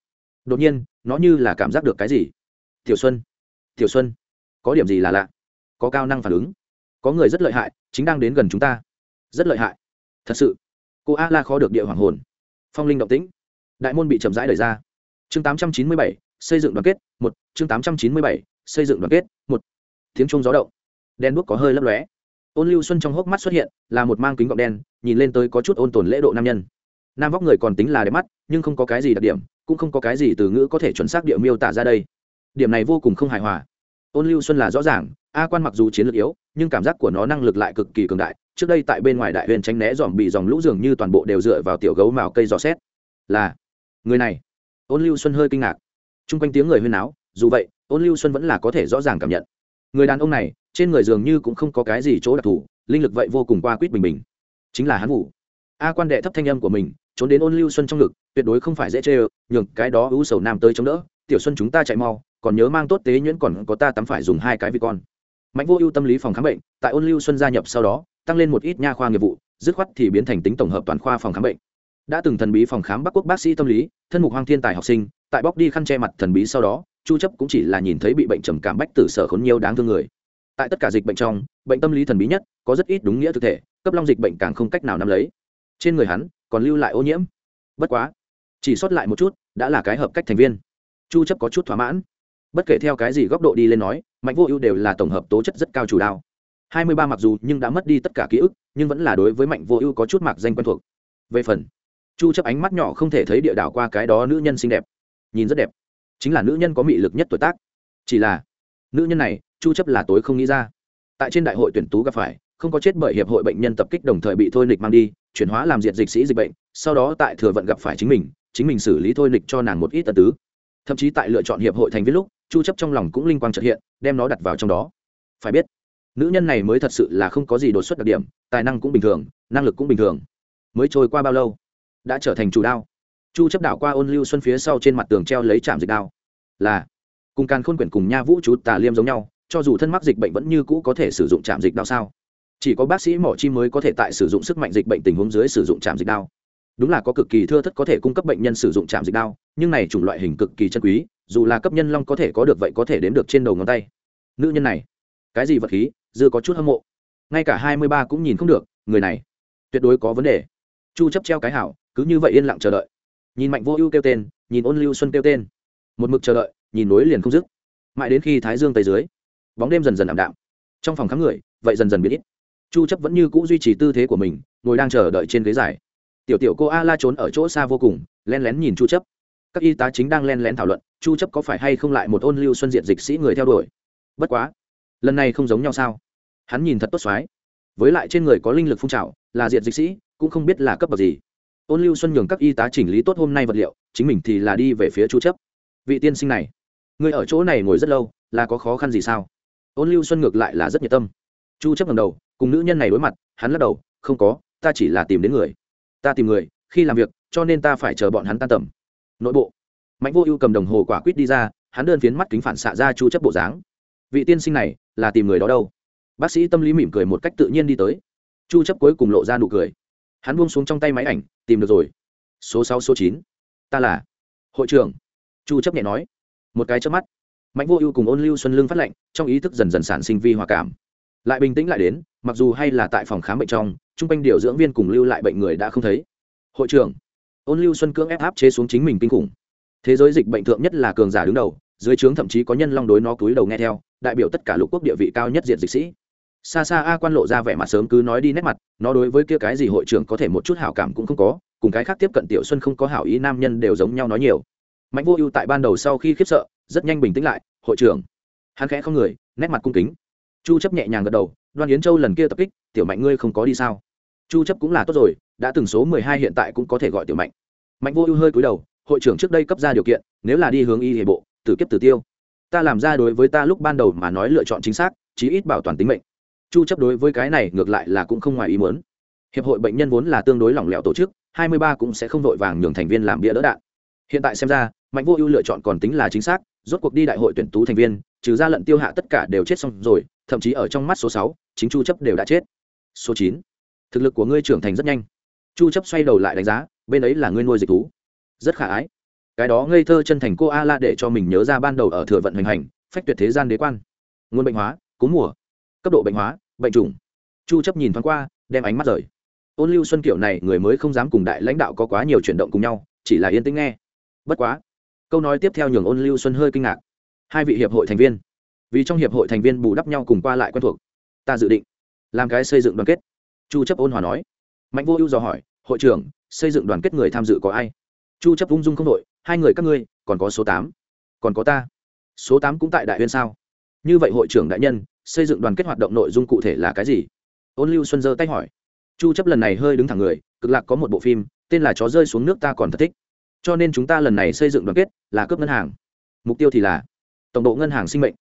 đột nhiên, nó như là cảm giác được cái gì? Tiểu xuân tiểu xuân, có điểm gì là lạ? Có cao năng phản ứng, có người rất lợi hại, chính đang đến gần chúng ta. Rất lợi hại? Thật sự? Cô a la khó được địa hoàng hồn. Phong linh động tĩnh. Đại môn bị chậm rãi đẩy ra. Chương tám trăm chín mươi bảy, xây dựng đoàn kết, một. Chương tám trăm chín mươi bảy, xây dựng đoàn kết, một. Tiếng trung gió động. Đen đuốc có hơi lấp lóe ôn lưu xuân trong hốc mắt xuất hiện là một mang kính gọng đen, nhìn lên tới có chút ôn tồn lễ độ nam nhân. Nam vóc người còn tính là đẹp mắt, nhưng không có cái gì đặc điểm, cũng không có cái gì từ ngữ có thể chuẩn xác địa miêu tả ra đây. Điểm này vô cùng không hài hòa. Ôn lưu xuân là rõ ràng, a quan mặc dù chiến lược yếu, nhưng cảm giác của nó năng lực lại cực kỳ cường đại. Trước đây tại bên ngoài đại huyền tránh né dòm bị dòng lũ dường như toàn bộ đều dựa vào tiểu gấu màu cây dò xét. Là, người này. Ôn lưu xuân hơi kinh ngạc. T r u n g quanh tiếng người huyên náo, dù vậy, ôn lưu xuân vẫn là có thể rõ ràng cảm nhận. Người đàn ông này trên người dường như cũng không có cái gì chỗ đặc thù, linh lực vậy vô cùng qua quýt bình bình. Chính là hắn ngủ. a quan đệ thấp thanh âm của mình, trốn đến ôn lưu xuân trong ngực, tuyệt đối không phải dễ chê ơ, nhường cái đó ưu sầu nam tới chống đỡ. Tiểu xuân chúng ta chạy mau, còn nhớ mang tốt tế nhuyễn còn có ta tắm phải dùng hai cái vì con. Mạnh vô ưu tâm lý phòng khám bệnh, tại ôn lưu xuân gia nhập sau đó, tăng lên một ít nha khoa nghiệp vụ, dứt khoát thì biến thành tính tổng hợp toàn khoa phòng khám bệnh. Đã từng thần bí phòng khám bắc quốc bác sĩ tâm lý, thân mục hoang thiên tài học sinh, tại bóc đi khăn che mặt thần bí sau đó, chu chấp cũng chỉ là nhìn thấy bị bệnh trầm cảm bách tử sở khốn nhiều đáng thương người tại tất cả dịch bệnh trong, bệnh tâm lý thần bí nhất, có rất ít đúng nghĩa thực thể, cấp long dịch bệnh càng không cách nào nắm lấy. Trên người hắn, còn lưu lại ô nhiễm. Bất quá, chỉ sót lại một chút, đã là cái hợp cách thành viên. Chu chấp có chút thỏa mãn. Bất kể theo cái gì góc độ đi lên nói, mạnh vô ưu đều là tổng hợp tố chất rất cao chủ đạo. 23 mặc dù nhưng đã mất đi tất cả ký ức, nhưng vẫn là đối với mạnh vô ưu có chút mạc danh quen thuộc. Về phần, chu chấp ánh mắt nhỏ không thể thấy địa đảo qua cái đó nữ nhân xinh đẹp. Nhìn rất đẹp. Chính là nữ nhân có mị lực nhất tuổi tác. Chỉ là, nữ nhân này chu chấp là tối không nghĩ ra. Tại trên đại hội tuyển tú gặp phải, không có chết bởi hiệp hội bệnh nhân tập kích đồng thời bị thôi nịch mang đi, chuyển hóa làm diệt dịch sĩ dịch bệnh, sau đó tại thừa vận gặp phải chính mình chính mình xử lý thôi nịch cho nàng một ít tật tứ. Thậm chí tại lựa chọn hiệp hội thành viên lúc, chu chấp trong lòng cũng linh quang chợt hiện, đem nó đặt vào trong đó. Phải biết, nữ nhân này mới thật sự là không có gì đột xuất đặc điểm, tài năng cũng bình thường, năng lực cũng bình thường. Mới trôi qua bao lâu? Đã trở thành chủ đao. Chu chấp đảo qua ôn lưu xuân phía sau trên mặt tường treo lấy chạm dịch đao. Là, cùng càn khôn quyển cùng nha vũ chú tà liêm giống nhau cho dù thân mắc dịch bệnh vẫn như cũ có thể sử dụng chạm dịch đao sao? Chỉ có bác sĩ mỏ chim mới có thể tại sử dụng sức mạnh dịch bệnh tình huống dưới sử dụng chạm dịch đao. Đúng là có cực kỳ thưa thất có thể cung cấp bệnh nhân sử dụng chạm dịch đao, nhưng này chủng loại hình cực kỳ chân quý, dù là cấp nhân long có thể có được vậy có thể đếm được trên đầu ngón tay. Nữ nhân này, cái gì vật khí, dư có chút hâm mộ. Ngay cả hai mươi ba cũng nhìn không được, người này, tuyệt đối có vấn đề. Chu chấp treo cái hảo, cứ như vậy yên lặng chờ đợi. Nhìn mạnh vô ưu kêu tên, nhìn ôn lưu xuân kêu tên. Một mực chờ đợi, nhìn nối liền không dứt. Mãi đến khi thái dương tây dưới bóng đêm dần dần ảm đạm. Trong phòng khám người, vậy dần dần biến ít. Chu chấp vẫn như cũ duy trì tư thế của mình, ngồi đang chờ đợi trên ghế dài. Tiểu tiểu cô a la trốn ở chỗ xa vô cùng len lén nhìn chu chấp. Các y tá chính đang len lén thảo luận, chu chấp có phải hay không lại một ôn lưu xuân diện dịch sĩ người theo đuổi. Bất quá, lần này không giống nhau sao? Hắn nhìn thật tốt xoái. Với lại trên người có linh lực phun trào, là diện dịch sĩ, cũng không biết là cấp bậc gì. Ôn lưu xuân nhường các y tá chỉnh lý tốt hôm nay vật liệu, chính mình thì là đi về phía chu chấp. Vị tiên sinh này, người ở chỗ này ngồi rất lâu, là có khó khăn gì sao? Ôn lưu xuân ngược lại là rất nhiệt tâm. Chu chấp ngẩng đầu, cùng nữ nhân này đối mặt, hắn lắc đầu, không có, ta chỉ là tìm đến người. Ta tìm người, khi làm việc, cho nên ta phải chờ bọn hắn tan tầm. Nội bộ. Mạnh vô ưu cầm đồng hồ quả quyết đi ra, hắn đơn phiến mắt kính phản xạ ra chu chấp bộ dáng. Vị tiên sinh này, là tìm người đó đâu? Bác sĩ tâm lý mỉm cười một cách tự nhiên đi tới. Chu chấp cuối cùng lộ ra nụ cười. Hắn buông xuống trong tay máy ảnh, tìm được rồi. Số sáu, số chín. Ta là hội trưởng. Chu chấp nhẹ nói. Một cái chớp mắt mạnh vô ưu cùng ôn lưu xuân lương phát lệnh, trong ý thức dần dần sản sinh vi hòa cảm. Lại bình tĩnh lại đến, mặc dù hay là tại phòng khám bệnh trong trung quanh điều dưỡng viên cùng lưu lại bệnh người đã không thấy. Hội trưởng, ôn lưu xuân cưỡng ép áp chế xuống chính mình kinh khủng. Thế giới dịch bệnh thượng nhất là cường giả đứng đầu, dưới trướng thậm chí có nhân long đối nó cúi đầu nghe theo, đại biểu tất cả lục quốc địa vị cao nhất diện dịch sĩ. Xa xa a quan lộ ra vẻ mặt sớm cứ nói đi nét mặt, nó đối với kia cái gì hội trưởng có thể một chút hảo cảm cũng không có, cùng cái khác tiếp cận tiểu xuân không có hảo ý nam nhân đều giống nhau nói nhiều. Mạnh vô ưu tại ban đầu sau khi khiếp sợ rất nhanh bình tĩnh lại, hội trưởng. Hắn khẽ không người, nét mặt cung kính. Chu chấp nhẹ nhàng gật đầu, đoan yến châu lần kia tập kích, tiểu mạnh ngươi không có đi sao? Chu chấp cũng là tốt rồi, đã từng số mười hai hiện tại cũng có thể gọi tiểu mạnh. Mạnh vô ưu hơi cúi đầu, hội trưởng trước đây cấp ra điều kiện, nếu là đi hướng y hệ bộ, tử kiếp tử tiêu. Ta làm ra đối với ta lúc ban đầu mà nói lựa chọn chính xác, chí ít bảo toàn tính mệnh. Chu chấp đối với cái này ngược lại là cũng không ngoài ý muốn. Hiệp hội bệnh nhân vốn là tương đối lỏng lẻo tổ chức 23 cũng sẽ không vội vàng nhường thành viên làm bia đỡ đạn. Hiện tại xem ra mạnh vô ưu lựa chọn còn tính là chính xác rốt cuộc đi đại hội tuyển tú thành viên trừ ra lận tiêu hạ tất cả đều chết xong rồi thậm chí ở trong mắt số sáu, chính chu chấp đều đã chết. Số chín, thực lực của ngươi trưởng thành rất nhanh. Chu chấp xoay đầu lại đánh giá bên ấy là ngươi nuôi dịch thú. Rất khả ái. Cái đó ngây thơ chân thành cô a la để cho mình nhớ ra ban đầu ở thừa vận hành hành phách tuyệt thế gian đế quan. Nguồn bệnh hóa cúm mùa. Cấp độ bệnh hóa bệnh trùng. Chu chấp nhìn thoáng qua đem ánh mắt rời. Ôn lưu xuân kiểu này người mới không dám cùng đại lãnh đạo có quá nhiều chuyển động cùng nhau chỉ là yên tĩnh nghe. Bất quá câu nói tiếp theo nhường ôn lưu xuân hơi kinh ngạc. Hai vị hiệp hội thành viên. Vì trong hiệp hội thành viên bù đắp nhau cùng qua lại quen thuộc. Ta dự định làm cái xây dựng đoàn kết. Chu chấp ôn hòa nói. Mạnh vô ưu dò hỏi, hội trưởng, xây dựng đoàn kết người tham dự có ai? Chu chấp ung dung không đội hai người các ngươi, còn có số 8. còn có ta. Số 8 cũng tại đại uyên sao? Như vậy hội trưởng đại nhân, xây dựng đoàn kết hoạt động nội dung cụ thể là cái gì? Ôn lưu xuân giơ tay hỏi. Chu chấp lần này hơi đứng thẳng người, cực lạc có một bộ phim, tên là chó rơi xuống nước ta còn thật thích cho nên chúng ta lần này xây dựng đoàn kết là cướp ngân hàng. Mục tiêu thì là tổng độ ngân hàng sinh mệnh.